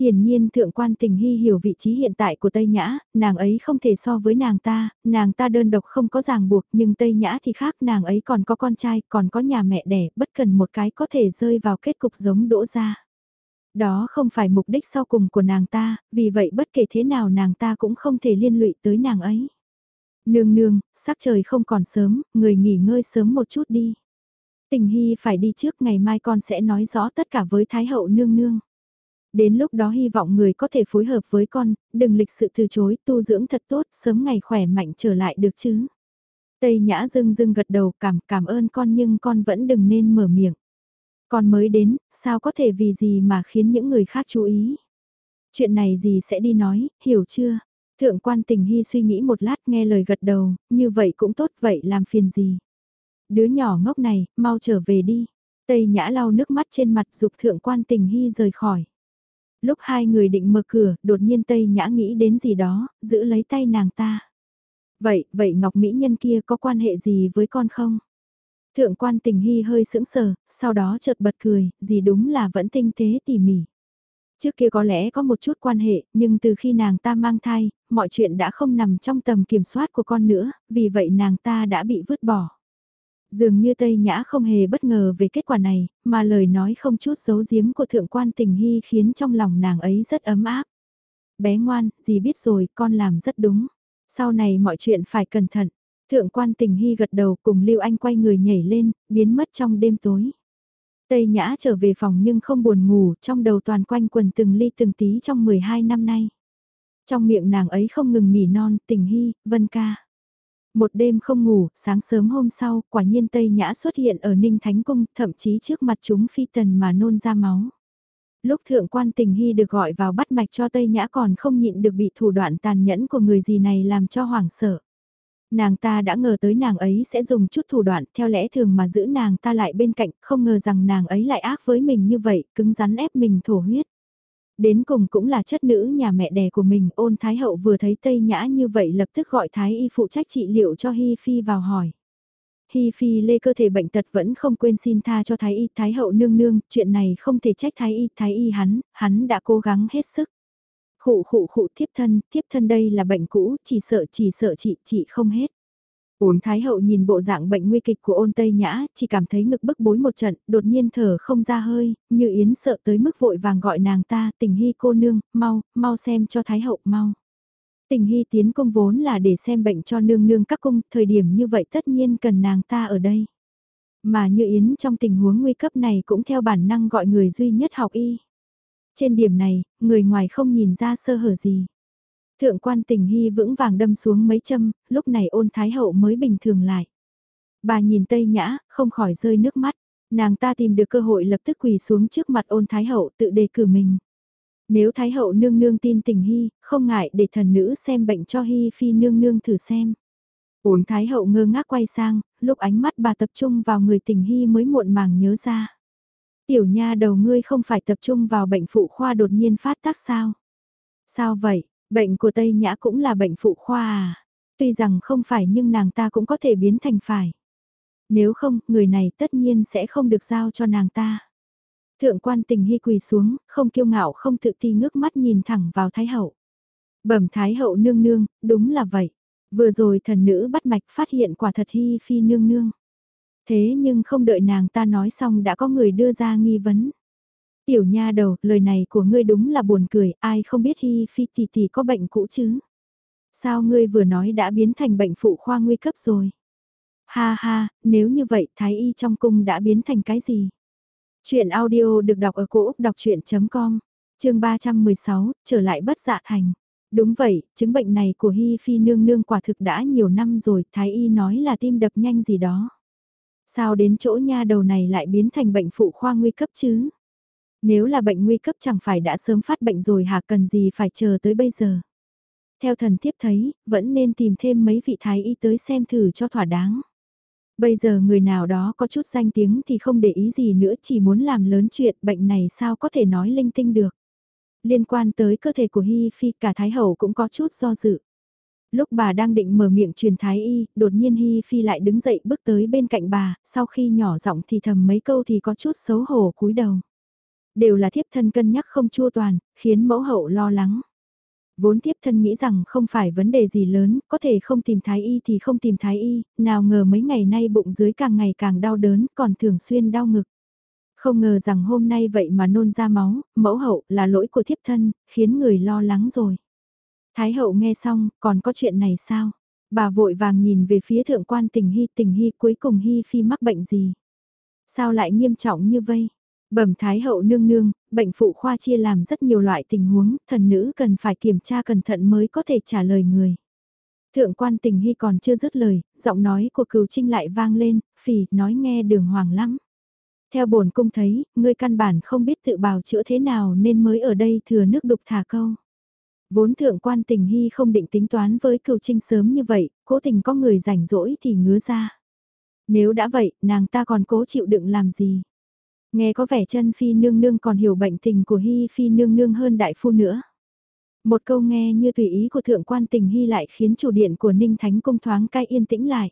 S1: Hiển nhiên thượng quan tình hy hiểu vị trí hiện tại của Tây Nhã, nàng ấy không thể so với nàng ta, nàng ta đơn độc không có ràng buộc nhưng Tây Nhã thì khác nàng ấy còn có con trai, còn có nhà mẹ đẻ, bất cần một cái có thể rơi vào kết cục giống đỗ ra. Đó không phải mục đích sau cùng của nàng ta, vì vậy bất kể thế nào nàng ta cũng không thể liên lụy tới nàng ấy. Nương nương, sắc trời không còn sớm, người nghỉ ngơi sớm một chút đi. Tình Hy phải đi trước ngày mai con sẽ nói rõ tất cả với Thái hậu nương nương. Đến lúc đó hy vọng người có thể phối hợp với con, đừng lịch sự từ chối, tu dưỡng thật tốt, sớm ngày khỏe mạnh trở lại được chứ. Tây Nhã dưng dưng gật đầu cảm cảm ơn con nhưng con vẫn đừng nên mở miệng. Con mới đến, sao có thể vì gì mà khiến những người khác chú ý. Chuyện này gì sẽ đi nói, hiểu chưa? Thượng quan tình hy suy nghĩ một lát nghe lời gật đầu, như vậy cũng tốt vậy làm phiền gì. Đứa nhỏ ngốc này, mau trở về đi. Tây Nhã lau nước mắt trên mặt dục thượng quan tình hy rời khỏi. Lúc hai người định mở cửa, đột nhiên Tây Nhã nghĩ đến gì đó, giữ lấy tay nàng ta. Vậy, vậy Ngọc Mỹ Nhân kia có quan hệ gì với con không? Thượng quan tình hy hơi sững sờ, sau đó chợt bật cười, gì đúng là vẫn tinh tế tỉ mỉ. Trước kia có lẽ có một chút quan hệ, nhưng từ khi nàng ta mang thai, mọi chuyện đã không nằm trong tầm kiểm soát của con nữa, vì vậy nàng ta đã bị vứt bỏ. Dường như Tây Nhã không hề bất ngờ về kết quả này, mà lời nói không chút giấu giếm của thượng quan tình hy khiến trong lòng nàng ấy rất ấm áp. Bé ngoan, dì biết rồi, con làm rất đúng. Sau này mọi chuyện phải cẩn thận. Thượng quan tình hy gật đầu cùng Lưu Anh quay người nhảy lên, biến mất trong đêm tối. Tây Nhã trở về phòng nhưng không buồn ngủ, trong đầu toàn quanh quần từng ly từng tí trong 12 năm nay. Trong miệng nàng ấy không ngừng nỉ non, tình hy, vân ca. Một đêm không ngủ, sáng sớm hôm sau, quả nhiên Tây Nhã xuất hiện ở Ninh Thánh Cung, thậm chí trước mặt chúng phi tần mà nôn ra máu. Lúc thượng quan tình hy được gọi vào bắt mạch cho Tây Nhã còn không nhịn được bị thủ đoạn tàn nhẫn của người gì này làm cho hoảng sợ. Nàng ta đã ngờ tới nàng ấy sẽ dùng chút thủ đoạn theo lẽ thường mà giữ nàng ta lại bên cạnh, không ngờ rằng nàng ấy lại ác với mình như vậy, cứng rắn ép mình thổ huyết. Đến cùng cũng là chất nữ nhà mẹ đẻ của mình, ôn Thái Hậu vừa thấy Tây Nhã như vậy lập tức gọi Thái Y phụ trách trị liệu cho Hi Phi vào hỏi. Hi Phi lê cơ thể bệnh tật vẫn không quên xin tha cho Thái Y, Thái Hậu nương nương, chuyện này không thể trách Thái Y, Thái Y hắn, hắn đã cố gắng hết sức. Khụ khụ khụ thiếp thân, thiếp thân đây là bệnh cũ, chỉ sợ chỉ sợ chị, chị không hết. Ôn Thái Hậu nhìn bộ dạng bệnh nguy kịch của ôn Tây Nhã, chỉ cảm thấy ngực bức bối một trận, đột nhiên thở không ra hơi, như Yến sợ tới mức vội vàng gọi nàng ta, tình hy cô nương, mau, mau xem cho Thái Hậu, mau. Tình hy tiến công vốn là để xem bệnh cho nương nương các cung, thời điểm như vậy tất nhiên cần nàng ta ở đây. Mà như Yến trong tình huống nguy cấp này cũng theo bản năng gọi người duy nhất học y. Trên điểm này, người ngoài không nhìn ra sơ hở gì. Thượng quan tình hy vững vàng đâm xuống mấy châm, lúc này ôn thái hậu mới bình thường lại. Bà nhìn Tây Nhã, không khỏi rơi nước mắt. Nàng ta tìm được cơ hội lập tức quỳ xuống trước mặt ôn thái hậu tự đề cử mình. Nếu thái hậu nương nương tin tình hy, không ngại để thần nữ xem bệnh cho hy phi nương nương thử xem. Ôn thái hậu ngơ ngác quay sang, lúc ánh mắt bà tập trung vào người tình hy mới muộn màng nhớ ra. Tiểu nha đầu ngươi không phải tập trung vào bệnh phụ khoa đột nhiên phát tác sao? Sao vậy, bệnh của Tây Nhã cũng là bệnh phụ khoa à? Tuy rằng không phải nhưng nàng ta cũng có thể biến thành phải. Nếu không, người này tất nhiên sẽ không được giao cho nàng ta. Thượng quan tình hy quỳ xuống, không kiêu ngạo không tự ti ngước mắt nhìn thẳng vào Thái Hậu. Bẩm Thái Hậu nương nương, đúng là vậy. Vừa rồi thần nữ bắt mạch phát hiện quả thật hy phi nương nương. Thế nhưng không đợi nàng ta nói xong đã có người đưa ra nghi vấn. Tiểu nha đầu, lời này của ngươi đúng là buồn cười, ai không biết Hi Phi tỷ tỷ có bệnh cũ chứ? Sao ngươi vừa nói đã biến thành bệnh phụ khoa nguy cấp rồi? Ha ha, nếu như vậy Thái Y trong cung đã biến thành cái gì? Chuyện audio được đọc ở cổ Úc đọc chuyện.com, chương 316, trở lại bất dạ thành. Đúng vậy, chứng bệnh này của Hi Phi nương nương quả thực đã nhiều năm rồi, Thái Y nói là tim đập nhanh gì đó. Sao đến chỗ nha đầu này lại biến thành bệnh phụ khoa nguy cấp chứ? Nếu là bệnh nguy cấp chẳng phải đã sớm phát bệnh rồi hả cần gì phải chờ tới bây giờ? Theo thần thiếp thấy, vẫn nên tìm thêm mấy vị thái y tới xem thử cho thỏa đáng. Bây giờ người nào đó có chút danh tiếng thì không để ý gì nữa chỉ muốn làm lớn chuyện bệnh này sao có thể nói linh tinh được. Liên quan tới cơ thể của Hi Phi cả Thái Hậu cũng có chút do dự lúc bà đang định mở miệng truyền thái y, đột nhiên Hi Phi lại đứng dậy bước tới bên cạnh bà, sau khi nhỏ giọng thì thầm mấy câu thì có chút xấu hổ cúi đầu. Đều là thiếp thân cân nhắc không chua toàn, khiến mẫu hậu lo lắng. Vốn thiếp thân nghĩ rằng không phải vấn đề gì lớn, có thể không tìm thái y thì không tìm thái y, nào ngờ mấy ngày nay bụng dưới càng ngày càng đau đớn, còn thường xuyên đau ngực. Không ngờ rằng hôm nay vậy mà nôn ra máu, mẫu hậu là lỗi của thiếp thân, khiến người lo lắng rồi. Thái hậu nghe xong, còn có chuyện này sao? Bà vội vàng nhìn về phía thượng quan tình hy tình hy cuối cùng hy phi mắc bệnh gì? Sao lại nghiêm trọng như vây? Bẩm Thái hậu nương nương, bệnh phụ khoa chia làm rất nhiều loại tình huống, thần nữ cần phải kiểm tra cẩn thận mới có thể trả lời người. Thượng quan tình hy còn chưa dứt lời, giọng nói của cừu trinh lại vang lên, phì, nói nghe đường hoàng lắm. Theo bổn cung thấy, ngươi căn bản không biết tự bào chữa thế nào nên mới ở đây thừa nước đục thả câu. Vốn thượng quan tình hy không định tính toán với cựu trinh sớm như vậy, cố tình có người rảnh rỗi thì ngứa ra. Nếu đã vậy, nàng ta còn cố chịu đựng làm gì? Nghe có vẻ chân phi nương nương còn hiểu bệnh tình của hy phi nương nương hơn đại phu nữa. Một câu nghe như tùy ý của thượng quan tình hy lại khiến chủ điện của Ninh Thánh Cung thoáng cai yên tĩnh lại.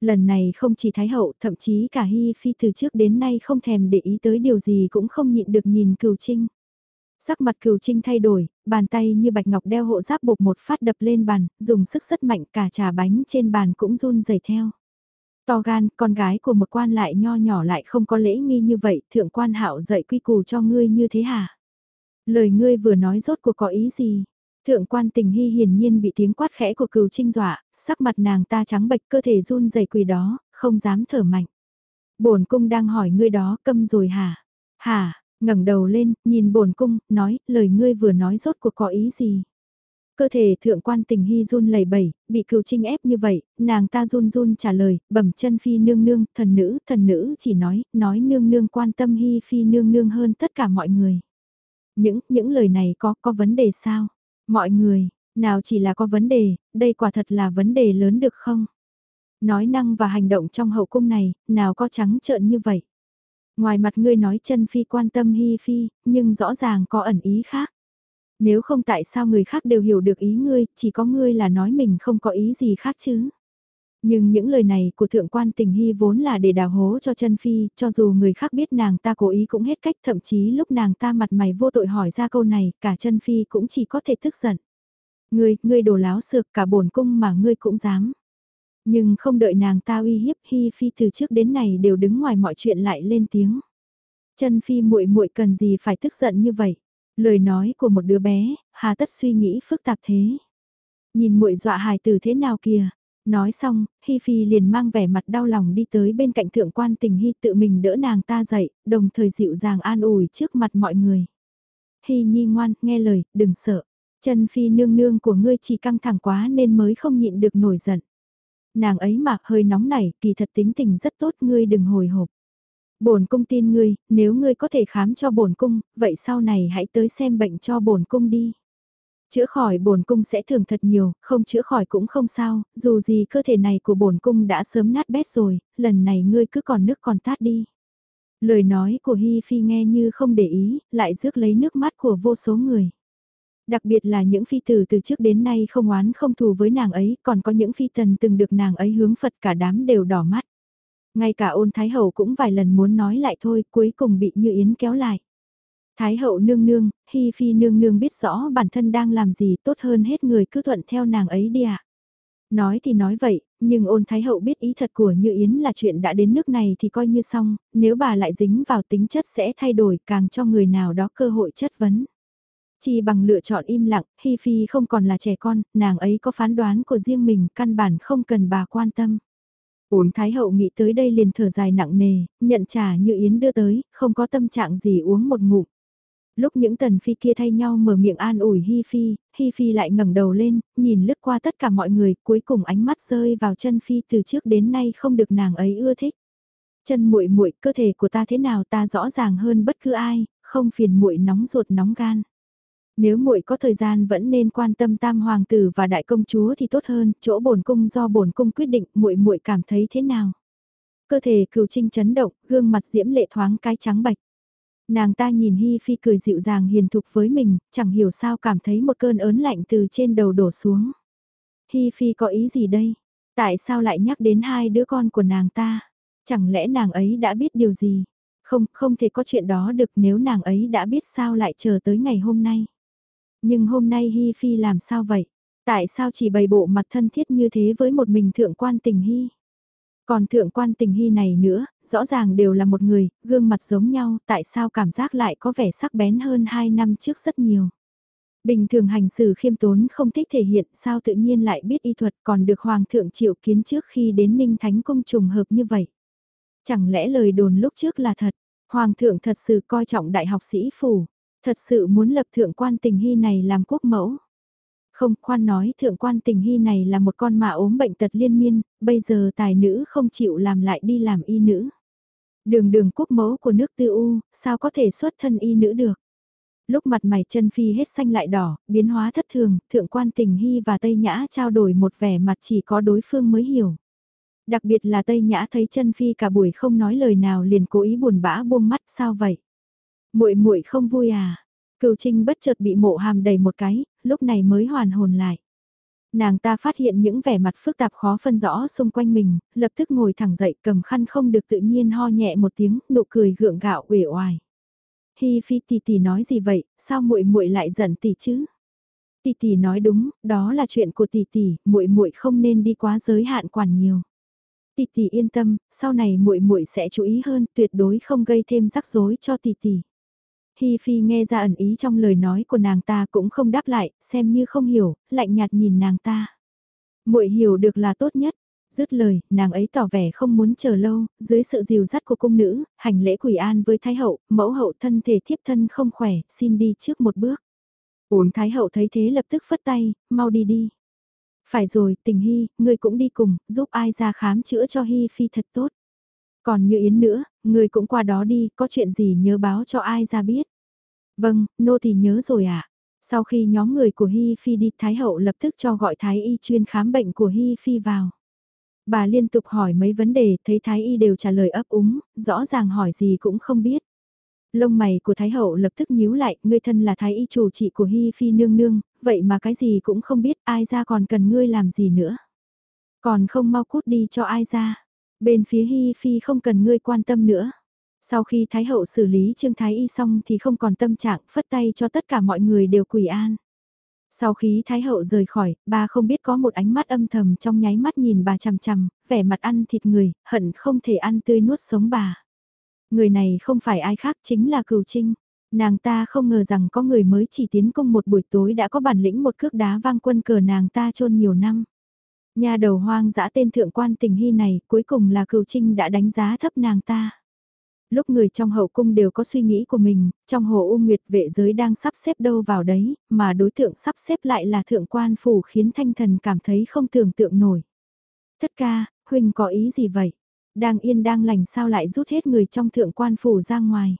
S1: Lần này không chỉ Thái Hậu, thậm chí cả Hy Phi từ trước đến nay không thèm để ý tới điều gì cũng không nhịn được nhìn Cửu trinh. Sắc mặt Cửu trinh thay đổi, bàn tay như bạch ngọc đeo hộ giáp bột một phát đập lên bàn, dùng sức rất mạnh cả trà bánh trên bàn cũng run rẩy theo. To gan, con gái của một quan lại nho nhỏ lại không có lễ nghi như vậy, thượng quan hạo dạy quy củ cho ngươi như thế hả? Lời ngươi vừa nói rốt cuộc có ý gì? Thượng quan tình hy hiển nhiên bị tiếng quát khẽ của cừu trinh dọa, sắc mặt nàng ta trắng bệch cơ thể run rẩy quỳ đó, không dám thở mạnh. bổn cung đang hỏi ngươi đó câm rồi hả? Hả, ngẩng đầu lên, nhìn bổn cung, nói, lời ngươi vừa nói rốt cuộc có ý gì? Cơ thể thượng quan tình hy run lẩy bẩy, bị cừu trinh ép như vậy, nàng ta run run trả lời, bẩm chân phi nương nương, thần nữ, thần nữ chỉ nói, nói nương nương quan tâm hy phi nương nương hơn tất cả mọi người. Những, những lời này có, có vấn đề sao? Mọi người, nào chỉ là có vấn đề, đây quả thật là vấn đề lớn được không? Nói năng và hành động trong hậu cung này, nào có trắng trợn như vậy? Ngoài mặt ngươi nói chân phi quan tâm hi phi, nhưng rõ ràng có ẩn ý khác. Nếu không tại sao người khác đều hiểu được ý ngươi, chỉ có ngươi là nói mình không có ý gì khác chứ. Nhưng những lời này của thượng quan tình hy vốn là để đào hố cho chân phi, cho dù người khác biết nàng ta cố ý cũng hết cách, thậm chí lúc nàng ta mặt mày vô tội hỏi ra câu này, cả chân phi cũng chỉ có thể tức giận. Ngươi, ngươi đồ láo sược cả bổn cung mà ngươi cũng dám. Nhưng không đợi nàng ta uy hiếp Hi Phi từ trước đến này đều đứng ngoài mọi chuyện lại lên tiếng. Chân Phi muội muội cần gì phải tức giận như vậy? Lời nói của một đứa bé, hà tất suy nghĩ phức tạp thế. Nhìn muội dọa hài từ thế nào kìa? Nói xong, Hi Phi liền mang vẻ mặt đau lòng đi tới bên cạnh thượng quan tình Hi tự mình đỡ nàng ta dậy, đồng thời dịu dàng an ủi trước mặt mọi người. Hi Nhi ngoan, nghe lời, đừng sợ. Chân Phi nương nương của ngươi chỉ căng thẳng quá nên mới không nhịn được nổi giận. Nàng ấy mà hơi nóng nảy, kỳ thật tính tình rất tốt, ngươi đừng hồi hộp. Bổn cung tin ngươi, nếu ngươi có thể khám cho bổn cung, vậy sau này hãy tới xem bệnh cho bổn cung đi. Chữa khỏi bổn cung sẽ thường thật nhiều, không chữa khỏi cũng không sao, dù gì cơ thể này của bổn cung đã sớm nát bét rồi, lần này ngươi cứ còn nước còn tát đi. Lời nói của Hi Phi nghe như không để ý, lại rước lấy nước mắt của vô số người. Đặc biệt là những phi tử từ trước đến nay không oán không thù với nàng ấy, còn có những phi tần từng được nàng ấy hướng Phật cả đám đều đỏ mắt. Ngay cả ôn Thái Hậu cũng vài lần muốn nói lại thôi, cuối cùng bị Như Yến kéo lại. Thái Hậu nương nương, Hi Phi nương nương biết rõ bản thân đang làm gì tốt hơn hết người cứ thuận theo nàng ấy đi ạ. Nói thì nói vậy, nhưng ôn Thái Hậu biết ý thật của Như Yến là chuyện đã đến nước này thì coi như xong, nếu bà lại dính vào tính chất sẽ thay đổi càng cho người nào đó cơ hội chất vấn. Chỉ bằng lựa chọn im lặng, Hi Phi không còn là trẻ con, nàng ấy có phán đoán của riêng mình, căn bản không cần bà quan tâm. uốn Thái Hậu nghĩ tới đây liền thở dài nặng nề, nhận trà như Yến đưa tới, không có tâm trạng gì uống một ngụm. Lúc những tần phi kia thay nhau mở miệng an ủi Hi Phi, Hi Phi lại ngẩng đầu lên, nhìn lướt qua tất cả mọi người, cuối cùng ánh mắt rơi vào chân Phi từ trước đến nay không được nàng ấy ưa thích. Chân muội muội, cơ thể của ta thế nào ta rõ ràng hơn bất cứ ai, không phiền muội nóng ruột nóng gan. Nếu muội có thời gian vẫn nên quan tâm tam hoàng tử và đại công chúa thì tốt hơn, chỗ bổn cung do bổn cung quyết định, muội muội cảm thấy thế nào? Cơ thể cừu trinh chấn động, gương mặt diễm lệ thoáng cái trắng bạch. Nàng ta nhìn Hi Phi cười dịu dàng hiền thục với mình, chẳng hiểu sao cảm thấy một cơn ớn lạnh từ trên đầu đổ xuống. Hi Phi có ý gì đây? Tại sao lại nhắc đến hai đứa con của nàng ta? Chẳng lẽ nàng ấy đã biết điều gì? Không, không thể có chuyện đó được nếu nàng ấy đã biết sao lại chờ tới ngày hôm nay. Nhưng hôm nay Hi Phi làm sao vậy? Tại sao chỉ bày bộ mặt thân thiết như thế với một mình thượng quan tình Hi? Còn thượng quan tình Hi này nữa, rõ ràng đều là một người, gương mặt giống nhau, tại sao cảm giác lại có vẻ sắc bén hơn hai năm trước rất nhiều? Bình thường hành xử khiêm tốn không thích thể hiện sao tự nhiên lại biết y thuật còn được Hoàng thượng triệu kiến trước khi đến Ninh Thánh Cung trùng hợp như vậy. Chẳng lẽ lời đồn lúc trước là thật, Hoàng thượng thật sự coi trọng đại học sĩ phủ, Thật sự muốn lập thượng quan tình hy này làm quốc mẫu. Không khoan nói thượng quan tình hy này là một con mà ốm bệnh tật liên miên, bây giờ tài nữ không chịu làm lại đi làm y nữ. Đường đường quốc mẫu của nước tư u, sao có thể xuất thân y nữ được. Lúc mặt mày chân phi hết xanh lại đỏ, biến hóa thất thường, thượng quan tình hy và Tây Nhã trao đổi một vẻ mặt chỉ có đối phương mới hiểu. Đặc biệt là Tây Nhã thấy chân phi cả buổi không nói lời nào liền cố ý buồn bã buông mắt sao vậy. Muội muội không vui à? Cửu Trinh bất chợt bị mộ hàm đầy một cái, lúc này mới hoàn hồn lại. Nàng ta phát hiện những vẻ mặt phức tạp khó phân rõ xung quanh mình, lập tức ngồi thẳng dậy cầm khăn không được tự nhiên ho nhẹ một tiếng, nụ cười gượng gạo uể oải. Hi Phi tỷ tỷ nói gì vậy, sao muội muội lại giận tỷ chứ? Tỷ tỷ nói đúng, đó là chuyện của tỷ tỷ, muội muội không nên đi quá giới hạn quản nhiều. Tỷ tỷ yên tâm, sau này muội muội sẽ chú ý hơn, tuyệt đối không gây thêm rắc rối cho tỷ tỷ. Hi Phi nghe ra ẩn ý trong lời nói của nàng ta cũng không đáp lại, xem như không hiểu, lạnh nhạt nhìn nàng ta. Muội hiểu được là tốt nhất. Dứt lời, nàng ấy tỏ vẻ không muốn chờ lâu, dưới sự dìu dắt của cung nữ, hành lễ quỷ an với Thái hậu, mẫu hậu thân thể thiếp thân không khỏe, xin đi trước một bước. Ổn Thái hậu thấy thế lập tức phất tay, mau đi đi. Phải rồi, tình Hy, ngươi cũng đi cùng, giúp ai ra khám chữa cho Hy Phi thật tốt. Còn như Yến nữa, người cũng qua đó đi, có chuyện gì nhớ báo cho ai ra biết. Vâng, nô thì nhớ rồi ạ. À. Sau khi nhóm người của Hi Phi đi, Thái Hậu lập tức cho gọi Thái Y chuyên khám bệnh của Hi Phi vào. Bà liên tục hỏi mấy vấn đề, thấy Thái Y đều trả lời ấp úng, rõ ràng hỏi gì cũng không biết. Lông mày của Thái Hậu lập tức nhíu lại, ngươi thân là Thái Y chủ trị của Hi Phi nương nương, vậy mà cái gì cũng không biết, ai ra còn cần ngươi làm gì nữa. Còn không mau cút đi cho ai ra. Bên phía Hi Phi không cần ngươi quan tâm nữa. Sau khi Thái Hậu xử lý Trương Thái Y xong thì không còn tâm trạng phất tay cho tất cả mọi người đều quỳ an. Sau khi Thái Hậu rời khỏi, bà không biết có một ánh mắt âm thầm trong nháy mắt nhìn bà chằm chằm, vẻ mặt ăn thịt người, hận không thể ăn tươi nuốt sống bà. Người này không phải ai khác chính là Cửu Trinh. Nàng ta không ngờ rằng có người mới chỉ tiến công một buổi tối đã có bản lĩnh một cước đá vang quân cờ nàng ta chôn nhiều năm. Nhà đầu hoang dã tên thượng quan tình hy này cuối cùng là cừu Trinh đã đánh giá thấp nàng ta lúc người trong hậu cung đều có suy nghĩ của mình, trong hồ U Nguyệt vệ giới đang sắp xếp đâu vào đấy, mà đối tượng sắp xếp lại là thượng quan phủ khiến thanh thần cảm thấy không tưởng tượng nổi. Thất ca, huynh có ý gì vậy? Đang yên đang lành sao lại rút hết người trong thượng quan phủ ra ngoài?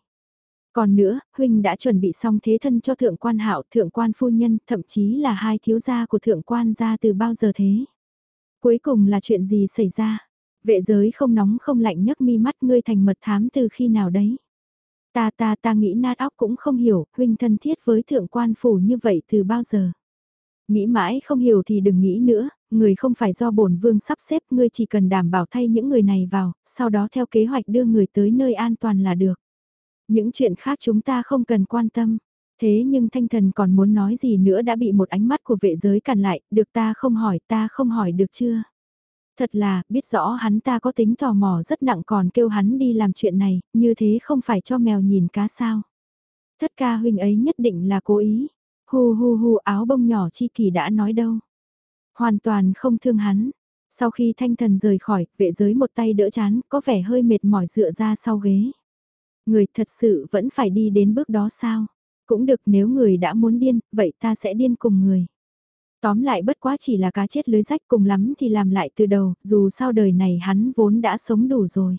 S1: Còn nữa, huynh đã chuẩn bị xong thế thân cho thượng quan hạo, thượng quan phu nhân, thậm chí là hai thiếu gia của thượng quan gia từ bao giờ thế? Cuối cùng là chuyện gì xảy ra? Vệ giới không nóng không lạnh nhấc mi mắt ngươi thành mật thám từ khi nào đấy. Ta ta ta nghĩ nát óc cũng không hiểu, huynh thân thiết với thượng quan phủ như vậy từ bao giờ. Nghĩ mãi không hiểu thì đừng nghĩ nữa, người không phải do bổn vương sắp xếp, ngươi chỉ cần đảm bảo thay những người này vào, sau đó theo kế hoạch đưa người tới nơi an toàn là được. Những chuyện khác chúng ta không cần quan tâm. Thế nhưng thanh thần còn muốn nói gì nữa đã bị một ánh mắt của vệ giới cản lại, được ta không hỏi ta không hỏi được chưa? Thật là, biết rõ hắn ta có tính tò mò rất nặng còn kêu hắn đi làm chuyện này, như thế không phải cho mèo nhìn cá sao. Thất ca huynh ấy nhất định là cố ý. hù hù hù áo bông nhỏ chi kỳ đã nói đâu. Hoàn toàn không thương hắn. Sau khi thanh thần rời khỏi, vệ giới một tay đỡ chán, có vẻ hơi mệt mỏi dựa ra sau ghế. Người thật sự vẫn phải đi đến bước đó sao? Cũng được nếu người đã muốn điên, vậy ta sẽ điên cùng người. Tóm lại bất quá chỉ là cá chết lưới rách cùng lắm thì làm lại từ đầu, dù sao đời này hắn vốn đã sống đủ rồi.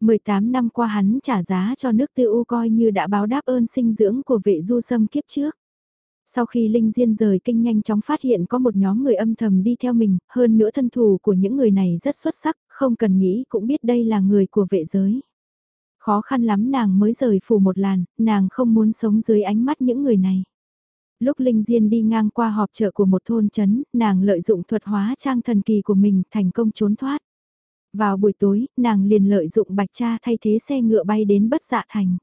S1: 18 năm qua hắn trả giá cho nước tư u coi như đã báo đáp ơn sinh dưỡng của vệ du sâm kiếp trước. Sau khi Linh Diên rời kinh nhanh chóng phát hiện có một nhóm người âm thầm đi theo mình, hơn nữa thân thù của những người này rất xuất sắc, không cần nghĩ cũng biết đây là người của vệ giới. Khó khăn lắm nàng mới rời phủ một làn, nàng không muốn sống dưới ánh mắt những người này. Lúc Linh Diên đi ngang qua họp chợ của một thôn chấn, nàng lợi dụng thuật hóa trang thần kỳ của mình thành công trốn thoát. Vào buổi tối, nàng liền lợi dụng bạch cha thay thế xe ngựa bay đến bất dạ thành.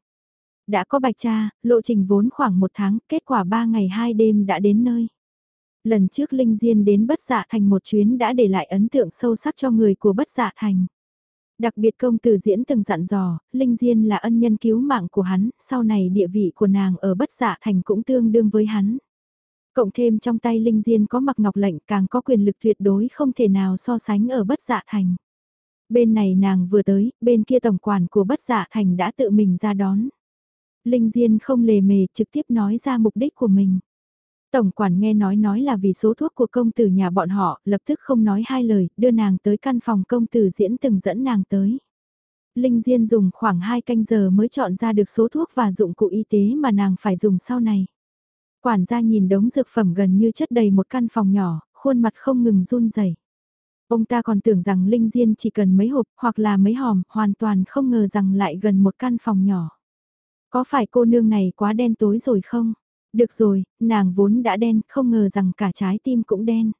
S1: Đã có bạch cha, lộ trình vốn khoảng một tháng, kết quả ba ngày hai đêm đã đến nơi. Lần trước Linh Diên đến bất dạ thành một chuyến đã để lại ấn tượng sâu sắc cho người của bất dạ thành. Đặc biệt công tử diễn từng dặn dò, Linh Diên là ân nhân cứu mạng của hắn, sau này địa vị của nàng ở bất dạ thành cũng tương đương với hắn. Cộng thêm trong tay Linh Diên có mặc ngọc lệnh càng có quyền lực tuyệt đối không thể nào so sánh ở bất dạ thành. Bên này nàng vừa tới, bên kia tổng quản của bất dạ thành đã tự mình ra đón. Linh Diên không lề mề trực tiếp nói ra mục đích của mình. Tổng quản nghe nói nói là vì số thuốc của công tử nhà bọn họ, lập tức không nói hai lời, đưa nàng tới căn phòng công tử diễn từng dẫn nàng tới. Linh Diên dùng khoảng 2 canh giờ mới chọn ra được số thuốc và dụng cụ y tế mà nàng phải dùng sau này. Quản gia nhìn đống dược phẩm gần như chất đầy một căn phòng nhỏ, khuôn mặt không ngừng run rẩy. Ông ta còn tưởng rằng Linh Diên chỉ cần mấy hộp hoặc là mấy hòm, hoàn toàn không ngờ rằng lại gần một căn phòng nhỏ. Có phải cô nương này quá đen tối rồi không? Được rồi, nàng vốn đã đen, không ngờ rằng cả trái tim cũng đen.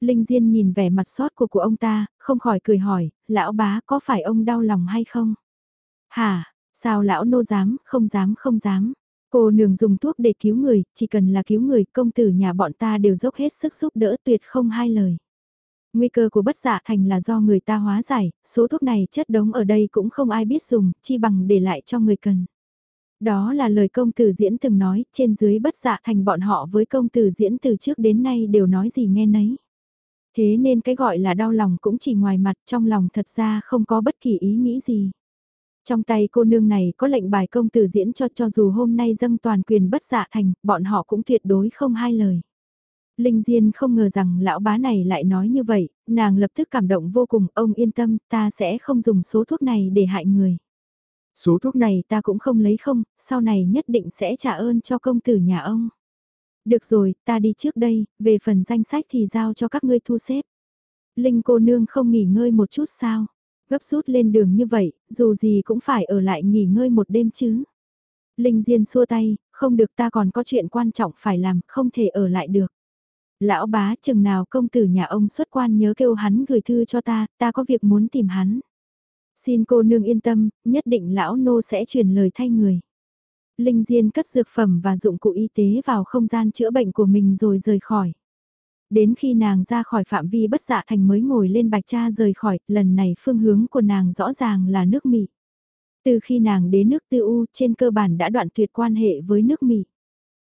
S1: Linh Diên nhìn vẻ mặt sót của của ông ta, không khỏi cười hỏi, lão bá có phải ông đau lòng hay không? Hả, sao lão nô dám, không dám không dám. Cô nương dùng thuốc để cứu người, chỉ cần là cứu người, công tử nhà bọn ta đều dốc hết sức giúp đỡ tuyệt không hai lời. Nguy cơ của bất dạ thành là do người ta hóa giải, số thuốc này chất đống ở đây cũng không ai biết dùng, chi bằng để lại cho người cần. Đó là lời công tử diễn từng nói, trên dưới bất dạ thành bọn họ với công tử diễn từ trước đến nay đều nói gì nghe nấy. Thế nên cái gọi là đau lòng cũng chỉ ngoài mặt trong lòng thật ra không có bất kỳ ý nghĩ gì. Trong tay cô nương này có lệnh bài công tử diễn cho cho dù hôm nay dâng toàn quyền bất dạ thành, bọn họ cũng tuyệt đối không hai lời. Linh Diên không ngờ rằng lão bá này lại nói như vậy, nàng lập tức cảm động vô cùng, ông yên tâm, ta sẽ không dùng số thuốc này để hại người. Số thuốc này ta cũng không lấy không, sau này nhất định sẽ trả ơn cho công tử nhà ông. Được rồi, ta đi trước đây, về phần danh sách thì giao cho các ngươi thu xếp. Linh cô nương không nghỉ ngơi một chút sao? Gấp rút lên đường như vậy, dù gì cũng phải ở lại nghỉ ngơi một đêm chứ. Linh Diên xua tay, không được ta còn có chuyện quan trọng phải làm, không thể ở lại được. Lão bá chừng nào công tử nhà ông xuất quan nhớ kêu hắn gửi thư cho ta, ta có việc muốn tìm hắn. Xin cô nương yên tâm, nhất định lão nô sẽ truyền lời thay người. Linh Diên cất dược phẩm và dụng cụ y tế vào không gian chữa bệnh của mình rồi rời khỏi. Đến khi nàng ra khỏi phạm vi bất dạ thành mới ngồi lên bạch cha rời khỏi, lần này phương hướng của nàng rõ ràng là nước Mỹ. Từ khi nàng đến nước tư u trên cơ bản đã đoạn tuyệt quan hệ với nước Mỹ.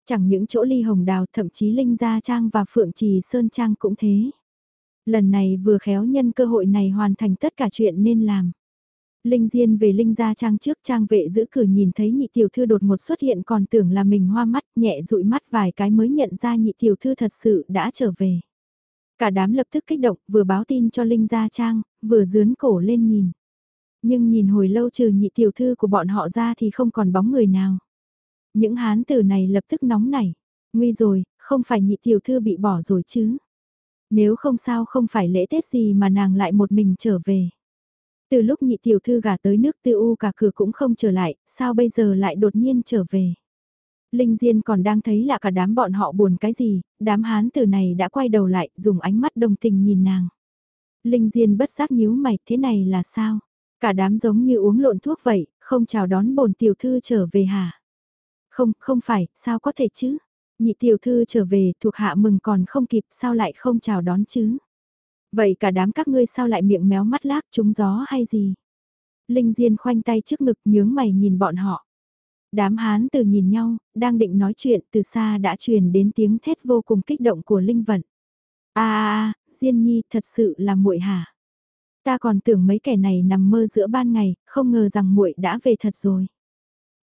S1: Chẳng những chỗ ly hồng đào thậm chí Linh Gia Trang và Phượng Trì Sơn Trang cũng thế. Lần này vừa khéo nhân cơ hội này hoàn thành tất cả chuyện nên làm. Linh Diên về Linh Gia Trang trước trang vệ giữ cửa nhìn thấy nhị tiểu thư đột ngột xuất hiện còn tưởng là mình hoa mắt nhẹ dụi mắt vài cái mới nhận ra nhị tiểu thư thật sự đã trở về. Cả đám lập tức kích động vừa báo tin cho Linh Gia Trang, vừa dướn cổ lên nhìn. Nhưng nhìn hồi lâu trừ nhị tiểu thư của bọn họ ra thì không còn bóng người nào. Những hán tử này lập tức nóng nảy. Nguy rồi, không phải nhị tiểu thư bị bỏ rồi chứ. Nếu không sao không phải lễ Tết gì mà nàng lại một mình trở về. Từ lúc nhị tiểu thư gả tới nước tư u cả cửa cũng không trở lại, sao bây giờ lại đột nhiên trở về. Linh Diên còn đang thấy là cả đám bọn họ buồn cái gì, đám hán tử này đã quay đầu lại, dùng ánh mắt đồng tình nhìn nàng. Linh Diên bất giác nhíu mày, thế này là sao? Cả đám giống như uống lộn thuốc vậy, không chào đón bồn tiểu thư trở về hả? Không, không phải, sao có thể chứ? Nhị tiểu thư trở về, thuộc hạ mừng còn không kịp, sao lại không chào đón chứ? Vậy cả đám các ngươi sao lại miệng méo mắt lác trúng gió hay gì? Linh Diên khoanh tay trước ngực nhướng mày nhìn bọn họ. Đám hán từ nhìn nhau, đang định nói chuyện từ xa đã truyền đến tiếng thét vô cùng kích động của Linh Vận. a a Diên Nhi thật sự là muội hả? Ta còn tưởng mấy kẻ này nằm mơ giữa ban ngày, không ngờ rằng muội đã về thật rồi.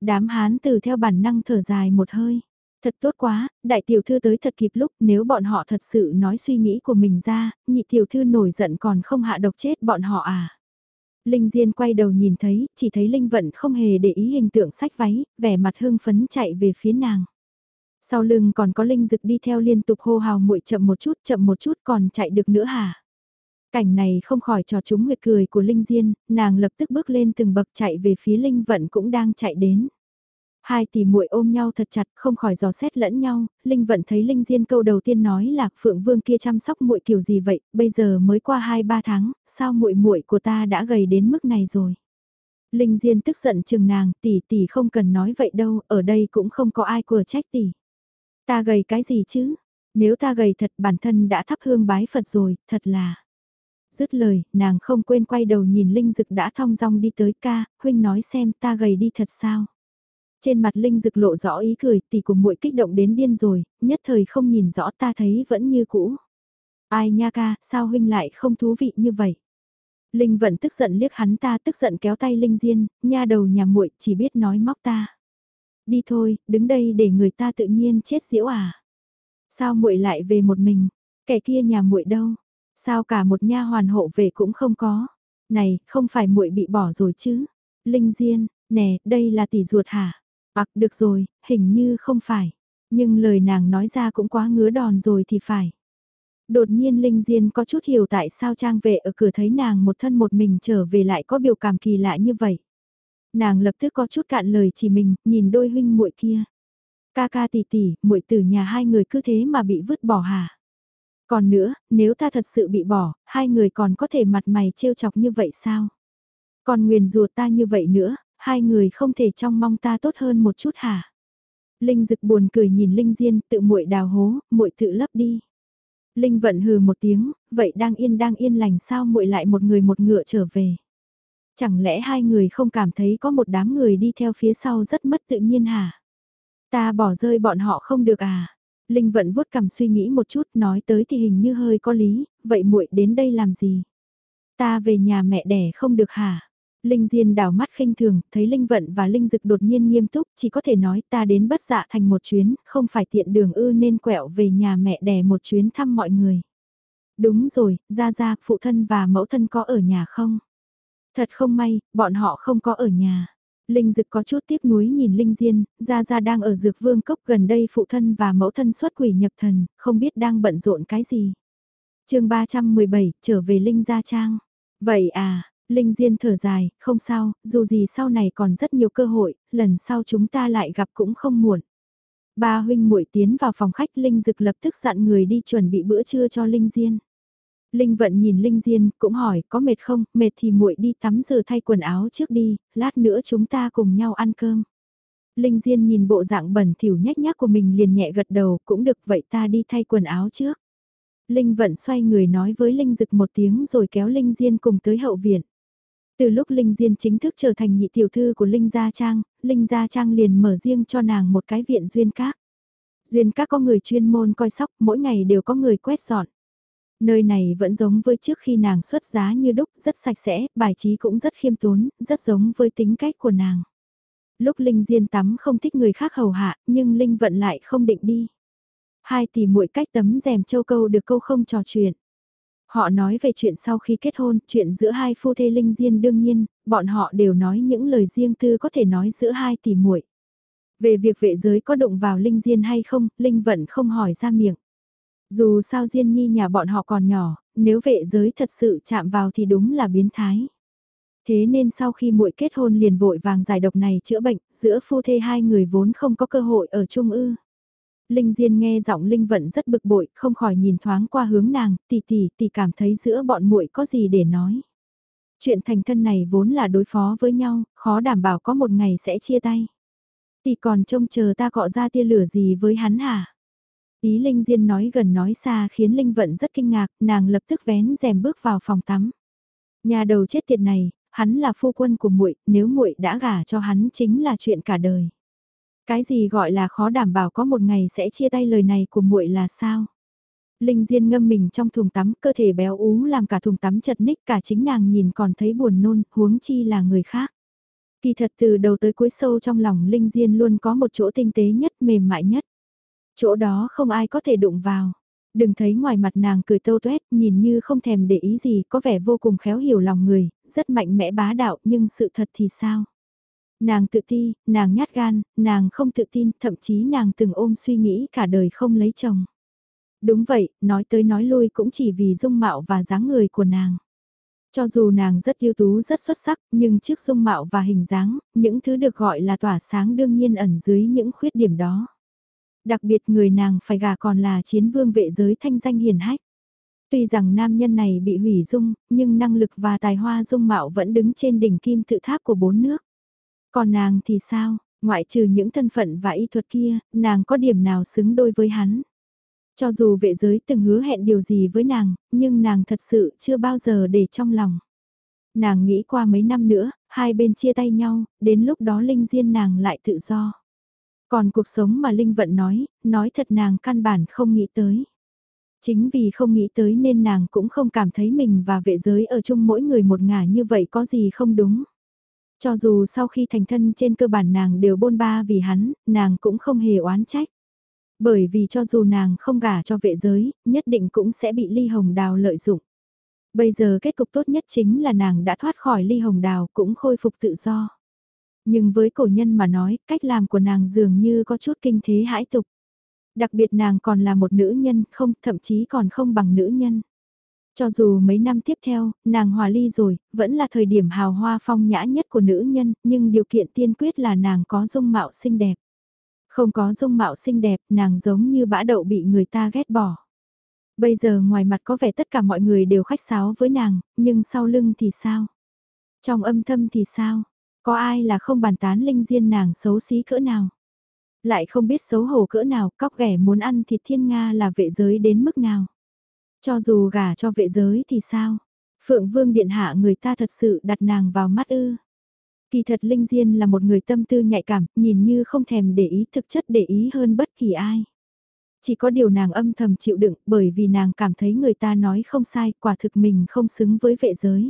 S1: Đám hán từ theo bản năng thở dài một hơi. Thật tốt quá, đại tiểu thư tới thật kịp lúc nếu bọn họ thật sự nói suy nghĩ của mình ra, nhị tiểu thư nổi giận còn không hạ độc chết bọn họ à. Linh Diên quay đầu nhìn thấy, chỉ thấy Linh Vận không hề để ý hình tượng sách váy, vẻ mặt hưng phấn chạy về phía nàng. Sau lưng còn có Linh Dực đi theo liên tục hô hào muội chậm một chút, chậm một chút còn chạy được nữa hả? Cảnh này không khỏi trò chúng nguyệt cười của Linh Diên, nàng lập tức bước lên từng bậc chạy về phía Linh Vận cũng đang chạy đến. Hai tỷ muội ôm nhau thật chặt, không khỏi dò xét lẫn nhau, Linh Vận thấy Linh Diên câu đầu tiên nói là Phượng Vương kia chăm sóc muội kiểu gì vậy, bây giờ mới qua 2-3 tháng, sao muội muội của ta đã gầy đến mức này rồi. Linh Diên tức giận chừng nàng, tỷ tỷ không cần nói vậy đâu, ở đây cũng không có ai của trách tỷ. Ta gầy cái gì chứ? Nếu ta gầy thật bản thân đã thắp hương bái Phật rồi, thật là... Dứt lời, nàng không quên quay đầu nhìn Linh Dực đã thong dong đi tới ca, huynh nói xem ta gầy đi thật sao. Trên mặt Linh Dực lộ rõ ý cười, tỷ của muội kích động đến điên rồi, nhất thời không nhìn rõ ta thấy vẫn như cũ. Ai nha ca, sao huynh lại không thú vị như vậy? Linh vẫn tức giận liếc hắn ta tức giận kéo tay Linh Diên, nha đầu nhà muội chỉ biết nói móc ta. Đi thôi, đứng đây để người ta tự nhiên chết diễu à. Sao muội lại về một mình, kẻ kia nhà muội đâu? Sao cả một nha hoàn hộ về cũng không có? Này, không phải muội bị bỏ rồi chứ? Linh Diên, nè, đây là tỷ ruột hả? Bạc được rồi, hình như không phải. Nhưng lời nàng nói ra cũng quá ngứa đòn rồi thì phải. Đột nhiên Linh Diên có chút hiểu tại sao Trang vệ ở cửa thấy nàng một thân một mình trở về lại có biểu cảm kỳ lạ như vậy. Nàng lập tức có chút cạn lời chỉ mình, nhìn đôi huynh muội kia. Ca ca tỷ tỷ, muội tử nhà hai người cứ thế mà bị vứt bỏ hả? Còn nữa, nếu ta thật sự bị bỏ, hai người còn có thể mặt mày trêu chọc như vậy sao? Còn nguyền rùa ta như vậy nữa, hai người không thể trong mong ta tốt hơn một chút hả? Linh Dực buồn cười nhìn Linh Diên, tự muội đào hố, muội tự lấp đi. Linh vận hừ một tiếng, vậy đang yên đang yên lành sao muội lại một người một ngựa trở về? Chẳng lẽ hai người không cảm thấy có một đám người đi theo phía sau rất mất tự nhiên hả? Ta bỏ rơi bọn họ không được à? Linh vận vuốt cằm suy nghĩ một chút, nói tới thì hình như hơi có lý, vậy muội đến đây làm gì? Ta về nhà mẹ đẻ không được hả? Linh Diên đảo mắt khinh thường, thấy Linh Vận và Linh Dực đột nhiên nghiêm túc, chỉ có thể nói ta đến bất dạ thành một chuyến, không phải tiện đường ư nên quẹo về nhà mẹ đẻ một chuyến thăm mọi người. Đúng rồi, Gia Gia, phụ thân và mẫu thân có ở nhà không? Thật không may, bọn họ không có ở nhà. Linh Dực có chút tiếc nuối nhìn Linh Diên, Gia Gia đang ở Dược Vương Cốc gần đây phụ thân và mẫu thân xuất quỷ nhập thần, không biết đang bận rộn cái gì. chương 317, trở về Linh Gia Trang. Vậy à, Linh Diên thở dài, không sao, dù gì sau này còn rất nhiều cơ hội, lần sau chúng ta lại gặp cũng không muộn. Ba huynh muội tiến vào phòng khách Linh Dực lập tức dặn người đi chuẩn bị bữa trưa cho Linh Diên. Linh Vận nhìn Linh Diên, cũng hỏi, có mệt không, mệt thì muội đi tắm rửa thay quần áo trước đi, lát nữa chúng ta cùng nhau ăn cơm. Linh Diên nhìn bộ dạng bẩn thỉu nhách nhác của mình liền nhẹ gật đầu, cũng được vậy ta đi thay quần áo trước. Linh Vận xoay người nói với Linh Dực một tiếng rồi kéo Linh Diên cùng tới hậu viện. Từ lúc Linh Diên chính thức trở thành nhị tiểu thư của Linh Gia Trang, Linh Gia Trang liền mở riêng cho nàng một cái viện duyên các. Duyên các có người chuyên môn coi sóc, mỗi ngày đều có người quét dọn. Nơi này vẫn giống với trước khi nàng xuất giá như đúc, rất sạch sẽ, bài trí cũng rất khiêm tốn, rất giống với tính cách của nàng. Lúc Linh Diên tắm không thích người khác hầu hạ, nhưng Linh vận lại không định đi. Hai tỷ muội cách tấm rèm châu câu được câu không trò chuyện. Họ nói về chuyện sau khi kết hôn, chuyện giữa hai phu thê Linh Diên đương nhiên, bọn họ đều nói những lời riêng tư có thể nói giữa hai tỷ muội. Về việc vệ giới có động vào Linh Diên hay không, Linh vẫn không hỏi ra miệng. Dù sao Diên Nhi nhà bọn họ còn nhỏ, nếu vệ giới thật sự chạm vào thì đúng là biến thái. Thế nên sau khi muội kết hôn liền vội vàng giải độc này chữa bệnh, giữa phu thê hai người vốn không có cơ hội ở chung ư. Linh Diên nghe giọng Linh Vận rất bực bội, không khỏi nhìn thoáng qua hướng nàng, tỷ tỷ, tỷ cảm thấy giữa bọn muội có gì để nói. Chuyện thành thân này vốn là đối phó với nhau, khó đảm bảo có một ngày sẽ chia tay. Tỷ còn trông chờ ta cọ ra tia lửa gì với hắn hả? Ý Linh Diên nói gần nói xa khiến Linh Vận rất kinh ngạc, nàng lập tức vén rèm bước vào phòng tắm. Nhà đầu chết tiệt này, hắn là phu quân của muội, nếu muội đã gả cho hắn chính là chuyện cả đời. Cái gì gọi là khó đảm bảo có một ngày sẽ chia tay lời này của muội là sao? Linh Diên ngâm mình trong thùng tắm, cơ thể béo ú làm cả thùng tắm chật ních cả chính nàng nhìn còn thấy buồn nôn, huống chi là người khác. Kỳ thật từ đầu tới cuối sâu trong lòng Linh Diên luôn có một chỗ tinh tế nhất, mềm mại nhất. Chỗ đó không ai có thể đụng vào. Đừng thấy ngoài mặt nàng cười tâu tuét, nhìn như không thèm để ý gì, có vẻ vô cùng khéo hiểu lòng người, rất mạnh mẽ bá đạo, nhưng sự thật thì sao? Nàng tự ti, nàng nhát gan, nàng không tự tin, thậm chí nàng từng ôm suy nghĩ cả đời không lấy chồng. Đúng vậy, nói tới nói lui cũng chỉ vì dung mạo và dáng người của nàng. Cho dù nàng rất ưu tú rất xuất sắc, nhưng trước dung mạo và hình dáng, những thứ được gọi là tỏa sáng đương nhiên ẩn dưới những khuyết điểm đó. Đặc biệt người nàng phải gả còn là chiến vương vệ giới thanh danh hiền hách. Tuy rằng nam nhân này bị hủy dung, nhưng năng lực và tài hoa dung mạo vẫn đứng trên đỉnh kim tự tháp của bốn nước. Còn nàng thì sao, ngoại trừ những thân phận và y thuật kia, nàng có điểm nào xứng đôi với hắn. Cho dù vệ giới từng hứa hẹn điều gì với nàng, nhưng nàng thật sự chưa bao giờ để trong lòng. Nàng nghĩ qua mấy năm nữa, hai bên chia tay nhau, đến lúc đó Linh Diên nàng lại tự do. Còn cuộc sống mà Linh Vận nói, nói thật nàng căn bản không nghĩ tới. Chính vì không nghĩ tới nên nàng cũng không cảm thấy mình và vệ giới ở chung mỗi người một ngả như vậy có gì không đúng. Cho dù sau khi thành thân trên cơ bản nàng đều bôn ba vì hắn, nàng cũng không hề oán trách. Bởi vì cho dù nàng không gả cho vệ giới, nhất định cũng sẽ bị ly hồng đào lợi dụng. Bây giờ kết cục tốt nhất chính là nàng đã thoát khỏi ly hồng đào cũng khôi phục tự do. Nhưng với cổ nhân mà nói, cách làm của nàng dường như có chút kinh thế hãi tục. Đặc biệt nàng còn là một nữ nhân, không, thậm chí còn không bằng nữ nhân. Cho dù mấy năm tiếp theo, nàng hòa ly rồi, vẫn là thời điểm hào hoa phong nhã nhất của nữ nhân, nhưng điều kiện tiên quyết là nàng có dung mạo xinh đẹp. Không có dung mạo xinh đẹp, nàng giống như bã đậu bị người ta ghét bỏ. Bây giờ ngoài mặt có vẻ tất cả mọi người đều khách sáo với nàng, nhưng sau lưng thì sao? Trong âm thâm thì sao? Có ai là không bàn tán linh diên nàng xấu xí cỡ nào? Lại không biết xấu hổ cỡ nào, cóc ghẻ muốn ăn thịt thiên Nga là vệ giới đến mức nào? Cho dù gả cho vệ giới thì sao? Phượng Vương Điện Hạ người ta thật sự đặt nàng vào mắt ư. Kỳ thật Linh Diên là một người tâm tư nhạy cảm, nhìn như không thèm để ý thực chất để ý hơn bất kỳ ai. Chỉ có điều nàng âm thầm chịu đựng bởi vì nàng cảm thấy người ta nói không sai, quả thực mình không xứng với vệ giới.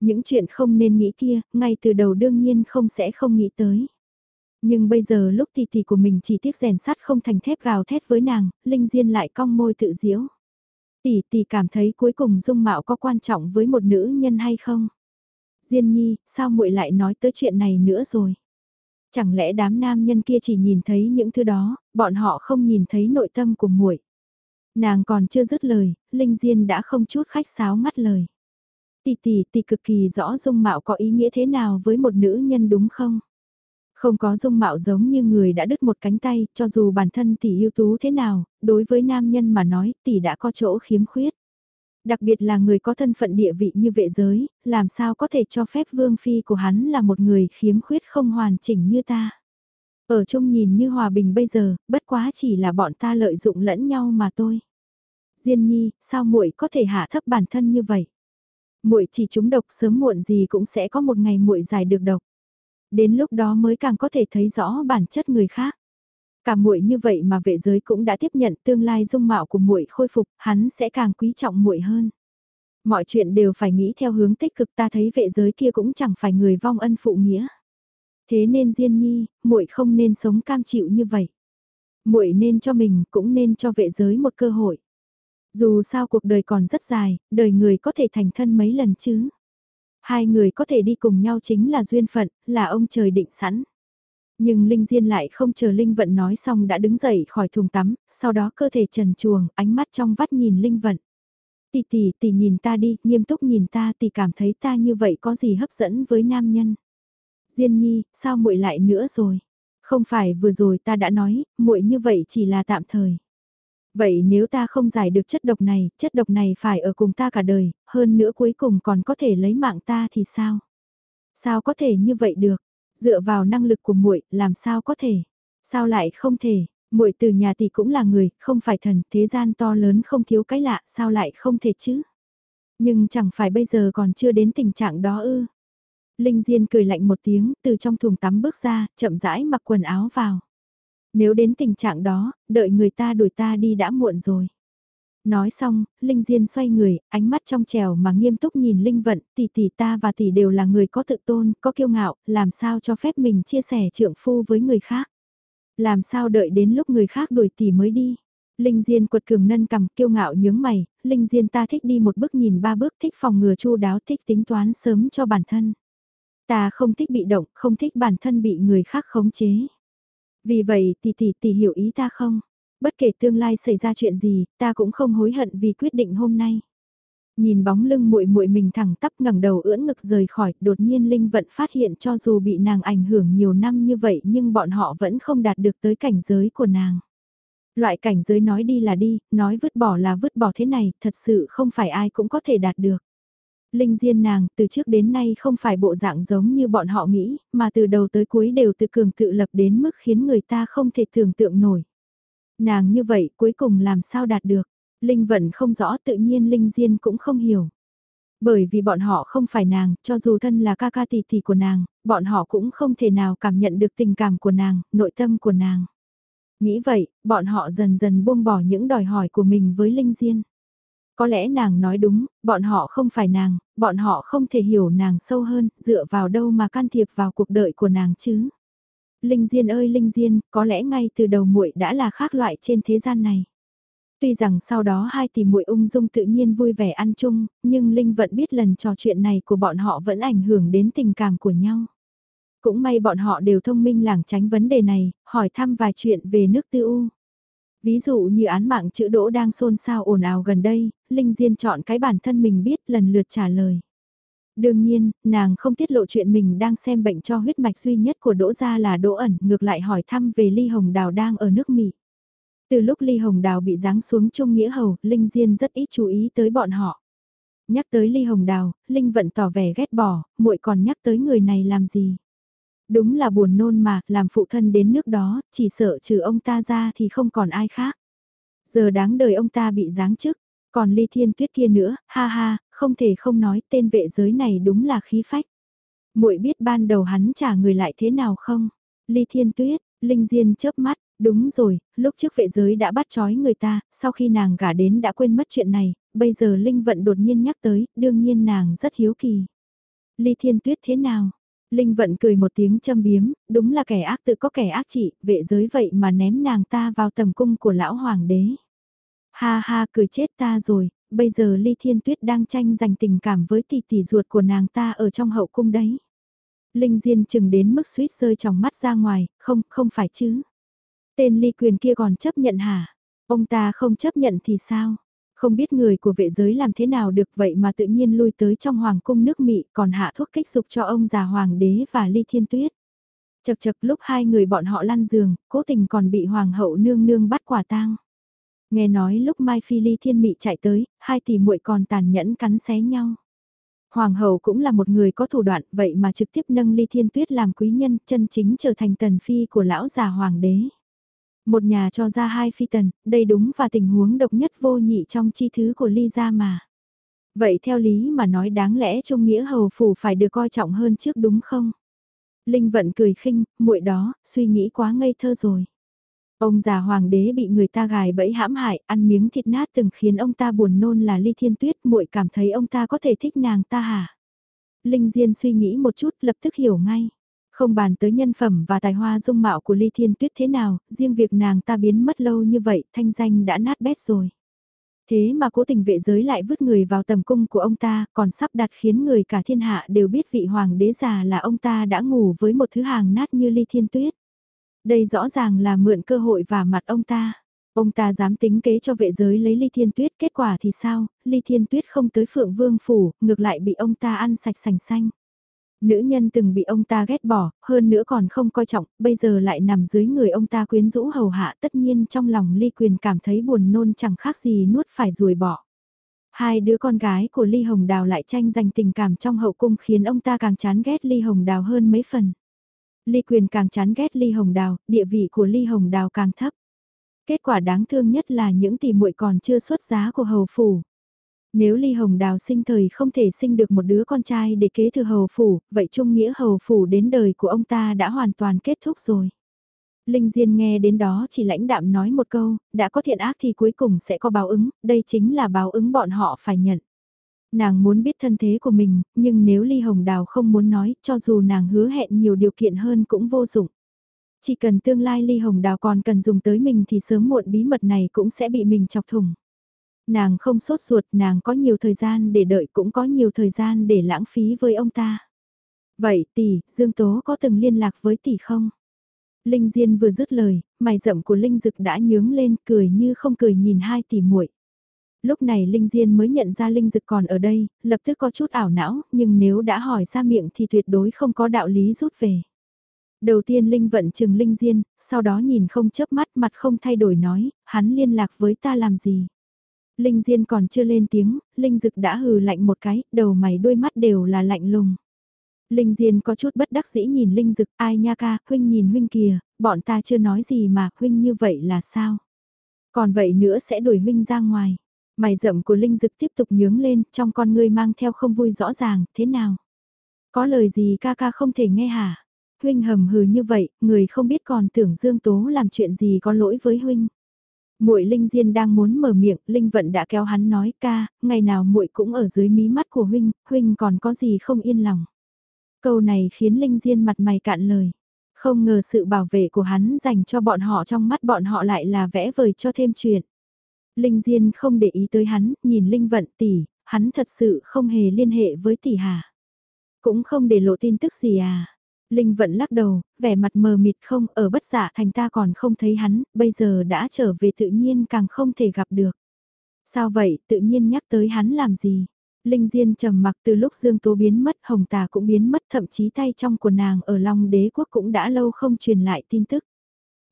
S1: Những chuyện không nên nghĩ kia, ngay từ đầu đương nhiên không sẽ không nghĩ tới. Nhưng bây giờ lúc tỷ tỷ của mình chỉ tiếc rèn sắt không thành thép gào thét với nàng, Linh Diên lại cong môi tự diễu. Tỷ tỷ cảm thấy cuối cùng dung mạo có quan trọng với một nữ nhân hay không? Diên nhi, sao muội lại nói tới chuyện này nữa rồi? Chẳng lẽ đám nam nhân kia chỉ nhìn thấy những thứ đó, bọn họ không nhìn thấy nội tâm của muội? Nàng còn chưa dứt lời, Linh Diên đã không chút khách sáo ngắt lời. Tỷ tỷ tỷ cực kỳ rõ dung mạo có ý nghĩa thế nào với một nữ nhân đúng không? Không có dung mạo giống như người đã đứt một cánh tay, cho dù bản thân tỷ ưu tú thế nào, đối với nam nhân mà nói tỷ đã có chỗ khiếm khuyết. Đặc biệt là người có thân phận địa vị như vệ giới, làm sao có thể cho phép vương phi của hắn là một người khiếm khuyết không hoàn chỉnh như ta. Ở chung nhìn như hòa bình bây giờ, bất quá chỉ là bọn ta lợi dụng lẫn nhau mà thôi. Diên nhi, sao muội có thể hạ thấp bản thân như vậy? Muội chỉ trúng độc sớm muộn gì cũng sẽ có một ngày muội giải được độc. Đến lúc đó mới càng có thể thấy rõ bản chất người khác. Cả muội như vậy mà vệ giới cũng đã tiếp nhận tương lai dung mạo của muội khôi phục, hắn sẽ càng quý trọng muội hơn. Mọi chuyện đều phải nghĩ theo hướng tích cực ta thấy vệ giới kia cũng chẳng phải người vong ân phụ nghĩa. Thế nên Diên Nhi, muội không nên sống cam chịu như vậy. Muội nên cho mình cũng nên cho vệ giới một cơ hội. Dù sao cuộc đời còn rất dài, đời người có thể thành thân mấy lần chứ. Hai người có thể đi cùng nhau chính là duyên phận, là ông trời định sẵn. Nhưng Linh Diên lại không chờ Linh Vận nói xong đã đứng dậy khỏi thùng tắm, sau đó cơ thể trần chuồng, ánh mắt trong vắt nhìn Linh Vận. Tỷ tỷ, tỷ nhìn ta đi, nghiêm túc nhìn ta, tỷ cảm thấy ta như vậy có gì hấp dẫn với nam nhân. Diên nhi, sao muội lại nữa rồi? Không phải vừa rồi ta đã nói, muội như vậy chỉ là tạm thời. Vậy nếu ta không giải được chất độc này, chất độc này phải ở cùng ta cả đời, hơn nữa cuối cùng còn có thể lấy mạng ta thì sao? Sao có thể như vậy được? Dựa vào năng lực của muội, làm sao có thể? Sao lại không thể? Muội từ nhà thì cũng là người, không phải thần, thế gian to lớn không thiếu cái lạ, sao lại không thể chứ? Nhưng chẳng phải bây giờ còn chưa đến tình trạng đó ư? Linh Diên cười lạnh một tiếng, từ trong thùng tắm bước ra, chậm rãi mặc quần áo vào. Nếu đến tình trạng đó, đợi người ta đuổi ta đi đã muộn rồi. Nói xong, Linh Diên xoay người, ánh mắt trong trèo mà nghiêm túc nhìn Linh Vận, tỷ tỷ ta và tỷ đều là người có tự tôn, có kiêu ngạo, làm sao cho phép mình chia sẻ trượng phu với người khác. Làm sao đợi đến lúc người khác đuổi tỷ mới đi. Linh Diên quật cường nâng cầm kiêu ngạo nhướng mày, Linh Diên ta thích đi một bước nhìn ba bước thích phòng ngừa chu đáo thích tính toán sớm cho bản thân. Ta không thích bị động, không thích bản thân bị người khác khống chế. Vì vậy tỷ tỷ tỷ hiểu ý ta không? Bất kể tương lai xảy ra chuyện gì, ta cũng không hối hận vì quyết định hôm nay. Nhìn bóng lưng muội muội mình thẳng tắp ngẩng đầu ưỡn ngực rời khỏi, đột nhiên Linh Vận phát hiện cho dù bị nàng ảnh hưởng nhiều năm như vậy nhưng bọn họ vẫn không đạt được tới cảnh giới của nàng. Loại cảnh giới nói đi là đi, nói vứt bỏ là vứt bỏ thế này, thật sự không phải ai cũng có thể đạt được. Linh Diên nàng từ trước đến nay không phải bộ dạng giống như bọn họ nghĩ, mà từ đầu tới cuối đều tự cường tự lập đến mức khiến người ta không thể tưởng tượng nổi. Nàng như vậy cuối cùng làm sao đạt được, Linh Vận không rõ tự nhiên Linh Diên cũng không hiểu. Bởi vì bọn họ không phải nàng, cho dù thân là ca ca tỷ tỷ của nàng, bọn họ cũng không thể nào cảm nhận được tình cảm của nàng, nội tâm của nàng. Nghĩ vậy, bọn họ dần dần buông bỏ những đòi hỏi của mình với Linh Diên. Có lẽ nàng nói đúng, bọn họ không phải nàng, bọn họ không thể hiểu nàng sâu hơn, dựa vào đâu mà can thiệp vào cuộc đời của nàng chứ. Linh Diên ơi Linh Diên, có lẽ ngay từ đầu muội đã là khác loại trên thế gian này. Tuy rằng sau đó hai tỷ muội ung dung tự nhiên vui vẻ ăn chung, nhưng Linh vẫn biết lần trò chuyện này của bọn họ vẫn ảnh hưởng đến tình cảm của nhau. Cũng may bọn họ đều thông minh làng tránh vấn đề này, hỏi thăm vài chuyện về nước tư u. Ví dụ như án mạng chữ đỗ đang xôn xao ồn ào gần đây, Linh Diên chọn cái bản thân mình biết lần lượt trả lời. Đương nhiên, nàng không tiết lộ chuyện mình đang xem bệnh cho huyết mạch duy nhất của Đỗ Gia là Đỗ ẩn, ngược lại hỏi thăm về Ly Hồng Đào đang ở nước Mỹ. Từ lúc Ly Hồng Đào bị giáng xuống Trung Nghĩa Hầu, Linh Diên rất ít chú ý tới bọn họ. Nhắc tới Ly Hồng Đào, Linh vẫn tỏ vẻ ghét bỏ, muội còn nhắc tới người này làm gì. Đúng là buồn nôn mà, làm phụ thân đến nước đó, chỉ sợ trừ ông ta ra thì không còn ai khác. Giờ đáng đời ông ta bị giáng chức, còn ly thiên tuyết kia nữa, ha ha, không thể không nói tên vệ giới này đúng là khí phách. muội biết ban đầu hắn trả người lại thế nào không? Ly thiên tuyết, Linh Diên chớp mắt, đúng rồi, lúc trước vệ giới đã bắt trói người ta, sau khi nàng gả đến đã quên mất chuyện này, bây giờ Linh Vận đột nhiên nhắc tới, đương nhiên nàng rất hiếu kỳ. Ly Thiên Tuyết thế nào? Linh Vận cười một tiếng châm biếm, đúng là kẻ ác tự có kẻ ác trị, vệ giới vậy mà ném nàng ta vào tầm cung của lão hoàng đế. Ha ha cười chết ta rồi, bây giờ Ly Thiên Tuyết đang tranh giành tình cảm với tỷ tỷ ruột của nàng ta ở trong hậu cung đấy. Linh Diên chừng đến mức suýt rơi trong mắt ra ngoài, không, không phải chứ. Tên Ly Quyền kia còn chấp nhận hả? Ông ta không chấp nhận thì sao? Không biết người của vệ giới làm thế nào được vậy mà tự nhiên lui tới trong hoàng cung nước Mỹ còn hạ thuốc kích dục cho ông già hoàng đế và ly thiên tuyết. Chật chật lúc hai người bọn họ lăn giường, cố tình còn bị hoàng hậu nương nương bắt quả tang. Nghe nói lúc Mai Phi ly thiên mị chạy tới, hai tỷ muội còn tàn nhẫn cắn xé nhau. Hoàng hậu cũng là một người có thủ đoạn vậy mà trực tiếp nâng ly thiên tuyết làm quý nhân chân chính trở thành tần phi của lão già hoàng đế. Một nhà cho ra hai phi tần, đây đúng và tình huống độc nhất vô nhị trong chi thứ của ly gia mà. Vậy theo lý mà nói đáng lẽ trung nghĩa hầu phủ phải được coi trọng hơn trước đúng không? Linh vận cười khinh, muội đó, suy nghĩ quá ngây thơ rồi. Ông già hoàng đế bị người ta gài bẫy hãm hại, ăn miếng thịt nát từng khiến ông ta buồn nôn là ly thiên tuyết, muội cảm thấy ông ta có thể thích nàng ta hả? Linh Diên suy nghĩ một chút lập tức hiểu ngay. Không bàn tới nhân phẩm và tài hoa dung mạo của ly thiên tuyết thế nào, riêng việc nàng ta biến mất lâu như vậy, thanh danh đã nát bét rồi. Thế mà cố tình vệ giới lại vứt người vào tầm cung của ông ta, còn sắp đặt khiến người cả thiên hạ đều biết vị hoàng đế già là ông ta đã ngủ với một thứ hàng nát như ly thiên tuyết. Đây rõ ràng là mượn cơ hội và mặt ông ta. Ông ta dám tính kế cho vệ giới lấy ly thiên tuyết, kết quả thì sao, ly thiên tuyết không tới phượng vương phủ, ngược lại bị ông ta ăn sạch sành xanh. Nữ nhân từng bị ông ta ghét bỏ, hơn nữa còn không coi trọng, bây giờ lại nằm dưới người ông ta quyến rũ hầu hạ tất nhiên trong lòng ly quyền cảm thấy buồn nôn chẳng khác gì nuốt phải ruồi bỏ. Hai đứa con gái của Ly Hồng Đào lại tranh giành tình cảm trong hậu cung khiến ông ta càng chán ghét Ly Hồng Đào hơn mấy phần. Ly Quyền càng chán ghét Ly Hồng Đào, địa vị của Ly Hồng Đào càng thấp. Kết quả đáng thương nhất là những tỷ muội còn chưa xuất giá của hầu phủ. Nếu Ly Hồng Đào sinh thời không thể sinh được một đứa con trai để kế thừa hầu phủ, vậy trung nghĩa hầu phủ đến đời của ông ta đã hoàn toàn kết thúc rồi. Linh Diên nghe đến đó chỉ lãnh đạm nói một câu, đã có thiện ác thì cuối cùng sẽ có báo ứng, đây chính là báo ứng bọn họ phải nhận. Nàng muốn biết thân thế của mình, nhưng nếu Ly Hồng Đào không muốn nói, cho dù nàng hứa hẹn nhiều điều kiện hơn cũng vô dụng. Chỉ cần tương lai Ly Hồng Đào còn cần dùng tới mình thì sớm muộn bí mật này cũng sẽ bị mình chọc thủng. Nàng không sốt ruột, nàng có nhiều thời gian để đợi cũng có nhiều thời gian để lãng phí với ông ta. Vậy tỷ, Dương Tố có từng liên lạc với tỷ không? Linh Diên vừa dứt lời, mày rậm của Linh Dực đã nhướng lên cười như không cười nhìn hai tỷ muội. Lúc này Linh Diên mới nhận ra Linh Dực còn ở đây, lập tức có chút ảo não, nhưng nếu đã hỏi ra miệng thì tuyệt đối không có đạo lý rút về. Đầu tiên Linh vận chừng Linh Diên, sau đó nhìn không chớp mắt mặt không thay đổi nói, hắn liên lạc với ta làm gì. Linh Diên còn chưa lên tiếng, Linh Dực đã hừ lạnh một cái, đầu mày đôi mắt đều là lạnh lùng. Linh Diên có chút bất đắc dĩ nhìn Linh Dực, ai nha ca, huynh nhìn huynh kìa, bọn ta chưa nói gì mà, huynh như vậy là sao? Còn vậy nữa sẽ đuổi huynh ra ngoài. Mày rậm của Linh Dực tiếp tục nhướng lên, trong con ngươi mang theo không vui rõ ràng, thế nào? Có lời gì ca ca không thể nghe hả? Huynh hầm hừ như vậy, người không biết còn tưởng Dương Tố làm chuyện gì có lỗi với huynh. Muội Linh Diên đang muốn mở miệng, Linh Vận đã kéo hắn nói ca, ngày nào muội cũng ở dưới mí mắt của huynh, huynh còn có gì không yên lòng. Câu này khiến Linh Diên mặt mày cạn lời. Không ngờ sự bảo vệ của hắn dành cho bọn họ trong mắt bọn họ lại là vẽ vời cho thêm chuyện. Linh Diên không để ý tới hắn, nhìn Linh Vận tỷ, hắn thật sự không hề liên hệ với tỷ hà. Cũng không để lộ tin tức gì à. Linh Vận lắc đầu, vẻ mặt mờ mịt không, ở bất giả thành ta còn không thấy hắn, bây giờ đã trở về tự nhiên càng không thể gặp được. Sao vậy, tự nhiên nhắc tới hắn làm gì? Linh Diên trầm mặc từ lúc Dương Tố biến mất, Hồng Tà cũng biến mất, thậm chí tay trong của nàng ở Long Đế Quốc cũng đã lâu không truyền lại tin tức.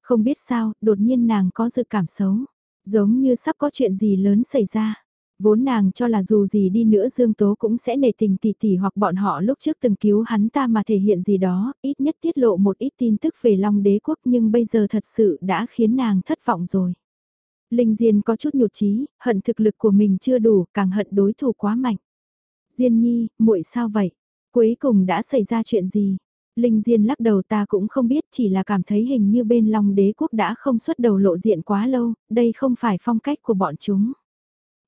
S1: Không biết sao, đột nhiên nàng có dự cảm xấu, giống như sắp có chuyện gì lớn xảy ra. Vốn nàng cho là dù gì đi nữa Dương Tố cũng sẽ nể tình tỷ tỷ hoặc bọn họ lúc trước từng cứu hắn ta mà thể hiện gì đó, ít nhất tiết lộ một ít tin tức về Long Đế Quốc nhưng bây giờ thật sự đã khiến nàng thất vọng rồi. Linh Diên có chút nhụt chí, hận thực lực của mình chưa đủ, càng hận đối thủ quá mạnh. Diên Nhi, muội sao vậy? Cuối cùng đã xảy ra chuyện gì? Linh Diên lắc đầu ta cũng không biết chỉ là cảm thấy hình như bên Long Đế Quốc đã không xuất đầu lộ diện quá lâu, đây không phải phong cách của bọn chúng.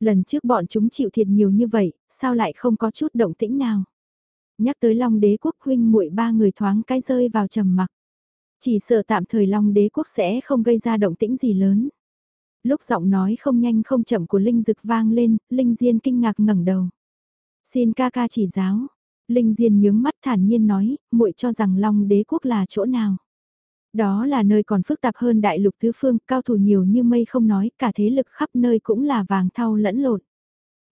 S1: Lần trước bọn chúng chịu thiệt nhiều như vậy, sao lại không có chút động tĩnh nào? Nhắc tới Long Đế quốc huynh muội ba người thoáng cái rơi vào trầm mặc. Chỉ sợ tạm thời Long Đế quốc sẽ không gây ra động tĩnh gì lớn. Lúc giọng nói không nhanh không chậm của Linh Dực vang lên, Linh Diên kinh ngạc ngẩng đầu. Xin ca ca chỉ giáo. Linh Diên nhướng mắt thản nhiên nói, muội cho rằng Long Đế quốc là chỗ nào? Đó là nơi còn phức tạp hơn đại lục tứ phương, cao thủ nhiều như mây không nói, cả thế lực khắp nơi cũng là vàng thau lẫn lộn.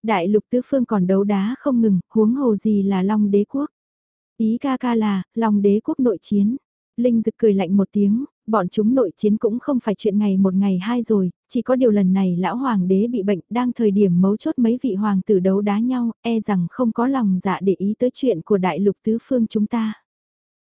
S1: Đại lục tứ phương còn đấu đá không ngừng, huống hồ gì là Long đế quốc. Ý ca ca là, Long đế quốc nội chiến. Linh dực cười lạnh một tiếng, bọn chúng nội chiến cũng không phải chuyện ngày một ngày hai rồi, chỉ có điều lần này lão hoàng đế bị bệnh đang thời điểm mấu chốt mấy vị hoàng tử đấu đá nhau, e rằng không có lòng dạ để ý tới chuyện của đại lục tứ phương chúng ta.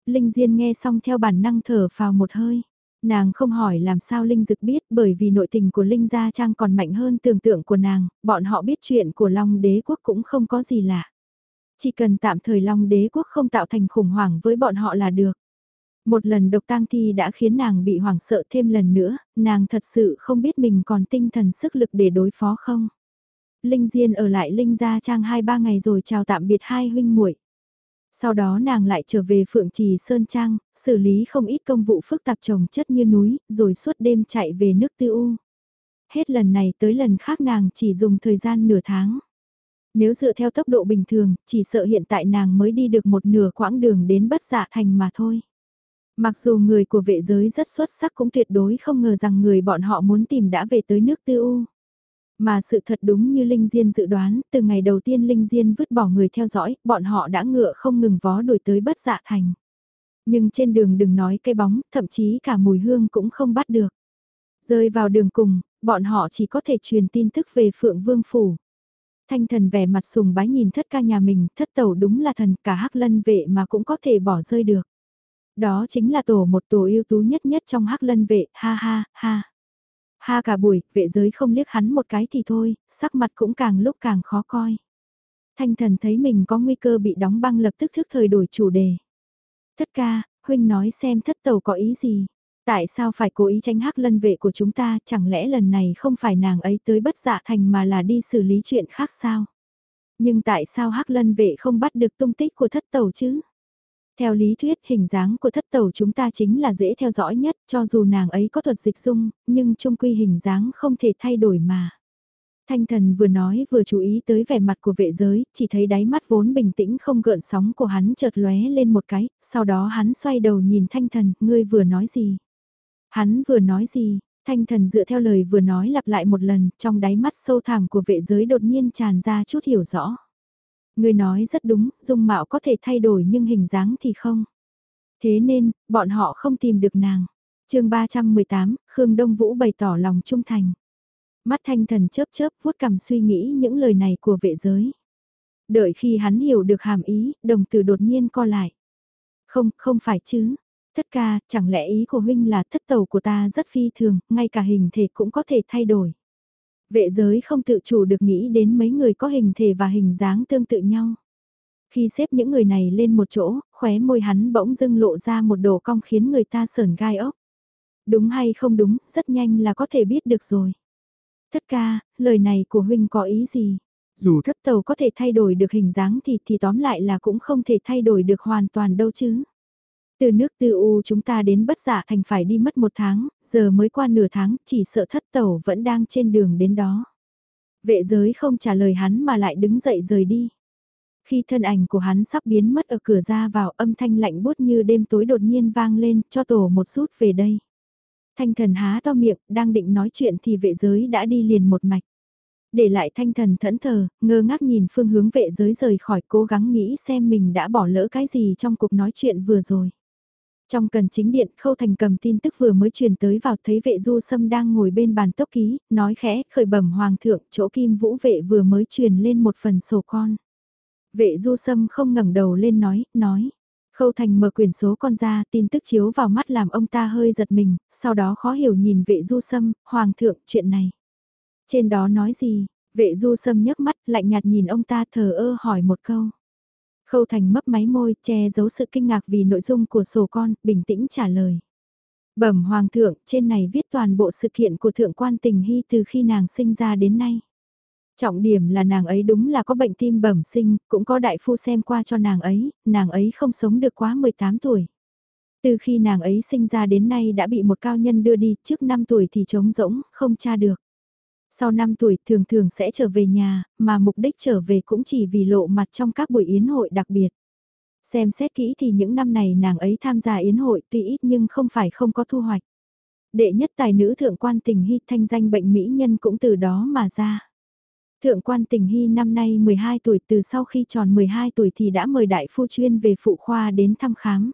S1: Linh Diên nghe xong theo bản năng thở vào một hơi. Nàng không hỏi làm sao Linh Dực biết bởi vì nội tình của Linh Gia Trang còn mạnh hơn tưởng tượng của nàng, bọn họ biết chuyện của Long đế quốc cũng không có gì lạ. Chỉ cần tạm thời Long đế quốc không tạo thành khủng hoảng với bọn họ là được. Một lần độc tang thi đã khiến nàng bị hoảng sợ thêm lần nữa, nàng thật sự không biết mình còn tinh thần sức lực để đối phó không. Linh Diên ở lại Linh Gia Trang 2-3 ngày rồi chào tạm biệt hai huynh muội. Sau đó nàng lại trở về Phượng Trì Sơn Trang, xử lý không ít công vụ phức tạp trồng chất như núi, rồi suốt đêm chạy về nước tư u. Hết lần này tới lần khác nàng chỉ dùng thời gian nửa tháng. Nếu dựa theo tốc độ bình thường, chỉ sợ hiện tại nàng mới đi được một nửa quãng đường đến bất dạ thành mà thôi. Mặc dù người của vệ giới rất xuất sắc cũng tuyệt đối không ngờ rằng người bọn họ muốn tìm đã về tới nước tư u. Mà sự thật đúng như Linh Diên dự đoán, từ ngày đầu tiên Linh Diên vứt bỏ người theo dõi, bọn họ đã ngựa không ngừng vó đuổi tới bất dạ thành. Nhưng trên đường đừng nói cây bóng, thậm chí cả mùi hương cũng không bắt được. Rơi vào đường cùng, bọn họ chỉ có thể truyền tin tức về Phượng Vương Phủ. Thanh thần vẻ mặt sùng bái nhìn thất ca nhà mình, thất tẩu đúng là thần cả hắc lân vệ mà cũng có thể bỏ rơi được. Đó chính là tổ một tổ ưu tú nhất nhất trong hắc lân vệ, ha ha, ha. Ha cả buổi, vệ giới không liếc hắn một cái thì thôi, sắc mặt cũng càng lúc càng khó coi. Thanh thần thấy mình có nguy cơ bị đóng băng lập tức thức thời đổi chủ đề. Thất ca, huynh nói xem thất tàu có ý gì. Tại sao phải cố ý tránh hắc lân vệ của chúng ta, chẳng lẽ lần này không phải nàng ấy tới bất dạ thành mà là đi xử lý chuyện khác sao? Nhưng tại sao hắc lân vệ không bắt được tung tích của thất tàu chứ? Theo lý thuyết hình dáng của thất tẩu chúng ta chính là dễ theo dõi nhất cho dù nàng ấy có thuật dịch dung, nhưng trung quy hình dáng không thể thay đổi mà. Thanh thần vừa nói vừa chú ý tới vẻ mặt của vệ giới, chỉ thấy đáy mắt vốn bình tĩnh không gợn sóng của hắn chợt lóe lên một cái, sau đó hắn xoay đầu nhìn thanh thần, ngươi vừa nói gì? Hắn vừa nói gì? Thanh thần dựa theo lời vừa nói lặp lại một lần, trong đáy mắt sâu thẳm của vệ giới đột nhiên tràn ra chút hiểu rõ. Người nói rất đúng, dung mạo có thể thay đổi nhưng hình dáng thì không. Thế nên, bọn họ không tìm được nàng. chương 318, Khương Đông Vũ bày tỏ lòng trung thành. Mắt thanh thần chớp chớp vuốt cầm suy nghĩ những lời này của vệ giới. Đợi khi hắn hiểu được hàm ý, đồng tử đột nhiên co lại. Không, không phải chứ. Thất ca, chẳng lẽ ý của huynh là thất tàu của ta rất phi thường, ngay cả hình thể cũng có thể thay đổi. Vệ giới không tự chủ được nghĩ đến mấy người có hình thể và hình dáng tương tự nhau. Khi xếp những người này lên một chỗ, khóe môi hắn bỗng dưng lộ ra một đồ cong khiến người ta sờn gai ốc. Đúng hay không đúng, rất nhanh là có thể biết được rồi. Thất ca, lời này của huynh có ý gì? Dù thất tàu có thể thay đổi được hình dáng thì thì tóm lại là cũng không thể thay đổi được hoàn toàn đâu chứ. Từ nước tư u chúng ta đến bất giả thành phải đi mất một tháng, giờ mới qua nửa tháng, chỉ sợ thất tẩu vẫn đang trên đường đến đó. Vệ giới không trả lời hắn mà lại đứng dậy rời đi. Khi thân ảnh của hắn sắp biến mất ở cửa ra vào âm thanh lạnh bút như đêm tối đột nhiên vang lên cho tổ một rút về đây. Thanh thần há to miệng, đang định nói chuyện thì vệ giới đã đi liền một mạch. Để lại thanh thần thẫn thờ, ngơ ngác nhìn phương hướng vệ giới rời khỏi cố gắng nghĩ xem mình đã bỏ lỡ cái gì trong cuộc nói chuyện vừa rồi. Trong cần chính điện, Khâu Thành cầm tin tức vừa mới truyền tới vào thấy vệ du sâm đang ngồi bên bàn tốc ký, nói khẽ, khởi bẩm hoàng thượng, chỗ kim vũ vệ vừa mới truyền lên một phần sổ con. Vệ du sâm không ngẩng đầu lên nói, nói. Khâu Thành mở quyển số con ra, tin tức chiếu vào mắt làm ông ta hơi giật mình, sau đó khó hiểu nhìn vệ du sâm, hoàng thượng, chuyện này. Trên đó nói gì, vệ du sâm nhấc mắt, lạnh nhạt nhìn ông ta thờ ơ hỏi một câu. Khâu Thành mấp máy môi, che giấu sự kinh ngạc vì nội dung của sổ con, bình tĩnh trả lời. Bẩm Hoàng thượng, trên này viết toàn bộ sự kiện của Thượng quan tình hy từ khi nàng sinh ra đến nay. Trọng điểm là nàng ấy đúng là có bệnh tim bẩm sinh, cũng có đại phu xem qua cho nàng ấy, nàng ấy không sống được quá 18 tuổi. Từ khi nàng ấy sinh ra đến nay đã bị một cao nhân đưa đi, trước 5 tuổi thì trống rỗng, không tra được sau 5 tuổi thường thường sẽ trở về nhà, mà mục đích trở về cũng chỉ vì lộ mặt trong các buổi yến hội đặc biệt. Xem xét kỹ thì những năm này nàng ấy tham gia yến hội tuy ít nhưng không phải không có thu hoạch. Đệ nhất tài nữ thượng quan tình hy thanh danh bệnh mỹ nhân cũng từ đó mà ra. Thượng quan tình hy năm nay 12 tuổi từ sau khi tròn 12 tuổi thì đã mời đại phu chuyên về phụ khoa đến thăm khám.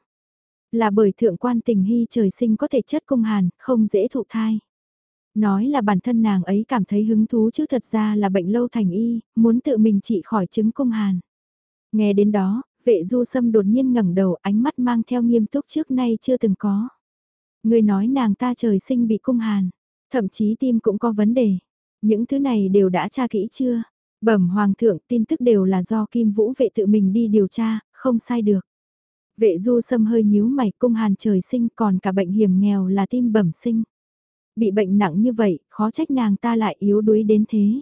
S1: Là bởi thượng quan tình hy trời sinh có thể chất cung hàn, không dễ thụ thai. Nói là bản thân nàng ấy cảm thấy hứng thú chứ thật ra là bệnh lâu thành y, muốn tự mình trị khỏi chứng cung hàn. Nghe đến đó, vệ du sâm đột nhiên ngẩng đầu ánh mắt mang theo nghiêm túc trước nay chưa từng có. Người nói nàng ta trời sinh bị cung hàn, thậm chí tim cũng có vấn đề. Những thứ này đều đã tra kỹ chưa? Bẩm hoàng thượng tin tức đều là do Kim Vũ vệ tự mình đi điều tra, không sai được. Vệ du sâm hơi nhíu mày cung hàn trời sinh còn cả bệnh hiểm nghèo là tim bẩm sinh. Bị bệnh nặng như vậy, khó trách nàng ta lại yếu đuối đến thế.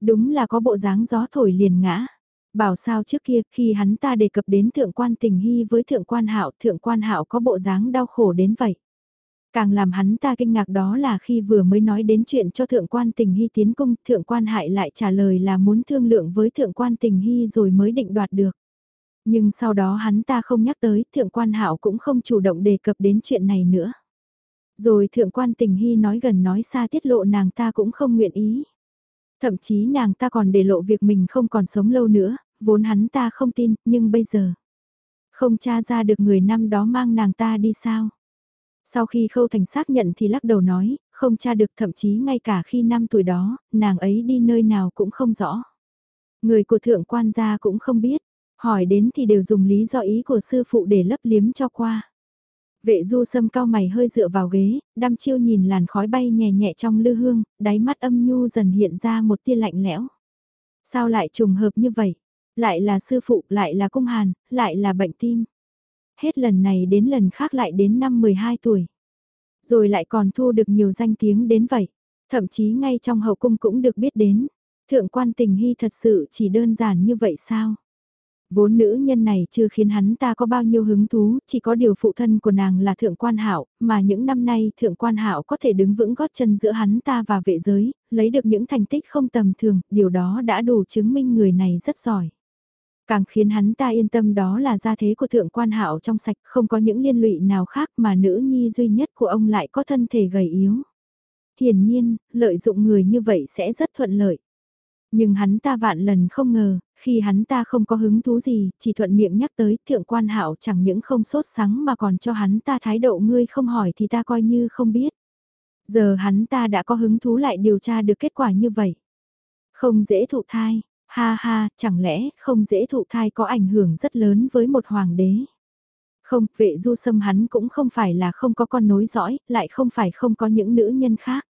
S1: Đúng là có bộ dáng gió thổi liền ngã. Bảo sao trước kia khi hắn ta đề cập đến thượng quan tình hy với thượng quan hạo thượng quan hạo có bộ dáng đau khổ đến vậy. Càng làm hắn ta kinh ngạc đó là khi vừa mới nói đến chuyện cho thượng quan tình hy tiến cung, thượng quan hại lại trả lời là muốn thương lượng với thượng quan tình hy rồi mới định đoạt được. Nhưng sau đó hắn ta không nhắc tới, thượng quan hạo cũng không chủ động đề cập đến chuyện này nữa. Rồi thượng quan tình hy nói gần nói xa tiết lộ nàng ta cũng không nguyện ý. Thậm chí nàng ta còn để lộ việc mình không còn sống lâu nữa, vốn hắn ta không tin, nhưng bây giờ. Không tra ra được người năm đó mang nàng ta đi sao. Sau khi khâu thành xác nhận thì lắc đầu nói, không tra được thậm chí ngay cả khi năm tuổi đó, nàng ấy đi nơi nào cũng không rõ. Người của thượng quan gia cũng không biết, hỏi đến thì đều dùng lý do ý của sư phụ để lấp liếm cho qua. Vệ du sâm cao mày hơi dựa vào ghế, đăm chiêu nhìn làn khói bay nhẹ nhẹ trong lư hương, đáy mắt âm nhu dần hiện ra một tia lạnh lẽo. Sao lại trùng hợp như vậy? Lại là sư phụ, lại là cung hàn, lại là bệnh tim. Hết lần này đến lần khác lại đến năm 12 tuổi. Rồi lại còn thu được nhiều danh tiếng đến vậy. Thậm chí ngay trong hậu cung cũng được biết đến. Thượng quan tình hy thật sự chỉ đơn giản như vậy sao? Vốn nữ nhân này chưa khiến hắn ta có bao nhiêu hứng thú, chỉ có điều phụ thân của nàng là thượng quan hạo, mà những năm nay thượng quan hạo có thể đứng vững gót chân giữa hắn ta và vệ giới, lấy được những thành tích không tầm thường, điều đó đã đủ chứng minh người này rất giỏi. Càng khiến hắn ta yên tâm đó là gia thế của thượng quan hạo trong sạch không có những liên lụy nào khác mà nữ nhi duy nhất của ông lại có thân thể gầy yếu. Hiển nhiên, lợi dụng người như vậy sẽ rất thuận lợi. Nhưng hắn ta vạn lần không ngờ, khi hắn ta không có hứng thú gì, chỉ thuận miệng nhắc tới thượng quan hạo chẳng những không sốt sắng mà còn cho hắn ta thái độ ngươi không hỏi thì ta coi như không biết. Giờ hắn ta đã có hứng thú lại điều tra được kết quả như vậy. Không dễ thụ thai, ha ha, chẳng lẽ không dễ thụ thai có ảnh hưởng rất lớn với một hoàng đế. Không, vệ du sâm hắn cũng không phải là không có con nối dõi, lại không phải không có những nữ nhân khác.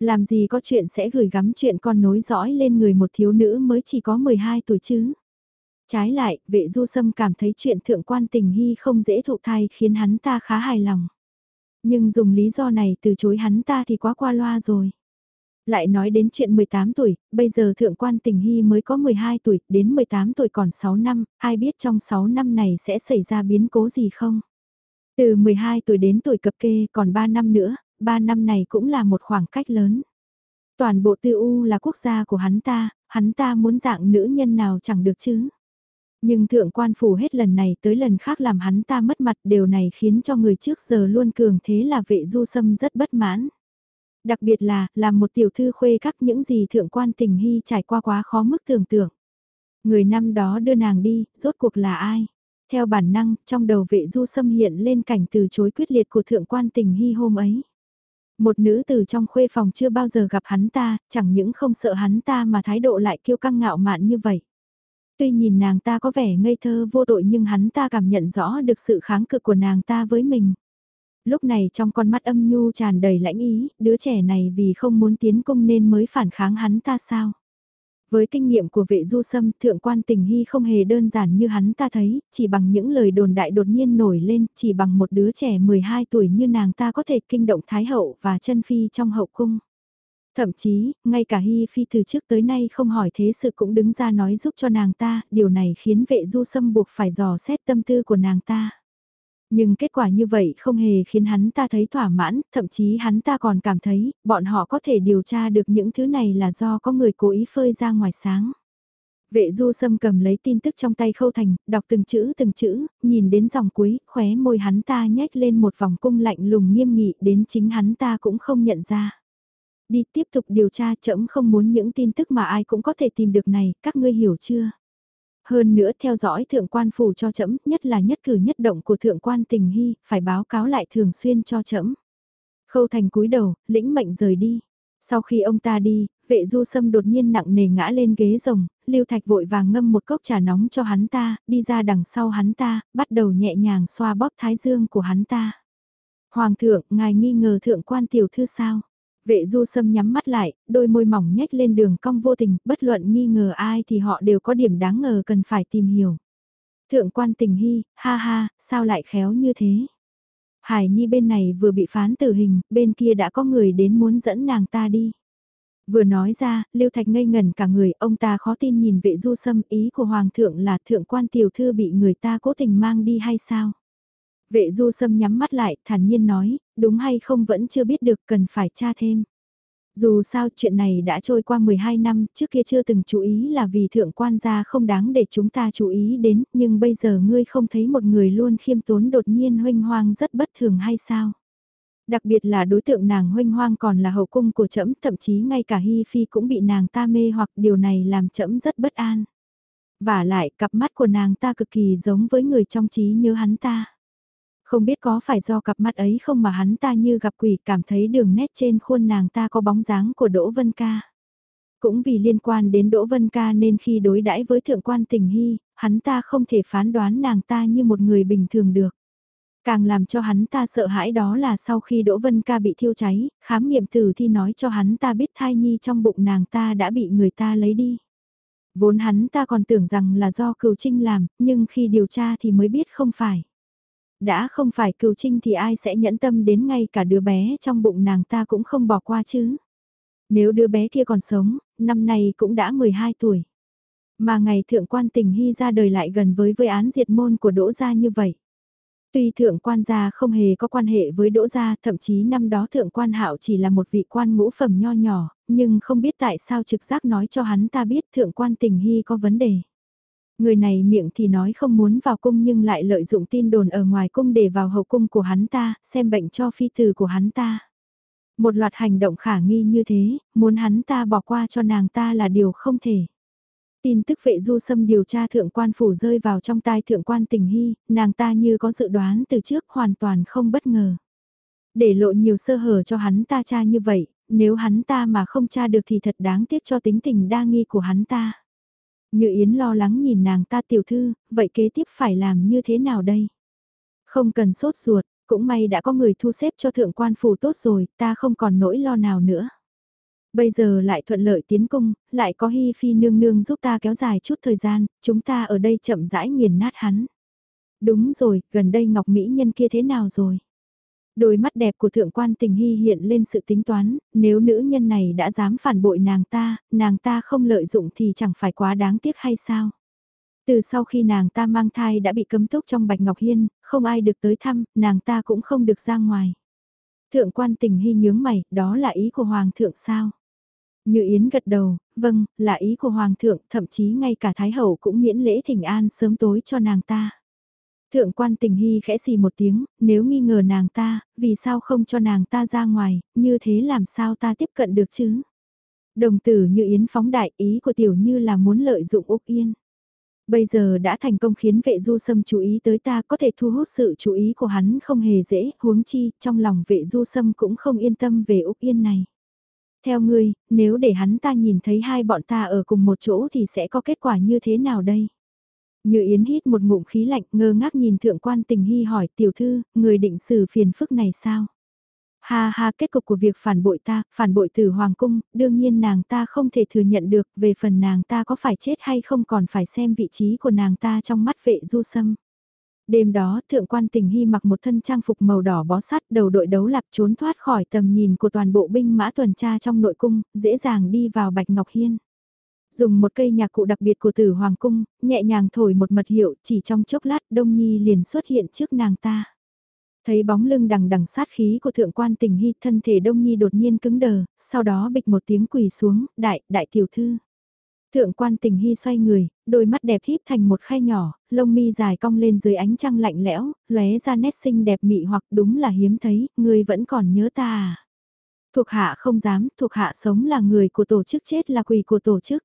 S1: Làm gì có chuyện sẽ gửi gắm chuyện con nối dõi lên người một thiếu nữ mới chỉ có 12 tuổi chứ. Trái lại, vệ du sâm cảm thấy chuyện thượng quan tình hy không dễ thụ thai khiến hắn ta khá hài lòng. Nhưng dùng lý do này từ chối hắn ta thì quá qua loa rồi. Lại nói đến chuyện 18 tuổi, bây giờ thượng quan tình hy mới có 12 tuổi, đến 18 tuổi còn 6 năm, ai biết trong 6 năm này sẽ xảy ra biến cố gì không? Từ 12 tuổi đến tuổi cập kê còn 3 năm nữa, ba năm này cũng là một khoảng cách lớn. Toàn bộ tư u là quốc gia của hắn ta, hắn ta muốn dạng nữ nhân nào chẳng được chứ. Nhưng thượng quan phủ hết lần này tới lần khác làm hắn ta mất mặt điều này khiến cho người trước giờ luôn cường thế là vệ du sâm rất bất mãn. Đặc biệt là, làm một tiểu thư khuê các những gì thượng quan tình hy trải qua quá khó mức tưởng tượng. Người năm đó đưa nàng đi, rốt cuộc là ai? Theo bản năng, trong đầu vệ du xâm hiện lên cảnh từ chối quyết liệt của thượng quan tình hy hôm ấy. Một nữ từ trong khuê phòng chưa bao giờ gặp hắn ta, chẳng những không sợ hắn ta mà thái độ lại kiêu căng ngạo mạn như vậy. Tuy nhìn nàng ta có vẻ ngây thơ vô tội nhưng hắn ta cảm nhận rõ được sự kháng cự của nàng ta với mình. Lúc này trong con mắt âm nhu tràn đầy lãnh ý, đứa trẻ này vì không muốn tiến cung nên mới phản kháng hắn ta sao? Với kinh nghiệm của vệ du sâm, thượng quan tình hy không hề đơn giản như hắn ta thấy, chỉ bằng những lời đồn đại đột nhiên nổi lên, chỉ bằng một đứa trẻ 12 tuổi như nàng ta có thể kinh động Thái hậu và chân phi trong hậu cung. Thậm chí, ngay cả Hy Phi từ trước tới nay không hỏi thế sự cũng đứng ra nói giúp cho nàng ta, điều này khiến vệ du sâm buộc phải dò xét tâm tư của nàng ta. Nhưng kết quả như vậy không hề khiến hắn ta thấy thỏa mãn, thậm chí hắn ta còn cảm thấy, bọn họ có thể điều tra được những thứ này là do có người cố ý phơi ra ngoài sáng. Vệ du sâm cầm lấy tin tức trong tay khâu thành, đọc từng chữ từng chữ, nhìn đến dòng cuối, khóe môi hắn ta nhếch lên một vòng cung lạnh lùng nghiêm nghị đến chính hắn ta cũng không nhận ra. Đi tiếp tục điều tra chậm không muốn những tin tức mà ai cũng có thể tìm được này, các ngươi hiểu chưa? Hơn nữa theo dõi thượng quan phủ cho trẫm nhất là nhất cử nhất động của thượng quan tình hy, phải báo cáo lại thường xuyên cho trẫm Khâu thành cúi đầu, lĩnh mệnh rời đi. Sau khi ông ta đi, vệ du sâm đột nhiên nặng nề ngã lên ghế rồng, lưu thạch vội vàng ngâm một cốc trà nóng cho hắn ta, đi ra đằng sau hắn ta, bắt đầu nhẹ nhàng xoa bóp thái dương của hắn ta. Hoàng thượng, ngài nghi ngờ thượng quan tiểu thư sao? Vệ du sâm nhắm mắt lại, đôi môi mỏng nhếch lên đường cong vô tình, bất luận nghi ngờ ai thì họ đều có điểm đáng ngờ cần phải tìm hiểu. Thượng quan tình hy, ha ha, sao lại khéo như thế? Hải Nhi bên này vừa bị phán tử hình, bên kia đã có người đến muốn dẫn nàng ta đi. Vừa nói ra, Lưu Thạch ngây ngẩn cả người, ông ta khó tin nhìn vệ du sâm ý của Hoàng thượng là thượng quan tiểu thư bị người ta cố tình mang đi hay sao? Vệ du sâm nhắm mắt lại, thản nhiên nói, đúng hay không vẫn chưa biết được cần phải tra thêm. Dù sao chuyện này đã trôi qua 12 năm, trước kia chưa từng chú ý là vì thượng quan gia không đáng để chúng ta chú ý đến, nhưng bây giờ ngươi không thấy một người luôn khiêm tốn đột nhiên hoanh hoang rất bất thường hay sao? Đặc biệt là đối tượng nàng hoanh hoang còn là hậu cung của trẫm, thậm chí ngay cả Hi Phi cũng bị nàng ta mê hoặc điều này làm trẫm rất bất an. Và lại, cặp mắt của nàng ta cực kỳ giống với người trong trí nhớ hắn ta. Không biết có phải do cặp mắt ấy không mà hắn ta như gặp quỷ cảm thấy đường nét trên khuôn nàng ta có bóng dáng của Đỗ Vân Ca. Cũng vì liên quan đến Đỗ Vân Ca nên khi đối đãi với thượng quan tình hy, hắn ta không thể phán đoán nàng ta như một người bình thường được. Càng làm cho hắn ta sợ hãi đó là sau khi Đỗ Vân Ca bị thiêu cháy, khám nghiệm tử thi nói cho hắn ta biết thai nhi trong bụng nàng ta đã bị người ta lấy đi. Vốn hắn ta còn tưởng rằng là do cừu trinh làm, nhưng khi điều tra thì mới biết không phải. Đã không phải cừu trinh thì ai sẽ nhẫn tâm đến ngay cả đứa bé trong bụng nàng ta cũng không bỏ qua chứ. Nếu đứa bé kia còn sống, năm nay cũng đã 12 tuổi. Mà ngày thượng quan tình hy ra đời lại gần với với án diệt môn của Đỗ Gia như vậy. Tuy thượng quan gia không hề có quan hệ với Đỗ Gia, thậm chí năm đó thượng quan hạo chỉ là một vị quan ngũ phẩm nho nhỏ, nhưng không biết tại sao trực giác nói cho hắn ta biết thượng quan tình hy có vấn đề. Người này miệng thì nói không muốn vào cung nhưng lại lợi dụng tin đồn ở ngoài cung để vào hậu cung của hắn ta, xem bệnh cho phi tử của hắn ta. Một loạt hành động khả nghi như thế, muốn hắn ta bỏ qua cho nàng ta là điều không thể. Tin tức vệ du xâm điều tra thượng quan phủ rơi vào trong tai thượng quan tình hy, nàng ta như có dự đoán từ trước hoàn toàn không bất ngờ. Để lộ nhiều sơ hở cho hắn ta tra như vậy, nếu hắn ta mà không tra được thì thật đáng tiếc cho tính tình đa nghi của hắn ta. Như Yến lo lắng nhìn nàng ta tiểu thư, vậy kế tiếp phải làm như thế nào đây? Không cần sốt ruột, cũng may đã có người thu xếp cho thượng quan phủ tốt rồi, ta không còn nỗi lo nào nữa. Bây giờ lại thuận lợi tiến cung, lại có Hi Phi nương nương giúp ta kéo dài chút thời gian, chúng ta ở đây chậm rãi nghiền nát hắn. Đúng rồi, gần đây Ngọc Mỹ nhân kia thế nào rồi? Đôi mắt đẹp của thượng quan tình hy hiện lên sự tính toán, nếu nữ nhân này đã dám phản bội nàng ta, nàng ta không lợi dụng thì chẳng phải quá đáng tiếc hay sao? Từ sau khi nàng ta mang thai đã bị cấm túc trong Bạch Ngọc Hiên, không ai được tới thăm, nàng ta cũng không được ra ngoài. Thượng quan tình hy nhướng mày, đó là ý của Hoàng thượng sao? Như Yến gật đầu, vâng, là ý của Hoàng thượng, thậm chí ngay cả Thái Hậu cũng miễn lễ thỉnh an sớm tối cho nàng ta. Thượng quan tình hy khẽ xì một tiếng, nếu nghi ngờ nàng ta, vì sao không cho nàng ta ra ngoài, như thế làm sao ta tiếp cận được chứ? Đồng tử như Yến phóng đại ý của tiểu như là muốn lợi dụng Úc Yên. Bây giờ đã thành công khiến vệ du sâm chú ý tới ta có thể thu hút sự chú ý của hắn không hề dễ, huống chi, trong lòng vệ du sâm cũng không yên tâm về Úc Yên này. Theo ngươi, nếu để hắn ta nhìn thấy hai bọn ta ở cùng một chỗ thì sẽ có kết quả như thế nào đây? Như Yến hít một ngụm khí lạnh ngơ ngác nhìn thượng quan tình hy hỏi tiểu thư, người định xử phiền phức này sao? Ha ha kết cục của việc phản bội ta, phản bội từ Hoàng Cung, đương nhiên nàng ta không thể thừa nhận được, về phần nàng ta có phải chết hay không còn phải xem vị trí của nàng ta trong mắt vệ du sâm. Đêm đó, thượng quan tình hy mặc một thân trang phục màu đỏ bó sát đầu đội đấu lạp trốn thoát khỏi tầm nhìn của toàn bộ binh mã tuần tra trong nội cung, dễ dàng đi vào Bạch Ngọc Hiên. Dùng một cây nhạc cụ đặc biệt của tử Hoàng Cung, nhẹ nhàng thổi một mật hiệu chỉ trong chốc lát Đông Nhi liền xuất hiện trước nàng ta. Thấy bóng lưng đằng đằng sát khí của thượng quan tình hy thân thể Đông Nhi đột nhiên cứng đờ, sau đó bịch một tiếng quỳ xuống, đại, đại tiểu thư. Thượng quan tình hy xoay người, đôi mắt đẹp híp thành một khay nhỏ, lông mi dài cong lên dưới ánh trăng lạnh lẽo, lóe ra nét xinh đẹp mị hoặc đúng là hiếm thấy, người vẫn còn nhớ ta à. Thuộc hạ không dám, thuộc hạ sống là người của tổ chức chết là quỳ của tổ chức.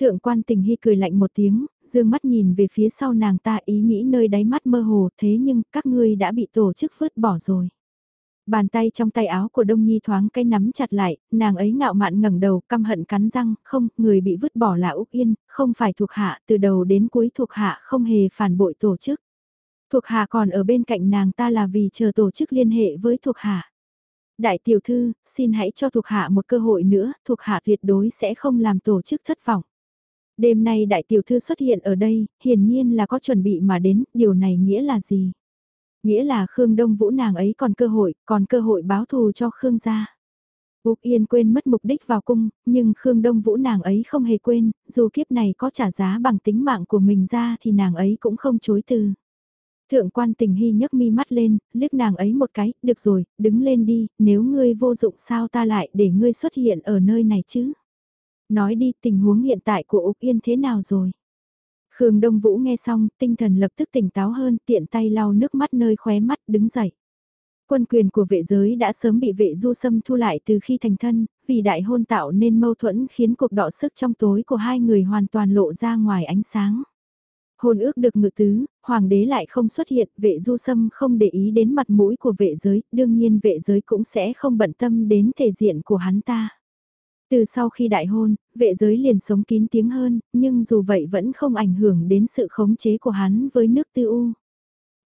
S1: Thượng quan tình hy cười lạnh một tiếng, dương mắt nhìn về phía sau nàng ta ý nghĩ nơi đáy mắt mơ hồ thế nhưng các ngươi đã bị tổ chức vứt bỏ rồi. Bàn tay trong tay áo của Đông Nhi thoáng cái nắm chặt lại, nàng ấy ngạo mạn ngẩng đầu, căm hận cắn răng, không, người bị vứt bỏ là Úc Yên, không phải thuộc hạ, từ đầu đến cuối thuộc hạ không hề phản bội tổ chức. Thuộc hạ còn ở bên cạnh nàng ta là vì chờ tổ chức liên hệ với thuộc hạ. Đại tiểu thư, xin hãy cho thuộc hạ một cơ hội nữa, thuộc hạ tuyệt đối sẽ không làm tổ chức thất vọng. Đêm nay đại tiểu thư xuất hiện ở đây, hiển nhiên là có chuẩn bị mà đến, điều này nghĩa là gì? Nghĩa là Khương Đông Vũ nàng ấy còn cơ hội, còn cơ hội báo thù cho Khương gia. Úc Yên quên mất mục đích vào cung, nhưng Khương Đông Vũ nàng ấy không hề quên, dù kiếp này có trả giá bằng tính mạng của mình ra thì nàng ấy cũng không chối từ. Thượng quan tình hy nhấc mi mắt lên, liếc nàng ấy một cái, được rồi, đứng lên đi, nếu ngươi vô dụng sao ta lại để ngươi xuất hiện ở nơi này chứ? Nói đi tình huống hiện tại của Úc Yên thế nào rồi? Khương Đông Vũ nghe xong, tinh thần lập tức tỉnh táo hơn, tiện tay lau nước mắt nơi khóe mắt, đứng dậy. Quân quyền của vệ giới đã sớm bị vệ du sâm thu lại từ khi thành thân, vì đại hôn tạo nên mâu thuẫn khiến cuộc đọ sức trong tối của hai người hoàn toàn lộ ra ngoài ánh sáng. Hôn ước được ngự tứ, hoàng đế lại không xuất hiện, vệ du sâm không để ý đến mặt mũi của vệ giới, đương nhiên vệ giới cũng sẽ không bận tâm đến thể diện của hắn ta. Từ sau khi đại hôn, vệ giới liền sống kín tiếng hơn, nhưng dù vậy vẫn không ảnh hưởng đến sự khống chế của hắn với nước tư u.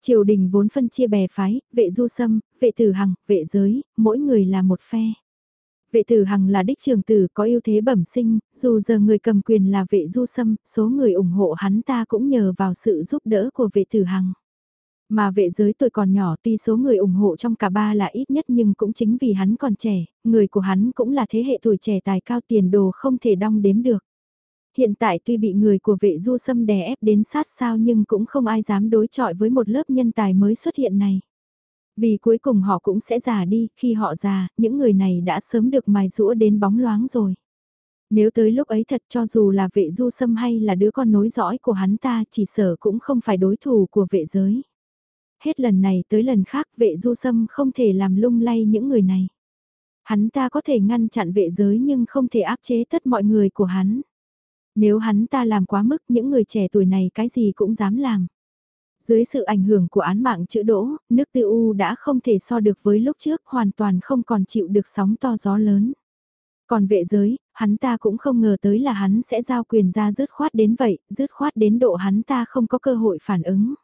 S1: Triều đình vốn phân chia bè phái, vệ du sâm, vệ tử hằng, vệ giới, mỗi người là một phe. Vệ tử hằng là đích trường tử có ưu thế bẩm sinh, dù giờ người cầm quyền là vệ du sâm, số người ủng hộ hắn ta cũng nhờ vào sự giúp đỡ của vệ tử hằng. Mà vệ giới tuổi còn nhỏ tuy số người ủng hộ trong cả ba là ít nhất nhưng cũng chính vì hắn còn trẻ, người của hắn cũng là thế hệ tuổi trẻ tài cao tiền đồ không thể đong đếm được. Hiện tại tuy bị người của vệ du sâm đè ép đến sát sao nhưng cũng không ai dám đối chọi với một lớp nhân tài mới xuất hiện này. Vì cuối cùng họ cũng sẽ già đi, khi họ già, những người này đã sớm được mài rũa đến bóng loáng rồi. Nếu tới lúc ấy thật cho dù là vệ du sâm hay là đứa con nối dõi của hắn ta chỉ sở cũng không phải đối thủ của vệ giới. Hết lần này tới lần khác vệ du sâm không thể làm lung lay những người này. Hắn ta có thể ngăn chặn vệ giới nhưng không thể áp chế tất mọi người của hắn. Nếu hắn ta làm quá mức những người trẻ tuổi này cái gì cũng dám làm. Dưới sự ảnh hưởng của án mạng chữ đỗ, nước tư u đã không thể so được với lúc trước hoàn toàn không còn chịu được sóng to gió lớn. Còn vệ giới, hắn ta cũng không ngờ tới là hắn sẽ giao quyền ra rứt khoát đến vậy, rứt khoát đến độ hắn ta không có cơ hội phản ứng.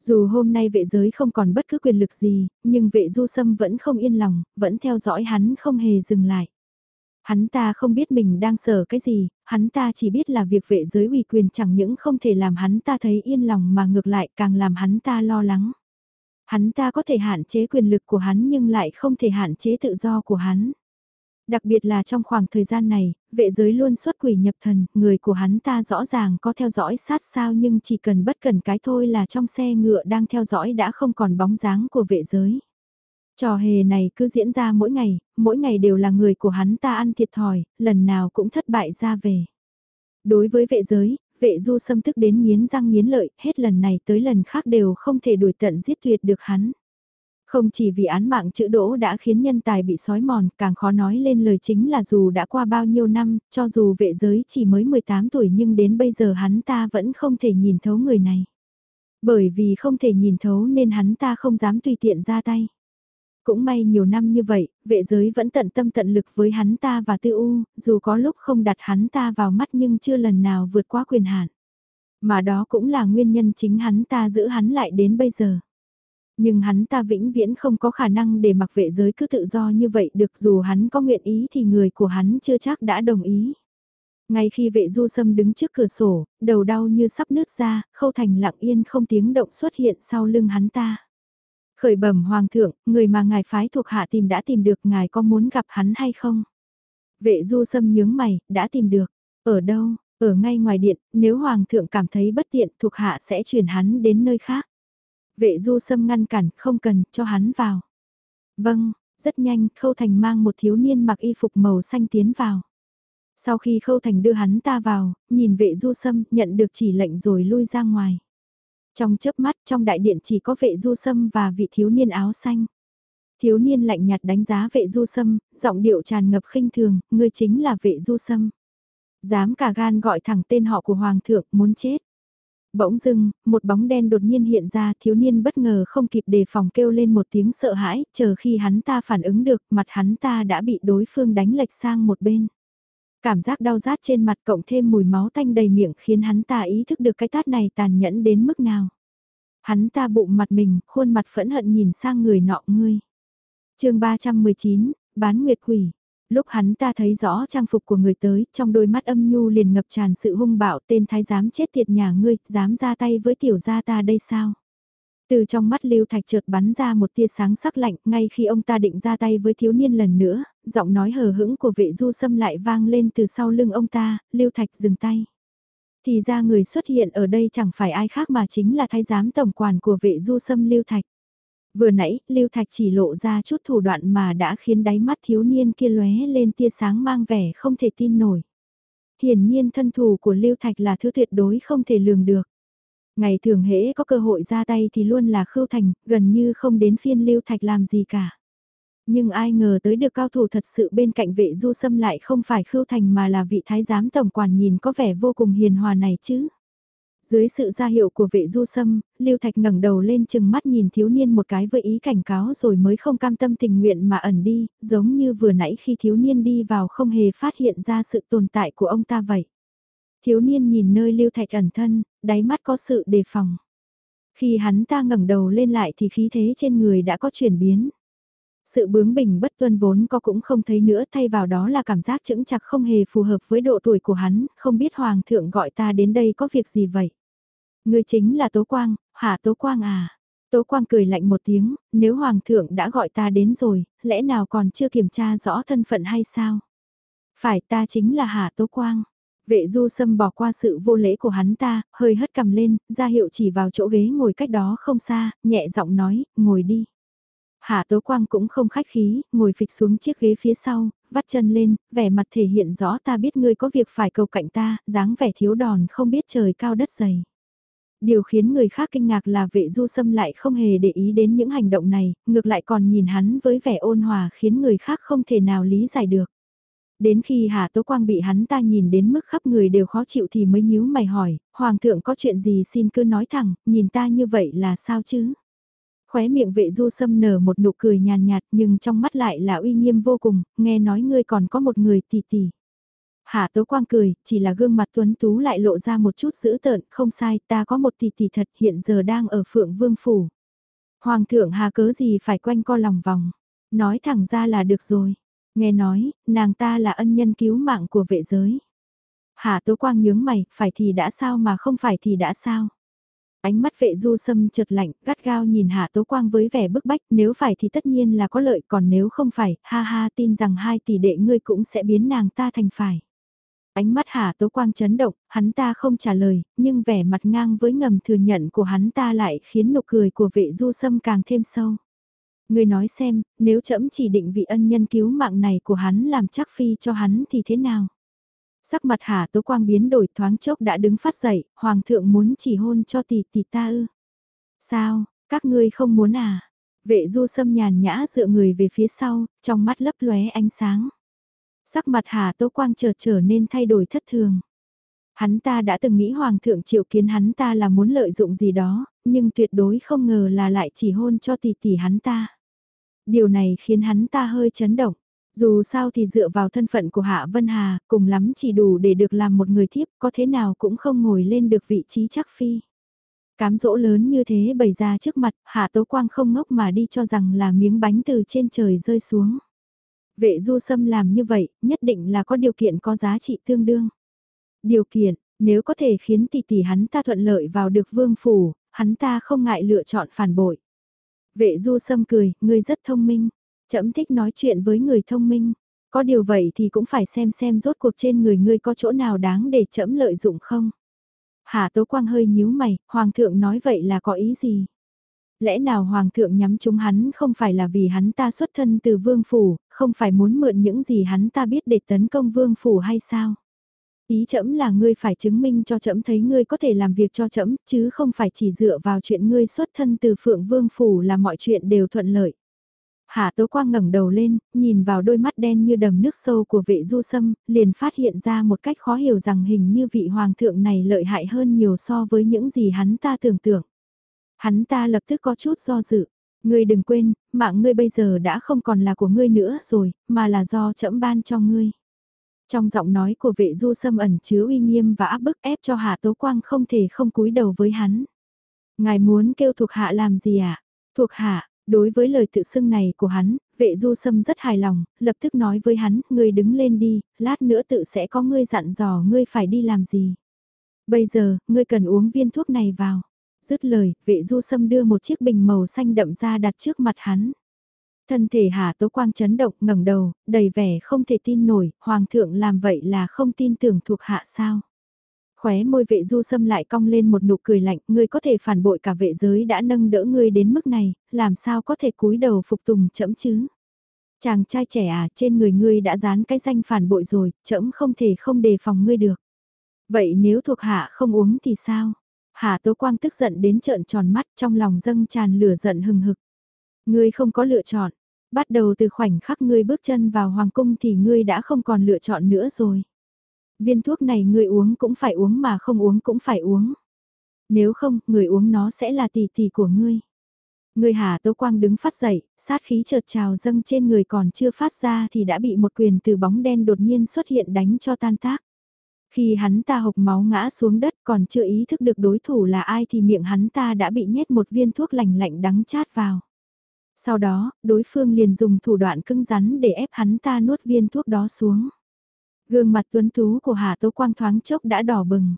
S1: Dù hôm nay vệ giới không còn bất cứ quyền lực gì, nhưng vệ du sâm vẫn không yên lòng, vẫn theo dõi hắn không hề dừng lại. Hắn ta không biết mình đang sợ cái gì, hắn ta chỉ biết là việc vệ giới ủy quyền chẳng những không thể làm hắn ta thấy yên lòng mà ngược lại càng làm hắn ta lo lắng. Hắn ta có thể hạn chế quyền lực của hắn nhưng lại không thể hạn chế tự do của hắn. Đặc biệt là trong khoảng thời gian này, vệ giới luôn xuất quỷ nhập thần, người của hắn ta rõ ràng có theo dõi sát sao nhưng chỉ cần bất cần cái thôi là trong xe ngựa đang theo dõi đã không còn bóng dáng của vệ giới. Trò hề này cứ diễn ra mỗi ngày, mỗi ngày đều là người của hắn ta ăn thiệt thòi, lần nào cũng thất bại ra về. Đối với vệ giới, vệ du xâm thức đến nghiến răng nghiến lợi, hết lần này tới lần khác đều không thể đuổi tận giết tuyệt được hắn. Không chỉ vì án mạng chữ đỗ đã khiến nhân tài bị sói mòn, càng khó nói lên lời chính là dù đã qua bao nhiêu năm, cho dù vệ giới chỉ mới 18 tuổi nhưng đến bây giờ hắn ta vẫn không thể nhìn thấu người này. Bởi vì không thể nhìn thấu nên hắn ta không dám tùy tiện ra tay. Cũng may nhiều năm như vậy, vệ giới vẫn tận tâm tận lực với hắn ta và tư u, dù có lúc không đặt hắn ta vào mắt nhưng chưa lần nào vượt qua quyền hạn. Mà đó cũng là nguyên nhân chính hắn ta giữ hắn lại đến bây giờ. Nhưng hắn ta vĩnh viễn không có khả năng để mặc vệ giới cứ tự do như vậy được dù hắn có nguyện ý thì người của hắn chưa chắc đã đồng ý. Ngay khi vệ du sâm đứng trước cửa sổ, đầu đau như sắp nứt ra, khâu thành lặng yên không tiếng động xuất hiện sau lưng hắn ta. Khởi bẩm hoàng thượng, người mà ngài phái thuộc hạ tìm đã tìm được ngài có muốn gặp hắn hay không? Vệ du sâm nhướng mày, đã tìm được. Ở đâu? Ở ngay ngoài điện, nếu hoàng thượng cảm thấy bất tiện thuộc hạ sẽ chuyển hắn đến nơi khác. Vệ du sâm ngăn cản, không cần, cho hắn vào. Vâng, rất nhanh, Khâu Thành mang một thiếu niên mặc y phục màu xanh tiến vào. Sau khi Khâu Thành đưa hắn ta vào, nhìn vệ du sâm, nhận được chỉ lệnh rồi lui ra ngoài. Trong chớp mắt trong đại điện chỉ có vệ du sâm và vị thiếu niên áo xanh. Thiếu niên lạnh nhạt đánh giá vệ du sâm, giọng điệu tràn ngập khinh thường, ngươi chính là vệ du sâm. Dám cả gan gọi thẳng tên họ của Hoàng thượng muốn chết. Bỗng dưng, một bóng đen đột nhiên hiện ra thiếu niên bất ngờ không kịp đề phòng kêu lên một tiếng sợ hãi, chờ khi hắn ta phản ứng được mặt hắn ta đã bị đối phương đánh lệch sang một bên. Cảm giác đau rát trên mặt cộng thêm mùi máu tanh đầy miệng khiến hắn ta ý thức được cái tát này tàn nhẫn đến mức nào. Hắn ta bụng mặt mình, khuôn mặt phẫn hận nhìn sang người nọ ngươi. chương 319, bán nguyệt quỷ. Lúc hắn ta thấy rõ trang phục của người tới, trong đôi mắt âm nhu liền ngập tràn sự hung bạo tên thái giám chết tiệt nhà ngươi, dám ra tay với tiểu gia ta đây sao? Từ trong mắt Lưu Thạch chợt bắn ra một tia sáng sắc lạnh, ngay khi ông ta định ra tay với thiếu niên lần nữa, giọng nói hờ hững của vệ du sâm lại vang lên từ sau lưng ông ta, Lưu Thạch dừng tay. Thì ra người xuất hiện ở đây chẳng phải ai khác mà chính là thái giám tổng quản của vệ du sâm Lưu Thạch. Vừa nãy, Lưu Thạch chỉ lộ ra chút thủ đoạn mà đã khiến đáy mắt thiếu niên kia lóe lên tia sáng mang vẻ không thể tin nổi. Hiển nhiên thân thủ của Lưu Thạch là thứ tuyệt đối không thể lường được. Ngày thường hễ có cơ hội ra tay thì luôn là khưu thành, gần như không đến phiên Lưu Thạch làm gì cả. Nhưng ai ngờ tới được cao thủ thật sự bên cạnh vệ du sâm lại không phải khưu thành mà là vị thái giám tổng quản nhìn có vẻ vô cùng hiền hòa này chứ. Dưới sự ra hiệu của vệ du sâm, Lưu Thạch ngẩng đầu lên chừng mắt nhìn thiếu niên một cái với ý cảnh cáo rồi mới không cam tâm tình nguyện mà ẩn đi, giống như vừa nãy khi thiếu niên đi vào không hề phát hiện ra sự tồn tại của ông ta vậy. Thiếu niên nhìn nơi Lưu Thạch ẩn thân, đáy mắt có sự đề phòng. Khi hắn ta ngẩng đầu lên lại thì khí thế trên người đã có chuyển biến. Sự bướng bỉnh bất tuân vốn có cũng không thấy nữa thay vào đó là cảm giác chững chặt không hề phù hợp với độ tuổi của hắn, không biết Hoàng thượng gọi ta đến đây có việc gì vậy ngươi chính là Tố Quang, hả Tố Quang à? Tố Quang cười lạnh một tiếng, nếu Hoàng thượng đã gọi ta đến rồi, lẽ nào còn chưa kiểm tra rõ thân phận hay sao? Phải ta chính là Hà Tố Quang. Vệ du sâm bỏ qua sự vô lễ của hắn ta, hơi hất cầm lên, ra hiệu chỉ vào chỗ ghế ngồi cách đó không xa, nhẹ giọng nói, ngồi đi. Hạ Tố Quang cũng không khách khí, ngồi phịch xuống chiếc ghế phía sau, vắt chân lên, vẻ mặt thể hiện rõ ta biết ngươi có việc phải cầu cạnh ta, dáng vẻ thiếu đòn không biết trời cao đất dày. Điều khiến người khác kinh ngạc là vệ du sâm lại không hề để ý đến những hành động này, ngược lại còn nhìn hắn với vẻ ôn hòa khiến người khác không thể nào lý giải được. Đến khi Hà Tố Quang bị hắn ta nhìn đến mức khắp người đều khó chịu thì mới nhíu mày hỏi, Hoàng thượng có chuyện gì xin cứ nói thẳng, nhìn ta như vậy là sao chứ? Khóe miệng vệ du sâm nở một nụ cười nhàn nhạt, nhưng trong mắt lại là uy nghiêm vô cùng, nghe nói ngươi còn có một người tỷ tỷ. Hạ Tố Quang cười, chỉ là gương mặt tuấn tú lại lộ ra một chút dữ tợn, không sai, ta có một tỷ tỷ thật hiện giờ đang ở Phượng Vương Phủ. Hoàng thượng hà cớ gì phải quanh co lòng vòng, nói thẳng ra là được rồi. Nghe nói, nàng ta là ân nhân cứu mạng của vệ giới. Hạ Tố Quang nhướng mày, phải thì đã sao mà không phải thì đã sao. Ánh mắt vệ du sâm chợt lạnh, gắt gao nhìn Hạ Tố Quang với vẻ bức bách, nếu phải thì tất nhiên là có lợi, còn nếu không phải, ha ha tin rằng hai tỷ đệ ngươi cũng sẽ biến nàng ta thành phải. Ánh mắt Hà Tố Quang chấn động, hắn ta không trả lời, nhưng vẻ mặt ngang với ngầm thừa nhận của hắn ta lại khiến nụ cười của vệ du sâm càng thêm sâu. Ngươi nói xem, nếu trẫm chỉ định vị ân nhân cứu mạng này của hắn làm chắc phi cho hắn thì thế nào? Sắc mặt Hà Tố Quang biến đổi thoáng chốc đã đứng phát dậy, Hoàng thượng muốn chỉ hôn cho tỷ tỷ ta ư. Sao, các ngươi không muốn à? Vệ du sâm nhàn nhã dựa người về phía sau, trong mắt lấp lóe ánh sáng. Sắc mặt Hà Tố Quang trở, trở nên thay đổi thất thường. Hắn ta đã từng nghĩ Hoàng thượng triệu kiến hắn ta là muốn lợi dụng gì đó, nhưng tuyệt đối không ngờ là lại chỉ hôn cho tỷ tỷ hắn ta. Điều này khiến hắn ta hơi chấn động. Dù sao thì dựa vào thân phận của Hạ Vân Hà, cùng lắm chỉ đủ để được làm một người thiếp, có thế nào cũng không ngồi lên được vị trí chắc phi. Cám dỗ lớn như thế bày ra trước mặt, Hạ Tố Quang không ngốc mà đi cho rằng là miếng bánh từ trên trời rơi xuống. Vệ du sâm làm như vậy, nhất định là có điều kiện có giá trị tương đương. Điều kiện, nếu có thể khiến tỷ tỷ hắn ta thuận lợi vào được vương phủ, hắn ta không ngại lựa chọn phản bội. Vệ du sâm cười, ngươi rất thông minh. Chậm thích nói chuyện với người thông minh. Có điều vậy thì cũng phải xem xem rốt cuộc trên người ngươi có chỗ nào đáng để chậm lợi dụng không. Hà Tố Quang hơi nhíu mày, Hoàng thượng nói vậy là có ý gì? Lẽ nào Hoàng thượng nhắm chúng hắn không phải là vì hắn ta xuất thân từ vương phủ, không phải muốn mượn những gì hắn ta biết để tấn công vương phủ hay sao? Ý trẫm là ngươi phải chứng minh cho trẫm thấy ngươi có thể làm việc cho trẫm, chứ không phải chỉ dựa vào chuyện ngươi xuất thân từ Phượng Vương phủ là mọi chuyện đều thuận lợi. Hạ Tố Quang ngẩng đầu lên, nhìn vào đôi mắt đen như đầm nước sâu của vệ du sâm, liền phát hiện ra một cách khó hiểu rằng hình như vị hoàng thượng này lợi hại hơn nhiều so với những gì hắn ta tưởng tượng. Hắn ta lập tức có chút do dự. Ngươi đừng quên, mạng ngươi bây giờ đã không còn là của ngươi nữa rồi, mà là do trẫm ban cho ngươi. Trong giọng nói của vệ du sâm ẩn chứa uy nghiêm và áp bức ép cho Hạ Tố Quang không thể không cúi đầu với hắn. Ngài muốn kêu thuộc hạ làm gì ạ? À? Thuộc hạ, đối với lời tự xưng này của hắn, vệ du sâm rất hài lòng, lập tức nói với hắn, ngươi đứng lên đi, lát nữa tự sẽ có ngươi dặn dò ngươi phải đi làm gì. Bây giờ, ngươi cần uống viên thuốc này vào. Dứt lời, vệ du sâm đưa một chiếc bình màu xanh đậm ra đặt trước mặt hắn. Thân thể Hà Tố Quang chấn động ngẩng đầu, đầy vẻ không thể tin nổi, Hoàng thượng làm vậy là không tin tưởng thuộc hạ sao. Khóe môi vệ du sâm lại cong lên một nụ cười lạnh, ngươi có thể phản bội cả vệ giới đã nâng đỡ ngươi đến mức này, làm sao có thể cúi đầu phục tùng chậm chứ. Chàng trai trẻ à, trên người ngươi đã dán cái danh phản bội rồi, chậm không thể không đề phòng ngươi được. Vậy nếu thuộc hạ không uống thì sao? Hà Tố Quang tức giận đến trợn tròn mắt trong lòng dâng tràn lửa giận hừng hực. Ngươi không có lựa chọn, bắt đầu từ khoảnh khắc ngươi bước chân vào hoàng cung thì ngươi đã không còn lựa chọn nữa rồi. Viên thuốc này ngươi uống cũng phải uống mà không uống cũng phải uống. Nếu không, người uống nó sẽ là tỷ tỷ của ngươi. Người Hà Tố Quang đứng phát dậy, sát khí chợt trào dâng trên người còn chưa phát ra thì đã bị một quyền từ bóng đen đột nhiên xuất hiện đánh cho tan tác. Khi hắn ta hộc máu ngã xuống đất còn chưa ý thức được đối thủ là ai thì miệng hắn ta đã bị nhét một viên thuốc lành lạnh đắng chát vào. Sau đó, đối phương liền dùng thủ đoạn cứng rắn để ép hắn ta nuốt viên thuốc đó xuống. Gương mặt tuấn tú của Hà Tố Quang thoáng chốc đã đỏ bừng.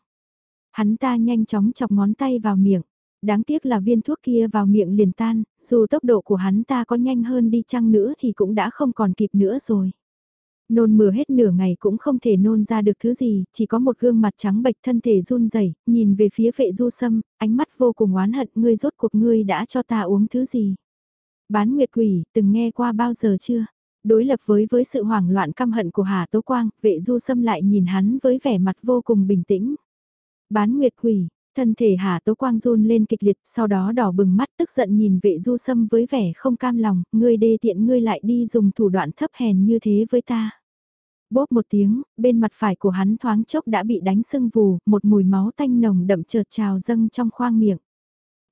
S1: Hắn ta nhanh chóng chọc ngón tay vào miệng. Đáng tiếc là viên thuốc kia vào miệng liền tan, dù tốc độ của hắn ta có nhanh hơn đi chăng nữa thì cũng đã không còn kịp nữa rồi. Nôn mửa hết nửa ngày cũng không thể nôn ra được thứ gì, chỉ có một gương mặt trắng bệch thân thể run rẩy nhìn về phía vệ du sâm, ánh mắt vô cùng oán hận ngươi rốt cuộc ngươi đã cho ta uống thứ gì. Bán nguyệt quỷ, từng nghe qua bao giờ chưa? Đối lập với với sự hoảng loạn căm hận của Hà Tố Quang, vệ du sâm lại nhìn hắn với vẻ mặt vô cùng bình tĩnh. Bán nguyệt quỷ, thân thể Hà Tố Quang run lên kịch liệt, sau đó đỏ bừng mắt tức giận nhìn vệ du sâm với vẻ không cam lòng, ngươi đê tiện ngươi lại đi dùng thủ đoạn thấp hèn như thế với ta. Bốp một tiếng, bên mặt phải của hắn thoáng chốc đã bị đánh sưng vù, một mùi máu tanh nồng đậm chợt trào dâng trong khoang miệng.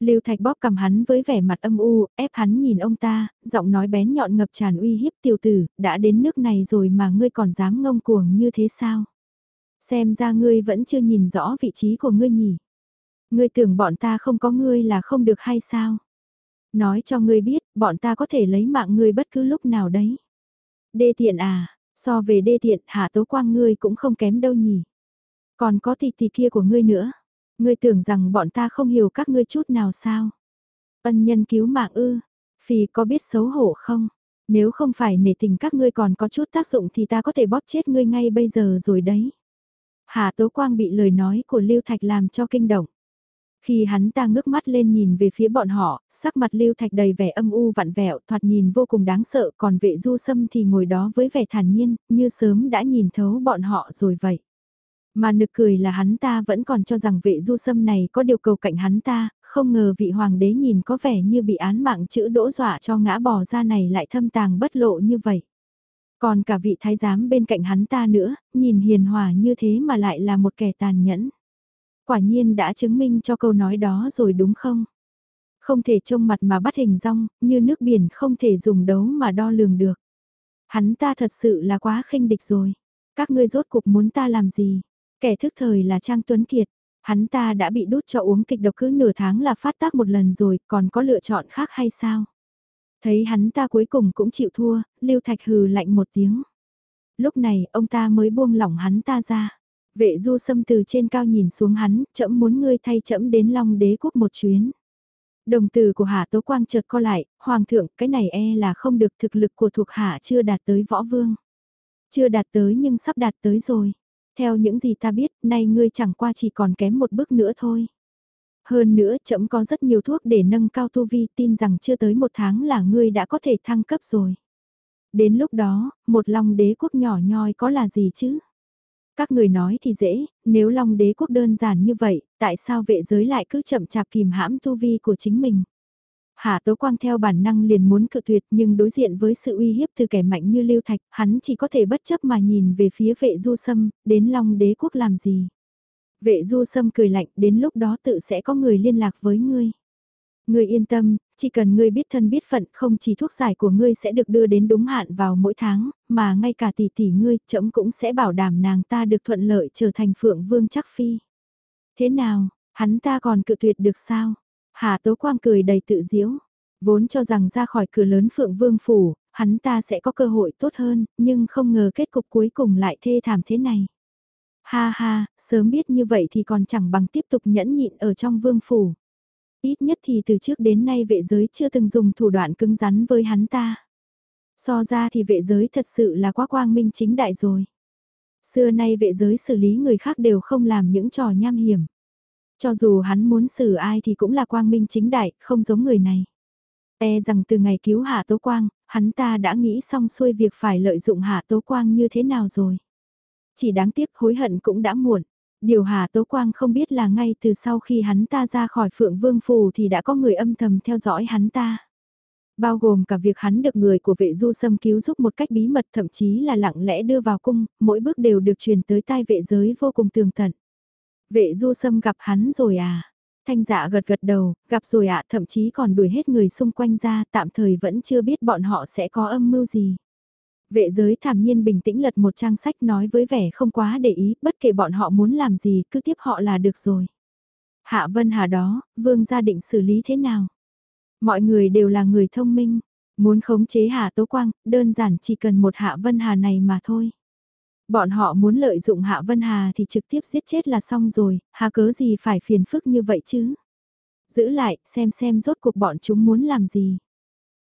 S1: Lưu Thạch bóp cầm hắn với vẻ mặt âm u, ép hắn nhìn ông ta, giọng nói bén nhọn ngập tràn uy hiếp tiểu tử, đã đến nước này rồi mà ngươi còn dám ngông cuồng như thế sao? Xem ra ngươi vẫn chưa nhìn rõ vị trí của ngươi nhỉ? Ngươi tưởng bọn ta không có ngươi là không được hay sao? Nói cho ngươi biết, bọn ta có thể lấy mạng ngươi bất cứ lúc nào đấy. Đê tiện à, so về đê tiện, hạ tố quang ngươi cũng không kém đâu nhỉ? Còn có thịt thì kia của ngươi nữa. Ngươi tưởng rằng bọn ta không hiểu các ngươi chút nào sao? Ân nhân cứu mạng ư, phì có biết xấu hổ không? Nếu không phải nể tình các ngươi còn có chút tác dụng thì ta có thể bóp chết ngươi ngay bây giờ rồi đấy. Hà Tố Quang bị lời nói của Lưu Thạch làm cho kinh động. Khi hắn ta ngước mắt lên nhìn về phía bọn họ, sắc mặt Lưu Thạch đầy vẻ âm u vặn vẹo, thoạt nhìn vô cùng đáng sợ, còn vệ du sâm thì ngồi đó với vẻ thản nhiên, như sớm đã nhìn thấu bọn họ rồi vậy. Mà nực cười là hắn ta vẫn còn cho rằng vệ du sâm này có điều cầu cạnh hắn ta, không ngờ vị hoàng đế nhìn có vẻ như bị án mạng chữ đỗ dọa cho ngã bò ra này lại thâm tàng bất lộ như vậy. Còn cả vị thái giám bên cạnh hắn ta nữa, nhìn hiền hòa như thế mà lại là một kẻ tàn nhẫn. Quả nhiên đã chứng minh cho câu nói đó rồi đúng không? Không thể trông mặt mà bắt hình rong, như nước biển không thể dùng đấu mà đo lường được. Hắn ta thật sự là quá khinh địch rồi. Các ngươi rốt cuộc muốn ta làm gì? Kẻ thức thời là Trang Tuấn Kiệt, hắn ta đã bị đút cho uống kịch độc cứ nửa tháng là phát tác một lần rồi, còn có lựa chọn khác hay sao? Thấy hắn ta cuối cùng cũng chịu thua, Lưu Thạch hừ lạnh một tiếng. Lúc này, ông ta mới buông lỏng hắn ta ra. Vệ du sâm từ trên cao nhìn xuống hắn, chậm muốn ngươi thay chậm đến Long đế quốc một chuyến. Đồng từ của Hạ Tố Quang chợt co lại, Hoàng thượng, cái này e là không được thực lực của thuộc Hạ chưa đạt tới võ vương. Chưa đạt tới nhưng sắp đạt tới rồi. Theo những gì ta biết, nay ngươi chẳng qua chỉ còn kém một bước nữa thôi. Hơn nữa, chậm có rất nhiều thuốc để nâng cao tu vi tin rằng chưa tới một tháng là ngươi đã có thể thăng cấp rồi. Đến lúc đó, một long đế quốc nhỏ nhoi có là gì chứ? Các người nói thì dễ, nếu long đế quốc đơn giản như vậy, tại sao vệ giới lại cứ chậm chạp kìm hãm tu vi của chính mình? Hạ Tố Quang theo bản năng liền muốn cự tuyệt nhưng đối diện với sự uy hiếp từ kẻ mạnh như Lưu Thạch, hắn chỉ có thể bất chấp mà nhìn về phía vệ du sâm, đến Long đế quốc làm gì. Vệ du sâm cười lạnh, đến lúc đó tự sẽ có người liên lạc với ngươi. Ngươi yên tâm, chỉ cần ngươi biết thân biết phận không chỉ thuốc giải của ngươi sẽ được đưa đến đúng hạn vào mỗi tháng, mà ngay cả tỷ tỷ ngươi, chậm cũng sẽ bảo đảm nàng ta được thuận lợi trở thành phượng vương chắc phi. Thế nào, hắn ta còn cự tuyệt được sao? Hà Tố Quang cười đầy tự diễu. Vốn cho rằng ra khỏi cửa lớn Phượng Vương Phủ, hắn ta sẽ có cơ hội tốt hơn, nhưng không ngờ kết cục cuối cùng lại thê thảm thế này. Ha ha, sớm biết như vậy thì còn chẳng bằng tiếp tục nhẫn nhịn ở trong Vương Phủ. Ít nhất thì từ trước đến nay vệ giới chưa từng dùng thủ đoạn cứng rắn với hắn ta. So ra thì vệ giới thật sự là quá quang minh chính đại rồi. Xưa nay vệ giới xử lý người khác đều không làm những trò nham hiểm. Cho dù hắn muốn xử ai thì cũng là quang minh chính đại, không giống người này. E rằng từ ngày cứu Hạ Tố Quang, hắn ta đã nghĩ xong xuôi việc phải lợi dụng Hạ Tố Quang như thế nào rồi. Chỉ đáng tiếc hối hận cũng đã muộn. Điều Hà Tố Quang không biết là ngay từ sau khi hắn ta ra khỏi Phượng Vương Phù thì đã có người âm thầm theo dõi hắn ta. Bao gồm cả việc hắn được người của vệ du xâm cứu giúp một cách bí mật thậm chí là lặng lẽ đưa vào cung, mỗi bước đều được truyền tới tai vệ giới vô cùng tường tận. Vệ du sâm gặp hắn rồi à? Thanh dạ gật gật đầu, gặp rồi ạ, thậm chí còn đuổi hết người xung quanh ra, tạm thời vẫn chưa biết bọn họ sẽ có âm mưu gì. Vệ giới thảm nhiên bình tĩnh lật một trang sách nói với vẻ không quá để ý, bất kể bọn họ muốn làm gì, cứ tiếp họ là được rồi. Hạ Vân Hà đó, vương gia định xử lý thế nào? Mọi người đều là người thông minh, muốn khống chế Hạ Tố Quang, đơn giản chỉ cần một Hạ Vân Hà này mà thôi. Bọn họ muốn lợi dụng Hạ Vân Hà thì trực tiếp giết chết là xong rồi, hà cớ gì phải phiền phức như vậy chứ? Giữ lại, xem xem rốt cuộc bọn chúng muốn làm gì.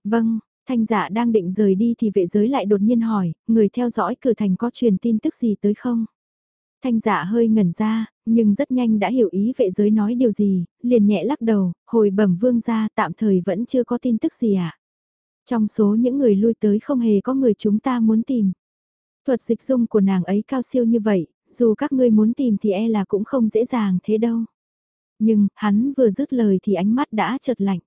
S1: Vâng, thanh giả đang định rời đi thì vệ giới lại đột nhiên hỏi, người theo dõi cửa thành có truyền tin tức gì tới không? Thanh giả hơi ngẩn ra, nhưng rất nhanh đã hiểu ý vệ giới nói điều gì, liền nhẹ lắc đầu, hồi bẩm vương ra tạm thời vẫn chưa có tin tức gì ạ. À? Trong số những người lui tới không hề có người chúng ta muốn tìm. Thuật dịch dung của nàng ấy cao siêu như vậy, dù các ngươi muốn tìm thì e là cũng không dễ dàng thế đâu. Nhưng, hắn vừa dứt lời thì ánh mắt đã chợt lạnh.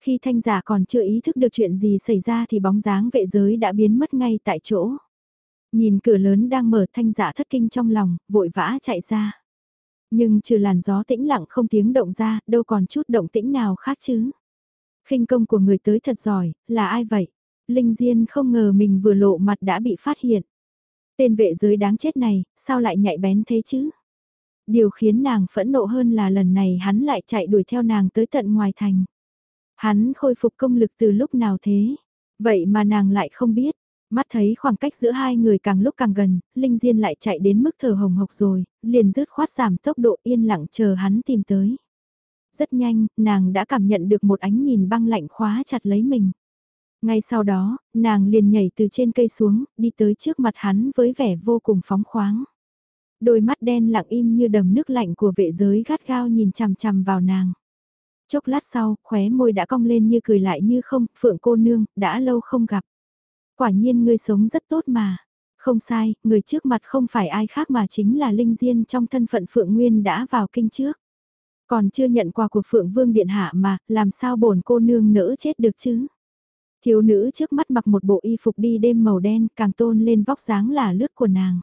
S1: Khi thanh giả còn chưa ý thức được chuyện gì xảy ra thì bóng dáng vệ giới đã biến mất ngay tại chỗ. Nhìn cửa lớn đang mở thanh giả thất kinh trong lòng, vội vã chạy ra. Nhưng trừ làn gió tĩnh lặng không tiếng động ra, đâu còn chút động tĩnh nào khác chứ. khinh công của người tới thật giỏi, là ai vậy? Linh Diên không ngờ mình vừa lộ mặt đã bị phát hiện. Tên vệ giới đáng chết này, sao lại nhạy bén thế chứ? Điều khiến nàng phẫn nộ hơn là lần này hắn lại chạy đuổi theo nàng tới tận ngoài thành. Hắn khôi phục công lực từ lúc nào thế? Vậy mà nàng lại không biết. Mắt thấy khoảng cách giữa hai người càng lúc càng gần, Linh Diên lại chạy đến mức thở hồng hộc rồi, liền rứt khoát giảm tốc độ yên lặng chờ hắn tìm tới. Rất nhanh, nàng đã cảm nhận được một ánh nhìn băng lạnh khóa chặt lấy mình. Ngay sau đó, nàng liền nhảy từ trên cây xuống, đi tới trước mặt hắn với vẻ vô cùng phóng khoáng. Đôi mắt đen lặng im như đầm nước lạnh của vệ giới gắt gao nhìn chằm chằm vào nàng. Chốc lát sau, khóe môi đã cong lên như cười lại như không, phượng cô nương, đã lâu không gặp. Quả nhiên ngươi sống rất tốt mà. Không sai, người trước mặt không phải ai khác mà chính là Linh Diên trong thân phận Phượng Nguyên đã vào kinh trước. Còn chưa nhận quà của Phượng Vương Điện Hạ mà, làm sao bổn cô nương nỡ chết được chứ? Thiếu nữ trước mắt mặc một bộ y phục đi đêm màu đen càng tôn lên vóc dáng là lướt của nàng.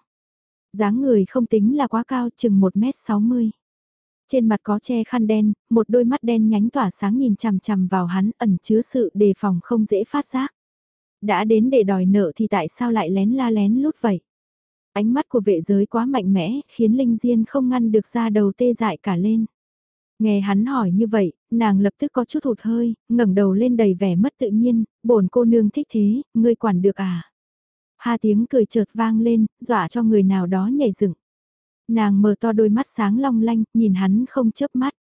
S1: dáng người không tính là quá cao chừng 1m60. Trên mặt có che khăn đen, một đôi mắt đen nhánh tỏa sáng nhìn chằm chằm vào hắn ẩn chứa sự đề phòng không dễ phát giác. Đã đến để đòi nợ thì tại sao lại lén la lén lút vậy? Ánh mắt của vệ giới quá mạnh mẽ, khiến Linh Diên không ngăn được ra đầu tê dại cả lên. Nghe hắn hỏi như vậy, nàng lập tức có chút hụt hơi, ngẩng đầu lên đầy vẻ mất tự nhiên, bổn cô nương thích thế, ngươi quản được à? Ha tiếng cười chợt vang lên, dọa cho người nào đó nhảy dựng. Nàng mở to đôi mắt sáng long lanh, nhìn hắn không chớp mắt.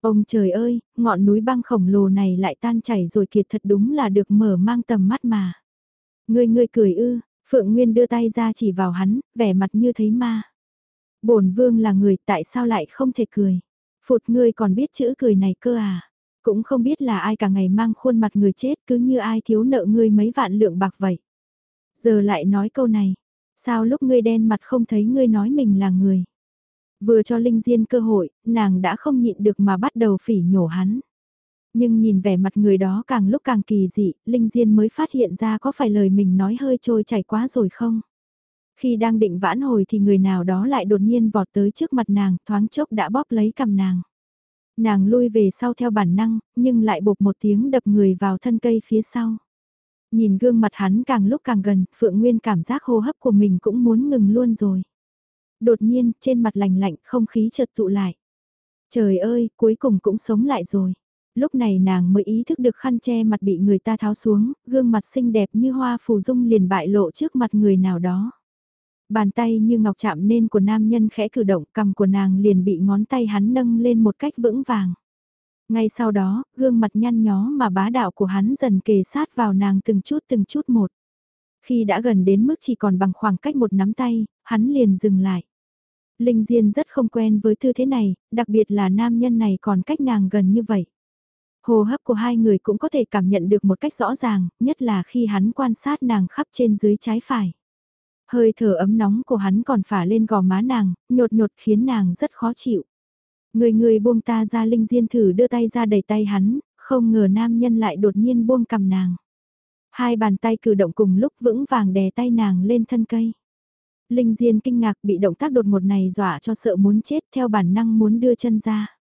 S1: Ông trời ơi, ngọn núi băng khổng lồ này lại tan chảy rồi kiệt thật đúng là được mở mang tầm mắt mà. Ngươi ngươi cười ư, Phượng Nguyên đưa tay ra chỉ vào hắn, vẻ mặt như thấy ma. bổn vương là người tại sao lại không thể cười. Phụt ngươi còn biết chữ cười này cơ à? Cũng không biết là ai cả ngày mang khuôn mặt người chết cứ như ai thiếu nợ ngươi mấy vạn lượng bạc vậy. Giờ lại nói câu này. Sao lúc ngươi đen mặt không thấy ngươi nói mình là người? Vừa cho Linh Diên cơ hội, nàng đã không nhịn được mà bắt đầu phỉ nhổ hắn. Nhưng nhìn vẻ mặt người đó càng lúc càng kỳ dị, Linh Diên mới phát hiện ra có phải lời mình nói hơi trôi chảy quá rồi không? Khi đang định vãn hồi thì người nào đó lại đột nhiên vọt tới trước mặt nàng, thoáng chốc đã bóp lấy cầm nàng. Nàng lui về sau theo bản năng, nhưng lại bột một tiếng đập người vào thân cây phía sau. Nhìn gương mặt hắn càng lúc càng gần, Phượng Nguyên cảm giác hô hấp của mình cũng muốn ngừng luôn rồi. Đột nhiên, trên mặt lạnh lạnh, không khí chợt tụ lại. Trời ơi, cuối cùng cũng sống lại rồi. Lúc này nàng mới ý thức được khăn che mặt bị người ta tháo xuống, gương mặt xinh đẹp như hoa phù dung liền bại lộ trước mặt người nào đó. Bàn tay như ngọc chạm nên của nam nhân khẽ cử động cầm của nàng liền bị ngón tay hắn nâng lên một cách vững vàng. Ngay sau đó, gương mặt nhăn nhó mà bá đạo của hắn dần kề sát vào nàng từng chút từng chút một. Khi đã gần đến mức chỉ còn bằng khoảng cách một nắm tay, hắn liền dừng lại. Linh Diên rất không quen với tư thế này, đặc biệt là nam nhân này còn cách nàng gần như vậy. Hồ hấp của hai người cũng có thể cảm nhận được một cách rõ ràng, nhất là khi hắn quan sát nàng khắp trên dưới trái phải. Hơi thở ấm nóng của hắn còn phả lên gò má nàng, nhột nhột khiến nàng rất khó chịu. Người người buông ta ra Linh Diên thử đưa tay ra đẩy tay hắn, không ngờ nam nhân lại đột nhiên buông cầm nàng. Hai bàn tay cử động cùng lúc vững vàng đè tay nàng lên thân cây. Linh Diên kinh ngạc bị động tác đột một này dọa cho sợ muốn chết theo bản năng muốn đưa chân ra.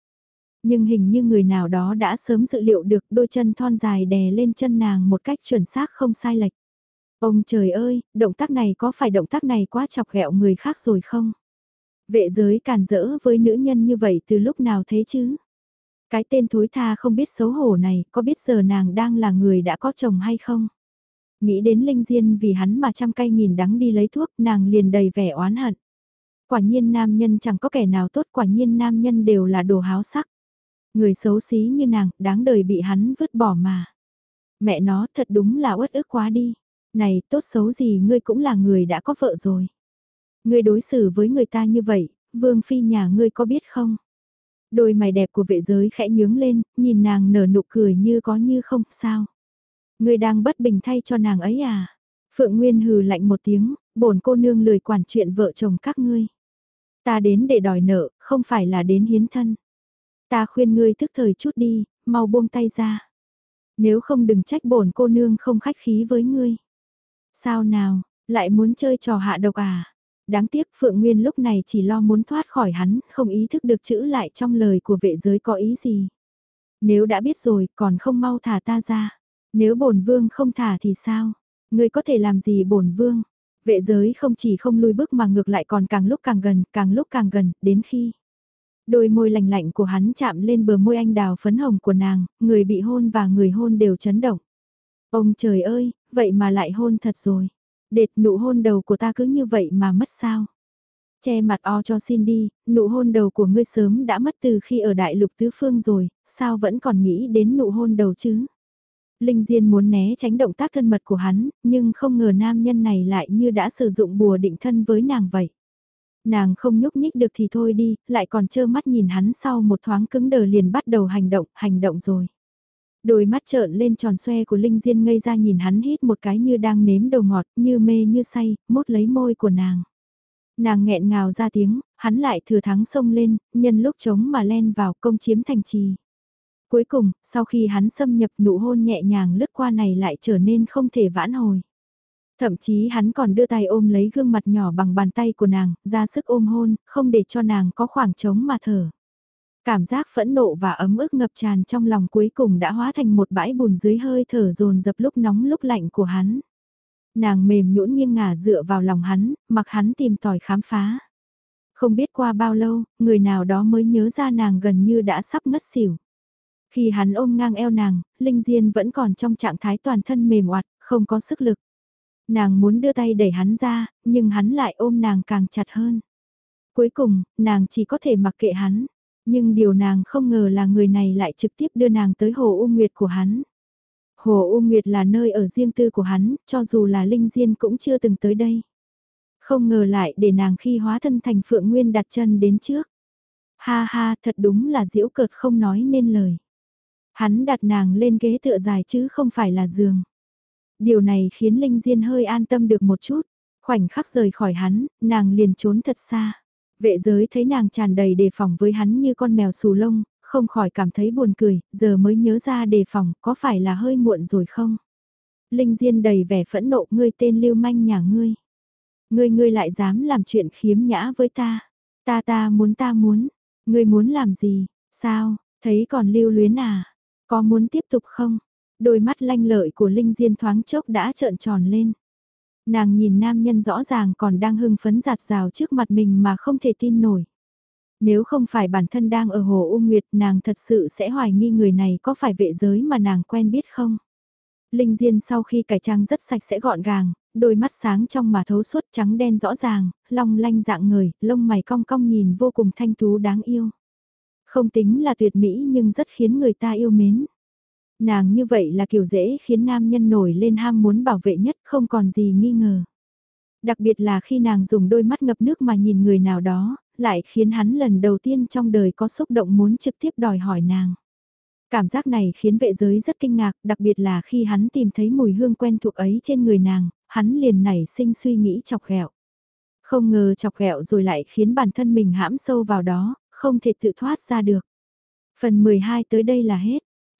S1: Nhưng hình như người nào đó đã sớm dự liệu được đôi chân thon dài đè lên chân nàng một cách chuẩn xác không sai lệch. Ông trời ơi, động tác này có phải động tác này quá chọc ghẹo người khác rồi không? Vệ giới càn rỡ với nữ nhân như vậy từ lúc nào thế chứ? Cái tên thối tha không biết xấu hổ này có biết giờ nàng đang là người đã có chồng hay không? Nghĩ đến Linh Diên vì hắn mà trăm cây nghìn đắng đi lấy thuốc, nàng liền đầy vẻ oán hận. Quả nhiên nam nhân chẳng có kẻ nào tốt, quả nhiên nam nhân đều là đồ háo sắc. Người xấu xí như nàng, đáng đời bị hắn vứt bỏ mà. Mẹ nó, thật đúng là uất ức quá đi. Này, tốt xấu gì ngươi cũng là người đã có vợ rồi. Ngươi đối xử với người ta như vậy, vương phi nhà ngươi có biết không? Đôi mày đẹp của vệ giới khẽ nhướng lên, nhìn nàng nở nụ cười như có như không, sao? Ngươi đang bất bình thay cho nàng ấy à? Phượng Nguyên hừ lạnh một tiếng, bổn cô nương lười quản chuyện vợ chồng các ngươi. Ta đến để đòi nợ, không phải là đến hiến thân. Ta khuyên ngươi thức thời chút đi, mau buông tay ra. Nếu không đừng trách bổn cô nương không khách khí với ngươi. Sao nào, lại muốn chơi trò hạ độc à? Đáng tiếc Phượng Nguyên lúc này chỉ lo muốn thoát khỏi hắn, không ý thức được chữ lại trong lời của vệ giới có ý gì. Nếu đã biết rồi, còn không mau thả ta ra. Nếu bổn vương không thả thì sao? Ngươi có thể làm gì bổn vương? Vệ giới không chỉ không lùi bước mà ngược lại còn càng lúc càng gần, càng lúc càng gần, đến khi đôi môi lạnh lạnh của hắn chạm lên bờ môi anh đào phấn hồng của nàng, người bị hôn và người hôn đều chấn động. Ông trời ơi, vậy mà lại hôn thật rồi. Đệt nụ hôn đầu của ta cứ như vậy mà mất sao. Che mặt o cho xin đi, nụ hôn đầu của ngươi sớm đã mất từ khi ở đại lục tứ phương rồi, sao vẫn còn nghĩ đến nụ hôn đầu chứ? Linh Diên muốn né tránh động tác thân mật của hắn, nhưng không ngờ nam nhân này lại như đã sử dụng bùa định thân với nàng vậy. Nàng không nhúc nhích được thì thôi đi, lại còn trơ mắt nhìn hắn sau một thoáng cứng đờ liền bắt đầu hành động, hành động rồi. Đôi mắt trợn lên tròn xoe của Linh Diên ngây ra nhìn hắn hít một cái như đang nếm đầu ngọt, như mê như say, mốt lấy môi của nàng. Nàng nghẹn ngào ra tiếng, hắn lại thừa thắng xông lên, nhân lúc trống mà len vào công chiếm thành trì. Cuối cùng, sau khi hắn xâm nhập nụ hôn nhẹ nhàng lướt qua này lại trở nên không thể vãn hồi. Thậm chí hắn còn đưa tay ôm lấy gương mặt nhỏ bằng bàn tay của nàng, ra sức ôm hôn, không để cho nàng có khoảng trống mà thở. Cảm giác phẫn nộ và ấm ức ngập tràn trong lòng cuối cùng đã hóa thành một bãi bùn dưới hơi thở dồn dập lúc nóng lúc lạnh của hắn. Nàng mềm nhũn nghiêng ngả dựa vào lòng hắn, mặc hắn tìm tòi khám phá. Không biết qua bao lâu, người nào đó mới nhớ ra nàng gần như đã sắp ngất xỉu. Khi hắn ôm ngang eo nàng, Linh Diên vẫn còn trong trạng thái toàn thân mềm oặt, không có sức lực. Nàng muốn đưa tay đẩy hắn ra, nhưng hắn lại ôm nàng càng chặt hơn. Cuối cùng, nàng chỉ có thể mặc kệ hắn. Nhưng điều nàng không ngờ là người này lại trực tiếp đưa nàng tới Hồ U Nguyệt của hắn. Hồ U Nguyệt là nơi ở riêng tư của hắn, cho dù là Linh Diên cũng chưa từng tới đây. Không ngờ lại để nàng khi hóa thân thành Phượng Nguyên đặt chân đến trước. Ha ha, thật đúng là diễu cợt không nói nên lời. Hắn đặt nàng lên ghế tựa dài chứ không phải là giường. Điều này khiến Linh Diên hơi an tâm được một chút. Khoảnh khắc rời khỏi hắn, nàng liền trốn thật xa. Vệ giới thấy nàng tràn đầy đề phòng với hắn như con mèo xù lông, không khỏi cảm thấy buồn cười, giờ mới nhớ ra đề phòng, có phải là hơi muộn rồi không? Linh Diên đầy vẻ phẫn nộ, ngươi tên lưu manh nhà ngươi. Ngươi ngươi lại dám làm chuyện khiếm nhã với ta. Ta ta muốn ta muốn. Ngươi muốn làm gì? Sao? Thấy còn lưu luyến à? Có muốn tiếp tục không? Đôi mắt lanh lợi của Linh Diên thoáng chốc đã trợn tròn lên. Nàng nhìn nam nhân rõ ràng còn đang hưng phấn giạt rào trước mặt mình mà không thể tin nổi. Nếu không phải bản thân đang ở Hồ U Nguyệt nàng thật sự sẽ hoài nghi người này có phải vệ giới mà nàng quen biết không? Linh Diên sau khi cải trang rất sạch sẽ gọn gàng, đôi mắt sáng trong mà thấu suốt trắng đen rõ ràng, long lanh dạng người, lông mày cong cong nhìn vô cùng thanh tú đáng yêu. Không tính là tuyệt mỹ nhưng rất khiến người ta yêu mến. Nàng như vậy là kiểu dễ khiến nam nhân nổi lên ham muốn bảo vệ nhất không còn gì nghi ngờ. Đặc biệt là khi nàng dùng đôi mắt ngập nước mà nhìn người nào đó, lại khiến hắn lần đầu tiên trong đời có xúc động muốn trực tiếp đòi hỏi nàng. Cảm giác này khiến vệ giới rất kinh ngạc, đặc biệt là khi hắn tìm thấy mùi hương quen thuộc ấy trên người nàng, hắn liền nảy sinh suy nghĩ chọc ghẹo. Không ngờ chọc ghẹo rồi lại khiến bản thân mình hãm sâu vào đó, không thể tự thoát ra được. Phần 12 tới đây là hết.